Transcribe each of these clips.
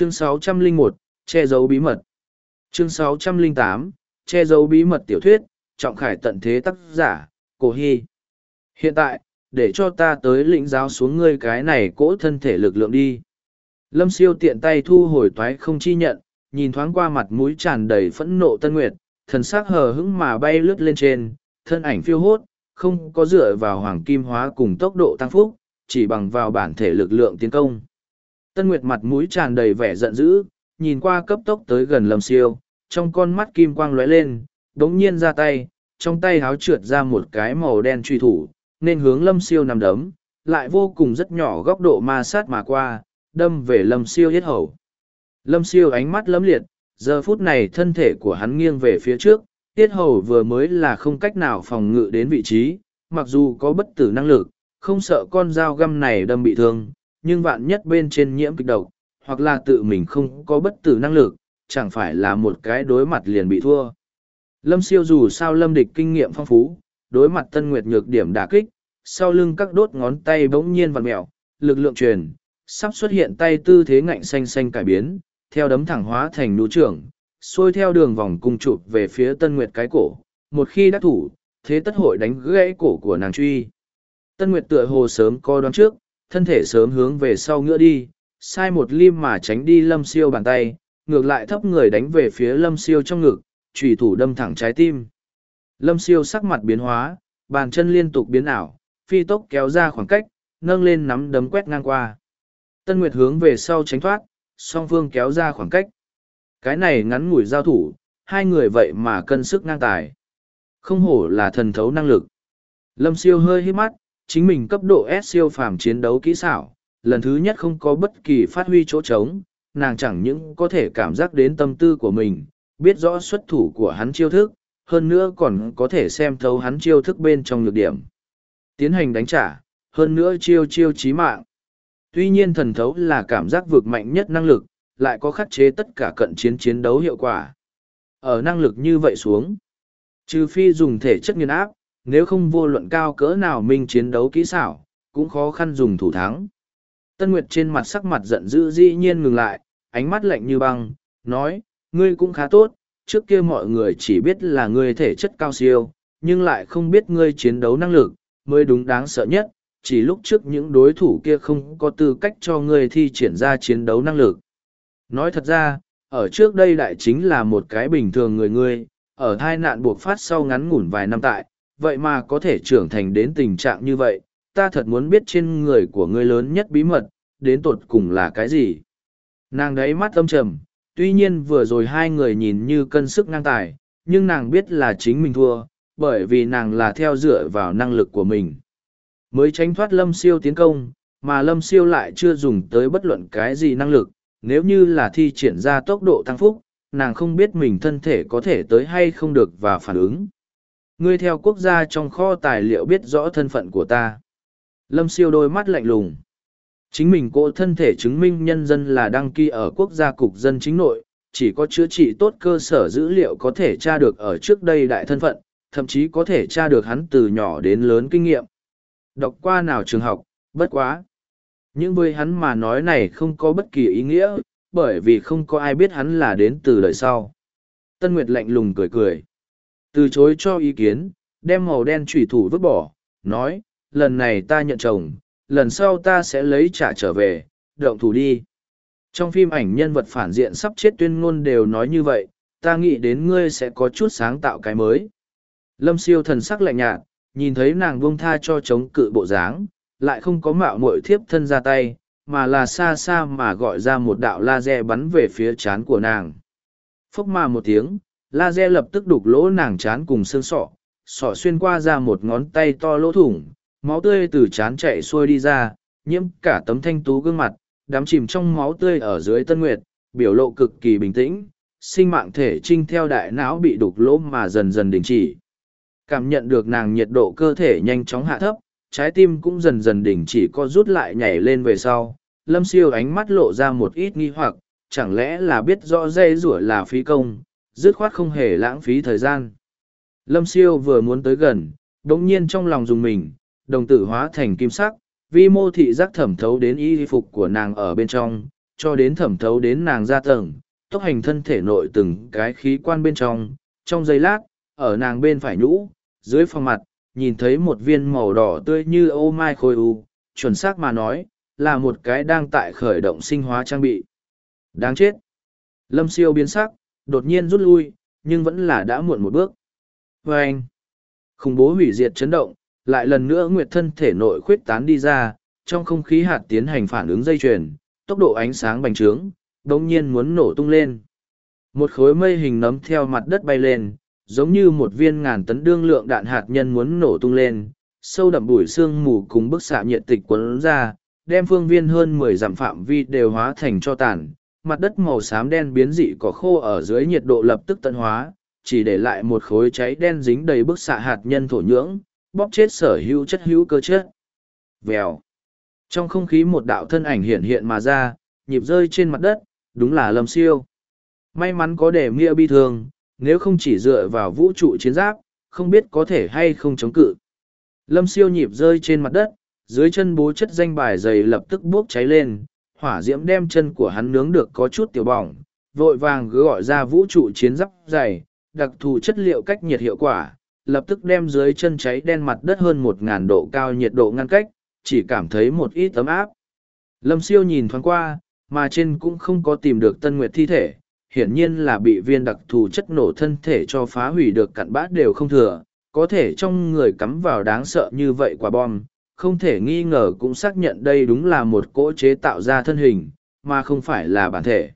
Chương 601, che giấu bí mật. Chương 608, che giấu bí mật tiểu thuyết, trọng khải tận thế tác giả, cổ hy. Hiện tại, để cho ta tới lĩnh giáo xuống ngươi cái này cỗ thân thể lực lượng đi. Lâm siêu tiện tay thu hồi toái không chi nhận, nhìn thoáng qua mặt mũi tràn đầy phẫn nộ tân nguyệt, thần sắc hờ hững mà bay lướt lên trên, thân ảnh phiêu hốt, không có dựa vào hoàng kim hóa cùng tốc độ tăng phúc, chỉ bằng vào bản thể lực lượng tiến công. Tân Nguyệt mặt mũi tràn đầy vẻ giận dữ, nhìn qua cấp tốc tới gần Lâm Siêu, trong con mắt kim quang lóe lên, đống nhiên ra tay, trong tay háo trượt ra một cái màu đen truy thủ, nên hướng Lâm Siêu nằm đấm, lại vô cùng rất nhỏ góc độ ma sát mà qua, đâm về Lâm Siêu hết hầu. Lâm Siêu ánh mắt lấm liệt, giờ phút này thân thể của hắn nghiêng về phía trước, tiết hầu vừa mới là không cách nào phòng ngự đến vị trí, mặc dù có bất tử năng lực, không sợ con dao găm này đâm bị thương, nhưng vạn nhất bên trên nhiễm kịch độc, hoặc là tự mình không có bất tử năng lực, chẳng phải là một cái đối mặt liền bị thua. Lâm siêu dù sao lâm địch kinh nghiệm phong phú, đối mặt tân nguyệt nhược điểm đả kích, sau lưng các đốt ngón tay bỗng nhiên vặn mẹo, lực lượng truyền, sắp xuất hiện tay tư thế ngạnh xanh xanh cải biến, theo đấm thẳng hóa thành nụ trưởng, xuôi theo đường vòng cung chụp về phía tân nguyệt cái cổ, một khi đắc thủ, thế tất hội đánh gãy cổ của nàng truy. Tân nguyệt tựa hồ sớm co đoán trước, thân thể sớm hướng về sau ngựa đi, sai một lim mà tránh đi lâm siêu bàn tay, ngược lại thấp người đánh về phía lâm siêu trong ngực, trùy thủ đâm thẳng trái tim. Lâm siêu sắc mặt biến hóa, bàn chân liên tục biến ảo, phi tốc kéo ra khoảng cách, nâng lên nắm đấm quét ngang qua. Tân Nguyệt hướng về sau tránh thoát, song phương kéo ra khoảng cách. Cái này ngắn ngủi giao thủ, hai người vậy mà cân sức ngang tài. Không hổ là thần thấu năng lực. Lâm siêu hơi hít mắt, chính mình cấp độ S siêu phàm chiến đấu kỹ xảo, lần thứ nhất không có bất kỳ phát huy chỗ trống, nàng chẳng những có thể cảm giác đến tâm tư của mình, biết rõ xuất thủ của hắn chiêu thức, hơn nữa còn có thể xem thấu hắn chiêu thức bên trong nhược điểm. Tiến hành đánh trả, hơn nữa chiêu chiêu chí mạng. Tuy nhiên thần thấu là cảm giác vượt mạnh nhất năng lực, lại có khắc chế tất cả cận chiến chiến đấu hiệu quả. Ở năng lực như vậy xuống, trừ phi dùng thể chất nghiền áp, nếu không vô luận cao cỡ nào minh chiến đấu kỹ xảo, cũng khó khăn dùng thủ thắng. Tân Nguyệt trên mặt sắc mặt giận dữ dĩ nhiên ngừng lại, ánh mắt lạnh như băng, nói, ngươi cũng khá tốt, trước kia mọi người chỉ biết là ngươi thể chất cao siêu, nhưng lại không biết ngươi chiến đấu năng lực, mới đúng đáng sợ nhất, chỉ lúc trước những đối thủ kia không có tư cách cho ngươi thi triển ra chiến đấu năng lực. Nói thật ra, ở trước đây đại chính là một cái bình thường người ngươi, ở thai nạn buộc phát sau ngắn ngủn vài năm tại, vậy mà có thể trưởng thành đến tình trạng như vậy, ta thật muốn biết trên người của ngươi lớn nhất bí mật, đến tột cùng là cái gì. Nàng đấy mắt âm trầm, tuy nhiên vừa rồi hai người nhìn như cân sức ngang tài, nhưng nàng biết là chính mình thua, bởi vì nàng là theo dựa vào năng lực của mình. Mới tránh thoát lâm siêu tiến công, mà lâm siêu lại chưa dùng tới bất luận cái gì năng lực, nếu như là thi triển ra tốc độ tăng phúc, nàng không biết mình thân thể có thể tới hay không được và phản ứng. Ngươi theo quốc gia trong kho tài liệu biết rõ thân phận của ta. Lâm siêu đôi mắt lạnh lùng. Chính mình cô thân thể chứng minh nhân dân là đăng ký ở quốc gia cục dân chính nội, chỉ có chữa trị tốt cơ sở dữ liệu có thể tra được ở trước đây đại thân phận, thậm chí có thể tra được hắn từ nhỏ đến lớn kinh nghiệm. Đọc qua nào trường học, bất quá. Nhưng với hắn mà nói này không có bất kỳ ý nghĩa, bởi vì không có ai biết hắn là đến từ đời sau. Tân Nguyệt lạnh lùng cười cười. Từ chối cho ý kiến, đem màu đen trùy thủ vứt bỏ, nói, lần này ta nhận chồng, lần sau ta sẽ lấy trả trở về, động thủ đi. Trong phim ảnh nhân vật phản diện sắp chết tuyên ngôn đều nói như vậy, ta nghĩ đến ngươi sẽ có chút sáng tạo cái mới. Lâm siêu thần sắc lạnh nhạt, nhìn thấy nàng buông tha cho chống cự bộ dáng, lại không có mạo muội thiếp thân ra tay, mà là xa xa mà gọi ra một đạo laser bắn về phía chán của nàng. Phốc mà một tiếng, laser lập tức đục lỗ nàng chán cùng xương sọ, sọ xuyên qua ra một ngón tay to lỗ thủng, máu tươi từ chán chạy xuôi đi ra, nhiễm cả tấm thanh tú gương mặt, đắm chìm trong máu tươi ở dưới tân nguyệt, biểu lộ cực kỳ bình tĩnh, sinh mạng thể trinh theo đại não bị đục lỗ mà dần dần đình chỉ. Cảm nhận được nàng nhiệt độ cơ thể nhanh chóng hạ thấp, trái tim cũng dần dần đình chỉ co rút lại nhảy lên về sau. Lâm siêu ánh mắt lộ ra một ít nghi hoặc, chẳng lẽ là biết rõ dây rủa là phí công, dứt khoát không hề lãng phí thời gian. Lâm siêu vừa muốn tới gần, đống nhiên trong lòng dùng mình, đồng tử hóa thành kim sắc, vi mô thị giác thẩm thấu đến y phục của nàng ở bên trong, cho đến thẩm thấu đến nàng ra tầng, tốc hành thân thể nội từng cái khí quan bên trong, trong giây lát, ở nàng bên phải nhũ, dưới phòng mặt, nhìn thấy một viên màu đỏ tươi như ô mai khôi u, chuẩn xác mà nói, là một cái đang tại khởi động sinh hóa trang bị. Đáng chết! Lâm siêu biến sắc, đột nhiên rút lui, nhưng vẫn là đã muộn một bước. Và anh, khủng bố hủy diệt chấn động, lại lần nữa nguyệt thân thể nội khuyết tán đi ra, trong không khí hạt tiến hành phản ứng dây chuyền, tốc độ ánh sáng bành trướng, đồng nhiên muốn nổ tung lên. Một khối mây hình nấm theo mặt đất bay lên, giống như một viên ngàn tấn đương lượng đạn hạt nhân muốn nổ tung lên, sâu đậm bụi sương mù cùng bức xạ nhiệt tịch quấn ra, đem phương viên hơn mười dặm phạm vi đều hóa thành cho tàn, mặt đất màu xám đen biến dị cỏ khô ở dưới nhiệt độ lập tức tận hóa, chỉ để lại một khối cháy đen dính đầy bức xạ hạt nhân thổ nhưỡng, bóp chết sở hữu chất hữu cơ chất. Vèo. Trong không khí một đạo thân ảnh hiện hiện mà ra, nhịp rơi trên mặt đất, đúng là lâm siêu. May mắn có để mia bi thường nếu không chỉ dựa vào vũ trụ chiến giáp, không biết có thể hay không chống cự. Lâm siêu nhịp rơi trên mặt đất, dưới chân bố chất danh bài dày lập tức bốc cháy lên, hỏa diễm đem chân của hắn nướng được có chút tiểu bỏng, vội vàng gọi ra vũ trụ chiến giáp dày, đặc thù chất liệu cách nhiệt hiệu quả, lập tức đem dưới chân cháy đen mặt đất hơn một ngàn độ cao nhiệt độ ngăn cách, chỉ cảm thấy một ít ấm áp. Lâm siêu nhìn thoáng qua, mà trên cũng không có tìm được tân nguyệt thi thể, hiển nhiên là bị viên đặc thù chất nổ thân thể cho phá hủy được cặn bát đều không thừa, có thể trong người cắm vào đáng sợ như vậy quả bom, không thể nghi ngờ cũng xác nhận đây đúng là một cỗ chế tạo ra thân hình, mà không phải là bản thể.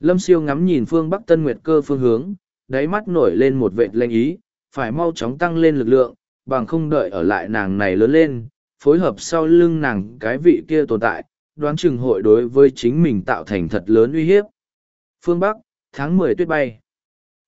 Lâm siêu ngắm nhìn phương Bắc Tân Nguyệt cơ phương hướng, đáy mắt nổi lên một vệt lanh ý, phải mau chóng tăng lên lực lượng, bằng không đợi ở lại nàng này lớn lên, phối hợp sau lưng nàng cái vị kia tồn tại, đoán chừng hội đối với chính mình tạo thành thật lớn uy hiếp. Phương Bắc, tháng mười tuyết bay.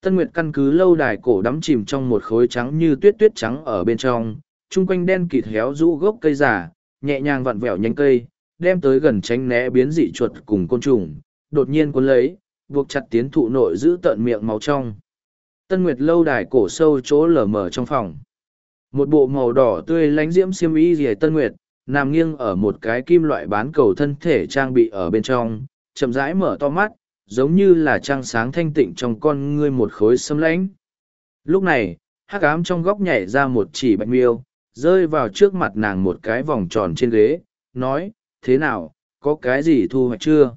Tân Nguyệt căn cứ lâu đài cổ đắm chìm trong một khối trắng như tuyết tuyết trắng ở bên trong, chung quanh đen kịt héo rũ gốc cây giả, nhẹ nhàng vặn vẹo nhánh cây, đem tới gần tránh né biến dị chuột cùng côn trùng, đột nhiên cuốn lấy, buộc chặt tiến thụ nội giữ tận miệng máu trong. Tân Nguyệt lâu đài cổ sâu chỗ lở mở trong phòng. Một bộ màu đỏ tươi lánh diễm xiêm y rìa Tân Nguyệt, nằm nghiêng ở một cái kim loại bán cầu thân thể trang bị ở bên trong, chậm rãi mở to mắt, giống như là trăng sáng thanh tịnh trong con ngươi một khối sâm lãnh. Lúc này, hắc ám trong góc nhảy ra một chỉ bạch miêu, rơi vào trước mặt nàng một cái vòng tròn trên ghế, nói, thế nào, có cái gì thu hoạch chưa?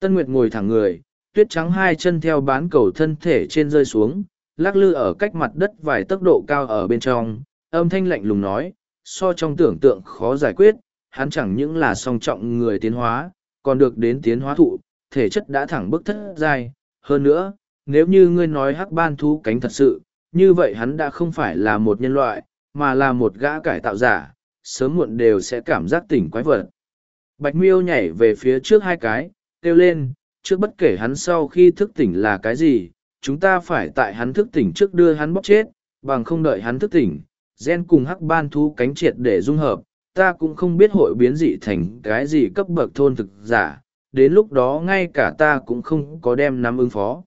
Tân Nguyệt ngồi thẳng người, tuyết trắng hai chân theo bán cầu thân thể trên rơi xuống, lắc lư ở cách mặt đất vài tốc độ cao ở bên trong, âm thanh lạnh lùng nói, so trong tưởng tượng khó giải quyết, hắn chẳng những là song trọng người tiến hóa, còn được đến tiến hóa thụ, thể chất đã thẳng bức thất dài. Hơn nữa, nếu như ngươi nói hắc ban thú cánh thật sự, như vậy hắn đã không phải là một nhân loại, mà là một gã cải tạo giả, sớm muộn đều sẽ cảm giác tỉnh quái vật. Bạch miêu nhảy về phía trước hai cái, kêu lên, trước bất kể hắn sau khi thức tỉnh là cái gì, chúng ta phải tại hắn thức tỉnh trước đưa hắn bóc chết, bằng không đợi hắn thức tỉnh, gen cùng hắc ban thú cánh triệt để dung hợp, ta cũng không biết hội biến dị thành cái gì cấp bậc thôn thực giả, đến lúc đó ngay cả ta cũng không có đem nắm ứng phó.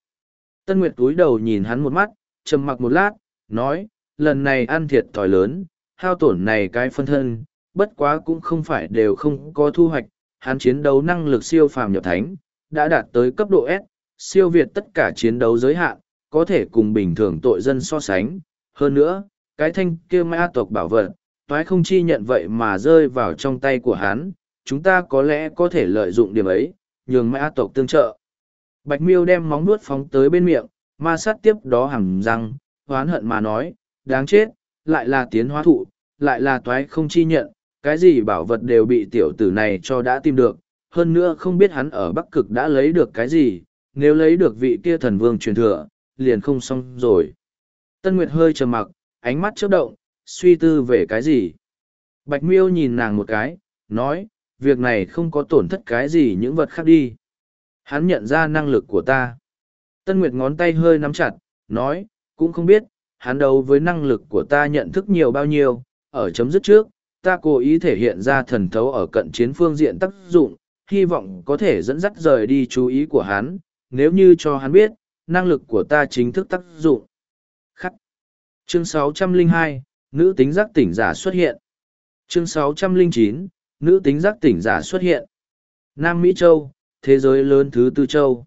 Tân Nguyệt túi đầu nhìn hắn một mắt, trầm mặc một lát, nói, lần này ăn thiệt thòi lớn, hao tổn này cái phân thân, bất quá cũng không phải đều không có thu hoạch, hắn chiến đấu năng lực siêu phàm nhập thánh, đã đạt tới cấp độ S, siêu việt tất cả chiến đấu giới hạn, có thể cùng bình thường tội dân so sánh. Hơn nữa, cái thanh kia ma tộc bảo vật, toái không chi nhận vậy mà rơi vào trong tay của hắn, chúng ta có lẽ có thể lợi dụng điểm ấy, nhường ma tộc tương trợ. Bạch miêu đem móng nuốt phóng tới bên miệng, ma sát tiếp đó hẳn răng, hoán hận mà nói, đáng chết, lại là tiến hóa thụ, lại là toái không chi nhận, cái gì bảo vật đều bị tiểu tử này cho đã tìm được, hơn nữa không biết hắn ở Bắc Cực đã lấy được cái gì, nếu lấy được vị kia thần vương truyền thừa, liền không xong rồi. Tân Nguyệt hơi trầm mặc, ánh mắt chớp động, suy tư về cái gì. Bạch miêu nhìn nàng một cái, nói, việc này không có tổn thất cái gì những vật khác đi. Hắn nhận ra năng lực của ta. Tân Nguyệt ngón tay hơi nắm chặt, nói, cũng không biết, hắn đấu với năng lực của ta nhận thức nhiều bao nhiêu, ở chấm dứt trước, ta cố ý thể hiện ra thần thấu ở cận chiến phương diện tác dụng, hy vọng có thể dẫn dắt rời đi chú ý của hắn, nếu như cho hắn biết, năng lực của ta chính thức tác dụng. Khắc. Chương 602, Nữ tính giác tỉnh giả xuất hiện. Chương 609, Nữ tính giác tỉnh giả xuất hiện. Nam Mỹ Châu, thế giới lớn thứ tư châu.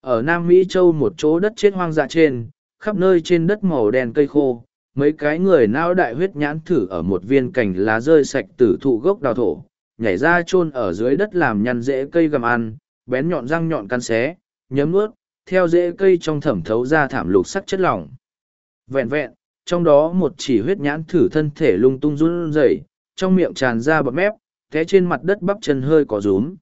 Ở Nam Mỹ châu một chỗ đất chết hoang dã trên, khắp nơi trên đất màu đen cây khô, mấy cái người nao đại huyết nhãn thử ở một viên cành lá rơi sạch tử thụ gốc đào thổ, nhảy ra chôn ở dưới đất làm nhăn rễ cây gầm ăn, bén nhọn răng nhọn cắn xé, nhấm nuốt, theo rễ cây trong thẩm thấu ra thảm lục sắc chất lỏng. Vẹn vẹn, trong đó một chỉ huyết nhãn thử thân thể lung tung run rẩy, trong miệng tràn ra bọt mép, té trên mặt đất bắp chân hơi có rúm.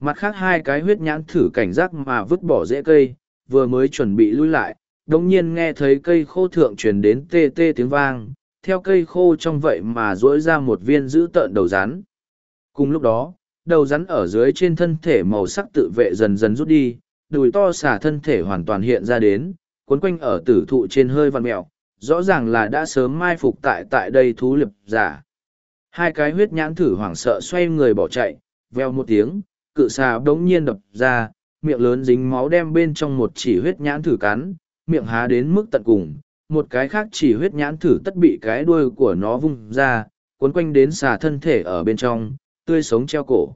Mặt khác hai cái huyết nhãn thử cảnh giác mà vứt bỏ rễ cây, vừa mới chuẩn bị lui lại, đồng nhiên nghe thấy cây khô thượng truyền đến tê tê tiếng vang, theo cây khô trong vậy mà rỗi ra một viên giữ tợn đầu rắn. Cùng lúc đó, đầu rắn ở dưới trên thân thể màu sắc tự vệ dần dần rút đi, đùi to xả thân thể hoàn toàn hiện ra đến, cuốn quanh ở tử thụ trên hơi vằn mẹo, rõ ràng là đã sớm mai phục tại tại đây thú liệp giả. Hai cái huyết nhãn thử hoảng sợ xoay người bỏ chạy, veo một tiếng, cự xà đống nhiên đập ra, miệng lớn dính máu đem bên trong một chỉ huyết nhãn thử cắn, miệng há đến mức tận cùng, một cái khác chỉ huyết nhãn thử tất bị cái đuôi của nó vung ra, cuốn quanh đến xà thân thể ở bên trong, tươi sống treo cổ.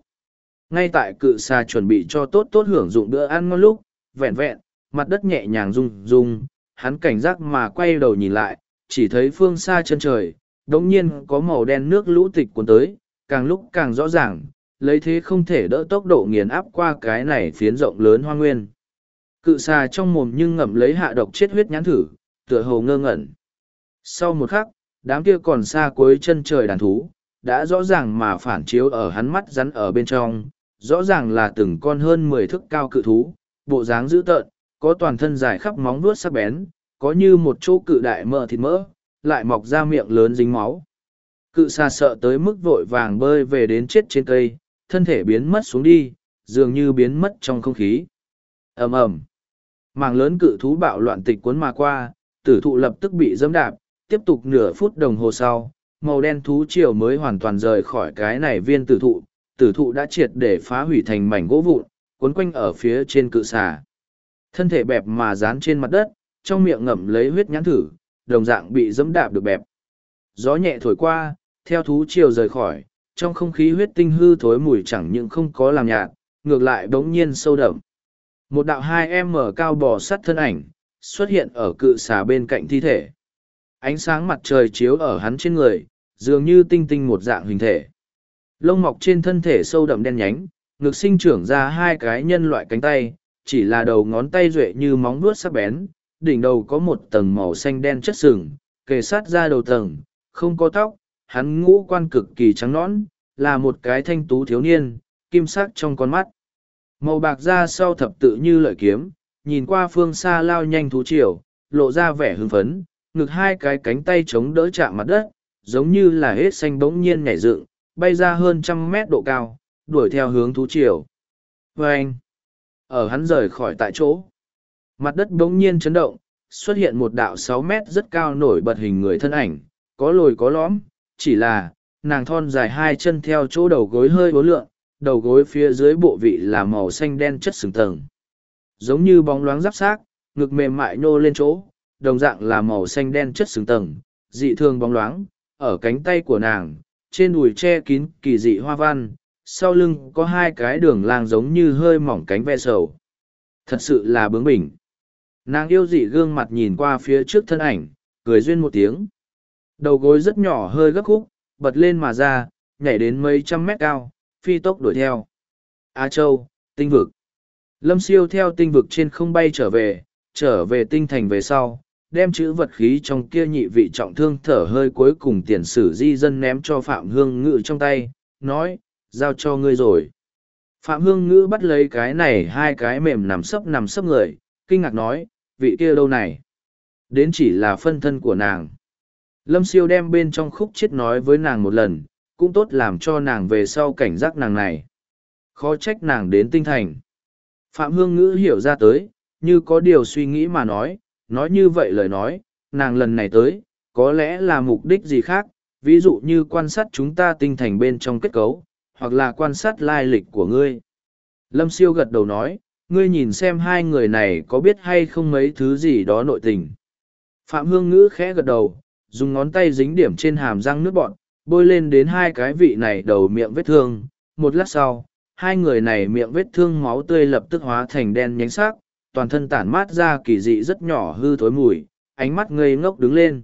Ngay tại cự xà chuẩn bị cho tốt tốt hưởng dụng bữa ăn ngon lúc, vẹn vẹn, mặt đất nhẹ nhàng rung rung, hắn cảnh giác mà quay đầu nhìn lại, chỉ thấy phương xa chân trời, đống nhiên có màu đen nước lũ tịch cuốn tới, càng lúc càng rõ ràng, lấy thế không thể đỡ tốc độ nghiền áp qua cái này phiến rộng lớn hoa nguyên. Cự xà trong mồm nhưng ngậm lấy hạ độc chết huyết nhãn thử, tựa hồ ngơ ngẩn. Sau một khắc, đám kia còn xa cuối chân trời đàn thú, đã rõ ràng mà phản chiếu ở hắn mắt rắn ở bên trong, rõ ràng là từng con hơn mười thước cao cự thú, bộ dáng dữ tợn, có toàn thân dài khắp móng vuốt sắc bén, có như một chỗ cự đại mỡ thịt mỡ, lại mọc ra miệng lớn dính máu. Cự xa sợ tới mức vội vàng bơi về đến chết trên cây, thân thể biến mất xuống đi, dường như biến mất trong không khí. ầm ầm Màng lớn cự thú bạo loạn tịch cuốn mà qua, tử thụ lập tức bị dẫm đạp, tiếp tục nửa phút đồng hồ sau, màu đen thú triều mới hoàn toàn rời khỏi cái này viên tử thụ, tử thụ đã triệt để phá hủy thành mảnh gỗ vụn, cuốn quanh ở phía trên cự xà. Thân thể bẹp mà dán trên mặt đất, trong miệng ngậm lấy huyết nhãn thử, đồng dạng bị dẫm đạp được bẹp. Gió nhẹ thổi qua, theo thú triều rời khỏi, trong không khí huyết tinh hư thối mùi chẳng những không có làm nhạt, ngược lại bỗng nhiên sâu đậm. Một đạo hai em mở cao bò sắt thân ảnh, xuất hiện ở cự xà bên cạnh thi thể. Ánh sáng mặt trời chiếu ở hắn trên người, dường như tinh tinh một dạng hình thể. Lông mọc trên thân thể sâu đậm đen nhánh, ngực sinh trưởng ra hai cái nhân loại cánh tay, chỉ là đầu ngón tay duệ như móng vuốt sắc bén, đỉnh đầu có một tầng màu xanh đen chất sừng, kề sát ra đầu tầng, không có tóc, hắn ngũ quan cực kỳ trắng nõn, là một cái thanh tú thiếu niên, kim sắc trong con mắt. Màu bạc da sau thập tự như lợi kiếm, nhìn qua phương xa lao nhanh thú triều, lộ ra vẻ hưng phấn, ngực hai cái cánh tay chống đỡ chạm mặt đất, giống như là hết xanh bỗng nhiên nhảy dựng, bay ra hơn trăm mét độ cao, đuổi theo hướng thú triều. Và anh, ở hắn rời khỏi tại chỗ, mặt đất bỗng nhiên chấn động, xuất hiện một đạo sáu mét rất cao nổi bật hình người thân ảnh, có lồi có lõm, chỉ là, nàng thon dài hai chân theo chỗ đầu gối hơi bố lượn đầu gối phía dưới bộ vị là màu xanh đen chất sừng tầng. Giống như bóng loáng giáp xác, ngực mềm mại nhô lên chỗ, đồng dạng là màu xanh đen chất sừng tầng, dị thường bóng loáng, ở cánh tay của nàng, trên đùi che kín kỳ dị hoa văn, sau lưng có hai cái đường lang giống như hơi mỏng cánh ve sầu. Thật sự là bướng bỉnh. Nàng yêu dị gương mặt nhìn qua phía trước thân ảnh, cười duyên một tiếng. Đầu gối rất nhỏ hơi gấp khúc, bật lên mà ra, nhảy đến mấy trăm mét cao, phi tốc đuổi theo. Á Châu, tinh vực. Lâm siêu theo tinh vực trên không bay trở về, trở về tinh thành về sau, đem chữ vật khí trong kia nhị vị trọng thương thở hơi cuối cùng tiền sử di dân ném cho Phạm Hương Ngự trong tay, nói, giao cho ngươi rồi. Phạm Hương Ngữ bắt lấy cái này hai cái mềm nằm sấp nằm sấp người, kinh ngạc nói, vị kia đâu này? Đến chỉ là phân thân của nàng. Lâm siêu đem bên trong khúc chết nói với nàng một lần, cũng tốt làm cho nàng về sau cảnh giác nàng này. Khó trách nàng đến tinh thành. Phạm Hương Ngữ hiểu ra tới, như có điều suy nghĩ mà nói, nói như vậy lời nói, nàng lần này tới, có lẽ là mục đích gì khác, ví dụ như quan sát chúng ta tinh thành bên trong kết cấu, hoặc là quan sát lai lịch của ngươi. Lâm siêu gật đầu nói, ngươi nhìn xem hai người này có biết hay không mấy thứ gì đó nội tình. Phạm Hương Ngữ khẽ gật đầu, dùng ngón tay dính điểm trên hàm răng nước bọn, bôi lên đến hai cái vị này đầu miệng vết thương. Một lát sau, hai người này miệng vết thương máu tươi lập tức hóa thành đen nhánh xác toàn thân tản mát ra kỳ dị rất nhỏ hư thối mùi ánh mắt ngây ngốc đứng lên.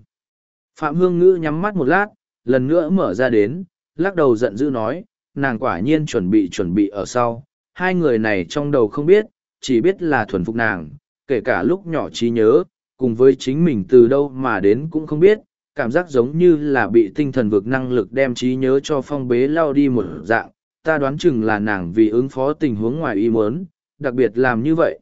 Phạm hương ngữ nhắm mắt một lát lần nữa mở ra đến lắc đầu giận dữ nói nàng quả nhiên chuẩn bị chuẩn bị ở sau. Hai người này trong đầu không biết chỉ biết là thuần phục nàng kể cả lúc nhỏ trí nhớ cùng với chính mình từ đâu mà đến cũng không biết cảm giác giống như là bị tinh thần vực năng lực đem trí nhớ cho phong bế lao đi một dạng, ta đoán chừng là nàng vì ứng phó tình huống ngoài ý muốn, đặc biệt làm như vậy.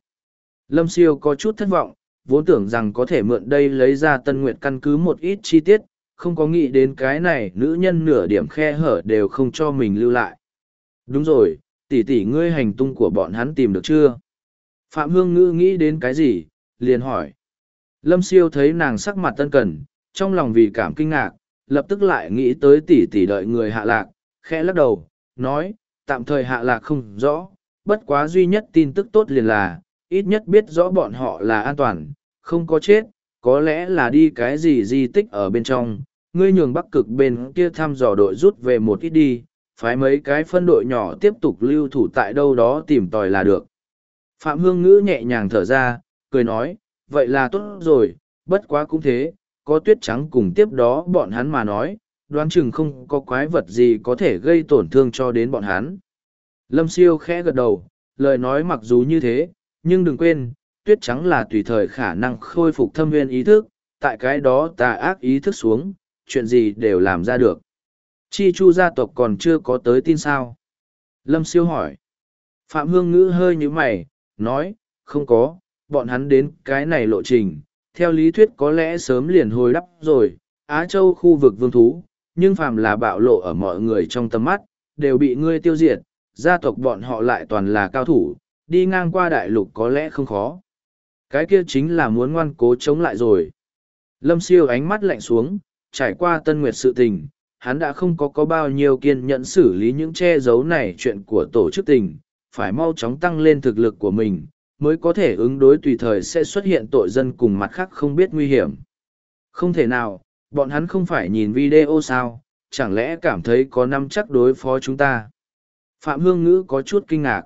Lâm siêu có chút thất vọng, vốn tưởng rằng có thể mượn đây lấy ra tân nguyện căn cứ một ít chi tiết, không có nghĩ đến cái này nữ nhân nửa điểm khe hở đều không cho mình lưu lại. Đúng rồi tỉ tỉ ngươi hành tung của bọn hắn tìm được chưa? Phạm hương ngữ nghĩ đến cái gì, liền hỏi. Lâm siêu thấy nàng sắc mặt tân cần trong lòng vì cảm kinh ngạc, lập tức lại nghĩ tới tỷ tỷ đợi người hạ lạc, khẽ lắc đầu, nói, tạm thời hạ lạc không rõ, bất quá duy nhất tin tức tốt liền là, ít nhất biết rõ bọn họ là an toàn, không có chết, có lẽ là đi cái gì di tích ở bên trong, ngươi nhường bắc cực bên kia thăm dò đội rút về một ít đi, phái mấy cái phân đội nhỏ tiếp tục lưu thủ tại đâu đó tìm tòi là được. Phạm hương ngữ nhẹ nhàng thở ra, cười nói, vậy là tốt rồi, bất quá cũng thế có tuyết trắng cùng tiếp đó bọn hắn mà nói, đoán chừng không có quái vật gì có thể gây tổn thương cho đến bọn hắn. Lâm siêu khẽ gật đầu, lời nói mặc dù như thế, nhưng đừng quên, tuyết trắng là tùy thời khả năng khôi phục thâm viên ý thức, tại cái đó tà ác ý thức xuống, chuyện gì đều làm ra được. Chi chu gia tộc còn chưa có tới tin sao? Lâm siêu hỏi. Phạm hương ngữ hơi như mày, nói, không có, bọn hắn đến cái này lộ trình theo lý thuyết có lẽ sớm liền hồi đắp rồi, á châu khu vực vương thú, nhưng phàm là bạo lộ ở mọi người trong tầm mắt, đều bị ngươi tiêu diệt, gia tộc bọn họ lại toàn là cao thủ, đi ngang qua đại lục có lẽ không khó. Cái kia chính là muốn ngoan cố chống lại rồi. Lâm siêu ánh mắt lạnh xuống, trải qua tân nguyệt sự tình, hắn đã không có có bao nhiêu kiên nhẫn xử lý những che giấu này chuyện của tổ chức tình, phải mau chóng tăng lên thực lực của mình mới có thể ứng đối tùy thời sẽ xuất hiện tội dân cùng mặt khác không biết nguy hiểm. Không thể nào, bọn hắn không phải nhìn video sao, chẳng lẽ cảm thấy có năm chắc đối phó chúng ta? Phạm hương ngữ có chút kinh ngạc.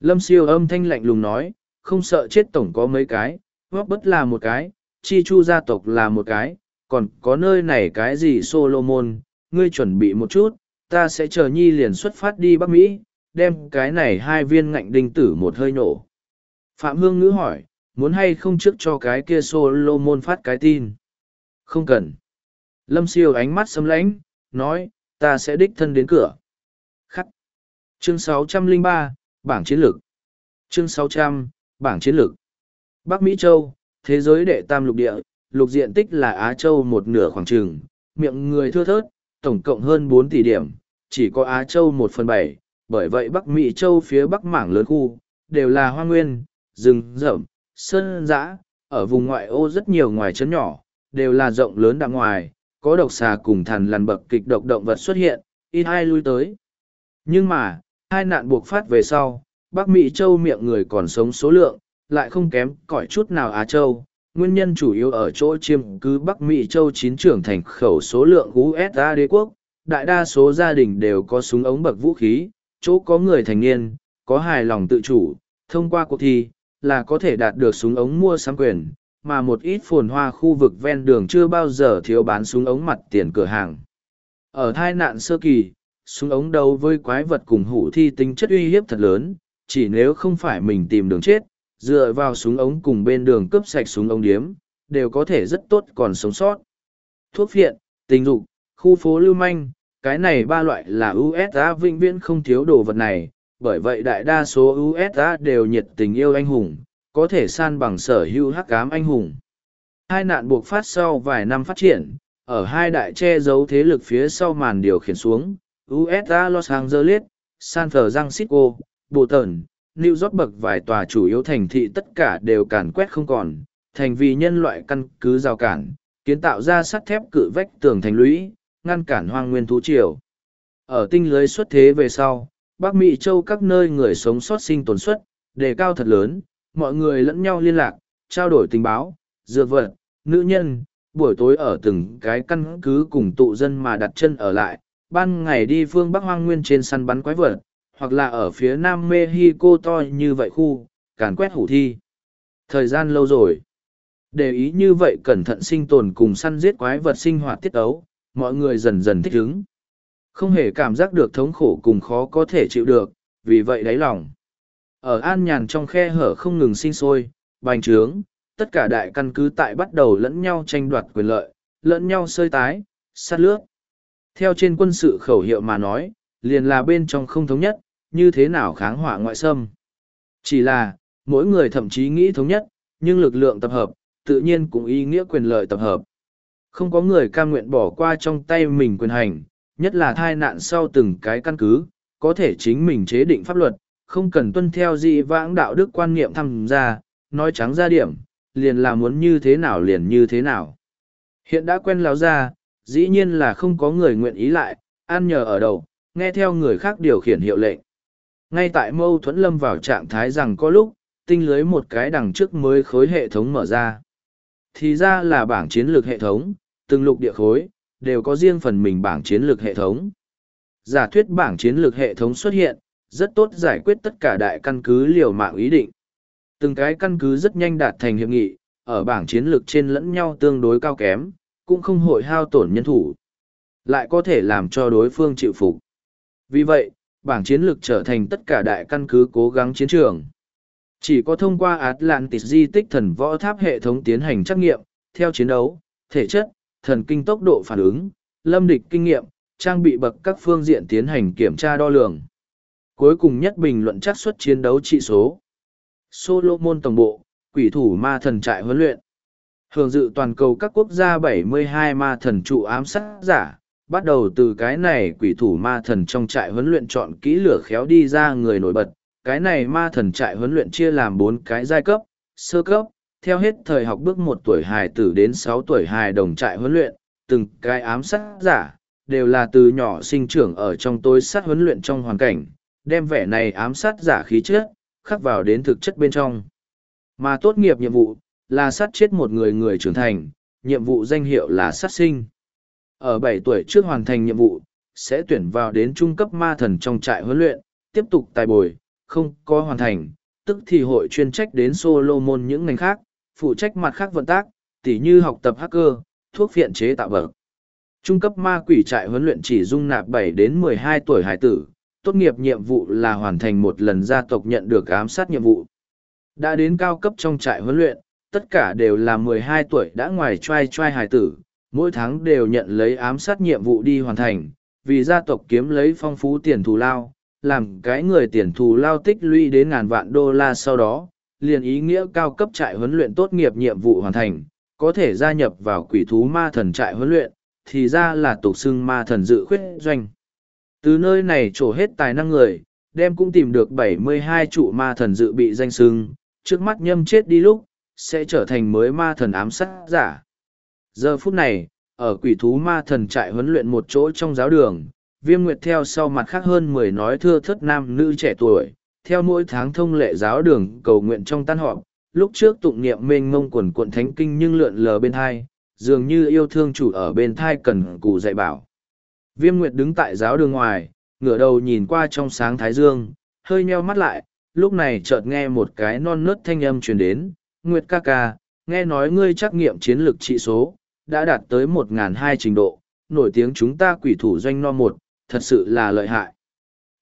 Lâm siêu âm thanh lạnh lùng nói, không sợ chết tổng có mấy cái góp bất là một cái, chi chu gia tộc là một cái, còn có nơi này cái gì solomon, ngươi chuẩn bị một chút, ta sẽ chờ nhi liền xuất phát đi bắc mỹ, đem cái này hai viên ngạnh đinh tử một hơi nổ phạm hương ngữ hỏi muốn hay không trước cho cái kia solomon phát cái tin? Không cần. Lâm siêu ánh mắt sấm lãnh nói ta sẽ đích thân đến cửa. Khắc. Chương 603, bảng chiến lược. Chương 600, bảng chiến lược. Bắc mỹ châu thế giới đệ tam lục địa lục diện tích là á châu một nửa khoảng trường miệng người thưa thớt tổng cộng hơn bốn tỷ điểm chỉ có á châu một phần bảy bởi vậy bắc mỹ châu phía bắc mảng lớn khu đều là hoa nguyên rừng rậm, sơn dã, ở vùng ngoại ô rất nhiều ngoài trấn nhỏ, đều là rộng lớn đằng ngoài, có độc xà cùng thằn lằn bậc kịch độc động vật xuất hiện, ít hai lui tới. Nhưng mà, hai nạn buộc phát về sau, bắc mỹ châu miệng người còn sống số lượng, lại không kém cỏi chút nào á châu. Nguyên nhân chủ yếu ở chỗ chiêm cứ bắc mỹ châu chín trưởng thành khẩu số lượng usa đế quốc. Đại đa số gia đình đều có súng ống bậc vũ khí, chỗ có người thành niên, có hài lòng tự chủ. Thông qua cuộc thi là có thể đạt được súng ống mua sắm quyền, mà một ít phồn hoa khu vực ven đường chưa bao giờ thiếu bán súng ống mặt tiền cửa hàng. Ở thai nạn sơ kỳ, súng ống đấu với quái vật cùng hủ thi tính chất uy hiếp thật lớn, chỉ nếu không phải mình tìm đường chết, dựa vào súng ống cùng bên đường cướp sạch súng ống điếm, đều có thể rất tốt còn sống sót. Thuốc phiện, tình dục, khu phố lưu manh, cái này ba loại là usa vĩnh viễn không thiếu đồ vật này bởi vậy đại đa số usa đều nhiệt tình yêu anh hùng, có thể san bằng sở hữu hắc cám anh hùng. Hai nạn buộc phát sau vài năm phát triển, ở hai đại che giấu thế lực phía sau màn điều khiển xuống usa los angeles, san francisco bộ tần new york bậc vài tòa chủ yếu thành thị tất cả đều càn quét không còn, thành vì nhân loại căn cứ rào cản, kiến tạo ra sắt thép cự vách tường thành lũy, ngăn cản hoang nguyên thú triều. Ở tinh lưới xuất thế về sau bắc mỹ châu các nơi người sống sót sinh tồn suất đề cao thật lớn mọi người lẫn nhau liên lạc trao đổi tình báo dược vật nữ nhân buổi tối ở từng cái căn cứ cùng tụ dân mà đặt chân ở lại ban ngày đi phương bắc hoang nguyên trên săn bắn quái vật hoặc là ở phía nam Mexico to như vậy khu, càn quét hủ thi. Thời gian lâu rồi. Để ý như vậy cẩn thận sinh tồn cùng săn giết quái vật sinh hoạt tiết ấu, mọi người dần dần thích ứng. Không hề cảm giác được thống khổ cùng khó có thể chịu được, vì vậy đáy lòng. Ở an nhàn trong khe hở không ngừng sinh sôi, bành trướng, tất cả đại căn cứ tại bắt đầu lẫn nhau tranh đoạt quyền lợi, lẫn nhau sơi tái, sát lướt. Theo trên quân sự khẩu hiệu mà nói, liền là bên trong không thống nhất, như thế nào kháng hỏa ngoại xâm. Chỉ là, mỗi người thậm chí nghĩ thống nhất, nhưng lực lượng tập hợp, tự nhiên cũng ý nghĩa quyền lợi tập hợp. Không có người cam nguyện bỏ qua trong tay mình quyền hành, nhất là thai nạn sau từng cái căn cứ, có thể chính mình chế định pháp luật, không cần tuân theo dị vãng đạo đức quan niệm tham gia, nói trắng ra điểm, liền là muốn như thế nào liền như thế nào. Hiện đã quen láo ra, dĩ nhiên là không có người nguyện ý lại, ăn nhờ ở đầu, nghe theo người khác điều khiển hiệu lệnh. Ngay tại mâu thuẫn lâm vào trạng thái rằng có lúc, tinh lưới một cái đằng trước mới khối hệ thống mở ra. Thì ra là bảng chiến lược hệ thống, từng lục địa khối, đều có riêng phần mình bảng chiến lược hệ thống. Giả thuyết bảng chiến lược hệ thống xuất hiện, rất tốt giải quyết tất cả đại căn cứ liều mạng ý định. Từng cái căn cứ rất nhanh đạt thành hiệp nghị, ở bảng chiến lược trên lẫn nhau tương đối cao kém, cũng không hội hao tổn nhân thủ. Lại có thể làm cho đối phương chịu phục. Vì vậy, bảng chiến lược trở thành tất cả đại căn cứ cố gắng chiến trường. Chỉ có thông qua Atlantis di tích thần võ tháp hệ thống tiến hành trắc nghiệm, theo chiến đấu, thể chất, thần kinh tốc độ phản ứng, lâm địch kinh nghiệm, trang bị bậc các phương diện tiến hành kiểm tra đo lường. Cuối cùng nhất bình luận chắc suất chiến đấu trị số. Solomon Tổng bộ, quỷ thủ ma thần trại huấn luyện. Hưởng dự toàn cầu các quốc gia 72 ma thần trụ ám sát giả, bắt đầu từ cái này quỷ thủ ma thần trong trại huấn luyện chọn kỹ lửa khéo đi ra người nổi bật. Cái này ma thần trại huấn luyện chia làm bốn cái giai cấp, sơ cấp, theo hết thời học bước một tuổi hài tử đến sáu tuổi hài đồng trại huấn luyện, từng cái ám sát giả, đều là từ nhỏ sinh trưởng ở trong tối sát huấn luyện trong hoàn cảnh, đem vẻ này ám sát giả khí chất, khắc vào đến thực chất bên trong. Mà tốt nghiệp nhiệm vụ, là sát chết một người người trưởng thành, nhiệm vụ danh hiệu là sát sinh. Ở bảy tuổi trước hoàn thành nhiệm vụ, sẽ tuyển vào đến trung cấp ma thần trong trại huấn luyện, tiếp tục tài bồi, không có hoàn thành, tức thì hội chuyên trách đến Solomon những ngành khác, phụ trách mặt khác vận tác, tỉ như học tập hacker, thuốc phiện chế tạo vật. Trung cấp ma quỷ trại huấn luyện chỉ dung nạp 7 đến mười hai tuổi hải tử, tốt nghiệp nhiệm vụ là hoàn thành một lần gia tộc nhận được ám sát nhiệm vụ. Đã đến cao cấp trong trại huấn luyện, tất cả đều là mười hai tuổi đã ngoài trai trai hải tử, mỗi tháng đều nhận lấy ám sát nhiệm vụ đi hoàn thành, vì gia tộc kiếm lấy phong phú tiền thù lao, làm cái người tiền thù lao tích lũy đến ngàn vạn đô la sau đó, liền ý nghĩa cao cấp trại huấn luyện tốt nghiệp nhiệm vụ hoàn thành, có thể gia nhập vào quỷ thú ma thần trại huấn luyện, thì ra là tục xưng ma thần dự khuyết doanh. Từ nơi này trổ hết tài năng người, đem cũng tìm được 72 trụ ma thần dự bị danh xưng, trước mắt nhâm chết đi lúc, sẽ trở thành mới ma thần ám sát giả. Giờ phút này, ở quỷ thú ma thần trại huấn luyện một chỗ trong giáo đường, viêm nguyệt theo sau mặt khác hơn mười nói thưa thất nam nữ trẻ tuổi, theo mỗi tháng thông lệ giáo đường cầu nguyện trong tan họp, lúc trước tụng niệm mênh mông quần quận thánh kinh nhưng lượn lờ bên thai, dường như yêu thương chủ ở bên thai cần cụ dạy bảo. Viêm Nguyệt đứng tại giáo đường ngoài, ngửa đầu nhìn qua trong sáng thái dương, hơi nheo mắt lại, lúc này chợt nghe một cái non nớt thanh âm truyền đến, Nguyệt ca ca, nghe nói ngươi trắc nghiệm chiến lược trị số, đã đạt tới một hai trình độ, nổi tiếng chúng ta quỷ thủ doanh no một, thật sự là lợi hại.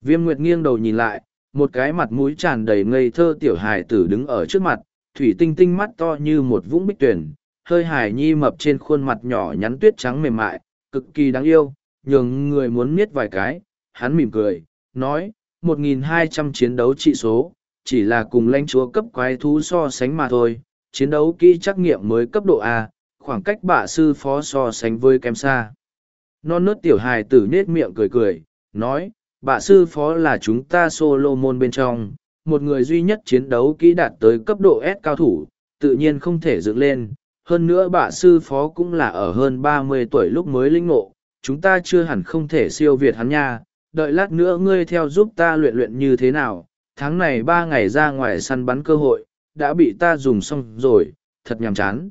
Viêm Nguyệt nghiêng đầu nhìn lại, một cái mặt mũi tràn đầy ngây thơ tiểu hài tử đứng ở trước mặt, thủy tinh tinh mắt to như một vũng bích tuyển, hơi hài nhi mập trên khuôn mặt nhỏ nhắn tuyết trắng mềm mại, cực kỳ đáng yêu, nhường người muốn miết vài cái, hắn mỉm cười, nói, 1.200 chiến đấu trị số, chỉ là cùng lãnh chúa cấp quái thú so sánh mà thôi, chiến đấu kỹ trắc nghiệm mới cấp độ A, khoảng cách bạ sư phó so sánh với kém xa. Non nớt tiểu hài tử nết miệng cười cười, nói, bạ sư phó là chúng ta Solomon bên trong, một người duy nhất chiến đấu kỹ đạt tới cấp độ S cao thủ, tự nhiên không thể dựng lên. Hơn nữa bạ sư phó cũng là ở hơn ba mươi tuổi lúc mới linh ngộ, chúng ta chưa hẳn không thể siêu việt hắn nha, đợi lát nữa ngươi theo giúp ta luyện luyện như thế nào, tháng này ba ngày ra ngoài săn bắn cơ hội, đã bị ta dùng xong rồi, thật nhàm chán.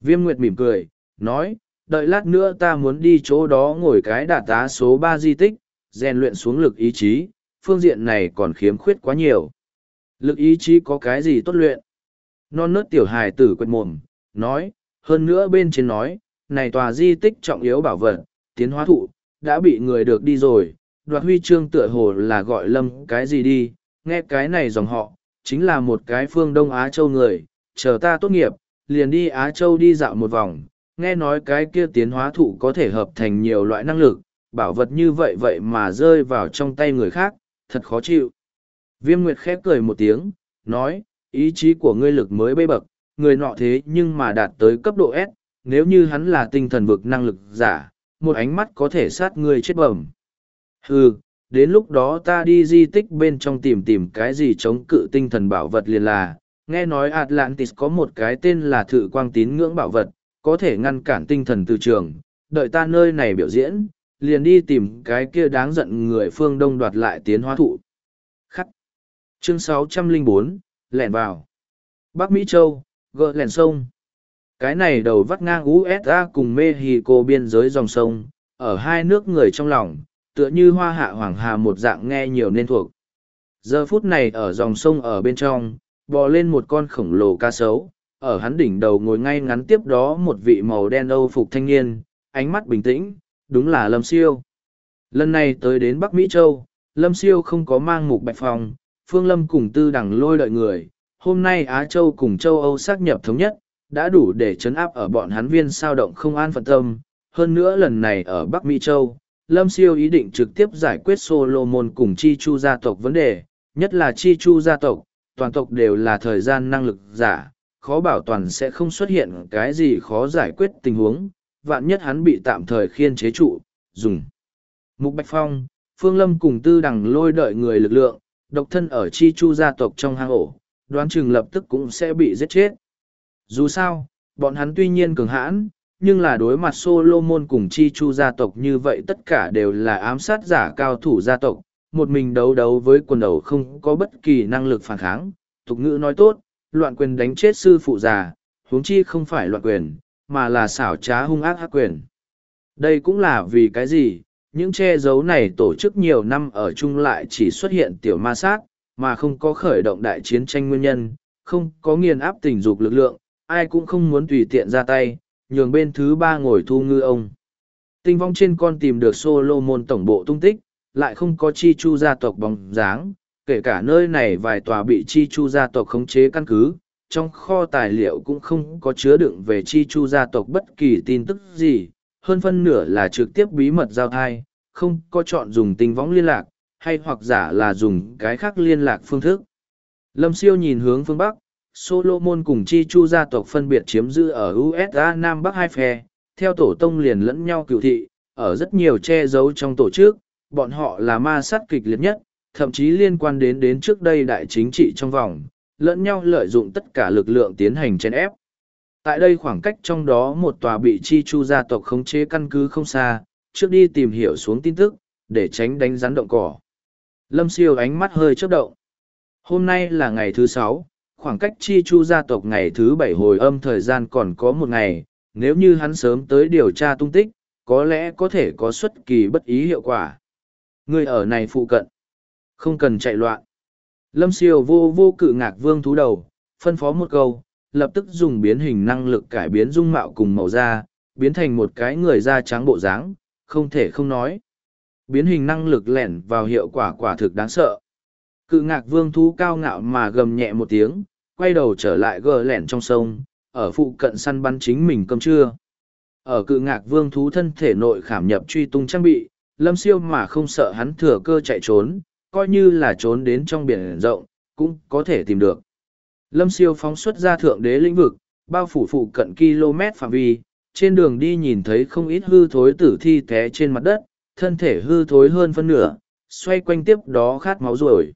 Viêm Nguyệt mỉm cười, nói, đợi lát nữa ta muốn đi chỗ đó ngồi cái đả tá số ba di tích, rèn luyện xuống lực ý chí, phương diện này còn khiếm khuyết quá nhiều. Lực ý chí có cái gì tốt luyện? Non nớt tiểu hài tử quệt mồm, nói, hơn nữa bên trên nói, này tòa di tích trọng yếu bảo vật, tiến hóa thụ, đã bị người được đi rồi, đoạt huy chương tựa hồ là gọi lâm cái gì đi, nghe cái này dòng họ, chính là một cái phương Đông Á Châu người, chờ ta tốt nghiệp, liền đi Á Châu đi dạo một vòng, nghe nói cái kia tiến hóa thụ có thể hợp thành nhiều loại năng lực, bảo vật như vậy vậy mà rơi vào trong tay người khác, thật khó chịu. Viêm Nguyệt khép cười một tiếng, nói, ý chí của ngươi lực mới bê bậc, người nọ thế nhưng mà đạt tới cấp độ S, nếu như hắn là tinh thần vực năng lực giả, một ánh mắt có thể sát ngươi chết bẩm. Hừ, đến lúc đó ta đi di tích bên trong tìm tìm cái gì chống cự tinh thần bảo vật liền là, nghe nói Atlantis có một cái tên là thự quang tín ngưỡng bảo vật, có thể ngăn cản tinh thần từ trường, đợi ta nơi này biểu diễn, liền đi tìm cái kia đáng giận người phương đông đoạt lại tiến hóa thụ. Khắc. Chương 604, lẻn vào. Bắc Mỹ Châu, gỡ lẻn sông. Cái này đầu vắt ngang USA cùng Mexico biên giới dòng sông, ở hai nước người trong lòng, tựa như hoa hạ hoàng hà một dạng nghe nhiều nên thuộc. Giờ phút này ở dòng sông ở bên trong, bò lên một con khổng lồ ca sấu, ở hắn đỉnh đầu ngồi ngay ngắn tiếp đó một vị màu đen âu phục thanh niên, ánh mắt bình tĩnh, đúng là Lâm Siêu. Lần này tới đến Bắc Mỹ Châu, Lâm Siêu không có mang mục bạch phòng, Phương Lâm cùng tư đẳng lôi đợi người, hôm nay Á Châu cùng châu Âu xác nhập thống nhất, đã đủ để chấn áp ở bọn hắn viên sao động không an phận tâm. Hơn nữa lần này ở Bắc Mỹ Châu, Lâm Siêu ý định trực tiếp giải quyết Solomon cùng Chi Chu gia tộc vấn đề, nhất là Chi Chu gia tộc, toàn tộc đều là thời gian năng lực giả, khó bảo toàn sẽ không xuất hiện cái gì khó giải quyết tình huống, vạn nhất hắn bị tạm thời khiên chế trụ, dùng. Mục Bạch Phong, Phương Lâm cùng tư đằng lôi đợi người lực lượng, độc thân ở Chi Chu gia tộc trong hang ổ, đoán chừng lập tức cũng sẽ bị giết chết. Dù sao, bọn hắn tuy nhiên cường hãn, nhưng là đối mặt Solomon cùng Chi Chu gia tộc như vậy tất cả đều là ám sát giả cao thủ gia tộc, một mình đấu đấu với quần đầu không có bất kỳ năng lực phản kháng. Tục ngữ nói tốt, loạn quyền đánh chết sư phụ già, huống chi không phải loạn quyền, mà là xảo trá hung ác hắc quyền. Đây cũng là vì cái gì, những che giấu này tổ chức nhiều năm ở chung lại chỉ xuất hiện tiểu ma sát, mà không có khởi động đại chiến tranh nguyên nhân, không có nghiền áp tình dục lực lượng, ai cũng không muốn tùy tiện ra tay, nhường bên thứ ba ngồi thu ngư ông. Tinh vong trên con tìm được Solomon tổng bộ tung tích, lại không có chi chu gia tộc bóng dáng, kể cả nơi này vài tòa bị chi chu gia tộc khống chế căn cứ, trong kho tài liệu cũng không có chứa đựng về chi chu gia tộc bất kỳ tin tức gì, hơn phân nửa là trực tiếp bí mật giao thai, không có chọn dùng tinh võng liên lạc, hay hoặc giả là dùng cái khác liên lạc phương thức. Lâm siêu nhìn hướng phương Bắc, Solomon cùng Chi Chu gia tộc phân biệt chiếm giữ ở USA Nam Bắc hai phe, theo tổ tông liền lẫn nhau cựu thị, ở rất nhiều che giấu trong tổ chức, bọn họ là ma sát kịch liệt nhất, thậm chí liên quan đến đến trước đây đại chính trị trong vòng, lẫn nhau lợi dụng tất cả lực lượng tiến hành chèn ép. Tại đây khoảng cách trong đó một tòa bị Chi Chu gia tộc khống chế căn cứ không xa, trước đi tìm hiểu xuống tin tức, để tránh đánh rắn động cỏ. Lâm siêu ánh mắt hơi chớp động. Hôm nay là ngày thứ sáu, khoảng cách chi chu gia tộc ngày thứ bảy hồi âm thời gian còn có một ngày, nếu như hắn sớm tới điều tra tung tích, có lẽ có thể có xuất kỳ bất ý hiệu quả. Người ở này phụ cận, không cần chạy loạn. Lâm siêu vô vô cự ngạc vương thú đầu, phân phó một câu, lập tức dùng biến hình năng lực cải biến dung mạo cùng màu da, biến thành một cái người da trắng bộ dáng, không thể không nói. Biến hình năng lực lẻn vào hiệu quả quả thực đáng sợ. Cự ngạc vương thú cao ngạo mà gầm nhẹ một tiếng, quay đầu trở lại gờ lẻn trong sông, ở phụ cận săn bắn chính mình cơm trưa. Ở cự ngạc vương thú thân thể nội khảm nhập truy tung trang bị, lâm siêu mà không sợ hắn thừa cơ chạy trốn, coi như là trốn đến trong biển rộng, cũng có thể tìm được. Lâm siêu phóng xuất ra thượng đế lĩnh vực, bao phủ phụ cận km phạm vi, trên đường đi nhìn thấy không ít hư thối tử thi té trên mặt đất, thân thể hư thối hơn phân nửa, xoay quanh tiếp đó khát máu rồi.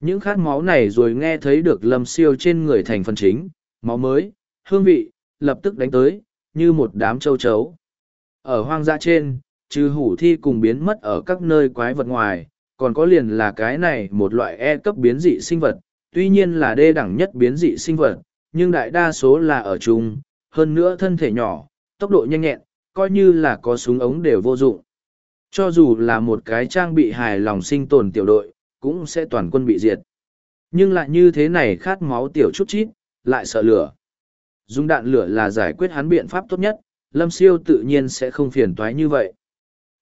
Những khát máu này rồi nghe thấy được lâm siêu trên người thành phần chính, máu mới, hương vị, lập tức đánh tới, như một đám châu chấu. Ở hoang dã trên, trừ hủ thi cùng biến mất ở các nơi quái vật ngoài, còn có liền là cái này một loại E cấp biến dị sinh vật, tuy nhiên là đê đẳng nhất biến dị sinh vật, nhưng đại đa số là ở chung, hơn nữa thân thể nhỏ, tốc độ nhanh nhẹn, coi như là có súng ống đều vô dụng. Cho dù là một cái trang bị hài lòng sinh tồn tiểu đội, cũng sẽ toàn quân bị diệt. Nhưng lại như thế này khát máu tiểu chút chít, lại sợ lửa. Dùng đạn lửa là giải quyết hắn biện pháp tốt nhất, lâm siêu tự nhiên sẽ không phiền toái như vậy.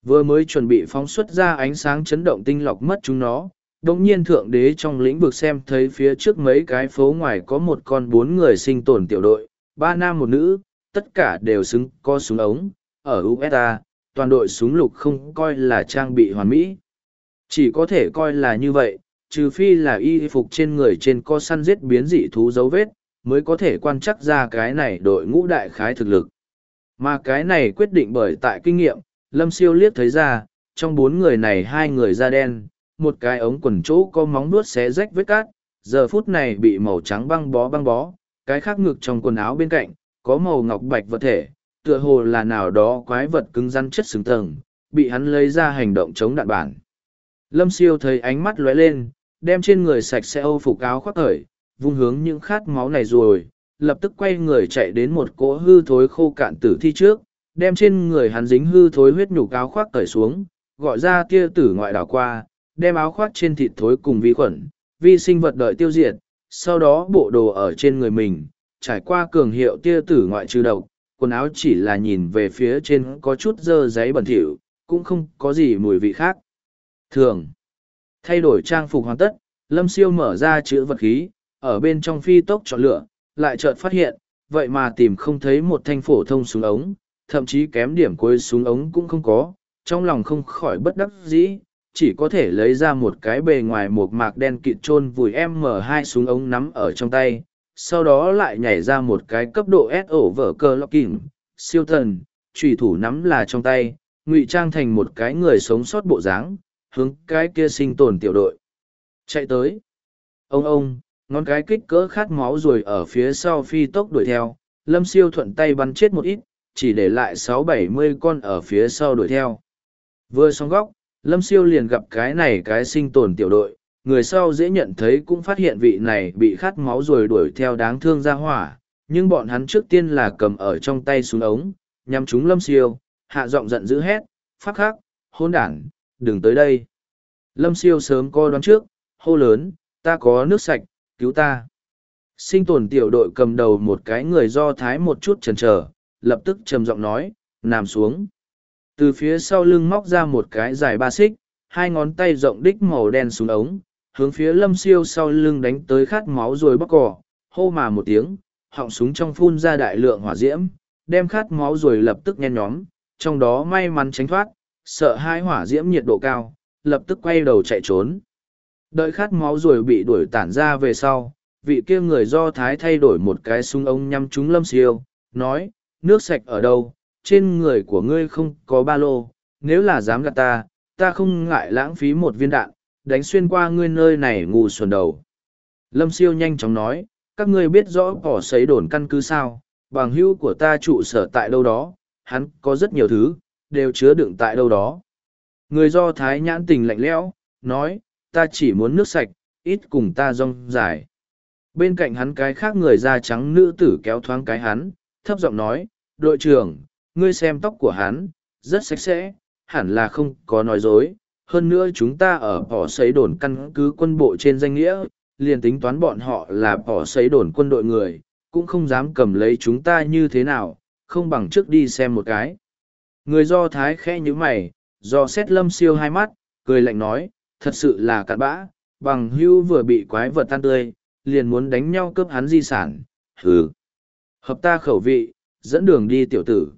Vừa mới chuẩn bị phóng xuất ra ánh sáng chấn động tinh lọc mất chúng nó, đồng nhiên thượng đế trong lĩnh vực xem thấy phía trước mấy cái phố ngoài có một con bốn người sinh tồn tiểu đội, ba nam một nữ, tất cả đều xứng có súng ống, ở USA, toàn đội súng lục không coi là trang bị hoàn mỹ. Chỉ có thể coi là như vậy, trừ phi là y phục trên người trên co săn giết biến dị thú dấu vết, mới có thể quan chắc ra cái này đội ngũ đại khái thực lực. Mà cái này quyết định bởi tại kinh nghiệm, Lâm Siêu liếc thấy ra, trong bốn người này hai người da đen, một cái ống quần chỗ có móng nuốt xé rách vết cát, giờ phút này bị màu trắng băng bó băng bó, cái khác ngực trong quần áo bên cạnh, có màu ngọc bạch vật thể, tựa hồ là nào đó quái vật cứng rắn chất xứng tầng, bị hắn lấy ra hành động chống đạn bản. Lâm siêu thấy ánh mắt lóe lên, đem trên người sạch sẽ âu phục áo khoác khởi, vung hướng những khát máu này rồi, lập tức quay người chạy đến một cỗ hư thối khô cạn tử thi trước, đem trên người hắn dính hư thối huyết nhục áo khoác cởi xuống, gọi ra tia tử ngoại đảo qua, đem áo khoác trên thịt thối cùng vi khuẩn, vi sinh vật đợi tiêu diệt, sau đó bộ đồ ở trên người mình, trải qua cường hiệu tia tử ngoại trừ độc, quần áo chỉ là nhìn về phía trên có chút dơ giấy bẩn thỉu, cũng không có gì mùi vị khác. Thường, thay đổi trang phục hoàn tất, Lâm Siêu mở ra chữ vật khí, ở bên trong phi tốc chọn lựa, lại chợt phát hiện, vậy mà tìm không thấy một thanh phổ thông súng ống, thậm chí kém điểm cuối súng ống cũng không có, trong lòng không khỏi bất đắc dĩ, chỉ có thể lấy ra một cái bề ngoài một mạc đen kịt trôn vùi m hai súng ống nắm ở trong tay, sau đó lại nhảy ra một cái cấp độ S ổ vở cơ locking, siêu thần, trùy thủ nắm là trong tay, ngụy trang thành một cái người sống sót bộ dáng, hướng cái kia sinh tồn tiểu đội. Chạy tới. Ông ông, ngón cái kích cỡ khát máu rồi ở phía sau phi tốc đuổi theo, lâm siêu thuận tay bắn chết một ít, chỉ để lại sáu bảy mươi con ở phía sau đuổi theo. Vừa xong góc, lâm siêu liền gặp cái này cái sinh tồn tiểu đội, người sau dễ nhận thấy cũng phát hiện vị này bị khát máu rồi đuổi theo đáng thương ra hỏa, nhưng bọn hắn trước tiên là cầm ở trong tay súng ống, nhằm chúng lâm siêu, hạ giọng giận dữ hét, phát khắc, hôn đản, đừng tới đây. Lâm siêu sớm coi đoán trước, hô lớn, ta có nước sạch, cứu ta. Sinh tồn tiểu đội cầm đầu một cái người do thái một chút chần chờ, lập tức trầm giọng nói, nằm xuống. Từ phía sau lưng móc ra một cái dài ba xích, hai ngón tay rộng đích màu đen xuống ống, hướng phía lâm siêu sau lưng đánh tới khát máu rồi bóc cỏ, hô mà một tiếng, họng súng trong phun ra đại lượng hỏa diễm, đem khát máu rồi lập tức nhen nhóm, trong đó may mắn tránh thoát, sợ hai hỏa diễm nhiệt độ cao, lập tức quay đầu chạy trốn. Đợi khát máu rồi bị đuổi tản ra về sau, vị kia người do thái thay đổi một cái súng ống nhắm trúng lâm siêu, nói, nước sạch ở đâu, trên người của ngươi không có ba lô, nếu là dám gạt ta, ta không ngại lãng phí một viên đạn, đánh xuyên qua ngươi nơi này ngu xuẩn đầu. Lâm siêu nhanh chóng nói, các ngươi biết rõ bỏ sấy đồn căn cứ sao, bằng hữu của ta trụ sở tại đâu đó, hắn có rất nhiều thứ, đều chứa đựng tại đâu đó. Người do thái nhãn tình lạnh lẽo, nói, ta chỉ muốn nước sạch, ít cùng ta rong dài. Bên cạnh hắn cái khác người da trắng nữ tử kéo thoáng cái hắn, thấp giọng nói, đội trưởng, ngươi xem tóc của hắn, rất sạch sẽ, hẳn là không có nói dối. Hơn nữa chúng ta ở bỏ sấy đồn căn cứ quân bộ trên danh nghĩa, liền tính toán bọn họ là bỏ sấy đồn quân đội người, cũng không dám cầm lấy chúng ta như thế nào, không bằng trước đi xem một cái. Người do thái khẽ như mày, do xét lâm siêu hai mắt, cười lạnh nói, thật sự là cặn bã, bằng hưu vừa bị quái vật tan tươi, liền muốn đánh nhau cướp hắn di sản, hừ. Hợp ta khẩu vị, dẫn đường đi tiểu tử.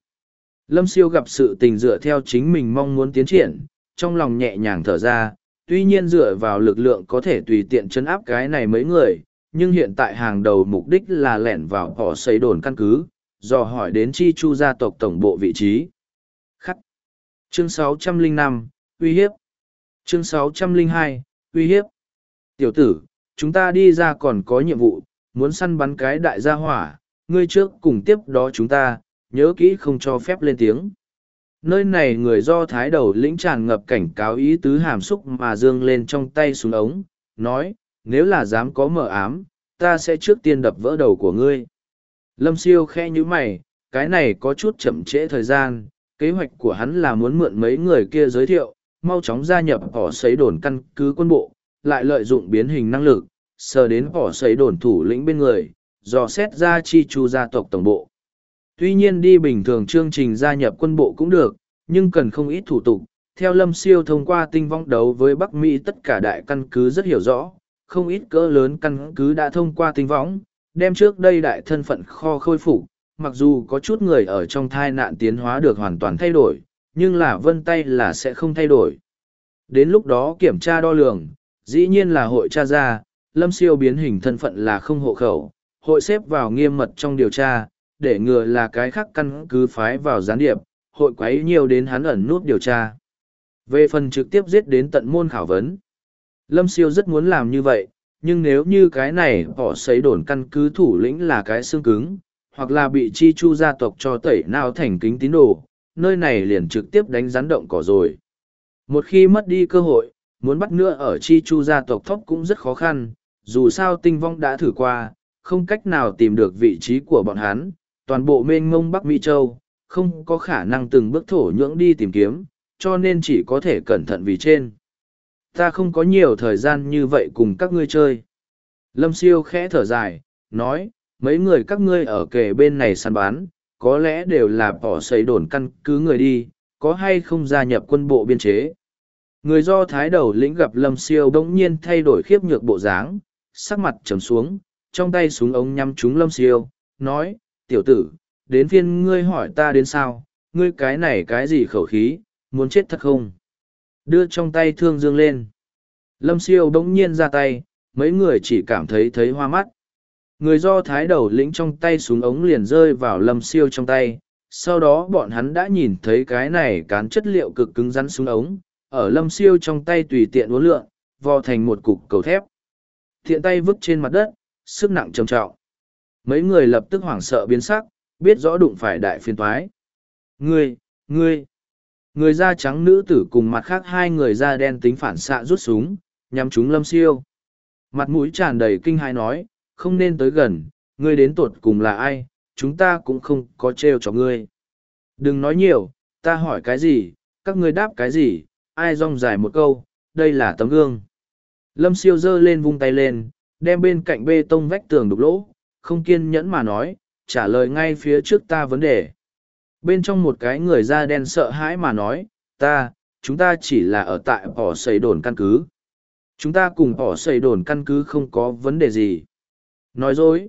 Lâm siêu gặp sự tình dựa theo chính mình mong muốn tiến triển, trong lòng nhẹ nhàng thở ra, tuy nhiên dựa vào lực lượng có thể tùy tiện chấn áp cái này mấy người, nhưng hiện tại hàng đầu mục đích là lẻn vào họ xây đồn căn cứ, dò hỏi đến chi chu gia tộc tổng bộ vị trí. Khắc. Chương 605, uy hiếp. Chương 602, uy hiếp. Tiểu tử, chúng ta đi ra còn có nhiệm vụ, muốn săn bắn cái đại gia hỏa, ngươi trước cùng tiếp đó chúng ta, nhớ kỹ không cho phép lên tiếng. Nơi này người do thái đầu lĩnh tràn ngập cảnh cáo ý tứ hàm xúc mà dương lên trong tay xuống ống, nói, nếu là dám có mở ám, ta sẽ trước tiên đập vỡ đầu của ngươi. Lâm siêu khe như mày, cái này có chút chậm trễ thời gian, kế hoạch của hắn là muốn mượn mấy người kia giới thiệu, mau chóng gia nhập họ xấy đồn căn cứ quân bộ, lại lợi dụng biến hình năng lực, sờ đến họ sấy đồn thủ lĩnh bên người, dò xét ra chi chu gia tộc tổng bộ. Tuy nhiên đi bình thường chương trình gia nhập quân bộ cũng được, nhưng cần không ít thủ tục. Theo Lâm Siêu thông qua tinh vong đấu với Bắc Mỹ tất cả đại căn cứ rất hiểu rõ, không ít cỡ lớn căn cứ đã thông qua tinh võng, đem trước đây đại thân phận kho khôi phục, mặc dù có chút người ở trong thai nạn tiến hóa được hoàn toàn thay đổi, nhưng là vân tay là sẽ không thay đổi. Đến lúc đó kiểm tra đo lường, dĩ nhiên là hội tra ra, lâm siêu biến hình thân phận là không hộ khẩu, hội xếp vào nghiêm mật trong điều tra, để ngừa là cái khác căn cứ phái vào gián điệp, hội quấy nhiều đến hắn ẩn nút điều tra. Về phần trực tiếp giết đến tận môn khảo vấn, Lâm siêu rất muốn làm như vậy, nhưng nếu như cái này bỏ xấy đồn căn cứ thủ lĩnh là cái xương cứng, hoặc là bị chi chu gia tộc cho tẩy nào thành kính tín đồ, nơi này liền trực tiếp đánh rắn động cỏ rồi. Một khi mất đi cơ hội, muốn bắt nữa ở chi chu gia tộc thóc cũng rất khó khăn, dù sao tinh vong đã thử qua, không cách nào tìm được vị trí của bọn hắn, toàn bộ mênh mông Bắc Mỹ Châu, không có khả năng từng bước thổ nhưỡng đi tìm kiếm, cho nên chỉ có thể cẩn thận vì trên. Ta không có nhiều thời gian như vậy cùng các ngươi chơi. Lâm siêu khẽ thở dài, nói, mấy người các ngươi ở kề bên này săn bán, có lẽ đều là bỏ xây đồn căn cứ người đi, có hay không gia nhập quân bộ biên chế. Người do thái đầu lĩnh gặp lâm siêu đống nhiên thay đổi khiếp nhược bộ dáng, sắc mặt trầm xuống, trong tay súng ống nhắm trúng lâm siêu, nói, tiểu tử, đến phiên ngươi hỏi ta đến sao, ngươi cái này cái gì khẩu khí, muốn chết thật không? Đưa trong tay thương dương lên. Lâm siêu bỗng nhiên ra tay, mấy người chỉ cảm thấy thấy hoa mắt. Người do thái đầu lĩnh trong tay súng ống liền rơi vào lâm siêu trong tay, sau đó bọn hắn đã nhìn thấy cái này cán chất liệu cực cứng rắn súng ống, ở lâm siêu trong tay tùy tiện uốn lượn, vò thành một cục cầu thép. Thiện tay vứt trên mặt đất, sức nặng trầm trọng. Mấy người lập tức hoảng sợ biến sắc, biết rõ đụng phải đại phiên toái. Ngươi, ngươi, người da trắng nữ tử cùng mặt khác hai người da đen tính phản xạ rút súng, nhắm chúng lâm siêu. Mặt mũi tràn đầy kinh hãi nói, không nên tới gần, ngươi đến tuột cùng là ai, chúng ta cũng không có trêu cho ngươi. Đừng nói nhiều, ta hỏi cái gì, các ngươi đáp cái gì, ai rong dài một câu, đây là tấm gương. Lâm siêu giơ lên vung tay lên, đem bên cạnh bê tông vách tường đục lỗ, không kiên nhẫn mà nói, trả lời ngay phía trước ta vấn đề. Bên trong một cái người da đen sợ hãi mà nói, ta, chúng ta chỉ là ở tại bỏ xây đồn căn cứ. Chúng ta cùng bỏ xây đồn căn cứ không có vấn đề gì. Nói dối.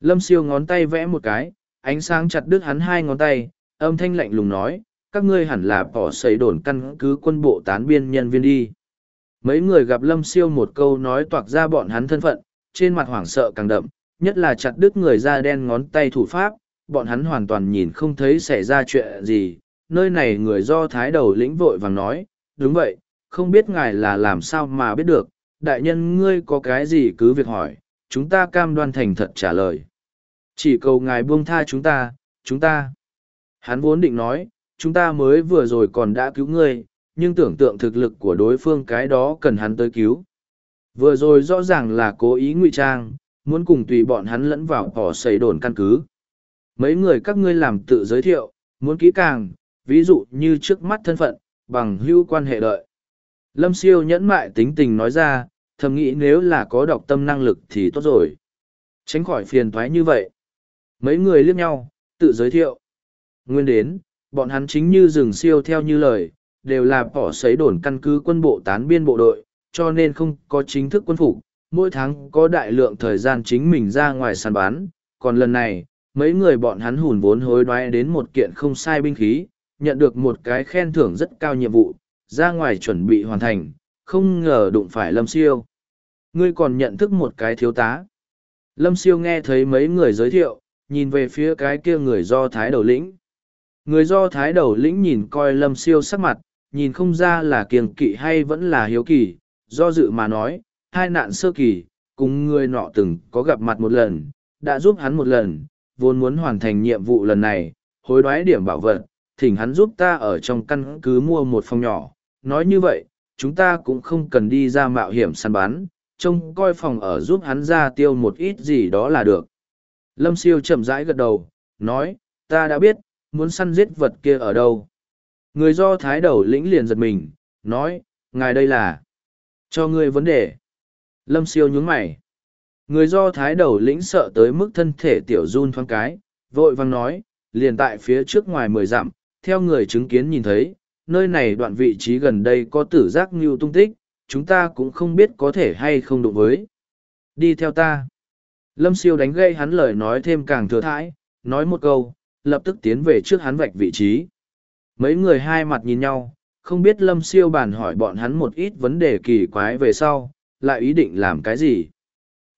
Lâm siêu ngón tay vẽ một cái, ánh sáng chặt đứt hắn hai ngón tay, âm thanh lạnh lùng nói, các ngươi hẳn là bỏ xây đồn căn cứ quân bộ tán biên nhân viên đi. Mấy người gặp Lâm siêu một câu nói toạc ra bọn hắn thân phận, trên mặt hoảng sợ càng đậm, nhất là chặt đứt người da đen ngón tay thủ pháp, bọn hắn hoàn toàn nhìn không thấy xảy ra chuyện gì. Nơi này người do thái đầu lĩnh vội vàng nói, đúng vậy, không biết ngài là làm sao mà biết được, đại nhân ngươi có cái gì cứ việc hỏi, chúng ta cam đoan thành thật trả lời. Chỉ cầu ngài buông tha chúng ta, chúng ta. Hắn vốn định nói, chúng ta mới vừa rồi còn đã cứu ngươi, nhưng tưởng tượng thực lực của đối phương cái đó cần hắn tới cứu. Vừa rồi rõ ràng là cố ý ngụy trang, muốn cùng tùy bọn hắn lẫn vào bỏ xây đồn căn cứ. Mấy người các ngươi làm tự giới thiệu, muốn kỹ càng, ví dụ như trước mắt thân phận, bằng hữu quan hệ đợi. Lâm siêu nhẫn mại tính tình nói ra, thầm nghĩ nếu là có đọc tâm năng lực thì tốt rồi. Tránh khỏi phiền thoái như vậy. Mấy người liếc nhau, tự giới thiệu. Nguyên đến, bọn hắn chính như rừng siêu theo như lời, đều là bỏ sấy đồn căn cứ quân bộ tán biên bộ đội, cho nên không có chính thức quân phục. Mỗi tháng có đại lượng thời gian chính mình ra ngoài săn bán, còn lần này, mấy người bọn hắn hùn vốn hối đoái đến một kiện không sai binh khí, nhận được một cái khen thưởng rất cao nhiệm vụ, ra ngoài chuẩn bị hoàn thành, không ngờ đụng phải Lâm Siêu. Ngươi còn nhận thức một cái thiếu tá. Lâm Siêu nghe thấy mấy người giới thiệu, nhìn về phía cái kia người do Thái Đầu Lĩnh. Người do Thái Đầu Lĩnh nhìn coi Lâm Siêu sắc mặt, nhìn không ra là kiềng kỵ hay vẫn là hiếu kỳ, do dự mà nói, hai nạn sơ kỳ, cùng người nọ từng có gặp mặt một lần, đã giúp hắn một lần, vốn muốn hoàn thành nhiệm vụ lần này, hối đoái điểm bảo vật, thỉnh hắn giúp ta ở trong căn cứ mua một phòng nhỏ. Nói như vậy, chúng ta cũng không cần đi ra mạo hiểm săn bắn, trông coi phòng ở giúp hắn ra tiêu một ít gì đó là được. Lâm siêu chậm rãi gật đầu, nói, ta đã biết, muốn săn giết vật kia ở đâu. Người do thái đầu lĩnh liền giật mình, nói, ngài đây là. Cho ngươi vấn đề. Lâm siêu nhướng mày. Người do thái đầu lĩnh sợ tới mức thân thể tiểu run thoáng cái, vội vang nói, liền tại phía trước ngoài mười dặm, theo người chứng kiến nhìn thấy, nơi này đoạn vị trí gần đây có tử giác như tung tích, chúng ta cũng không biết có thể hay không đụng với. Đi theo ta. Lâm siêu đánh gây hắn lời nói thêm càng thừa thãi, nói một câu, lập tức tiến về trước hắn vạch vị trí. Mấy người hai mặt nhìn nhau, không biết lâm siêu bàn hỏi bọn hắn một ít vấn đề kỳ quái về sau, lại ý định làm cái gì.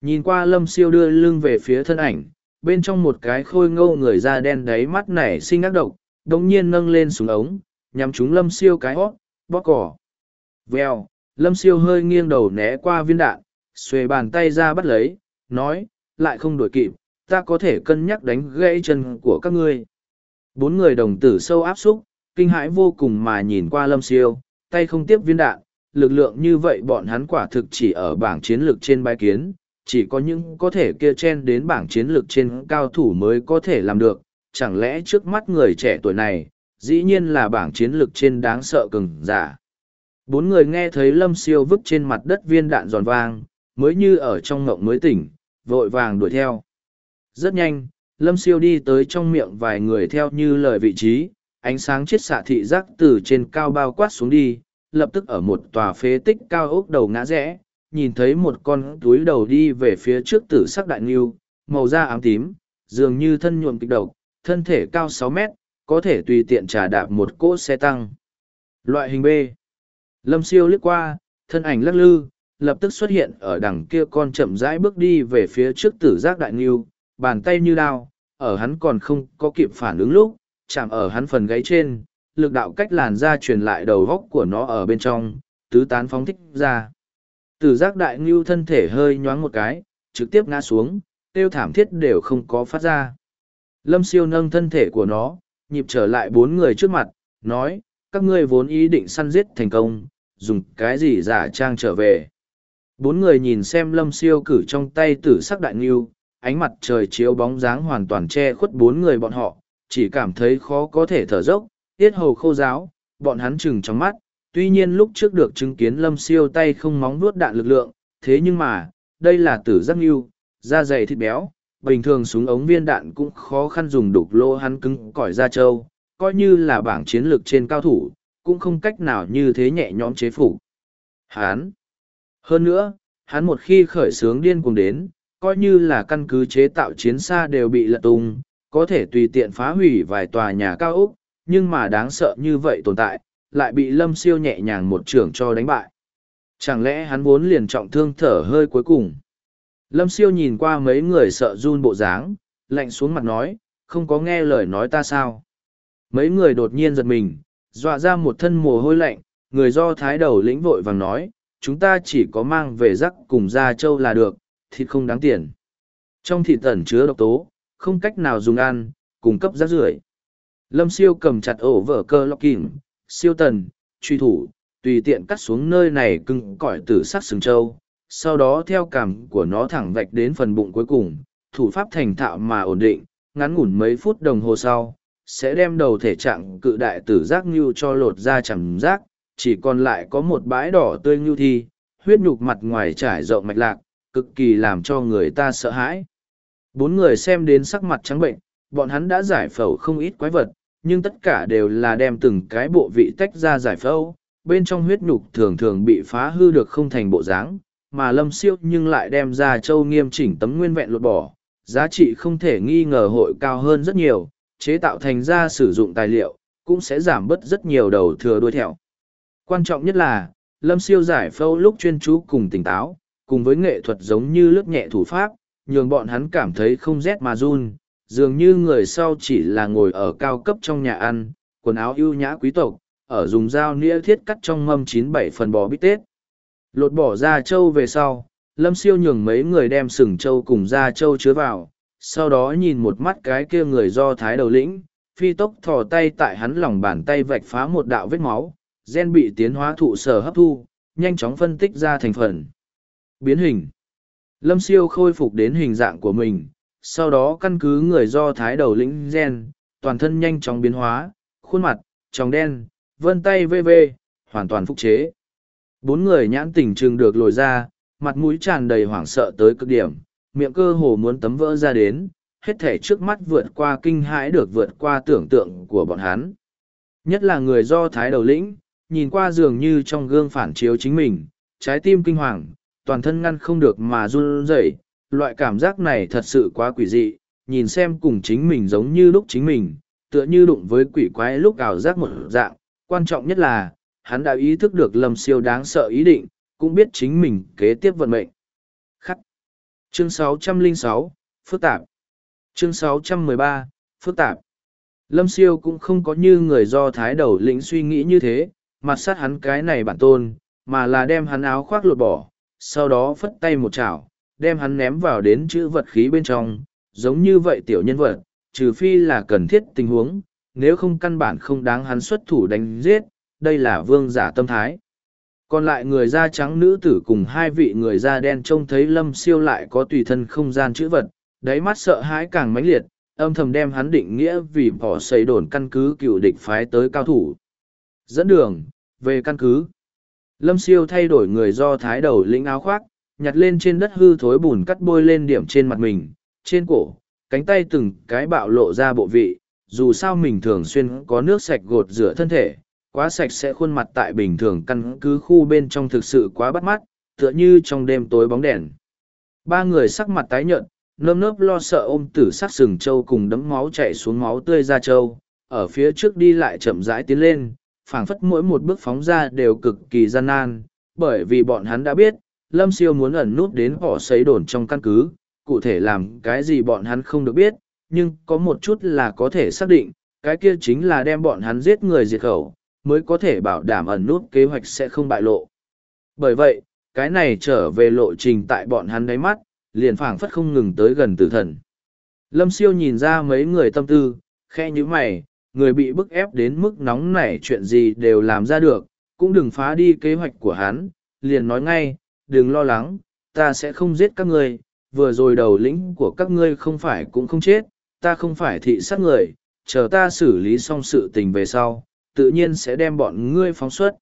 Nhìn qua lâm siêu đưa lưng về phía thân ảnh, bên trong một cái khôi ngâu người da đen đáy mắt nảy sinh ác độc, đồng nhiên nâng lên súng ống, nhắm chúng lâm siêu cái hót, bóp cỏ. Vèo, lâm siêu hơi nghiêng đầu né qua viên đạn, xuề bàn tay ra bắt lấy, nói, lại không đuổi kịp, ta có thể cân nhắc đánh gãy chân của các ngươi. Bốn người đồng tử sâu áp xúc, kinh hãi vô cùng mà nhìn qua lâm siêu, tay không tiếp viên đạn, lực lượng như vậy bọn hắn quả thực chỉ ở bảng chiến lược trên bài kiến, chỉ có những có thể kia chen đến bảng chiến lược trên cao thủ mới có thể làm được, chẳng lẽ trước mắt người trẻ tuổi này, dĩ nhiên là bảng chiến lược trên đáng sợ cừng giả. Bốn người nghe thấy lâm siêu vứt trên mặt đất viên đạn giòn vang, mới như ở trong ngộng mới tỉnh, vội vàng đuổi theo. Rất nhanh, lâm siêu đi tới trong miệng vài người theo như lời vị trí, ánh sáng chiết xạ thị giác từ trên cao bao quát xuống đi, lập tức ở một tòa phế tích cao ốc đầu ngã rẽ, nhìn thấy một con túi đầu đi về phía trước tử sắc đại nghiêu, màu da ám tím, dường như thân nhuộm kịch độc, thân thể cao sáu mét, có thể tùy tiện trả đạp một cỗ xe tăng. Loại hình B. Lâm siêu liếc qua, thân ảnh lắc lư, lập tức xuất hiện ở đằng kia con chậm rãi bước đi về phía trước tử giác đại nghiêu, bàn tay như đao, ở hắn còn không có kịp phản ứng lúc, chạm ở hắn phần gáy trên, lực đạo cách làn da truyền lại đầu góc của nó ở bên trong, tứ tán phóng thích ra. Tử giác đại ngưu thân thể hơi nhoáng một cái, trực tiếp ngã xuống, tiêu thảm thiết đều không có phát ra. Lâm siêu nâng thân thể của nó, nhịp trở lại bốn người trước mặt, nói, các ngươi vốn ý định săn giết thành công, dùng cái gì giả trang trở về. Bốn người nhìn xem lâm siêu cử trong tay tử sắc đại ngưu, ánh mặt trời chiếu bóng dáng hoàn toàn che khuất bốn người bọn họ, chỉ cảm thấy khó có thể thở dốc, tiết hầu khô giáo, bọn hắn chừng trong mắt, tuy nhiên lúc trước được chứng kiến lâm siêu tay không móng vuốt đạn lực lượng, thế nhưng mà, đây là tử giác nghiêu, da dày thịt béo, bình thường súng ống viên đạn cũng khó khăn dùng đục lô hắn cứng cỏi da trâu, coi như là bảng chiến lược trên cao thủ, cũng không cách nào như thế nhẹ nhõm chế phục. Hắn. Hơn nữa, hắn một khi khởi sướng điên cuồng đến, coi như là căn cứ chế tạo chiến xa đều bị lật tung, có thể tùy tiện phá hủy vài tòa nhà cao ốc, nhưng mà đáng sợ như vậy tồn tại, lại bị lâm siêu nhẹ nhàng một trưởng cho đánh bại. Chẳng lẽ hắn vốn liền trọng thương thở hơi cuối cùng? Lâm siêu nhìn qua mấy người sợ run bộ dáng, lạnh xuống mặt nói, không có nghe lời nói ta sao? Mấy người đột nhiên giật mình, dọa ra một thân mồ hôi lạnh, người do thái đầu lĩnh vội vàng nói, chúng ta chỉ có mang về rắc cùng da trâu là được, thịt không đáng tiền. Trong thịt tẩn chứa độc tố, không cách nào dùng ăn, cung cấp rác rưởi. Lâm siêu cầm chặt ổ vở cơ lọc kìm, siêu tần, truy thủ, tùy tiện cắt xuống nơi này cưng cõi tử sắc sừng trâu, sau đó theo cảm của nó thẳng vạch đến phần bụng cuối cùng, thủ pháp thành thạo mà ổn định, ngắn ngủn mấy phút đồng hồ sau, sẽ đem đầu thể trạng cự đại tử giác như cho lột ra chẳng rác, chỉ còn lại có một bãi đỏ tươi như thi, huyết nhục mặt ngoài trải rộng mạch lạc, cực kỳ làm cho người ta sợ hãi. Bốn người xem đến sắc mặt trắng bệnh, bọn hắn đã giải phẫu không ít quái vật, nhưng tất cả đều là đem từng cái bộ vị tách ra giải phẫu, bên trong huyết nhục thường thường bị phá hư được không thành bộ dáng, mà lâm siêu nhưng lại đem ra châu nghiêm chỉnh tấm nguyên vẹn lột bỏ, giá trị không thể nghi ngờ hội cao hơn rất nhiều, chế tạo thành ra sử dụng tài liệu, cũng sẽ giảm bớt rất nhiều đầu thừa đuôi thẹo. Quan trọng nhất là, lâm siêu giải phẫu lúc chuyên chú cùng tỉnh táo, cùng với nghệ thuật giống như lướt nhẹ thủ pháp, nhường bọn hắn cảm thấy không rét mà run, dường như người sau chỉ là ngồi ở cao cấp trong nhà ăn, quần áo ưu nhã quý tộc, ở dùng dao nĩa thiết cắt trong mâm chín bảy phần bò bít tết. Lột bỏ da trâu về sau, lâm siêu nhường mấy người đem sừng trâu cùng da trâu chứa vào, sau đó nhìn một mắt cái kia người do thái đầu lĩnh, phi tốc thò tay tại hắn lòng bàn tay vạch phá một đạo vết máu, gen bị tiến hóa thụ sở hấp thu, nhanh chóng phân tích ra thành phần. Biến hình Lâm siêu khôi phục đến hình dạng của mình, sau đó căn cứ người do thái đầu lĩnh gen, toàn thân nhanh chóng biến hóa, khuôn mặt, tròng đen, vân tay vv, hoàn toàn phục chế. Bốn người nhãn tình trường được lồi ra, mặt mũi tràn đầy hoảng sợ tới cực điểm, miệng cơ hồ muốn tấm vỡ ra đến, hết thể trước mắt vượt qua kinh hãi được vượt qua tưởng tượng của bọn hắn. Nhất là người do thái đầu lĩnh, nhìn qua dường như trong gương phản chiếu chính mình, trái tim kinh hoàng, toàn thân ngăn không được mà run rẩy. loại cảm giác này thật sự quá quỷ dị, nhìn xem cùng chính mình giống như lúc chính mình, tựa như đụng với quỷ quái lúc ảo giác một dạng, quan trọng nhất là, hắn đã ý thức được lâm siêu đáng sợ ý định, cũng biết chính mình kế tiếp vận mệnh. Khắc. Chương 606, Phức tạp. Chương 613, Phức tạp. Lâm siêu cũng không có như người do thái đầu lĩnh suy nghĩ như thế, mặt sát hắn cái này bản tôn, mà là đem hắn áo khoác lột bỏ, sau đó phất tay một chảo, đem hắn ném vào đến chữ vật khí bên trong, giống như vậy tiểu nhân vật, trừ phi là cần thiết tình huống, nếu không căn bản không đáng hắn xuất thủ đánh giết, đây là vương giả tâm thái. Còn lại người da trắng nữ tử cùng hai vị người da đen trông thấy lâm siêu lại có tùy thân không gian chữ vật, đáy mắt sợ hãi càng mãnh liệt, âm thầm đem hắn định nghĩa vì bỏ xây đồn căn cứ cựu địch phái tới cao thủ. Dẫn đường, về căn cứ. Lâm siêu thay đổi người do thái đầu lĩnh áo khoác, nhặt lên trên đất hư thối bùn cắt bôi lên điểm trên mặt mình, trên cổ, cánh tay từng cái bạo lộ ra bộ vị, dù sao mình thường xuyên có nước sạch gột rửa thân thể, quá sạch sẽ khuôn mặt tại bình thường căn cứ khu bên trong thực sự quá bắt mắt, tựa như trong đêm tối bóng đèn. Ba người sắc mặt tái nhợt, nơm nớp lo sợ ôm tử sắc sừng trâu cùng đấm máu chạy xuống máu tươi ra trâu, ở phía trước đi lại chậm rãi tiến lên, phảng phất mỗi một bước phóng ra đều cực kỳ gian nan, bởi vì bọn hắn đã biết, Lâm Siêu muốn ẩn nút đến họ xấy đồn trong căn cứ, cụ thể làm cái gì bọn hắn không được biết, nhưng có một chút là có thể xác định, cái kia chính là đem bọn hắn giết người diệt khẩu, mới có thể bảo đảm ẩn nút kế hoạch sẽ không bại lộ. Bởi vậy, cái này trở về lộ trình tại bọn hắn đáy mắt, liền phảng phất không ngừng tới gần tử thần. Lâm siêu nhìn ra mấy người tâm tư, khe như mày, người bị bức ép đến mức nóng nảy chuyện gì đều làm ra được, cũng đừng phá đi kế hoạch của hắn, liền nói ngay, đừng lo lắng, ta sẽ không giết các ngươi, vừa rồi đầu lĩnh của các ngươi không phải cũng không chết, ta không phải thị sát người, chờ ta xử lý xong sự tình về sau, tự nhiên sẽ đem bọn ngươi phóng xuất.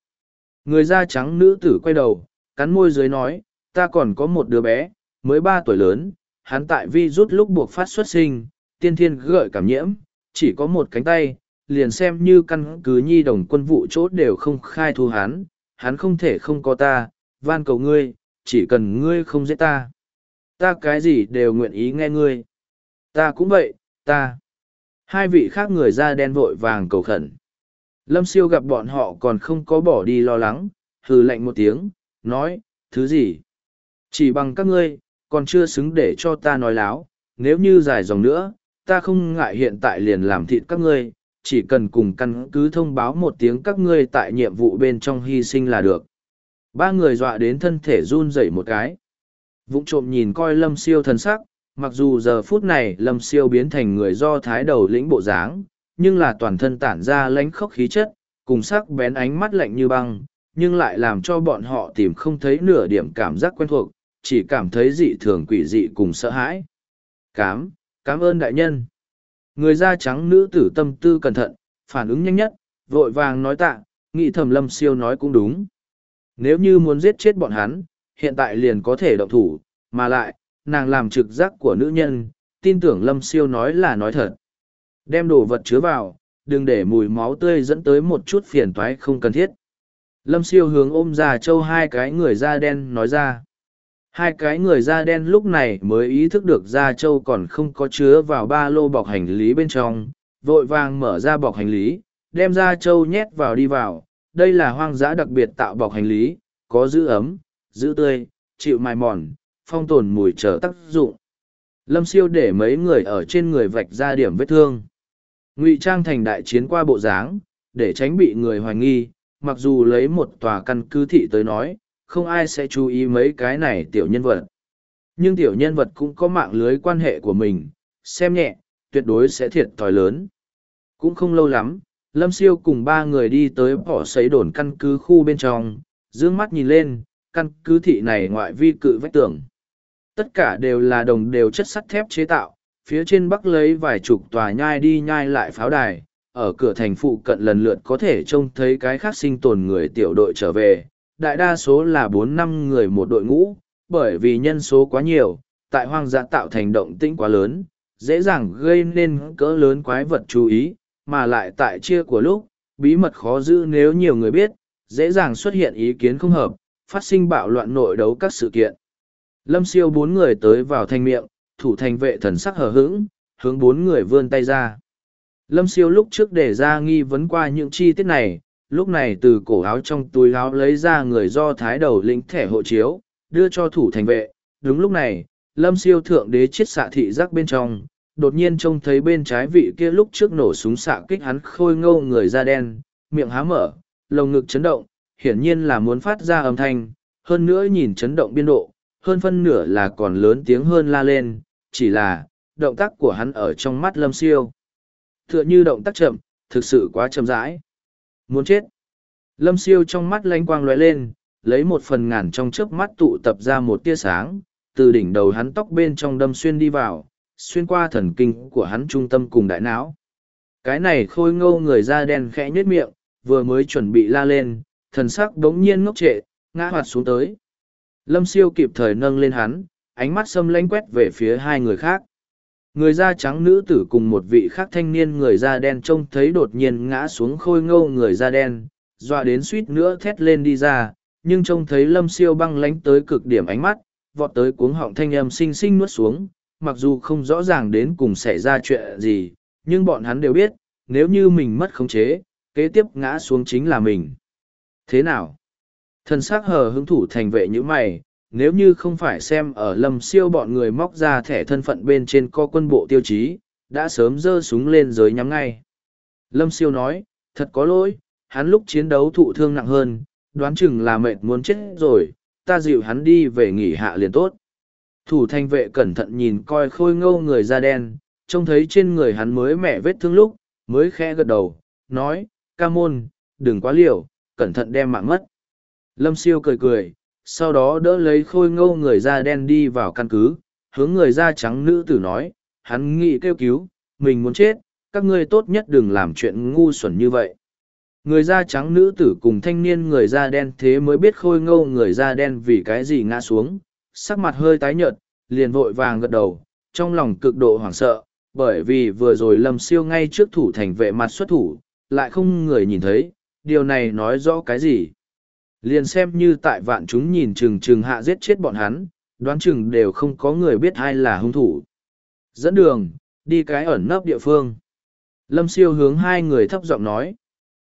Người da trắng nữ tử quay đầu, cắn môi dưới nói, ta còn có một đứa bé, mới ba tuổi lớn, hắn tại vi rút lúc buộc phát xuất sinh, tiên thiên gợi cảm nhiễm, chỉ có một cánh tay, liền xem như căn cứ nhi đồng quân vụ chốt đều không khai thu hắn, hắn không thể không có ta, van cầu ngươi, chỉ cần ngươi không giết ta. Ta cái gì đều nguyện ý nghe ngươi. Ta cũng vậy, ta. Hai vị khác người da đen vội vàng cầu khẩn. Lâm siêu gặp bọn họ còn không có bỏ đi lo lắng, hừ lạnh một tiếng, nói, thứ gì? Chỉ bằng các ngươi, còn chưa xứng để cho ta nói láo, nếu như dài dòng nữa, ta không ngại hiện tại liền làm thịt các ngươi, chỉ cần cùng căn cứ thông báo một tiếng các ngươi tại nhiệm vụ bên trong hy sinh là được. Ba người dọa đến thân thể run rẩy một cái. Vũng trộm nhìn coi lâm siêu thần sắc, mặc dù giờ phút này lâm siêu biến thành người do thái đầu lĩnh bộ dáng, nhưng là toàn thân tản ra lánh khốc khí chất, cùng sắc bén ánh mắt lạnh như băng, nhưng lại làm cho bọn họ tìm không thấy nửa điểm cảm giác quen thuộc, chỉ cảm thấy dị thường quỷ dị cùng sợ hãi. Cám, cảm ơn đại nhân. Người da trắng nữ tử tâm tư cẩn thận, phản ứng nhanh nhất, vội vàng nói tạ, nghĩ thẩm lâm siêu nói cũng đúng. Nếu như muốn giết chết bọn hắn, hiện tại liền có thể động thủ, mà lại, nàng làm trực giác của nữ nhân, tin tưởng lâm siêu nói là nói thật. Đem đồ vật chứa vào, đừng để mùi máu tươi dẫn tới một chút phiền toái không cần thiết. Lâm siêu hướng ôm già châu hai cái người da đen nói ra. Hai cái người da đen lúc này mới ý thức được da châu còn không có chứa vào ba lô bọc hành lý bên trong, vội vàng mở ra bọc hành lý, đem da châu nhét vào đi vào. Đây là hoang dã đặc biệt tạo bọc hành lý, có giữ ấm, giữ tươi, chịu mài mòn, phong tồn mùi trở tác dụng. Lâm siêu để mấy người ở trên người vạch ra điểm vết thương ngụy trang thành đại chiến qua bộ dáng để tránh bị người hoài nghi mặc dù lấy một tòa căn cứ thị tới nói không ai sẽ chú ý mấy cái này tiểu nhân vật. Nhưng tiểu nhân vật cũng có mạng lưới quan hệ của mình xem nhẹ tuyệt đối sẽ thiệt thòi lớn. Cũng không lâu lắm lâm siêu cùng ba người đi tới bỏ xấy đồn căn cứ khu bên trong dương mắt nhìn lên căn cứ thị này ngoại vi cự vách tường. Tất cả đều là đồng đều chất sắt thép chế tạo phía trên bắc lấy vài chục tòa nhai đi nhai lại pháo đài, ở cửa thành phụ cận lần lượt có thể trông thấy cái khác sinh tồn người tiểu đội trở về, đại đa số là bốn năm người một đội ngũ, bởi vì nhân số quá nhiều, tại hoang dã tạo thành động tĩnh quá lớn, dễ dàng gây nên cỡ lớn quái vật chú ý, mà lại tại chia của lúc, bí mật khó giữ nếu nhiều người biết, dễ dàng xuất hiện ý kiến không hợp, phát sinh bạo loạn nội đấu các sự kiện. Lâm siêu bốn người tới vào thanh miệng, thủ thành vệ thần sắc hờ hững, hướng bốn người vươn tay ra. Lâm siêu lúc trước để ra nghi vấn qua những chi tiết này, lúc này từ cổ áo trong túi áo lấy ra người do thái đầu lĩnh thẻ hộ chiếu, đưa cho thủ thành vệ. Đúng lúc này, lâm siêu thượng đế chiết xạ thị giác bên trong, đột nhiên trông thấy bên trái vị kia lúc trước nổ súng xạ kích hắn khôi ngâu người da đen, miệng há mở, lồng ngực chấn động, hiển nhiên là muốn phát ra âm thanh, hơn nữa nhìn chấn động biên độ, hơn phân nửa là còn lớn tiếng hơn la lên, chỉ là, động tác của hắn ở trong mắt lâm siêu. Tựa như động tác chậm, thực sự quá chậm rãi. Muốn chết. Lâm siêu trong mắt lánh quang lóe lên, lấy một phần ngàn trong trước mắt tụ tập ra một tia sáng, từ đỉnh đầu hắn tóc bên trong đâm xuyên đi vào, xuyên qua thần kinh của hắn trung tâm cùng đại não. Cái này khôi ngô người da đen khẽ nhếch miệng, vừa mới chuẩn bị la lên, thần sắc đống nhiên ngốc trệ, ngã hoạt xuống tới. Lâm siêu kịp thời nâng lên hắn, ánh mắt xâm lánh quét về phía hai người khác. Người da trắng nữ tử cùng một vị khác thanh niên người da đen trông thấy đột nhiên ngã xuống khôi ngô người da đen, dọa đến suýt nữa thét lên đi ra, nhưng trông thấy lâm siêu băng lánh tới cực điểm ánh mắt, vọt tới cuống họng thanh âm xinh xinh nuốt xuống, mặc dù không rõ ràng đến cùng xảy ra chuyện gì, nhưng bọn hắn đều biết, nếu như mình mất khống chế, kế tiếp ngã xuống chính là mình. Thế nào? Thần sắc hờ hứng thủ thành vệ như mày, nếu như không phải xem ở lâm siêu bọn người móc ra thẻ thân phận bên trên co quân bộ tiêu chí, đã sớm giơ súng lên giới nhắm ngay. Lâm siêu nói, thật có lỗi, hắn lúc chiến đấu thụ thương nặng hơn, đoán chừng là mệt muốn chết rồi, ta dịu hắn đi về nghỉ hạ liền tốt. Thủ thanh vệ cẩn thận nhìn coi khôi ngâu người da đen, trông thấy trên người hắn mới mẻ vết thương lúc, mới khe gật đầu, nói, ca môn, đừng quá liều, cẩn thận đem mạng mất. Lâm siêu cười cười, sau đó đỡ lấy khôi ngâu người da đen đi vào căn cứ, hướng người da trắng nữ tử nói, hắn nghĩ kêu cứu, mình muốn chết, các ngươi tốt nhất đừng làm chuyện ngu xuẩn như vậy. Người da trắng nữ tử cùng thanh niên người da đen thế mới biết khôi ngâu người da đen vì cái gì ngã xuống, sắc mặt hơi tái nhợt, liền vội vàng gật đầu, trong lòng cực độ hoảng sợ, bởi vì vừa rồi lâm siêu ngay trước thủ thành vệ mặt xuất thủ, lại không người nhìn thấy, điều này nói rõ cái gì. Liền xem như tại vạn chúng nhìn chừng chừng hạ giết chết bọn hắn, đoán chừng đều không có người biết ai là hung thủ. Dẫn đường, đi cái ẩn nấp địa phương. Lâm siêu hướng hai người thấp giọng nói.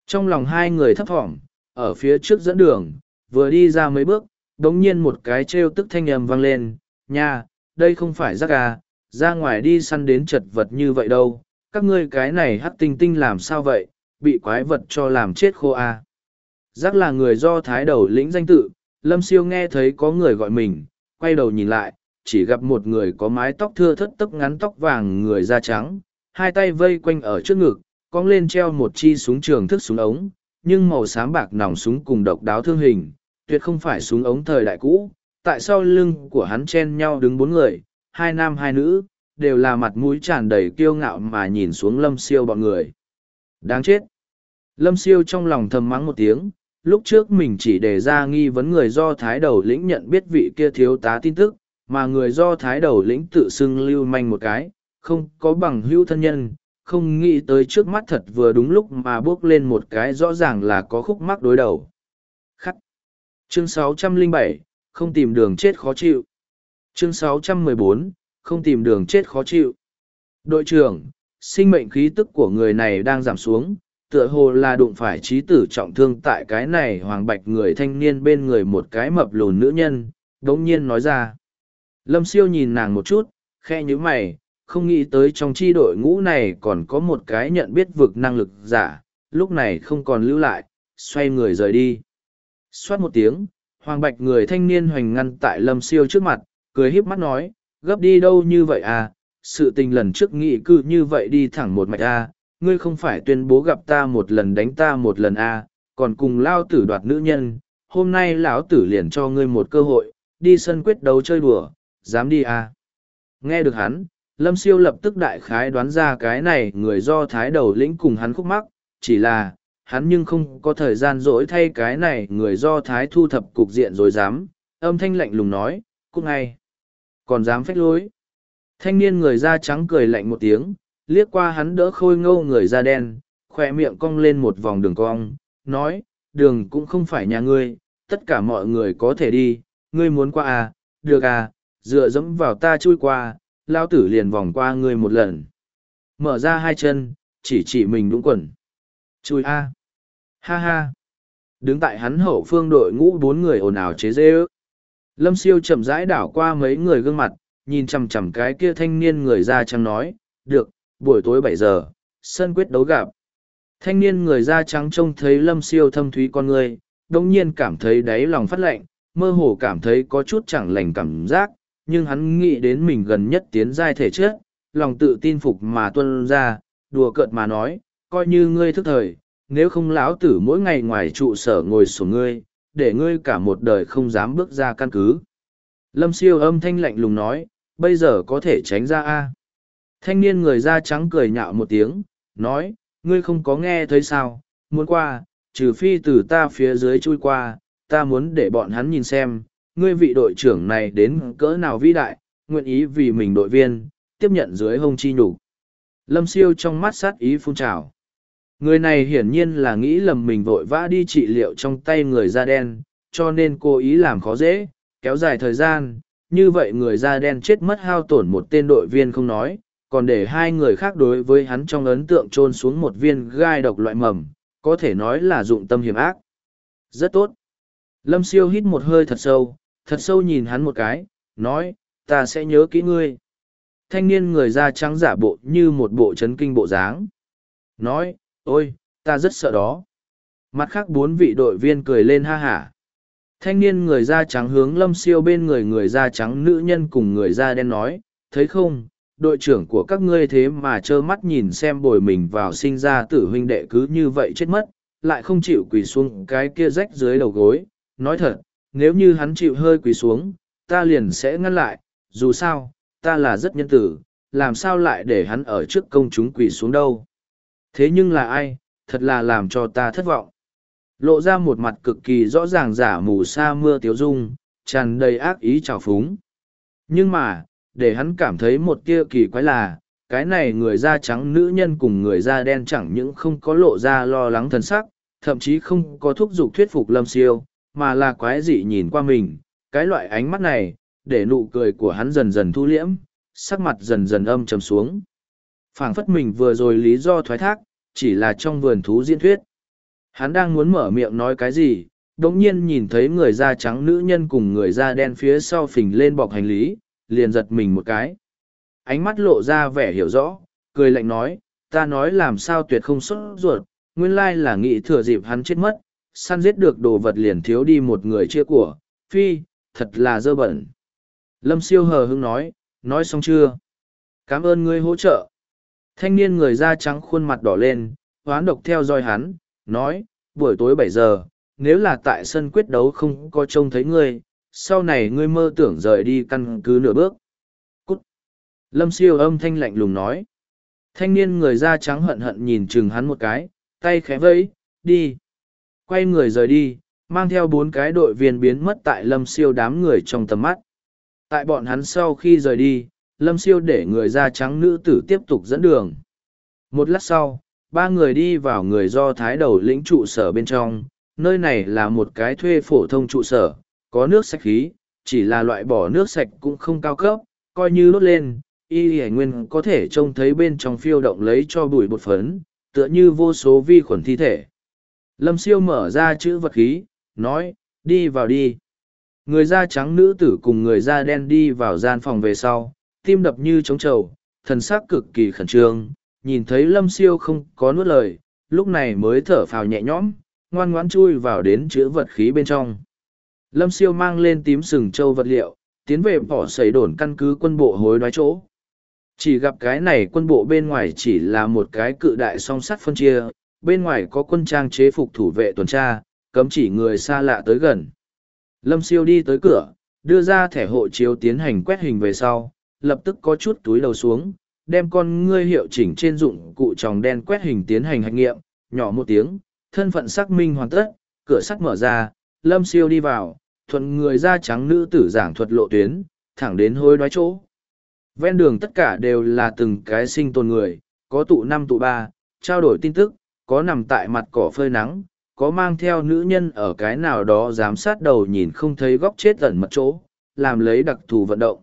Trong lòng hai người thấp thỏm, ở phía trước dẫn đường, vừa đi ra mấy bước, đống nhiên một cái trêu tức thanh âm vang lên, nha, đây không phải rắc à, ra ngoài đi săn đến chật vật như vậy đâu, các ngươi cái này hắc tinh tinh làm sao vậy, bị quái vật cho làm chết khô à. Giác là người do thái đầu lĩnh danh tự, lâm siêu nghe thấy có người gọi mình, quay đầu nhìn lại, chỉ gặp một người có mái tóc thưa thất tóc ngắn tóc vàng người da trắng, hai tay vây quanh ở trước ngực, cong lên treo một chi súng trường thức súng ống, nhưng màu xám bạc nòng súng cùng độc đáo thương hình, tuyệt không phải súng ống thời đại cũ. Tại sau lưng của hắn chen nhau đứng bốn người, hai nam hai nữ, đều là mặt mũi tràn đầy kiêu ngạo mà nhìn xuống lâm siêu bọn người. Đáng chết! Lâm siêu trong lòng thầm mắng một tiếng, lúc trước mình chỉ đề ra nghi vấn người do thái đầu lĩnh nhận biết vị kia thiếu tá tin tức, mà người do thái đầu lĩnh tự xưng lưu manh một cái, không có bằng hữu thân nhân, không nghĩ tới trước mắt thật vừa đúng lúc mà bước lên một cái rõ ràng là có khúc mắc đối đầu. Khắc. Chương 607, không tìm đường chết khó chịu. Chương 614, không tìm đường chết khó chịu. Đội trưởng, sinh mệnh khí tức của người này đang giảm xuống, tựa hồ là đụng phải trí tử trọng thương tại cái này hoàng bạch người thanh niên bên người một cái mập lùn nữ nhân, đống nhiên nói ra. Lâm siêu nhìn nàng một chút, khe như mày, không nghĩ tới trong chi đội ngũ này còn có một cái nhận biết vực năng lực giả, lúc này không còn lưu lại, xoay người rời đi. Xoát một tiếng, hoàng bạch người thanh niên hoành ngăn tại lâm siêu trước mặt, cười híp mắt nói, gấp đi đâu như vậy à, sự tình lần trước nghị cư như vậy đi thẳng một mạch à, ngươi không phải tuyên bố gặp ta một lần đánh ta một lần à, còn cùng lao tử đoạt nữ nhân, hôm nay lão tử liền cho ngươi một cơ hội, đi sân quyết đấu chơi đùa, dám đi à. Nghe được hắn, Lâm Siêu lập tức đại khái đoán ra cái này người do thái đầu lĩnh cùng hắn khúc mắc, chỉ là, hắn nhưng không có thời gian dỗi thay cái này người do thái thu thập cục diện rồi dám, âm thanh lạnh lùng nói, cũng ngay. Còn dám phách lối. Thanh niên người da trắng cười lạnh một tiếng, liếc qua hắn đỡ khôi ngâu người da đen, khỏe miệng cong lên một vòng đường cong, nói, đường cũng không phải nhà ngươi, tất cả mọi người có thể đi, ngươi muốn qua à, được à, dựa dẫm vào ta chui qua, lao tử liền vòng qua ngươi một lần. Mở ra hai chân, chỉ chỉ mình đúng quần. Chui a à. Ha ha. Đứng tại hắn hậu phương đội ngũ bốn người ồn ào chế dê ước. Lâm siêu chậm rãi đảo qua mấy người gương mặt, nhìn chằm chằm cái kia thanh niên người da trắng nói, được, buổi tối bảy giờ, sân quyết đấu gặp. Thanh niên người da trắng trông thấy lâm siêu thâm thúy con người, đồng nhiên cảm thấy đáy lòng phát lạnh, mơ hồ cảm thấy có chút chẳng lành cảm giác, nhưng hắn nghĩ đến mình gần nhất tiến giai thể chất, lòng tự tin phục mà tuân ra, đùa cợt mà nói, coi như ngươi thức thời, nếu không lão tử mỗi ngày ngoài trụ sở ngồi sổ ngươi, để ngươi cả một đời không dám bước ra căn cứ. Lâm siêu âm thanh lạnh lùng nói, bây giờ có thể tránh ra a Thanh niên người da trắng cười nhạo một tiếng, nói, ngươi không có nghe thấy sao, muốn qua, trừ phi từ ta phía dưới chui qua, ta muốn để bọn hắn nhìn xem, ngươi vị đội trưởng này đến cỡ nào vĩ đại, nguyện ý vì mình đội viên, tiếp nhận dưới hông chi nhục Lâm siêu trong mắt sát ý phun trào. Người này hiển nhiên là nghĩ lầm mình vội vã đi trị liệu trong tay người da đen, cho nên cố ý làm khó dễ, kéo dài thời gian, như vậy người da đen chết mất hao tổn một tên đội viên không nói, còn để hai người khác đối với hắn trong ấn tượng trôn xuống một viên gai độc loại mầm, có thể nói là dụng tâm hiểm ác. Rất tốt. Lâm siêu hít một hơi thật sâu, thật sâu nhìn hắn một cái, nói, ta sẽ nhớ kỹ ngươi. Thanh niên người da trắng giả bộ như một bộ chấn kinh bộ dáng. Nói, ôi, ta rất sợ đó. Mặt khác bốn vị đội viên cười lên ha hả. Thanh niên người da trắng hướng lâm siêu bên người người da trắng nữ nhân cùng người da đen nói, thấy không, đội trưởng của các ngươi thế mà trơ mắt nhìn xem bồi mình vào sinh ra tử huynh đệ cứ như vậy chết mất, lại không chịu quỳ xuống cái kia rách dưới đầu gối. Nói thật, nếu như hắn chịu hơi quỳ xuống, ta liền sẽ ngăn lại, dù sao, ta là rất nhân tử, làm sao lại để hắn ở trước công chúng quỳ xuống đâu. Thế nhưng là ai, thật là làm cho ta thất vọng. Lộ ra một mặt cực kỳ rõ ràng giả mù sa mưa tiếu dung, tràn đầy ác ý trào phúng. Nhưng mà, để hắn cảm thấy một tia kỳ quái là, cái này người da trắng nữ nhân cùng người da đen chẳng những không có lộ ra lo lắng thần sắc, thậm chí không có thúc giục thuyết phục lâm siêu, mà là quái dị nhìn qua mình. Cái loại ánh mắt này, để nụ cười của hắn dần dần thu liễm, sắc mặt dần dần âm trầm xuống phảng phất mình vừa rồi lý do thoái thác chỉ là trong vườn thú diễn thuyết hắn đang muốn mở miệng nói cái gì đ nhiên nhìn thấy người da trắng nữ nhân cùng người da đen phía sau phình lên bọc hành lý liền giật mình một cái. Ánh mắt lộ ra vẻ hiểu rõ cười lạnh nói ta nói làm sao tuyệt không xuất ruột nguyên lai là nghĩ thừa dịp hắn chết mất săn giết được đồ vật liền thiếu đi một người chia của phi thật là dơ bẩn. Lâm siêu hờ hưng nói nói xong chưa? Cảm ơn ngươi hỗ trợ. Thanh niên người da trắng khuôn mặt đỏ lên, hoán độc theo dõi hắn, nói, buổi tối bảy giờ, nếu là tại sân quyết đấu không có trông thấy ngươi, sau này ngươi mơ tưởng rời đi căn cứ nửa bước. Cút! Lâm siêu âm thanh lạnh lùng nói. Thanh niên người da trắng hận hận nhìn chừng hắn một cái, tay khẽ vẫy, đi. Quay người rời đi, mang theo bốn cái đội viên biến mất tại lâm siêu đám người trong tầm mắt. Tại bọn hắn sau khi rời đi, lâm siêu để người da trắng nữ tử tiếp tục dẫn đường một lát sau ba người đi vào người do thái đầu lĩnh trụ sở bên trong nơi này là một cái thuê phổ thông trụ sở có nước sạch khí chỉ là loại bỏ nước sạch cũng không cao cấp coi như đốt lên y hải nguyên có thể trông thấy bên trong phiêu động lấy cho bụi bột phấn tựa như vô số vi khuẩn thi thể lâm siêu mở ra chữ vật khí nói đi vào đi người da trắng nữ tử cùng người da đen đi vào gian phòng về sau tim đập như trống trầu, thần sắc cực kỳ khẩn trương, nhìn thấy lâm siêu không có nuốt lời, lúc này mới thở phào nhẹ nhõm, ngoan ngoãn chui vào đến chữ vật khí bên trong. Lâm siêu mang lên tím sừng châu vật liệu, tiến về bỏ xầy đồn căn cứ quân bộ hối đoái chỗ. Chỉ gặp cái này quân bộ bên ngoài chỉ là một cái cự đại song sắt phân chia, bên ngoài có quân trang chế phục thủ vệ tuần tra, cấm chỉ người xa lạ tới gần. Lâm siêu đi tới cửa, đưa ra thẻ hộ chiếu tiến hành quét hình về sau, lập tức có chút túi đầu xuống, đem con ngươi hiệu chỉnh trên dụng cụ tròng đen quét hình tiến hành hạch nghiệm, nhỏ một tiếng, thân phận xác minh hoàn tất, cửa sắt mở ra, lâm siêu đi vào, thuận người da trắng nữ tử giảng thuật lộ tuyến, thẳng đến hối đoái chỗ. Ven đường tất cả đều là từng cái sinh tồn người, có tụ năm tụ ba, trao đổi tin tức, có nằm tại mặt cỏ phơi nắng, có mang theo nữ nhân ở cái nào đó giám sát đầu nhìn không thấy góc chết tẩn mật chỗ, làm lấy đặc thù vận động.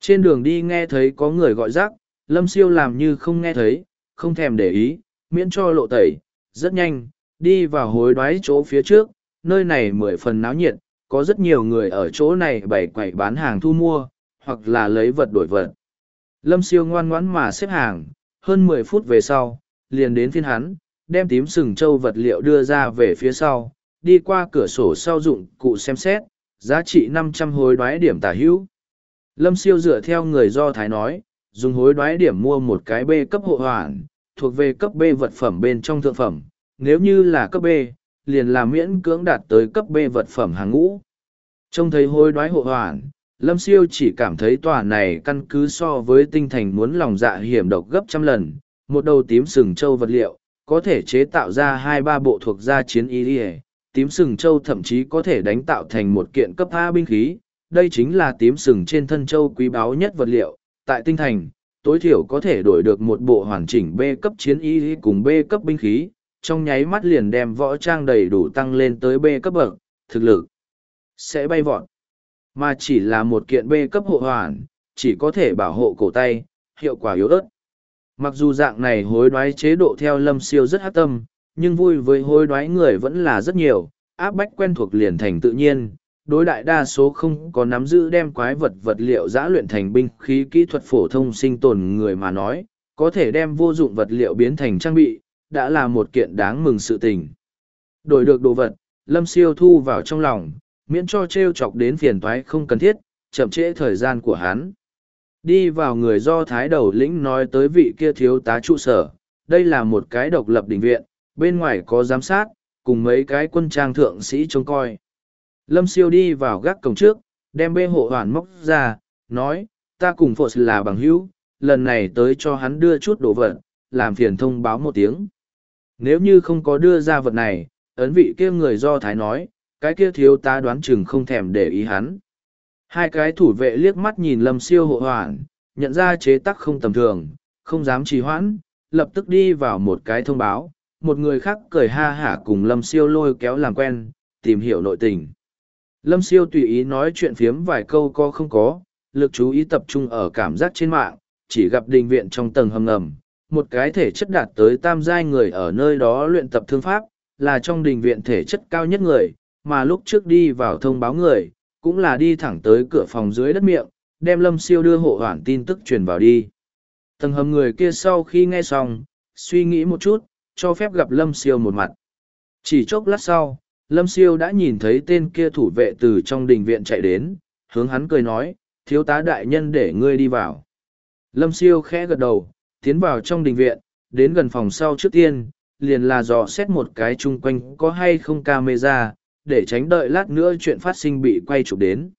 Trên đường đi nghe thấy có người gọi rác, Lâm Siêu làm như không nghe thấy, không thèm để ý, miễn cho lộ tẩy, rất nhanh, đi vào hối đoái chỗ phía trước, nơi này mười phần náo nhiệt, có rất nhiều người ở chỗ này bày quẩy bán hàng thu mua, hoặc là lấy vật đổi vật. Lâm Siêu ngoan ngoãn mà xếp hàng, hơn mười phút về sau, liền đến phiên hắn, đem tím sừng trâu vật liệu đưa ra về phía sau, đi qua cửa sổ sau dụng cụ xem xét, giá trị năm trăm hối đoái điểm tả hữu. Lâm siêu dựa theo người do Thái nói, dùng hối đoái điểm mua một cái B cấp hộ hoàn, thuộc về cấp B vật phẩm bên trong thượng phẩm, nếu như là cấp B, liền là miễn cưỡng đạt tới cấp B vật phẩm hàng ngũ. Trông thấy hối đoái hộ hoàn, Lâm siêu chỉ cảm thấy tòa này căn cứ so với tinh thành muốn lòng dạ hiểm độc gấp trăm lần, một đầu tím sừng trâu vật liệu, có thể chế tạo ra hai ba bộ thuộc gia chiến y ỉa tím sừng châu thậm chí có thể đánh tạo thành một kiện cấp a binh khí đây chính là tím sừng trên thân châu quý báu nhất vật liệu tại tinh thành tối thiểu có thể đổi được một bộ hoàn chỉnh b cấp chiến y cùng b cấp binh khí trong nháy mắt liền đem võ trang đầy đủ tăng lên tới b cấp bậc thực lực sẽ bay vọt mà chỉ là một kiện b cấp hộ hoàn chỉ có thể bảo hộ cổ tay hiệu quả yếu ớt Mặc dù dạng này hối đoái chế độ theo lâm siêu rất hát tâm, nhưng vui với hối đoái người vẫn là rất nhiều, áp bách quen thuộc liền thành tự nhiên. Đối đại đa số không có nắm giữ đem quái vật vật liệu giã luyện thành binh khí kỹ thuật phổ thông sinh tồn người mà nói, có thể đem vô dụng vật liệu biến thành trang bị, đã là một kiện đáng mừng sự tình. Đổi được đồ vật, lâm siêu thu vào trong lòng, miễn cho treo chọc đến phiền toái không cần thiết, chậm trễ thời gian của hắn. Đi vào người do Thái đầu lĩnh nói tới vị kia thiếu tá trụ sở, đây là một cái độc lập đình viện, bên ngoài có giám sát, cùng mấy cái quân trang thượng sĩ trông coi. Lâm siêu đi vào gác cổng trước, đem bê hộ hoàn móc ra, nói, ta cùng phụ là bằng hữu, lần này tới cho hắn đưa chút đồ vật, làm phiền thông báo một tiếng. Nếu như không có đưa ra vật này, ấn vị kia người do Thái nói, cái kia thiếu tá đoán chừng không thèm để ý hắn. Hai cái thủ vệ liếc mắt nhìn lâm siêu hộ hoảng, nhận ra chế tắc không tầm thường, không dám trì hoãn, lập tức đi vào một cái thông báo, một người khác cười ha hả cùng lâm siêu lôi kéo làm quen, tìm hiểu nội tình. Lâm siêu tùy ý nói chuyện phiếm vài câu có không có, lực chú ý tập trung ở cảm giác trên mạng, chỉ gặp đình viện trong tầng hầm ngầm, một cái thể chất đạt tới tam giai người ở nơi đó luyện tập thương pháp, là trong đình viện thể chất cao nhất người, mà lúc trước đi vào thông báo người, cũng là đi thẳng tới cửa phòng dưới đất miệng, đem lâm siêu đưa hộ hoản tin tức truyền vào đi. Tầng hầm người kia sau khi nghe xong, suy nghĩ một chút, cho phép gặp lâm siêu một mặt. Chỉ chốc lát sau, lâm siêu đã nhìn thấy tên kia thủ vệ từ trong đình viện chạy đến, hướng hắn cười nói, thiếu tá đại nhân để ngươi đi vào. Lâm siêu khẽ gật đầu, tiến vào trong đình viện, đến gần phòng sau trước tiên, liền là dò xét một cái chung quanh có hay không camera, để tránh đợi lát nữa chuyện phát sinh bị quay chụp đến.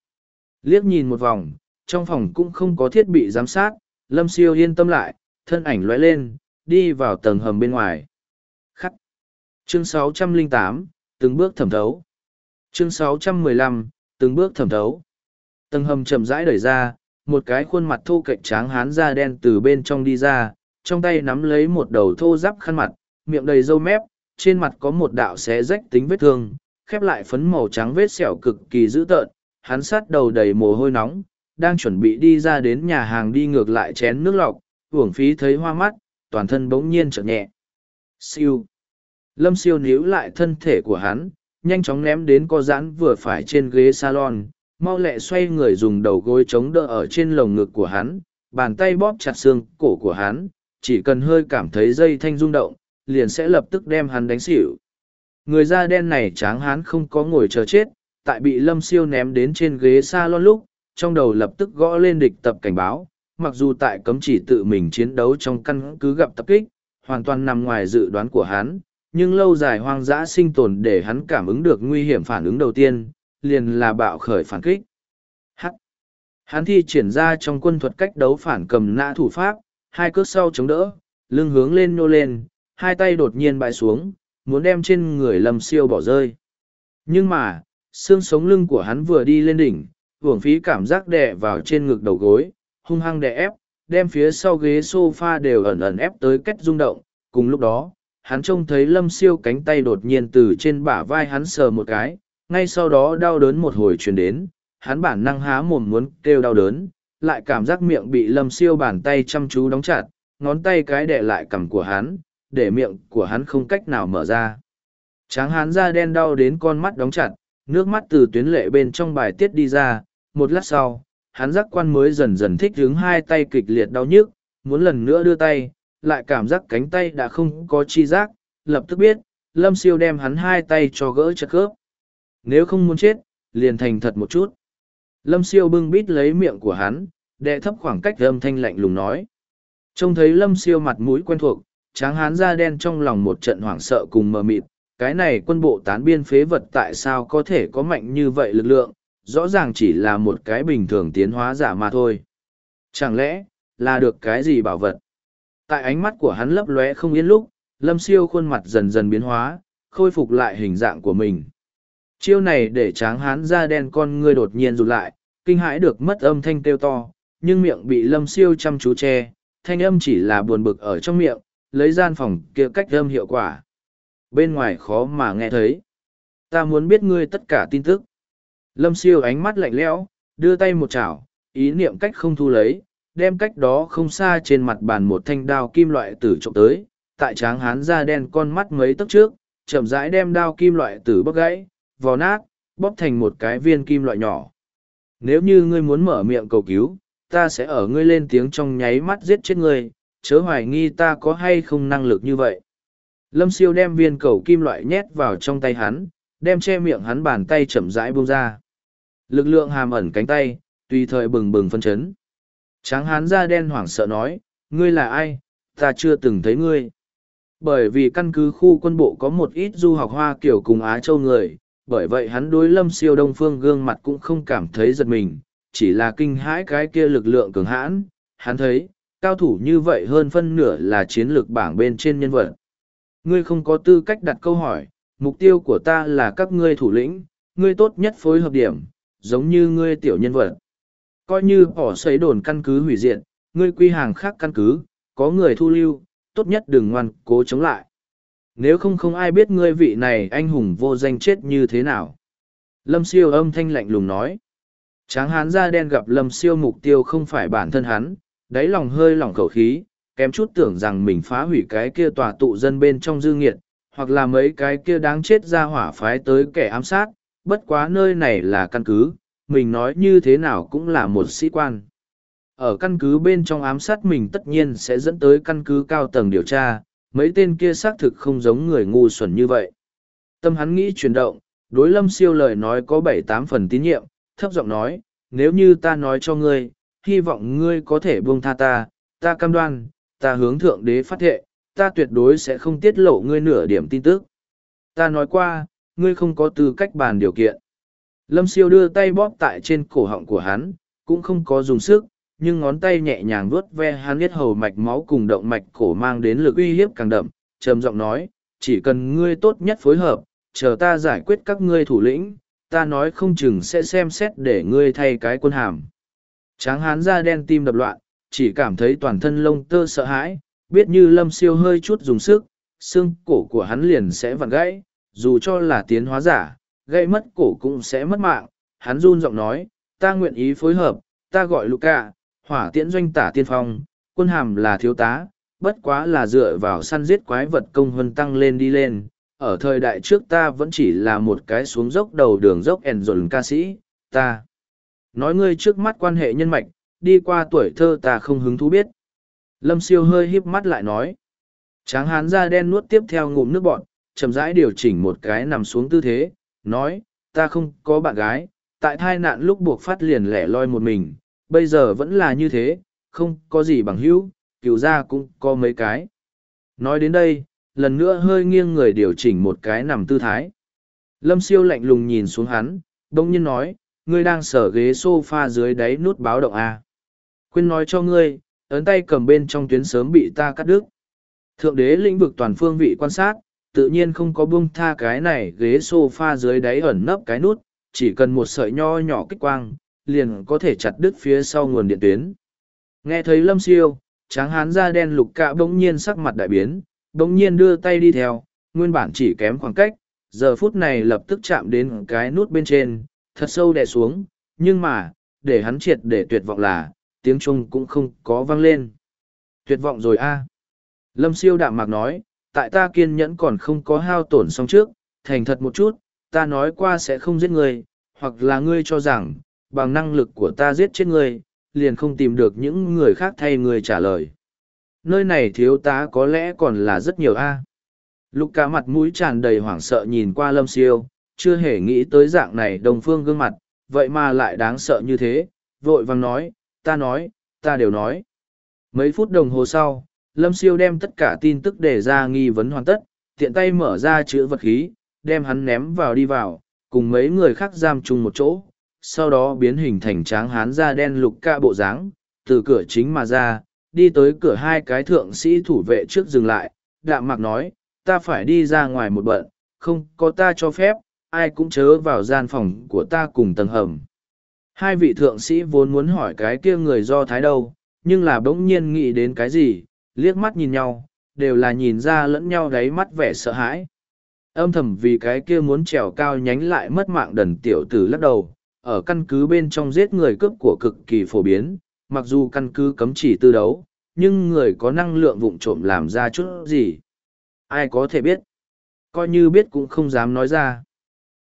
Liếc nhìn một vòng, trong phòng cũng không có thiết bị giám sát, Lâm Siêu yên tâm lại, thân ảnh lóe lên, đi vào tầng hầm bên ngoài. Khắc. Chương 608, từng bước thẩm thấu. Chương 615, từng bước thẩm thấu. Tầng hầm chậm rãi đẩy ra, một cái khuôn mặt thô cạnh tráng hán da đen từ bên trong đi ra, trong tay nắm lấy một đầu thô giáp khăn mặt, miệng đầy râu mép, trên mặt có một đạo xé rách tính vết thương, khép lại phấn màu trắng vết sẹo cực kỳ dữ tợn, hắn sát đầu đầy mồ hôi nóng, đang chuẩn bị đi ra đến nhà hàng đi ngược lại chén nước lọc, uổng phí thấy hoa mắt, toàn thân bỗng nhiên chợt nhẹ. Siêu. Lâm siêu níu lại thân thể của hắn, nhanh chóng ném đến co giãn vừa phải trên ghế salon, mau lẹ xoay người dùng đầu gối chống đỡ ở trên lồng ngực của hắn, bàn tay bóp chặt xương cổ của hắn, chỉ cần hơi cảm thấy dây thanh rung động, liền sẽ lập tức đem hắn đánh xỉu. Người da đen này tráng hắn không có ngồi chờ chết, tại bị lâm siêu ném đến trên ghế salon lúc, trong đầu lập tức gõ lên địch tập cảnh báo, mặc dù tại cấm chỉ tự mình chiến đấu trong căn cứ gặp tập kích, hoàn toàn nằm ngoài dự đoán của hắn, nhưng lâu dài hoang dã sinh tồn để hắn cảm ứng được nguy hiểm phản ứng đầu tiên, liền là bạo khởi phản kích. Hắc. Hắn thi triển ra trong quân thuật cách đấu phản cầm nã thủ pháp, hai cước sau chống đỡ, lưng hướng lên nô lên, hai tay đột nhiên bại xuống, muốn đem trên người lâm siêu bỏ rơi. Nhưng mà, xương sống lưng của hắn vừa đi lên đỉnh, hưởng phí cảm giác đè vào trên ngực đầu gối, hung hăng đè ép, đem phía sau ghế sofa đều ẩn ẩn ép tới cách rung động. Cùng lúc đó, hắn trông thấy lâm siêu cánh tay đột nhiên từ trên bả vai hắn sờ một cái, ngay sau đó đau đớn một hồi truyền đến, hắn bản năng há mồm muốn kêu đau đớn, lại cảm giác miệng bị lâm siêu bàn tay chăm chú đóng chặt, ngón tay cái đè lại cằm của hắn, để miệng của hắn không cách nào mở ra. Tráng hắn da đen đau đến con mắt đóng chặt, nước mắt từ tuyến lệ bên trong bài tiết đi ra, một lát sau, hắn giác quan mới dần dần thích hướng hai tay kịch liệt đau nhức, muốn lần nữa đưa tay, lại cảm giác cánh tay đã không có chi giác, lập tức biết, lâm siêu đem hắn hai tay cho gỡ chật khớp. Nếu không muốn chết, liền thành thật một chút. Lâm siêu bưng bít lấy miệng của hắn, đệ thấp khoảng cách âm thanh lạnh lùng nói. Trông thấy lâm siêu mặt mũi quen thuộc, tráng hán da đen trong lòng một trận hoảng sợ cùng mờ mịt. Cái này quân bộ tán biên phế vật tại sao có thể có mạnh như vậy lực lượng, rõ ràng chỉ là một cái bình thường tiến hóa giả mà thôi. Chẳng lẽ, là được cái gì bảo vật? Tại ánh mắt của hắn lấp lóe không yên lúc, lâm siêu khuôn mặt dần dần biến hóa, khôi phục lại hình dạng của mình. Chiêu này để tráng hán da đen con ngươi đột nhiên rụt lại, kinh hãi được mất âm thanh kêu to, nhưng miệng bị lâm siêu chăm chú che, thanh âm chỉ là buồn bực ở trong miệng, lấy gian phòng kia cách âm hiệu quả. Bên ngoài khó mà nghe thấy. Ta muốn biết ngươi tất cả tin tức. Lâm siêu ánh mắt lạnh lẽo, đưa tay một chảo, ý niệm cách không thu lấy, đem cách đó không xa trên mặt bàn một thanh đao kim loại tử trộm tới, tại tráng hán da đen con mắt mấy tấc trước, chậm rãi đem đao kim loại tử bóc gãy, vò nát, bóp thành một cái viên kim loại nhỏ. Nếu như ngươi muốn mở miệng cầu cứu, ta sẽ ở ngươi lên tiếng trong nháy mắt giết chết ngươi, chớ hoài nghi ta có hay không năng lực như vậy. Lâm siêu đem viên cầu kim loại nhét vào trong tay hắn, đem che miệng hắn bàn tay chậm rãi buông ra. Lực lượng hàm ẩn cánh tay, tùy thời bừng bừng phân chấn. Tráng hán da đen hoảng sợ nói, ngươi là ai, ta chưa từng thấy ngươi. Bởi vì căn cứ khu quân bộ có một ít du học hoa kiểu cùng Á Châu người, bởi vậy hắn đối lâm siêu đông phương gương mặt cũng không cảm thấy giật mình, chỉ là kinh hãi cái kia lực lượng cường hãn. Hắn thấy, cao thủ như vậy hơn phân nửa là chiến lược bảng bên trên nhân vật. Ngươi không có tư cách đặt câu hỏi, mục tiêu của ta là các ngươi thủ lĩnh, ngươi tốt nhất phối hợp điểm, giống như ngươi tiểu nhân vật. Coi như bỏ xấy đồn căn cứ hủy diện, ngươi quy hàng khác căn cứ, có người thu lưu, tốt nhất đừng ngoan cố chống lại. Nếu không không ai biết ngươi vị này anh hùng vô danh chết như thế nào. Lâm siêu âm thanh lạnh lùng nói. Tráng hán da đen gặp lâm siêu mục tiêu không phải bản thân hắn, đáy lòng hơi lỏng khẩu khí, kém chút tưởng rằng mình phá hủy cái kia tòa tụ dân bên trong dư nghiệt, hoặc là mấy cái kia đáng chết ra hỏa phái tới kẻ ám sát, bất quá nơi này là căn cứ, mình nói như thế nào cũng là một sĩ quan. Ở căn cứ bên trong ám sát mình tất nhiên sẽ dẫn tới căn cứ cao tầng điều tra, mấy tên kia xác thực không giống người ngu xuẩn như vậy. Tâm hắn nghĩ chuyển động, đối lâm siêu lời nói có bảy tám phần tín nhiệm, thấp giọng nói, nếu như ta nói cho ngươi, hy vọng ngươi có thể buông tha ta, ta cam đoan, ta hướng thượng đế phát thệ, ta tuyệt đối sẽ không tiết lộ ngươi nửa điểm tin tức. Ta nói qua, ngươi không có tư cách bàn điều kiện. Lâm siêu đưa tay bóp tại trên cổ họng của hắn, cũng không có dùng sức, nhưng ngón tay nhẹ nhàng vuốt ve hắn biết hầu mạch máu cùng động mạch cổ mang đến lực uy hiếp càng đậm, trầm giọng nói, chỉ cần ngươi tốt nhất phối hợp, chờ ta giải quyết các ngươi thủ lĩnh, ta nói không chừng sẽ xem xét để ngươi thay cái quân hàm. Tráng hán da đen tim đập loạn, chỉ cảm thấy toàn thân lông tơ sợ hãi, biết như lâm siêu hơi chút dùng sức, xương cổ của hắn liền sẽ vặn gãy, dù cho là tiến hóa giả, gãy mất cổ cũng sẽ mất mạng. Hắn run giọng nói, ta nguyện ý phối hợp, ta gọi Luca, hỏa tiễn doanh tả tiên phong, quân hàm là thiếu tá, bất quá là dựa vào săn giết quái vật công huân tăng lên đi lên. Ở thời đại trước ta vẫn chỉ là một cái xuống dốc đầu đường dốc ẻn dồn ca sĩ, ta. Nói ngươi trước mắt quan hệ nhân mạch, đi qua tuổi thơ ta không hứng thú biết. Lâm siêu hơi híp mắt lại nói. Tráng hán da đen nuốt tiếp theo ngụm nước bọn, chậm rãi điều chỉnh một cái nằm xuống tư thế, nói, ta không có bạn gái, tại thai nạn lúc buộc phát liền lẻ loi một mình, bây giờ vẫn là như thế, không có gì bằng hữu, cựu gia cũng có mấy cái. Nói đến đây, lần nữa hơi nghiêng người điều chỉnh một cái nằm tư thái. Lâm siêu lạnh lùng nhìn xuống hắn, đông nhiên nói, ngươi đang sở ghế sofa dưới đáy nút báo động A. Quyên nói cho ngươi, ấn tay cầm bên trong tuyến sớm bị ta cắt đứt. Thượng đế lĩnh vực toàn phương vị quan sát, tự nhiên không có buông tha cái này ghế sofa dưới đáy ẩn nấp cái nút, chỉ cần một sợi nho nhỏ kích quang, liền có thể chặt đứt phía sau nguồn điện tuyến. Nghe thấy lâm siêu, tráng hán da đen lục cạ bỗng nhiên sắc mặt đại biến, bỗng nhiên đưa tay đi theo, nguyên bản chỉ kém khoảng cách, giờ phút này lập tức chạm đến cái nút bên trên, thật sâu đè xuống, nhưng mà, để hắn triệt để tuyệt vọng là, tiếng trung cũng không có vang lên. Tuyệt vọng rồi a à. Lâm siêu đạm mạc nói, tại ta kiên nhẫn còn không có hao tổn xong trước, thành thật một chút, ta nói qua sẽ không giết ngươi, hoặc là ngươi cho rằng, bằng năng lực của ta giết chết ngươi, liền không tìm được những người khác thay ngươi trả lời. Nơi này thiếu tá có lẽ còn là rất nhiều a. Lục cá mặt mũi tràn đầy hoảng sợ nhìn qua lâm siêu, chưa hề nghĩ tới dạng này đồng phương gương mặt, vậy mà lại đáng sợ như thế, vội vàng nói, ta nói, ta đều nói. Mấy phút đồng hồ sau, lâm siêu đem tất cả tin tức để ra nghi vấn hoàn tất, tiện tay mở ra chữ vật khí, đem hắn ném vào đi vào, cùng mấy người khác giam chung một chỗ, sau đó biến hình thành tráng hán da đen lục ca bộ dáng, từ cửa chính mà ra, đi tới cửa hai cái thượng sĩ thủ vệ trước dừng lại, đạm mạc nói, ta phải đi ra ngoài một bận, không có ta cho phép, ai cũng chớ vào gian phòng của ta cùng tầng hầm. Hai vị thượng sĩ vốn muốn hỏi cái kia người do thái đâu, nhưng là bỗng nhiên nghĩ đến cái gì, liếc mắt nhìn nhau, đều là nhìn ra lẫn nhau đáy mắt vẻ sợ hãi. Âm thầm vì cái kia muốn trèo cao nhánh lại mất mạng đần tiểu tử lắc đầu, ở căn cứ bên trong giết người cướp của cực kỳ phổ biến, mặc dù căn cứ cấm chỉ tư đấu, nhưng người có năng lượng vụng trộm làm ra chút gì. Ai có thể biết? Coi như biết cũng không dám nói ra.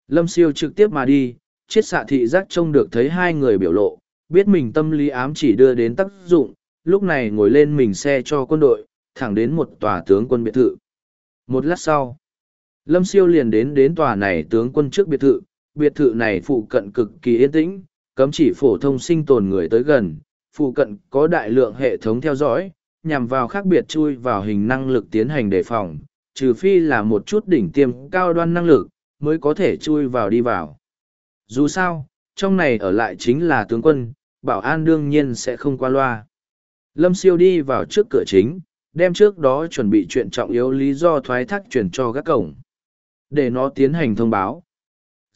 Lâm siêu trực tiếp mà đi, chiết xạ thị giác trông được thấy hai người biểu lộ, biết mình tâm lý ám chỉ đưa đến tác dụng, lúc này ngồi lên mình xe cho quân đội, thẳng đến một tòa tướng quân biệt thự. Một lát sau, Lâm siêu liền đến đến tòa này tướng quân trước biệt thự, biệt thự này phụ cận cực kỳ yên tĩnh, cấm chỉ phổ thông sinh tồn người tới gần, phụ cận có đại lượng hệ thống theo dõi, nhằm vào khác biệt chui vào hình năng lực tiến hành đề phòng, trừ phi là một chút đỉnh tiêm cao đoan năng lực, mới có thể chui vào đi vào. Dù sao, trong này ở lại chính là tướng quân, bảo an đương nhiên sẽ không qua loa. Lâm siêu đi vào trước cửa chính, đem trước đó chuẩn bị chuyện trọng yếu lý do thoái thác chuyển cho các cổng. Để nó tiến hành thông báo.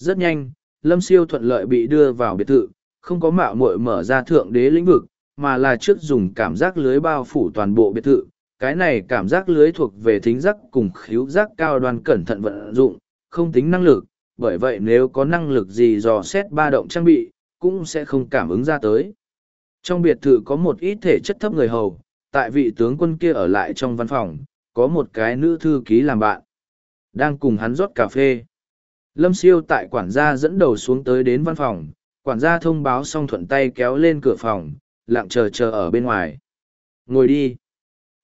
Rất nhanh, Lâm siêu thuận lợi bị đưa vào biệt thự, không có mạo muội mở ra thượng đế lĩnh vực, mà là trước dùng cảm giác lưới bao phủ toàn bộ biệt thự. Cái này cảm giác lưới thuộc về thính giác cùng khíu giác cao đoan cẩn thận vận dụng, không tính năng lực, bởi vậy nếu có năng lực gì dò xét ba động trang bị, cũng sẽ không cảm ứng ra tới. Trong biệt thự có một ít thể chất thấp người hầu, tại vị tướng quân kia ở lại trong văn phòng, có một cái nữ thư ký làm bạn. Đang cùng hắn rót cà phê. Lâm siêu tại quản gia dẫn đầu xuống tới đến văn phòng, quản gia thông báo xong thuận tay kéo lên cửa phòng, lặng chờ chờ ở bên ngoài. Ngồi đi.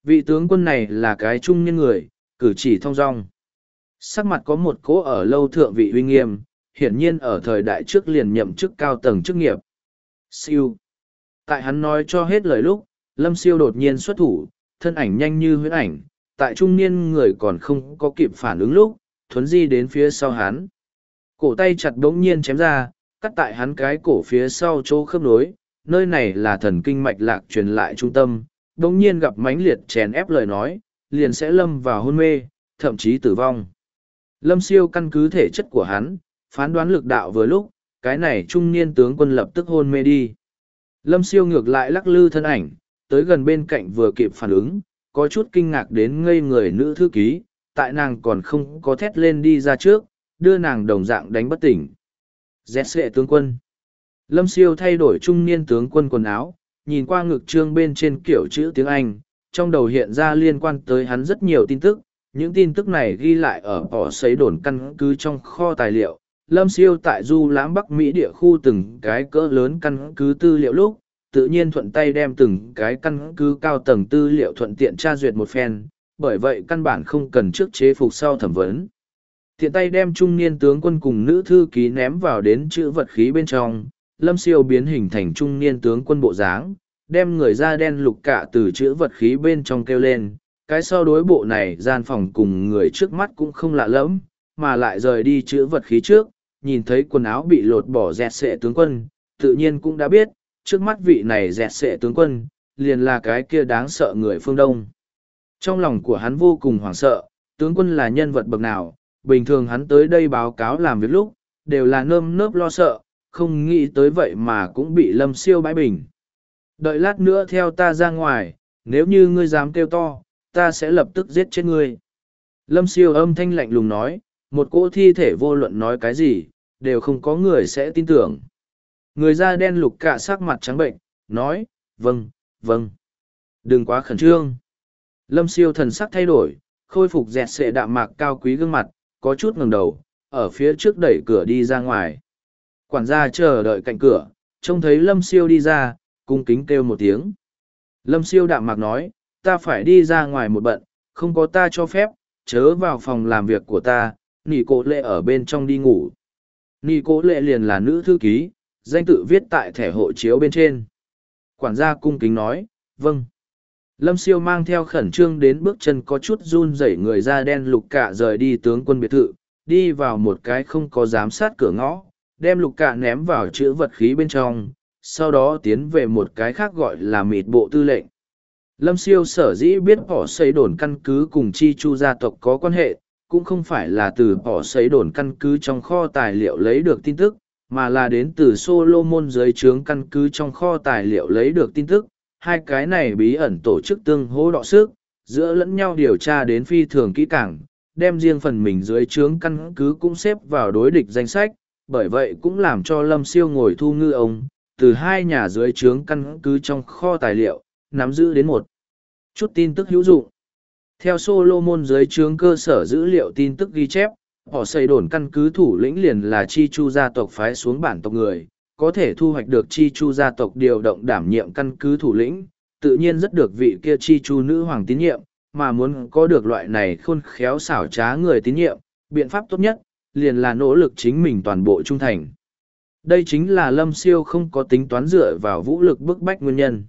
Vị tướng quân này là cái trung nhân người, cử chỉ thong dong. Sắc mặt có một cố ở lâu thượng vị uy nghiêm, hiển nhiên ở thời đại trước liền nhậm chức cao tầng chức nghiệp. Siêu. Tại hắn nói cho hết lời lúc, Lâm Siêu đột nhiên xuất thủ, thân ảnh nhanh như huyễn ảnh, tại trung niên người còn không có kịp phản ứng lúc, thuấn di đến phía sau hắn. Cổ tay chặt đống nhiên chém ra, cắt tại hắn cái cổ phía sau chỗ khớp nối, nơi này là thần kinh mạch lạc truyền lại trung tâm, đống nhiên gặp mãnh liệt chèn ép lời nói, liền sẽ lâm vào hôn mê, thậm chí tử vong. Lâm siêu căn cứ thể chất của hắn, phán đoán lực đạo vừa lúc, cái này trung niên tướng quân lập tức hôn mê đi. Lâm siêu ngược lại lắc lư thân ảnh, tới gần bên cạnh vừa kịp phản ứng, có chút kinh ngạc đến ngây người nữ thư ký, tại nàng còn không có thét lên đi ra trước, đưa nàng đồng dạng đánh bất tỉnh. Dẹt sệ tướng quân. Lâm siêu thay đổi trung niên tướng quân quần áo, nhìn qua ngực trương bên trên kiểu chữ tiếng Anh, trong đầu hiện ra liên quan tới hắn rất nhiều tin tức. Những tin tức này ghi lại ở bỏ xấy đồn căn cứ trong kho tài liệu. Lâm siêu tại du lãm Bắc Mỹ địa khu từng cái cỡ lớn căn cứ tư liệu lúc, tự nhiên thuận tay đem từng cái căn cứ cao tầng tư liệu thuận tiện tra duyệt một phen, bởi vậy căn bản không cần trước chế phục sau thẩm vấn. Thiện tay đem trung niên tướng quân cùng nữ thư ký ném vào đến chữ vật khí bên trong, lâm siêu biến hình thành trung niên tướng quân bộ dáng, đem người da đen lục cả từ chữ vật khí bên trong kêu lên. Cái sau đối bộ này gian phòng cùng người trước mắt cũng không lạ lẫm, mà lại rời đi chữ vật khí trước, nhìn thấy quần áo bị lột bỏ dẹt sệ tướng quân, tự nhiên cũng đã biết, trước mắt vị này dẹt sệ tướng quân, liền là cái kia đáng sợ người phương Đông. Trong lòng của hắn vô cùng hoảng sợ, tướng quân là nhân vật bậc nào, bình thường hắn tới đây báo cáo làm việc lúc, đều là nơm nớp lo sợ, không nghĩ tới vậy mà cũng bị lâm siêu bãi bình. Đợi lát nữa theo ta ra ngoài, nếu như ngươi dám kêu to, ta sẽ lập tức giết chết ngươi. Lâm siêu âm thanh lạnh lùng nói, một cỗ thi thể vô luận nói cái gì, đều không có người sẽ tin tưởng. Người da đen lục cả sắc mặt trắng bệnh, nói, vâng, vâng. Đừng quá khẩn trương. Lâm siêu thần sắc thay đổi, khôi phục dẹt sệ đạm mạc cao quý gương mặt, có chút ngừng đầu, ở phía trước đẩy cửa đi ra ngoài. Quản gia chờ đợi cạnh cửa, trông thấy Lâm siêu đi ra, cung kính kêu một tiếng. Lâm siêu đạm mạc nói, ta phải đi ra ngoài một bận, không có ta cho phép, chớ vào phòng làm việc của ta, nỉ cổ lệ ở bên trong đi ngủ. Nỉ cổ lệ liền là nữ thư ký, danh tự viết tại thẻ hộ chiếu bên trên. Quản gia cung kính nói, vâng. Lâm siêu mang theo khẩn trương đến bước chân có chút run rẩy người da đen lục cạ rời đi tướng quân biệt thự, đi vào một cái không có giám sát cửa ngõ, đem lục cạ ném vào chữ vật khí bên trong, sau đó tiến về một cái khác gọi là mịt bộ tư lệnh. Lâm siêu sở dĩ biết họ xây đồn căn cứ cùng chi chu gia tộc có quan hệ, cũng không phải là từ họ xây đồn căn cứ trong kho tài liệu lấy được tin tức, mà là đến từ Solomon dưới trướng căn cứ trong kho tài liệu lấy được tin tức. Hai cái này bí ẩn tổ chức tương hỗ đọ sức, giữa lẫn nhau điều tra đến phi thường kỹ càng, đem riêng phần mình dưới trướng căn cứ cũng xếp vào đối địch danh sách, bởi vậy cũng làm cho Lâm Siêu ngồi thu ngư ông, từ hai nhà dưới trướng căn cứ trong kho tài liệu, nắm giữ đến một chút tin tức hữu dụng. Theo Solomon dưới trướng cơ sở dữ liệu tin tức ghi chép, họ xây đồn căn cứ thủ lĩnh liền là chi chu gia tộc phái xuống bản tộc người, có thể thu hoạch được chi chu gia tộc điều động đảm nhiệm căn cứ thủ lĩnh, tự nhiên rất được vị kia chi chu nữ hoàng tín nhiệm, mà muốn có được loại này khôn khéo xảo trá người tín nhiệm, biện pháp tốt nhất, liền là nỗ lực chính mình toàn bộ trung thành. Đây chính là lâm siêu không có tính toán dựa vào vũ lực bức bách nguyên nhân.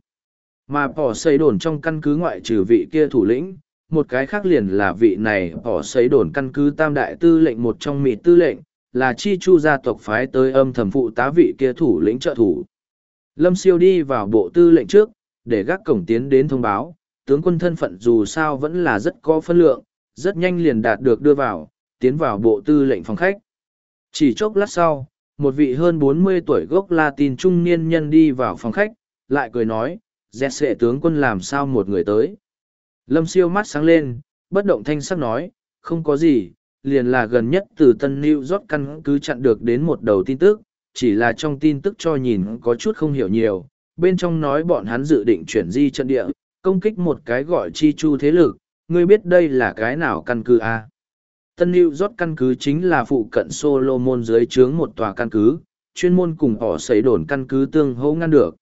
Mà bỏ xây đồn trong căn cứ ngoại trừ vị kia thủ lĩnh, một cái khác liền là vị này bỏ xây đồn căn cứ tam đại tư lệnh một trong mỹ tư lệnh, là chi chu gia tộc phái tới âm thầm phụ tá vị kia thủ lĩnh trợ thủ. Lâm siêu đi vào bộ tư lệnh trước, để gác cổng tiến đến thông báo, tướng quân thân phận dù sao vẫn là rất có phân lượng, rất nhanh liền đạt được đưa vào, tiến vào bộ tư lệnh phòng khách. Chỉ chốc lát sau, một vị hơn bốn mươi tuổi gốc Latin trung niên nhân đi vào phòng khách, lại cười nói, dẹt sệ tướng quân làm sao một người tới. Lâm siêu mắt sáng lên, bất động thanh sắc nói, không có gì, liền là gần nhất từ tân New York căn cứ chặn được đến một đầu tin tức, chỉ là trong tin tức cho nhìn có chút không hiểu nhiều, bên trong nói bọn hắn dự định chuyển di trận địa, công kích một cái gọi chi chu thế lực, ngươi biết đây là cái nào căn cứ a? À? Tân New York căn cứ chính là phụ cận Solomon dưới trướng một tòa căn cứ, chuyên môn cùng họ xảy đồn căn cứ tương hỗ ngăn được.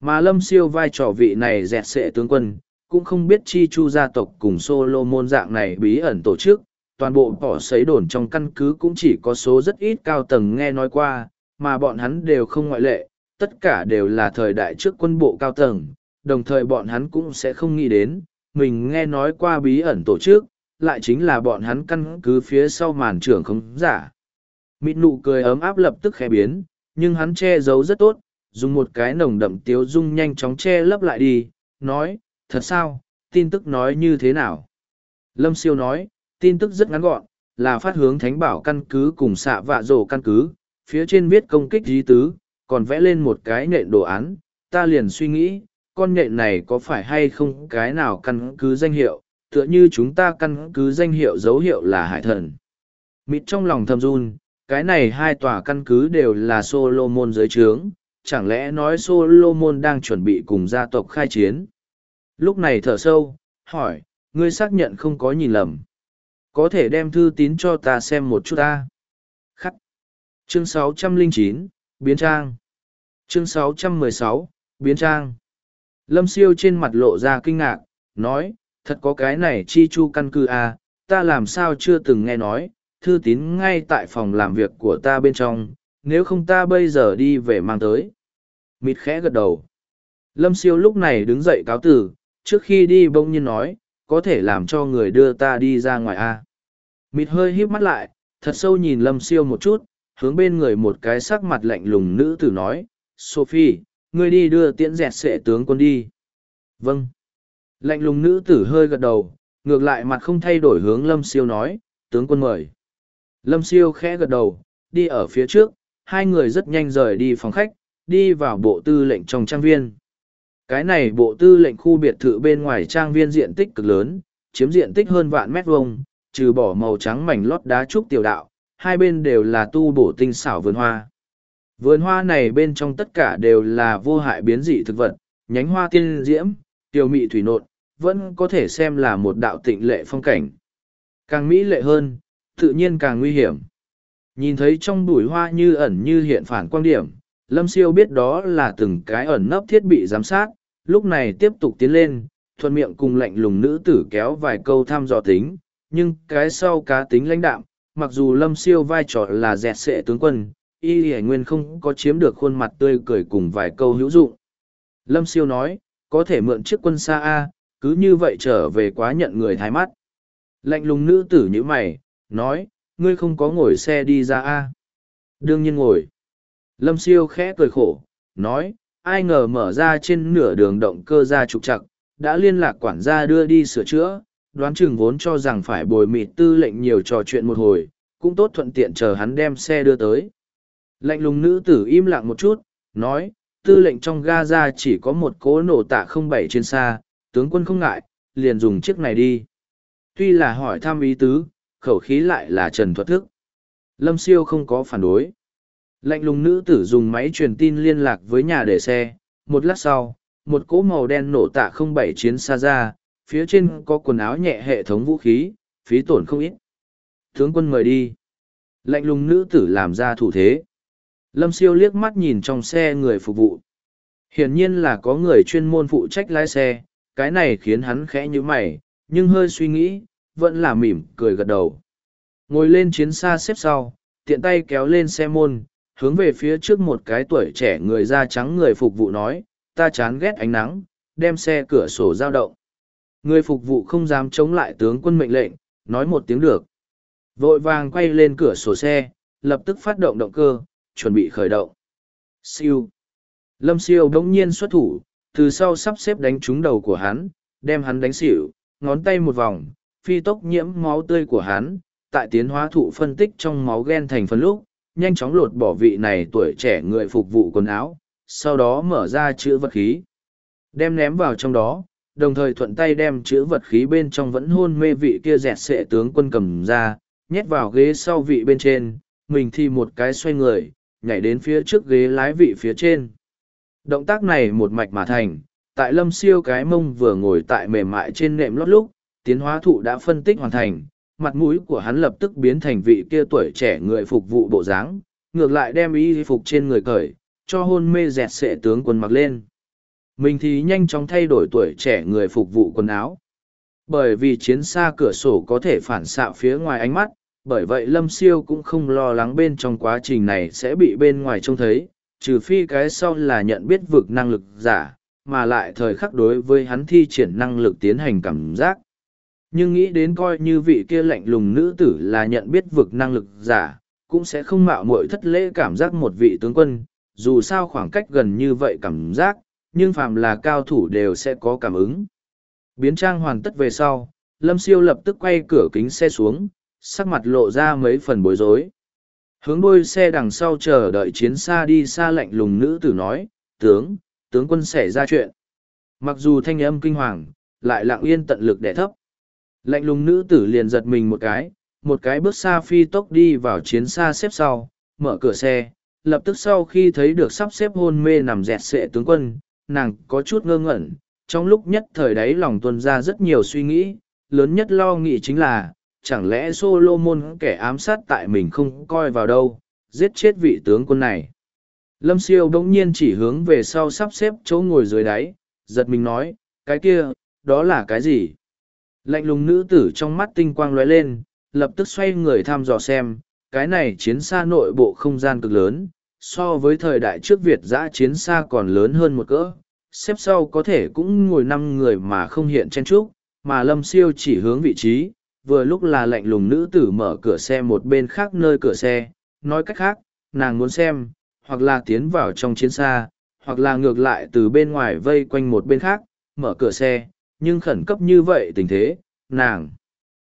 Mà lâm siêu vai trò vị này dẹt sệ tướng quân, cũng không biết chi chu gia tộc cùng Solomon dạng này bí ẩn tổ chức, toàn bộ bỏ sấy đồn trong căn cứ cũng chỉ có số rất ít cao tầng nghe nói qua, mà bọn hắn đều không ngoại lệ, tất cả đều là thời đại trước quân bộ cao tầng, đồng thời bọn hắn cũng sẽ không nghĩ đến, mình nghe nói qua bí ẩn tổ chức, lại chính là bọn hắn căn cứ phía sau màn trưởng không giả. Mịt nụ cười ấm áp lập tức khẽ biến, nhưng hắn che giấu rất tốt, dùng một cái nồng đậm tiếu dung nhanh chóng che lấp lại đi, nói, thật sao, tin tức nói như thế nào? Lâm siêu nói, tin tức rất ngắn gọn, là phát hướng thánh bảo căn cứ cùng xạ vạ rổ căn cứ, phía trên viết công kích dí tứ, còn vẽ lên một cái nện đồ án, ta liền suy nghĩ, con nện này có phải hay không cái nào căn cứ danh hiệu, tựa như chúng ta căn cứ danh hiệu dấu hiệu là hải thần. Mịt trong lòng thầm run, cái này hai tòa căn cứ đều là Solomon dưới trướng, chẳng lẽ nói Solomon đang chuẩn bị cùng gia tộc khai chiến. Lúc này thở sâu, hỏi, ngươi xác nhận không có nhìn lầm. Có thể đem thư tín cho ta xem một chút ta. Khắc. Chương 609, Biến Trang. Chương 616, Biến Trang. Lâm siêu trên mặt lộ ra kinh ngạc, nói, thật có cái này chi chu căn cứ à, ta làm sao chưa từng nghe nói, thư tín ngay tại phòng làm việc của ta bên trong, nếu không ta bây giờ đi về mang tới. Mịt khẽ gật đầu. Lâm siêu lúc này đứng dậy cáo tử, trước khi đi bỗng nhiên nói, có thể làm cho người đưa ta đi ra ngoài a à? Mịt hơi híp mắt lại, thật sâu nhìn lâm siêu một chút, hướng bên người một cái sắc mặt lạnh lùng nữ tử nói, Sophie, ngươi đi đưa tiễn dẹt sệ tướng quân đi. Vâng. Lạnh lùng nữ tử hơi gật đầu, ngược lại mặt không thay đổi hướng lâm siêu nói tướng quân mời lâm siêu khẽ gật đầu đi ở phía trước hai người rất nhanh rời đi phòng khách đi vào bộ tư lệnh trong trang viên cái này bộ tư lệnh khu biệt thự bên ngoài trang viên diện tích cực lớn, chiếm diện tích hơn vạn mét vuông, trừ bỏ màu trắng mảnh lót đá trúc tiểu đạo, hai bên đều là tu bổ tinh xảo vườn hoa. Vườn hoa này bên trong tất cả đều là vô hại biến dị thực vật, nhánh hoa tiên diễm, tiểu mị thủy nộn, vẫn có thể xem là một đạo tịnh lệ phong cảnh. Càng mỹ lệ hơn, tự nhiên càng nguy hiểm. Nhìn thấy trong bụi hoa như ẩn như hiện phản quan điểm, lâm siêu biết đó là từng cái ẩn nấp thiết bị giám sát lúc này tiếp tục tiến lên, thuận miệng cùng lạnh lùng nữ tử kéo vài câu thăm dò tính, nhưng cái sau cá tính lãnh đạm, mặc dù lâm siêu vai trò là dẹt sệ tướng quân, y hải nguyên không có chiếm được khuôn mặt tươi cười cùng vài câu hữu dụng. Lâm siêu nói, có thể mượn chiếc quân xa a, cứ như vậy trở về quá nhận người thái mắt. Lạnh lùng nữ tử như mày, nói, ngươi không có ngồi xe đi ra a. Đương nhiên ngồi. Lâm siêu khẽ cười khổ, nói ai ngờ mở ra trên nửa đường động cơ ra trục chặt đã liên lạc quản gia đưa đi sửa chữa, đoán chừng vốn cho rằng phải bồi mịt tư lệnh nhiều trò chuyện một hồi, cũng tốt thuận tiện chờ hắn đem xe đưa tới. Lạnh lùng nữ tử im lặng một chút, nói, tư lệnh trong ga ra chỉ có một cố nổ tạ không bảy trên xa, tướng quân không ngại, liền dùng chiếc này đi. Tuy là hỏi thăm ý tứ, khẩu khí lại là trần thuật thức. Lâm siêu không có phản đối lạnh lùng nữ tử dùng máy truyền tin liên lạc với nhà để xe. Một lát sau, một cỗ màu đen nổ tạ không bảy chiến xa ra, phía trên có quần áo nhẹ hệ thống vũ khí, phí tổn không ít. Tướng quân mời đi. Lạnh lùng nữ tử làm ra thủ thế. Lâm siêu liếc mắt nhìn trong xe người phục vụ. Hiển nhiên là có người chuyên môn phụ trách lái xe, cái này khiến hắn khẽ nhíu mày, nhưng hơi suy nghĩ, vẫn là mỉm cười gật đầu. Ngồi lên chiến xa xếp sau, tiện tay kéo lên xe môn hướng về phía trước một cái tuổi trẻ người da trắng người phục vụ nói, ta chán ghét ánh nắng, đem xe cửa sổ giao động. Người phục vụ không dám chống lại tướng quân mệnh lệnh, nói một tiếng được. Vội vàng quay lên cửa sổ xe, lập tức phát động động cơ, chuẩn bị khởi động. Siêu. Lâm siêu đống nhiên xuất thủ, từ sau sắp xếp đánh trúng đầu của hắn, đem hắn đánh xỉu, ngón tay một vòng, phi tốc nhiễm máu tươi của hắn, tại tiến hóa thụ phân tích trong máu ghen thành phần lúc nhanh chóng lột bỏ vị này tuổi trẻ người phục vụ quần áo, sau đó mở ra chữ vật khí. Đem ném vào trong đó, đồng thời thuận tay đem chữ vật khí bên trong vẫn hôn mê vị kia dẹt sệ tướng quân cầm ra, nhét vào ghế sau vị bên trên, mình thì một cái xoay người, nhảy đến phía trước ghế lái vị phía trên. Động tác này một mạch mà thành, tại lâm siêu cái mông vừa ngồi tại mềm mại trên nệm lót lúc, tiến hóa thụ đã phân tích hoàn thành mặt mũi của hắn lập tức biến thành vị kia tuổi trẻ người phục vụ bộ dáng, ngược lại đem y phục trên người cởi, cho hôn mê dẹt sệ tướng quân mặc lên. Mình thì nhanh chóng thay đổi tuổi trẻ người phục vụ quần áo. Bởi vì chiến xa cửa sổ có thể phản xạ phía ngoài ánh mắt, bởi vậy lâm siêu cũng không lo lắng bên trong quá trình này sẽ bị bên ngoài trông thấy, trừ phi cái sau là nhận biết vực năng lực giả, mà lại thời khắc đối với hắn thi triển năng lực tiến hành cảm giác nhưng nghĩ đến coi như vị kia lạnh lùng nữ tử là nhận biết vực năng lực giả, cũng sẽ không mạo muội thất lễ cảm giác một vị tướng quân, dù sao khoảng cách gần như vậy cảm giác, nhưng phàm là cao thủ đều sẽ có cảm ứng. Biến trang hoàn tất về sau, lâm siêu lập tức quay cửa kính xe xuống, sắc mặt lộ ra mấy phần bối rối. Hướng đôi xe đằng sau chờ đợi chiến xa đi xa lạnh lùng nữ tử nói, tướng tướng quân xảy ra chuyện. Mặc dù thanh âm kinh hoàng, lại lặng yên tận lực đẻ thấp lạnh lùng nữ tử liền giật mình một cái một cái bước xa phi tốc đi vào chiến xa xếp sau mở cửa xe lập tức sau khi thấy được sắp xếp hôn mê nằm dẹt sệ tướng quân nàng có chút ngơ ngẩn trong lúc nhất thời đấy lòng tuân ra rất nhiều suy nghĩ lớn nhất lo nghĩ chính là chẳng lẽ Solomon kẻ ám sát tại mình không coi vào đâu, giết chết vị tướng quân này. Lâm siêu đống nhiên chỉ hướng về sau sắp xếp chỗ ngồi dưới đáy, giật mình nói, cái kia, đó là cái gì? Lạnh lùng nữ tử trong mắt tinh quang lóe lên, lập tức xoay người thăm dò xem, cái này chiến xa nội bộ không gian cực lớn, so với thời đại trước Việt giã chiến xa còn lớn hơn một cỡ, xếp sau có thể cũng ngồi năm người mà không hiện chen trúc, mà lâm siêu chỉ hướng vị trí, vừa lúc là lạnh lùng nữ tử mở cửa xe một bên khác nơi cửa xe, nói cách khác, nàng muốn xem, hoặc là tiến vào trong chiến xa, hoặc là ngược lại từ bên ngoài vây quanh một bên khác, mở cửa xe, nhưng khẩn cấp như vậy tình thế, nàng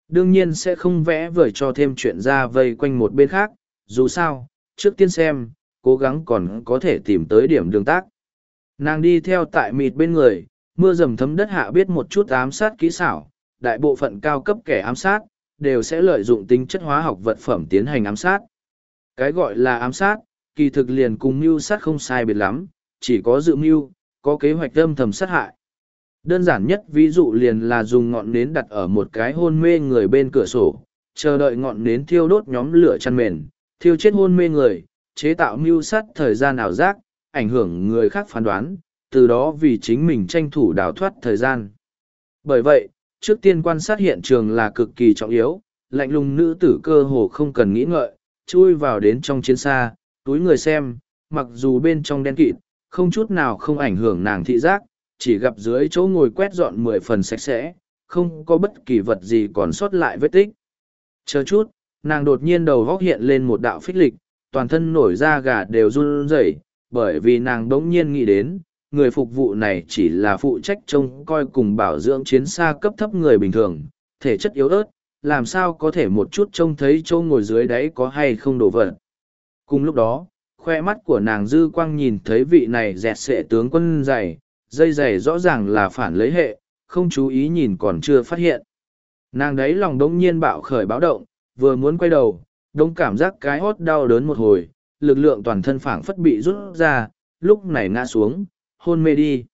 đương nhiên sẽ không vẽ vời cho thêm chuyện ra vây quanh một bên khác. Dù sao trước tiên xem cố gắng còn có thể tìm tới điểm đường tác. Nàng đi theo tại mịt bên người mưa dầm thấm đất hạ biết một chút ám sát kỹ xảo. Đại bộ phận cao cấp kẻ ám sát đều sẽ lợi dụng tính chất hóa học vật phẩm tiến hành ám sát. Cái gọi là ám sát kỳ thực liền cùng mưu sát không sai biệt lắm. Chỉ có dự mưu có kế hoạch âm thầm sát hại đơn giản nhất ví dụ liền là dùng ngọn nến đặt ở một cái hôn mê người bên cửa sổ, chờ đợi ngọn nến thiêu đốt nhóm lửa chăn mền, thiêu chết hôn mê người, chế tạo mưu sát thời gian ảo giác, ảnh hưởng người khác phán đoán, từ đó vì chính mình tranh thủ đào thoát thời gian. Bởi vậy, trước tiên quan sát hiện trường là cực kỳ trọng yếu, lạnh lùng nữ tử cơ hồ không cần nghĩ ngợi, chui vào đến trong chiến xa, túi người xem, mặc dù bên trong đen kịt, không chút nào không ảnh hưởng nàng thị giác chỉ gặp dưới chỗ ngồi quét dọn mười phần sạch sẽ, không có bất kỳ vật gì còn sót lại vết tích. Chờ chút, nàng đột nhiên đầu góc hiện lên một đạo phích lịch, toàn thân nổi da gà đều run rẩy, bởi vì nàng đ ố n g nhiên nghĩ đến, người phục vụ này chỉ là phụ trách trông coi cùng bảo dưỡng chiến xa cấp thấp người bình thường, thể chất yếu ớt, làm sao có thể một chút trông thấy chỗ ngồi dưới đáy có hay không đổ vật. Cùng lúc đó, khoe mắt của nàng dư quang nhìn thấy vị này dẹt sệ tướng quân dày dây dày rõ ràng là phản lấy hệ, không chú ý nhìn còn chưa phát hiện. Nàng đấy lòng đống nhiên bạo khởi báo động, vừa muốn quay đầu, đống cảm giác cái hót đau đớn một hồi, lực lượng toàn thân phảng phất bị rút ra, lúc này ngã xuống, hôn mê đi.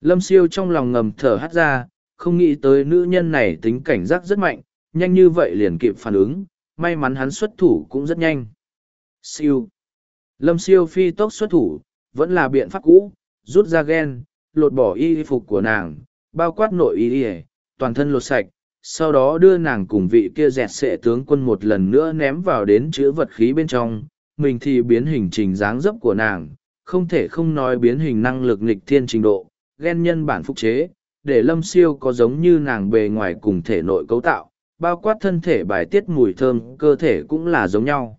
Lâm siêu trong lòng ngầm thở hắt ra, không nghĩ tới nữ nhân này tính cảnh giác rất mạnh, nhanh như vậy liền kịp phản ứng, may mắn hắn xuất thủ cũng rất nhanh. Siêu. Lâm siêu phi tốc xuất thủ, vẫn là biện pháp cũ, rút ra ghen, lột bỏ y phục của nàng, bao quát nội y ỉa toàn thân lột sạch, sau đó đưa nàng cùng vị kia dẹt sệ tướng quân một lần nữa ném vào đến chữ vật khí bên trong, mình thì biến hình trình dáng dấp của nàng, không thể không nói biến hình năng lực nghịch thiên trình độ, ghen nhân bản phục chế, để lâm siêu có giống như nàng bề ngoài cùng thể nội cấu tạo, bao quát thân thể bài tiết mùi thơm, cơ thể cũng là giống nhau.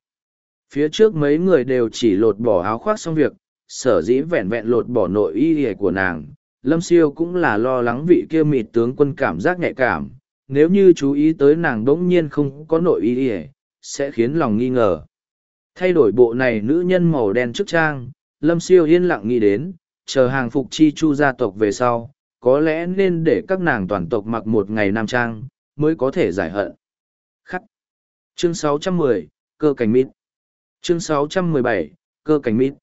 Phía trước mấy người đều chỉ lột bỏ áo khoác xong việc, sở dĩ vẹn vẹn lột bỏ nội y hề của nàng lâm siêu cũng là lo lắng vị kia mịt tướng quân cảm giác nhạy cảm. Nếu như chú ý tới nàng đ ỗ n g nhiên không có nội y hề sẽ khiến lòng nghi ngờ. Thay đổi bộ này nữ nhân màu đen trước trang lâm siêu yên lặng nghĩ đến chờ hàng phục chi chu gia tộc về sau có lẽ nên để các nàng toàn tộc mặc một ngày nam trang mới có thể giải hận. Khắc. Chương 610, cơ cảnh mít chương 617, cơ cảnh mít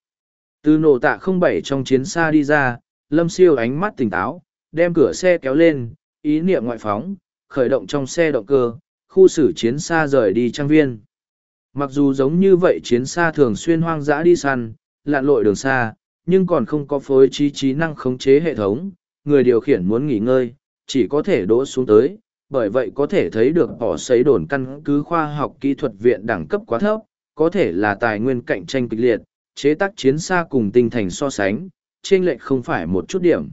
từ nổ tạ không bảy trong chiến xa đi ra, lâm siêu ánh mắt tỉnh táo, đem cửa xe kéo lên, ý niệm ngoại phóng, khởi động trong xe động cơ, khu xử chiến xa rời đi trang viên. Mặc dù giống như vậy chiến xa thường xuyên hoang dã đi săn, lặn lội đường xa, nhưng còn không có phối trí trí năng khống chế hệ thống, người điều khiển muốn nghỉ ngơi, chỉ có thể đỗ xuống tới, bởi vậy có thể thấy được bỏ xấy đồn căn cứ khoa học kỹ thuật viện đẳng cấp quá thấp, có thể là tài nguyên cạnh tranh kịch liệt chế tác chiến xa cùng tinh thành so sánh, trên lệch không phải một chút điểm.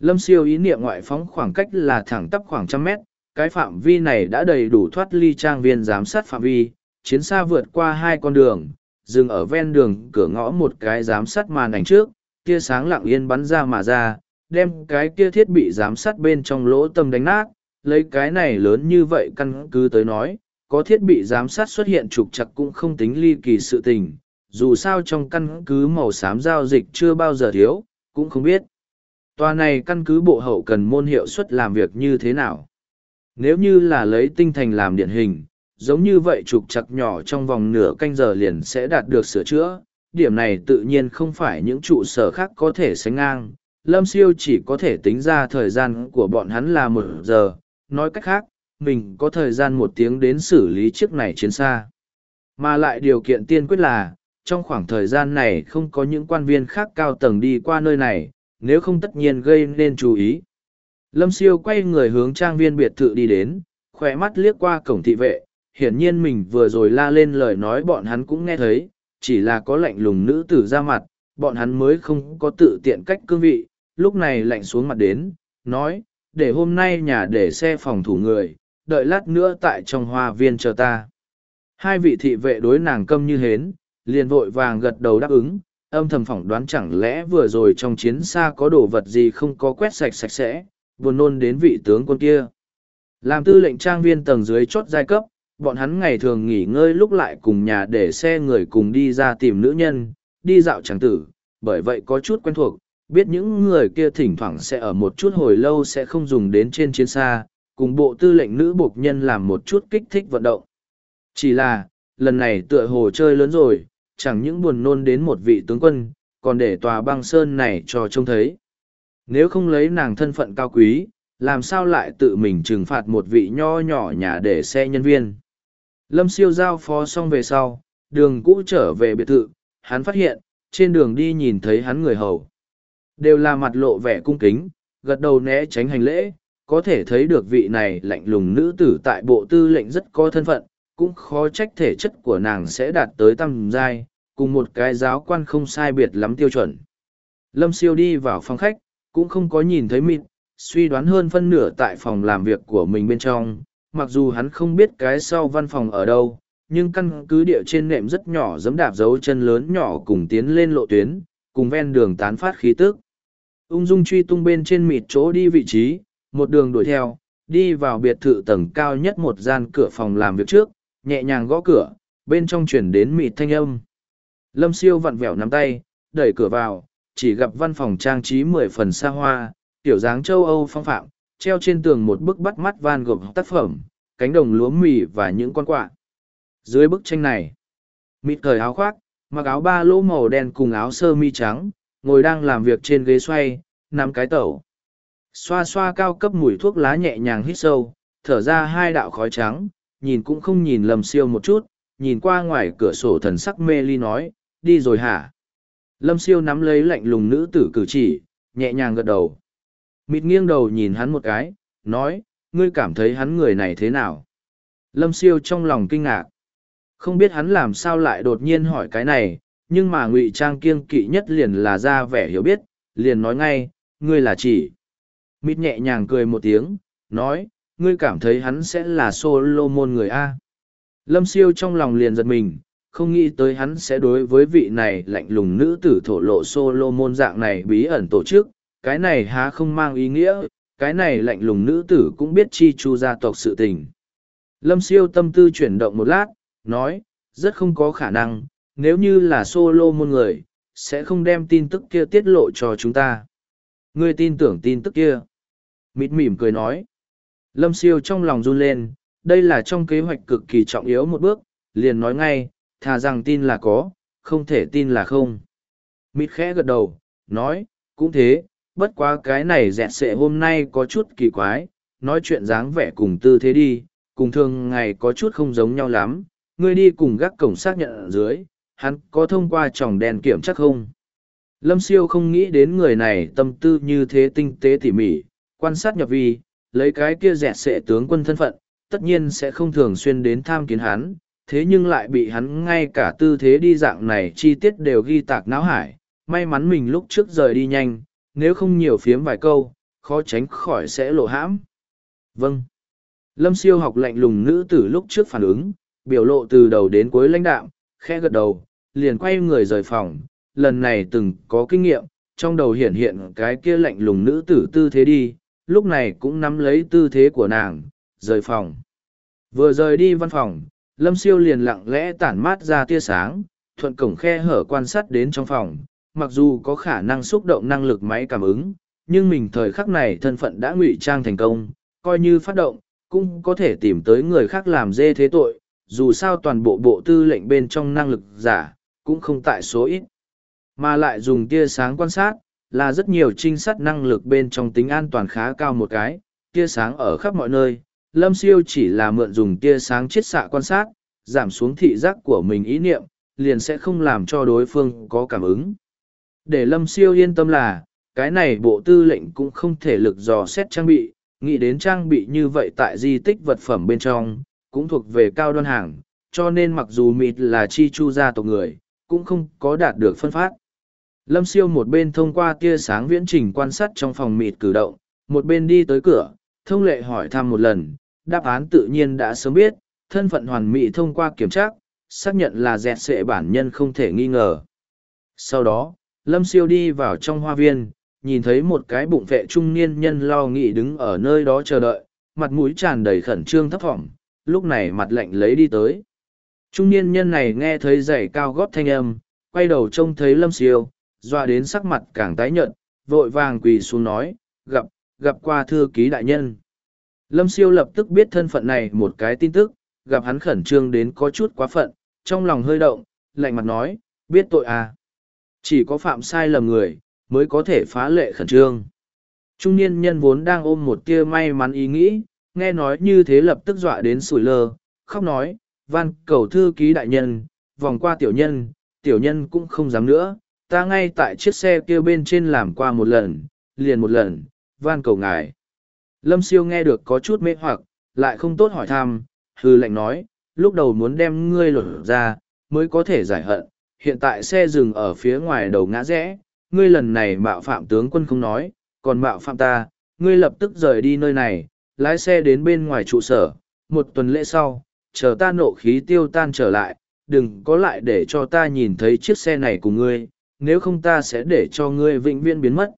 Lâm siêu ý niệm ngoại phóng khoảng cách là thẳng tắp khoảng trăm mét, cái phạm vi này đã đầy đủ thoát ly trang viên giám sát phạm vi, chiến xa vượt qua hai con đường, dừng ở ven đường cửa ngõ một cái giám sát màn ảnh trước, tia sáng lặng yên bắn ra mà ra, đem cái kia thiết bị giám sát bên trong lỗ tâm đánh nát, lấy cái này lớn như vậy căn cứ tới nói, có thiết bị giám sát xuất hiện trục chặt cũng không tính ly kỳ sự tình, dù sao trong căn cứ màu xám giao dịch chưa bao giờ thiếu, cũng không biết. Tòa này căn cứ bộ hậu cần môn hiệu suất làm việc như thế nào. Nếu như là lấy tinh thành làm điển hình, giống như vậy trục chặt nhỏ trong vòng nửa canh giờ liền sẽ đạt được sửa chữa. Điểm này tự nhiên không phải những trụ sở khác có thể sánh ngang. Lâm siêu chỉ có thể tính ra thời gian của bọn hắn là một giờ. Nói cách khác, mình có thời gian một tiếng đến xử lý chiếc này chiến xa. Mà lại điều kiện tiên quyết là, trong khoảng thời gian này không có những quan viên khác cao tầng đi qua nơi này, nếu không tất nhiên gây nên chú ý. Lâm siêu quay người hướng trang viên biệt thự đi đến, khỏe mắt liếc qua cổng thị vệ, hiển nhiên mình vừa rồi la lên lời nói bọn hắn cũng nghe thấy, chỉ là có lạnh lùng nữ tử ra mặt, bọn hắn mới không có tự tiện cách cương vị, lúc này lạnh xuống mặt đến, nói, để hôm nay nhà để xe phòng thủ người, đợi lát nữa tại trong hoa viên chờ ta. Hai vị thị vệ đối nàng câm như hến, liền vội vàng gật đầu đáp ứng, âm thầm phỏng đoán chẳng lẽ vừa rồi trong chiến xa có đồ vật gì không có quét sạch sạch sẽ, buồn nôn đến vị tướng quân kia. Làm tư lệnh trang viên tầng dưới chốt giai cấp, bọn hắn ngày thường nghỉ ngơi lúc lại cùng nhà để xe người cùng đi ra tìm nữ nhân, đi dạo tràng tử, bởi vậy có chút quen thuộc, biết những người kia thỉnh thoảng sẽ ở một chút hồi lâu sẽ không dùng đến trên chiến xa, cùng bộ tư lệnh nữ bộc nhân làm một chút kích thích vận động. Chỉ là, lần này tựa hồ chơi lớn rồi, chẳng những buồn nôn đến một vị tướng quân, còn để tòa băng sơn này cho trông thấy. Nếu không lấy nàng thân phận cao quý, làm sao lại tự mình trừng phạt một vị nho nhỏ nhà để xe nhân viên. Lâm siêu giao phó xong về sau, đường cũ trở về biệt thự, hắn phát hiện, trên đường đi nhìn thấy hắn người hầu. Đều là mặt lộ vẻ cung kính, gật đầu né tránh hành lễ, có thể thấy được vị này lạnh lùng nữ tử tại bộ tư lệnh rất có thân phận, cũng khó trách thể chất của nàng sẽ đạt tới tầm giai, cùng một cái giáo quan không sai biệt lắm tiêu chuẩn. Lâm siêu đi vào phòng khách, cũng không có nhìn thấy mịt, suy đoán hơn phân nửa tại phòng làm việc của mình bên trong, mặc dù hắn không biết cái sau văn phòng ở đâu, nhưng căn cứ địa trên nệm rất nhỏ giấm đạp dấu chân lớn nhỏ cùng tiến lên lộ tuyến, cùng ven đường tán phát khí tức. Ung dung truy tung bên trên mịt chỗ đi vị trí, một đường đuổi theo, đi vào biệt thự tầng cao nhất một gian cửa phòng làm việc trước, nhẹ nhàng gõ cửa, bên trong chuyển đến mịt thanh âm. Lâm siêu vặn vẹo nắm tay, đẩy cửa vào, chỉ gặp văn phòng trang trí mười phần xa hoa, tiểu dáng châu Âu phong phạm, treo trên tường một bức bắt mắt van gộp tác phẩm, cánh đồng lúa mì và những con quạ. Dưới bức tranh này, mịt thời áo khoác, mặc áo ba lỗ màu đen cùng áo sơ mi trắng, ngồi đang làm việc trên ghế xoay, nắm cái tẩu. Xoa xoa cao cấp mùi thuốc lá nhẹ nhàng hít sâu, thở ra hai đạo khói trắng, nhìn cũng không nhìn lầm siêu một chút, nhìn qua ngoài cửa sổ thần sắc mê ly nói, đi rồi hả? Lâm siêu nắm lấy lạnh lùng nữ tử cử chỉ, nhẹ nhàng gật đầu. Mịt nghiêng đầu nhìn hắn một cái, nói, ngươi cảm thấy hắn người này thế nào? Lâm siêu trong lòng kinh ngạc. Không biết hắn làm sao lại đột nhiên hỏi cái này, nhưng mà ngụy trang kiêng kỵ nhất liền là ra vẻ hiểu biết, liền nói ngay, ngươi là chỉ. Mịt nhẹ nhàng cười một tiếng, nói, ngươi cảm thấy hắn sẽ là Solomon người A. Lâm siêu trong lòng liền giật mình, không nghĩ tới hắn sẽ đối với vị này lạnh lùng nữ tử thổ lộ Solomon dạng này bí ẩn tổ chức, cái này há không mang ý nghĩa, cái này lạnh lùng nữ tử cũng biết chi chu gia tộc sự tình. Lâm siêu tâm tư chuyển động một lát, nói, rất không có khả năng, nếu như là Solomon người, sẽ không đem tin tức kia tiết lộ cho chúng ta. Ngươi tin tưởng tin tức kia. Mịt mỉm cười nói. Lâm siêu trong lòng run lên, đây là trong kế hoạch cực kỳ trọng yếu một bước, liền nói ngay, thà rằng tin là có, không thể tin là không. Mịt khẽ gật đầu, nói, cũng thế, bất quá cái này dẹt sệ hôm nay có chút kỳ quái, nói chuyện dáng vẻ cùng tư thế đi, cùng thường ngày có chút không giống nhau lắm, ngươi đi cùng gác cổng xác nhận ở dưới, hắn có thông qua tròng đèn kiểm chắc không? Lâm siêu không nghĩ đến người này tâm tư như thế tinh tế tỉ mỉ, quan sát nhập vi, lấy cái kia dẹt sệ tướng quân thân phận, tất nhiên sẽ không thường xuyên đến tham kiến hắn, thế nhưng lại bị hắn ngay cả tư thế đi dạng này chi tiết đều ghi tạc não hải. May mắn mình lúc trước rời đi nhanh, nếu không nhiều phiếm vài câu, khó tránh khỏi sẽ lộ hãm. Vâng. Lâm siêu học lạnh lùng nữ tử lúc trước phản ứng, biểu lộ từ đầu đến cuối lãnh đạm, khẽ gật đầu, liền quay người rời phòng, lần này từng có kinh nghiệm, trong đầu hiện hiện cái kia lạnh lùng nữ tử tư thế đi, lúc này cũng nắm lấy tư thế của nàng, rời phòng. Vừa rời đi văn phòng, Lâm Siêu liền lặng lẽ tản mát ra tia sáng, thuận cổng khe hở quan sát đến trong phòng, mặc dù có khả năng xúc động năng lực máy cảm ứng, nhưng mình thời khắc này thân phận đã ngụy trang thành công, coi như phát động, cũng có thể tìm tới người khác làm dê thế tội, dù sao toàn bộ bộ tư lệnh bên trong năng lực giả, cũng không tại số ít. Mà lại dùng tia sáng quan sát, là rất nhiều trinh sát năng lực bên trong tính an toàn khá cao một cái, tia sáng ở khắp mọi nơi. Lâm siêu chỉ là mượn dùng tia sáng chiết xạ quan sát, giảm xuống thị giác của mình ý niệm, liền sẽ không làm cho đối phương có cảm ứng. Để Lâm siêu yên tâm là, cái này bộ tư lệnh cũng không thể lực dò xét trang bị, nghĩ đến trang bị như vậy tại di tích vật phẩm bên trong, cũng thuộc về cao đoan hàng, cho nên mặc dù mịt là chi chu gia tộc người, cũng không có đạt được phân phát. Lâm siêu một bên thông qua tia sáng viễn trình quan sát trong phòng mịt cử động, một bên đi tới cửa, thông lệ hỏi thăm một lần, đáp án tự nhiên đã sớm biết, thân phận hoàn mỹ thông qua kiểm tra, xác nhận là dẹt sệ bản nhân không thể nghi ngờ. Sau đó, Lâm siêu đi vào trong hoa viên, nhìn thấy một cái bụng vệ trung niên nhân lo nghị đứng ở nơi đó chờ đợi, mặt mũi tràn đầy khẩn trương thấp thỏm, lúc này mặt lạnh lấy đi tới. Trung niên nhân này nghe thấy giày cao gót thanh âm, quay đầu trông thấy lâm siêu, doa đến sắc mặt càng tái nhợt, vội vàng quỳ xuống nói, gặp, gặp qua thư ký đại nhân. Lâm siêu lập tức biết thân phận này một cái tin tức, gặp hắn khẩn trương đến có chút quá phận, trong lòng hơi động, lạnh mặt nói, biết tội à. Chỉ có phạm sai lầm người, mới có thể phá lệ khẩn trương. Trung niên nhân vốn đang ôm một tia may mắn ý nghĩ, nghe nói như thế lập tức dọa đến sủi lơ, khóc nói, van cầu thư ký đại nhân, vòng qua tiểu nhân, tiểu nhân cũng không dám nữa, ta ngay tại chiếc xe kia bên trên làm qua một lần, liền một lần, van cầu ngài. Lâm siêu nghe được có chút mê hoặc, lại không tốt hỏi thăm, hư lệnh nói, lúc đầu muốn đem ngươi lột ra, mới có thể giải hận, hiện tại xe dừng ở phía ngoài đầu ngã rẽ, ngươi lần này mạo phạm tướng quân không nói, còn mạo phạm ta, ngươi lập tức rời đi nơi này, lái xe đến bên ngoài trụ sở, một tuần lễ sau, chờ ta nộ khí tiêu tan trở lại, đừng có lại để cho ta nhìn thấy chiếc xe này của ngươi, nếu không ta sẽ để cho ngươi vĩnh viễn biến mất.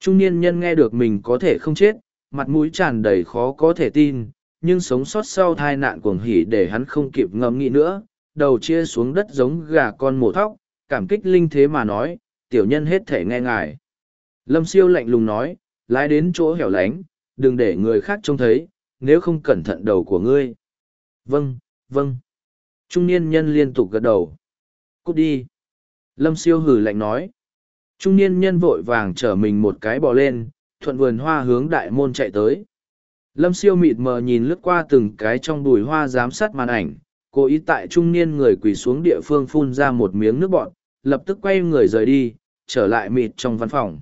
Trung niên nhân nghe được mình có thể không chết, mặt mũi tràn đầy khó có thể tin, nhưng sống sót sau tai nạn cuồng hỉ để hắn không kịp ngẫm nghĩ nữa, đầu chia xuống đất giống gà con mổ thóc, cảm kích linh thế mà nói, tiểu nhân hết thể nghe ngài. Lâm siêu lạnh lùng nói, lái đến chỗ hẻo lánh, đừng để người khác trông thấy, nếu không cẩn thận đầu của ngươi. Vâng, vâng. Trung niên nhân liên tục gật đầu. Cút đi. Lâm siêu hử lạnh nói. Trung niên nhân vội vàng chở mình một cái bò lên, thuận vườn hoa hướng đại môn chạy tới. Lâm siêu mịt mờ nhìn lướt qua từng cái trong đùi hoa giám sát màn ảnh, cố ý tại trung niên người quỳ xuống địa phương phun ra một miếng nước bọn, lập tức quay người rời đi, trở lại mịt trong văn phòng.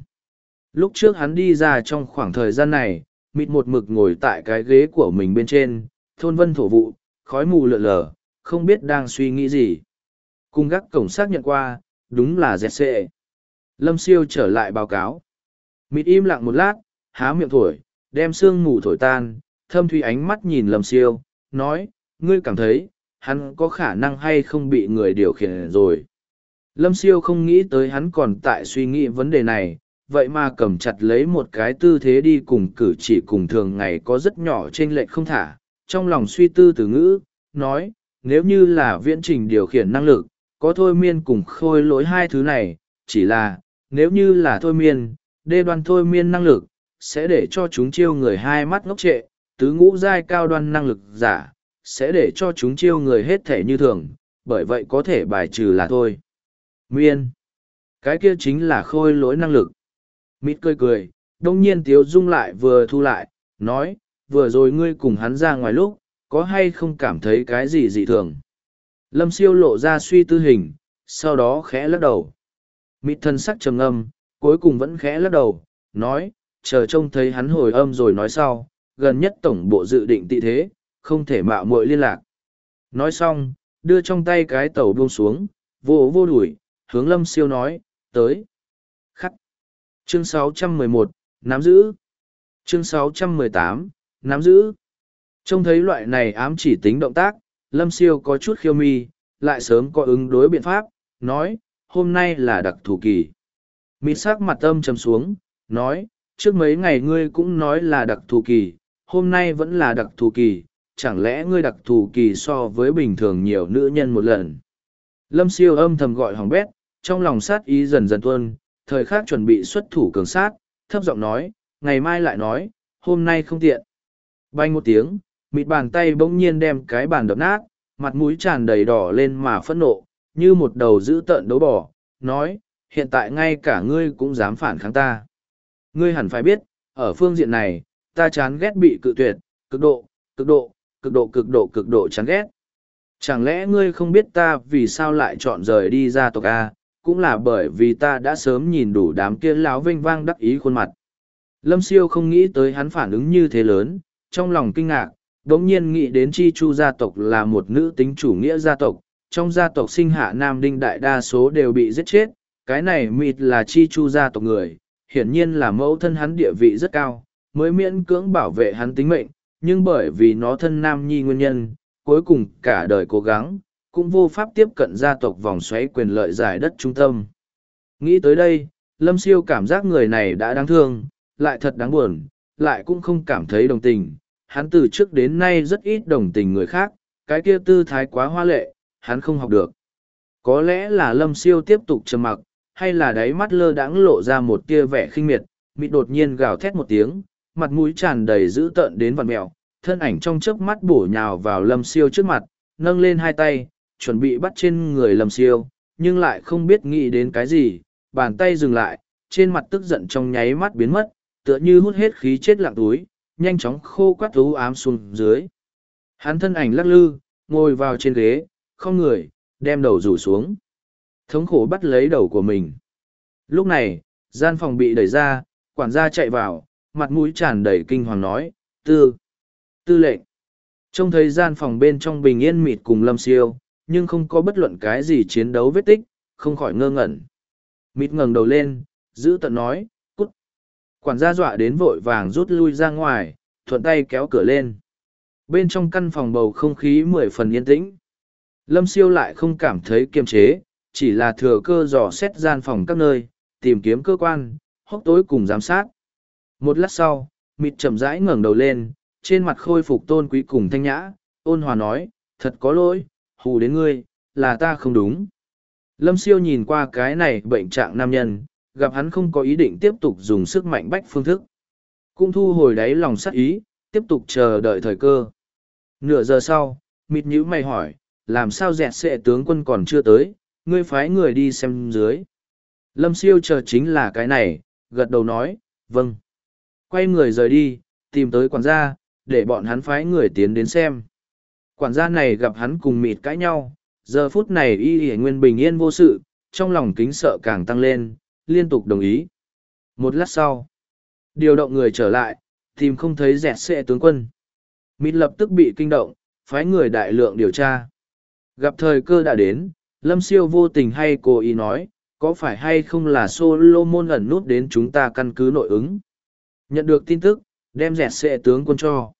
Lúc trước hắn đi ra trong khoảng thời gian này, mịt một mực ngồi tại cái ghế của mình bên trên, thôn vân thổ vụ, khói mù lượn lờ, không biết đang suy nghĩ gì. Cung gác cổng xác nhận qua, đúng là dẹt xệ. Lâm siêu trở lại báo cáo. Mịt im lặng một lát, há miệng thổi, đem sương mù thổi tan, thâm thủy ánh mắt nhìn Lâm siêu, nói, ngươi cảm thấy, hắn có khả năng hay không bị người điều khiển rồi. Lâm siêu không nghĩ tới hắn còn tại suy nghĩ vấn đề này, vậy mà cầm chặt lấy một cái tư thế đi cùng cử chỉ cùng thường ngày có rất nhỏ trên lệch không thả, trong lòng suy tư từ ngữ, nói, nếu như là viễn trình điều khiển năng lực, có thôi miên cùng khôi lỗi hai thứ này, chỉ là, nếu như là thôi miên, đê đoan thôi miên năng lực, sẽ để cho chúng chiêu người hai mắt ngốc trệ, tứ ngũ giai cao đoan năng lực giả, sẽ để cho chúng chiêu người hết thể như thường, bởi vậy có thể bài trừ là thôi. Miên. Cái kia chính là khôi lỗi năng lực. Mít cười cười, đông nhiên tiếu dung lại vừa thu lại, nói, vừa rồi ngươi cùng hắn ra ngoài lúc, có hay không cảm thấy cái gì dị thường. Lâm siêu lộ ra suy tư hình, sau đó khẽ lắc đầu. Mít thân sắc trầm âm, cuối cùng vẫn khẽ lắc đầu, nói, chờ trông thấy hắn hồi âm rồi nói sau, gần nhất tổng bộ dự định tị thế, không thể mạo muội liên lạc. Nói xong, đưa trong tay cái tàu buông xuống, vô vô đuổi, hướng lâm siêu nói, tới. Khắc. Chương 611, nắm giữ. Chương 618, nắm giữ. Trông thấy loại này ám chỉ tính động tác, lâm siêu có chút khiêu mi, lại sớm có ứng đối biện pháp, nói, hôm nay là đặc thù kỳ. Mị sắc mặt âm trầm xuống, nói, trước mấy ngày ngươi cũng nói là đặc thù kỳ, hôm nay vẫn là đặc thù kỳ, chẳng lẽ ngươi đặc thù kỳ so với bình thường nhiều nữ nhân một lần. Lâm siêu âm thầm gọi hỏng bét, trong lòng sát ý dần dần tuân, thời khắc chuẩn bị xuất thủ cường sát, thấp giọng nói, ngày mai lại nói, hôm nay không tiện. Bay một tiếng, mịt bàn tay bỗng nhiên đem cái bàn đập nát, mặt mũi tràn đầy đỏ lên mà phẫn nộ, như một đầu dữ tợn đấu bỏ, nói, hiện tại ngay cả ngươi cũng dám phản kháng ta. Ngươi hẳn phải biết, ở phương diện này, ta chán ghét bị cự tuyệt, cực độ, cực độ, cực độ cực độ cực độ chán ghét. Chẳng lẽ ngươi không biết ta vì sao lại chọn rời đi ra tộc A, cũng là bởi vì ta đã sớm nhìn đủ đám kia láo vinh vang đắc ý khuôn mặt. Lâm siêu không nghĩ tới hắn phản ứng như thế lớn, trong lòng kinh ngạc, đống nhiên nghĩ đến chi chu gia tộc là một nữ tính chủ nghĩa gia tộc, trong gia tộc sinh hạ nam đinh đại đa số đều bị giết chết, cái này mịt là chi chu gia tộc người, hiển nhiên là mẫu thân hắn địa vị rất cao, mới miễn cưỡng bảo vệ hắn tính mệnh, nhưng bởi vì nó thân nam nhi nguyên nhân, cuối cùng cả đời cố gắng, cũng vô pháp tiếp cận gia tộc vòng xoáy quyền lợi giải đất trung tâm. Nghĩ tới đây, Lâm Siêu cảm giác người này đã đáng thương, lại thật đáng buồn, lại cũng không cảm thấy đồng tình, hắn từ trước đến nay rất ít đồng tình người khác, cái kia tư thái quá hoa lệ, hắn không học được. Có lẽ là lâm siêu tiếp tục trầm mặc, hay là đáy mắt lơ đãng lộ ra một tia vẻ khinh miệt, mịt đột nhiên gào thét một tiếng, mặt mũi tràn đầy dữ tợn đến vằn mẹo, thân ảnh trong chớp mắt bổ nhào vào lâm siêu trước mặt, nâng lên hai tay, chuẩn bị bắt trên người lâm siêu, nhưng lại không biết nghĩ đến cái gì, bàn tay dừng lại, trên mặt tức giận trong nháy mắt biến mất, tựa như hút hết khí chết lặng túi, nhanh chóng khô quắt ú ám xuống dưới. Hắn thân ảnh lắc lư, ngồi vào trên ghế, không người, đem đầu rủ xuống. Thống khổ bắt lấy đầu của mình. Lúc này, gian phòng bị đẩy ra, quản gia chạy vào, mặt mũi tràn đầy kinh hoàng nói, tư, tư lệnh. Trông thấy gian phòng bên trong bình yên mịt cùng lâm siêu, nhưng không có bất luận cái gì chiến đấu vết tích, không khỏi ngơ ngẩn. Mịt ngẩng đầu lên, giữ tận nói, cút. Quản gia dọa đến vội vàng rút lui ra ngoài, thuận tay kéo cửa lên. Bên trong căn phòng bầu không khí mười phần yên tĩnh. Lâm siêu lại không cảm thấy kiềm chế, chỉ là thừa cơ dò xét gian phòng các nơi, tìm kiếm cơ quan, hốc tối cùng giám sát. Một lát sau, mịt chậm rãi ngẩng đầu lên, trên mặt khôi phục tôn quý cùng thanh nhã, ôn hòa nói, thật có lỗi, hù đến ngươi, là ta không đúng. Lâm siêu nhìn qua cái này bệnh trạng nam nhân, gặp hắn không có ý định tiếp tục dùng sức mạnh bách phương thức. Cũng thu hồi đáy lòng sắc ý, tiếp tục chờ đợi thời cơ. Nửa giờ sau, mịt nhữ mày hỏi, làm sao dẹt sệ tướng quân còn chưa tới, ngươi phái người đi xem dưới. Lâm siêu chờ chính là cái này, gật đầu nói, vâng. Quay người rời đi, tìm tới quản gia, để bọn hắn phái người tiến đến xem. Quản gia này gặp hắn cùng mịt cãi nhau, giờ phút này y y nguyên bình yên vô sự, trong lòng kính sợ càng tăng lên, liên tục đồng ý. Một lát sau, điều động người trở lại, tìm không thấy dẹt xệ tướng quân. Mịt lập tức bị kinh động, phái người đại lượng điều tra. Gặp thời cơ đã đến, Lâm Siêu vô tình hay cố ý nói, có phải hay không là Solomon ẩn nút đến chúng ta căn cứ nội ứng. Nhận được tin tức, đem dẹt sệ tướng quân cho.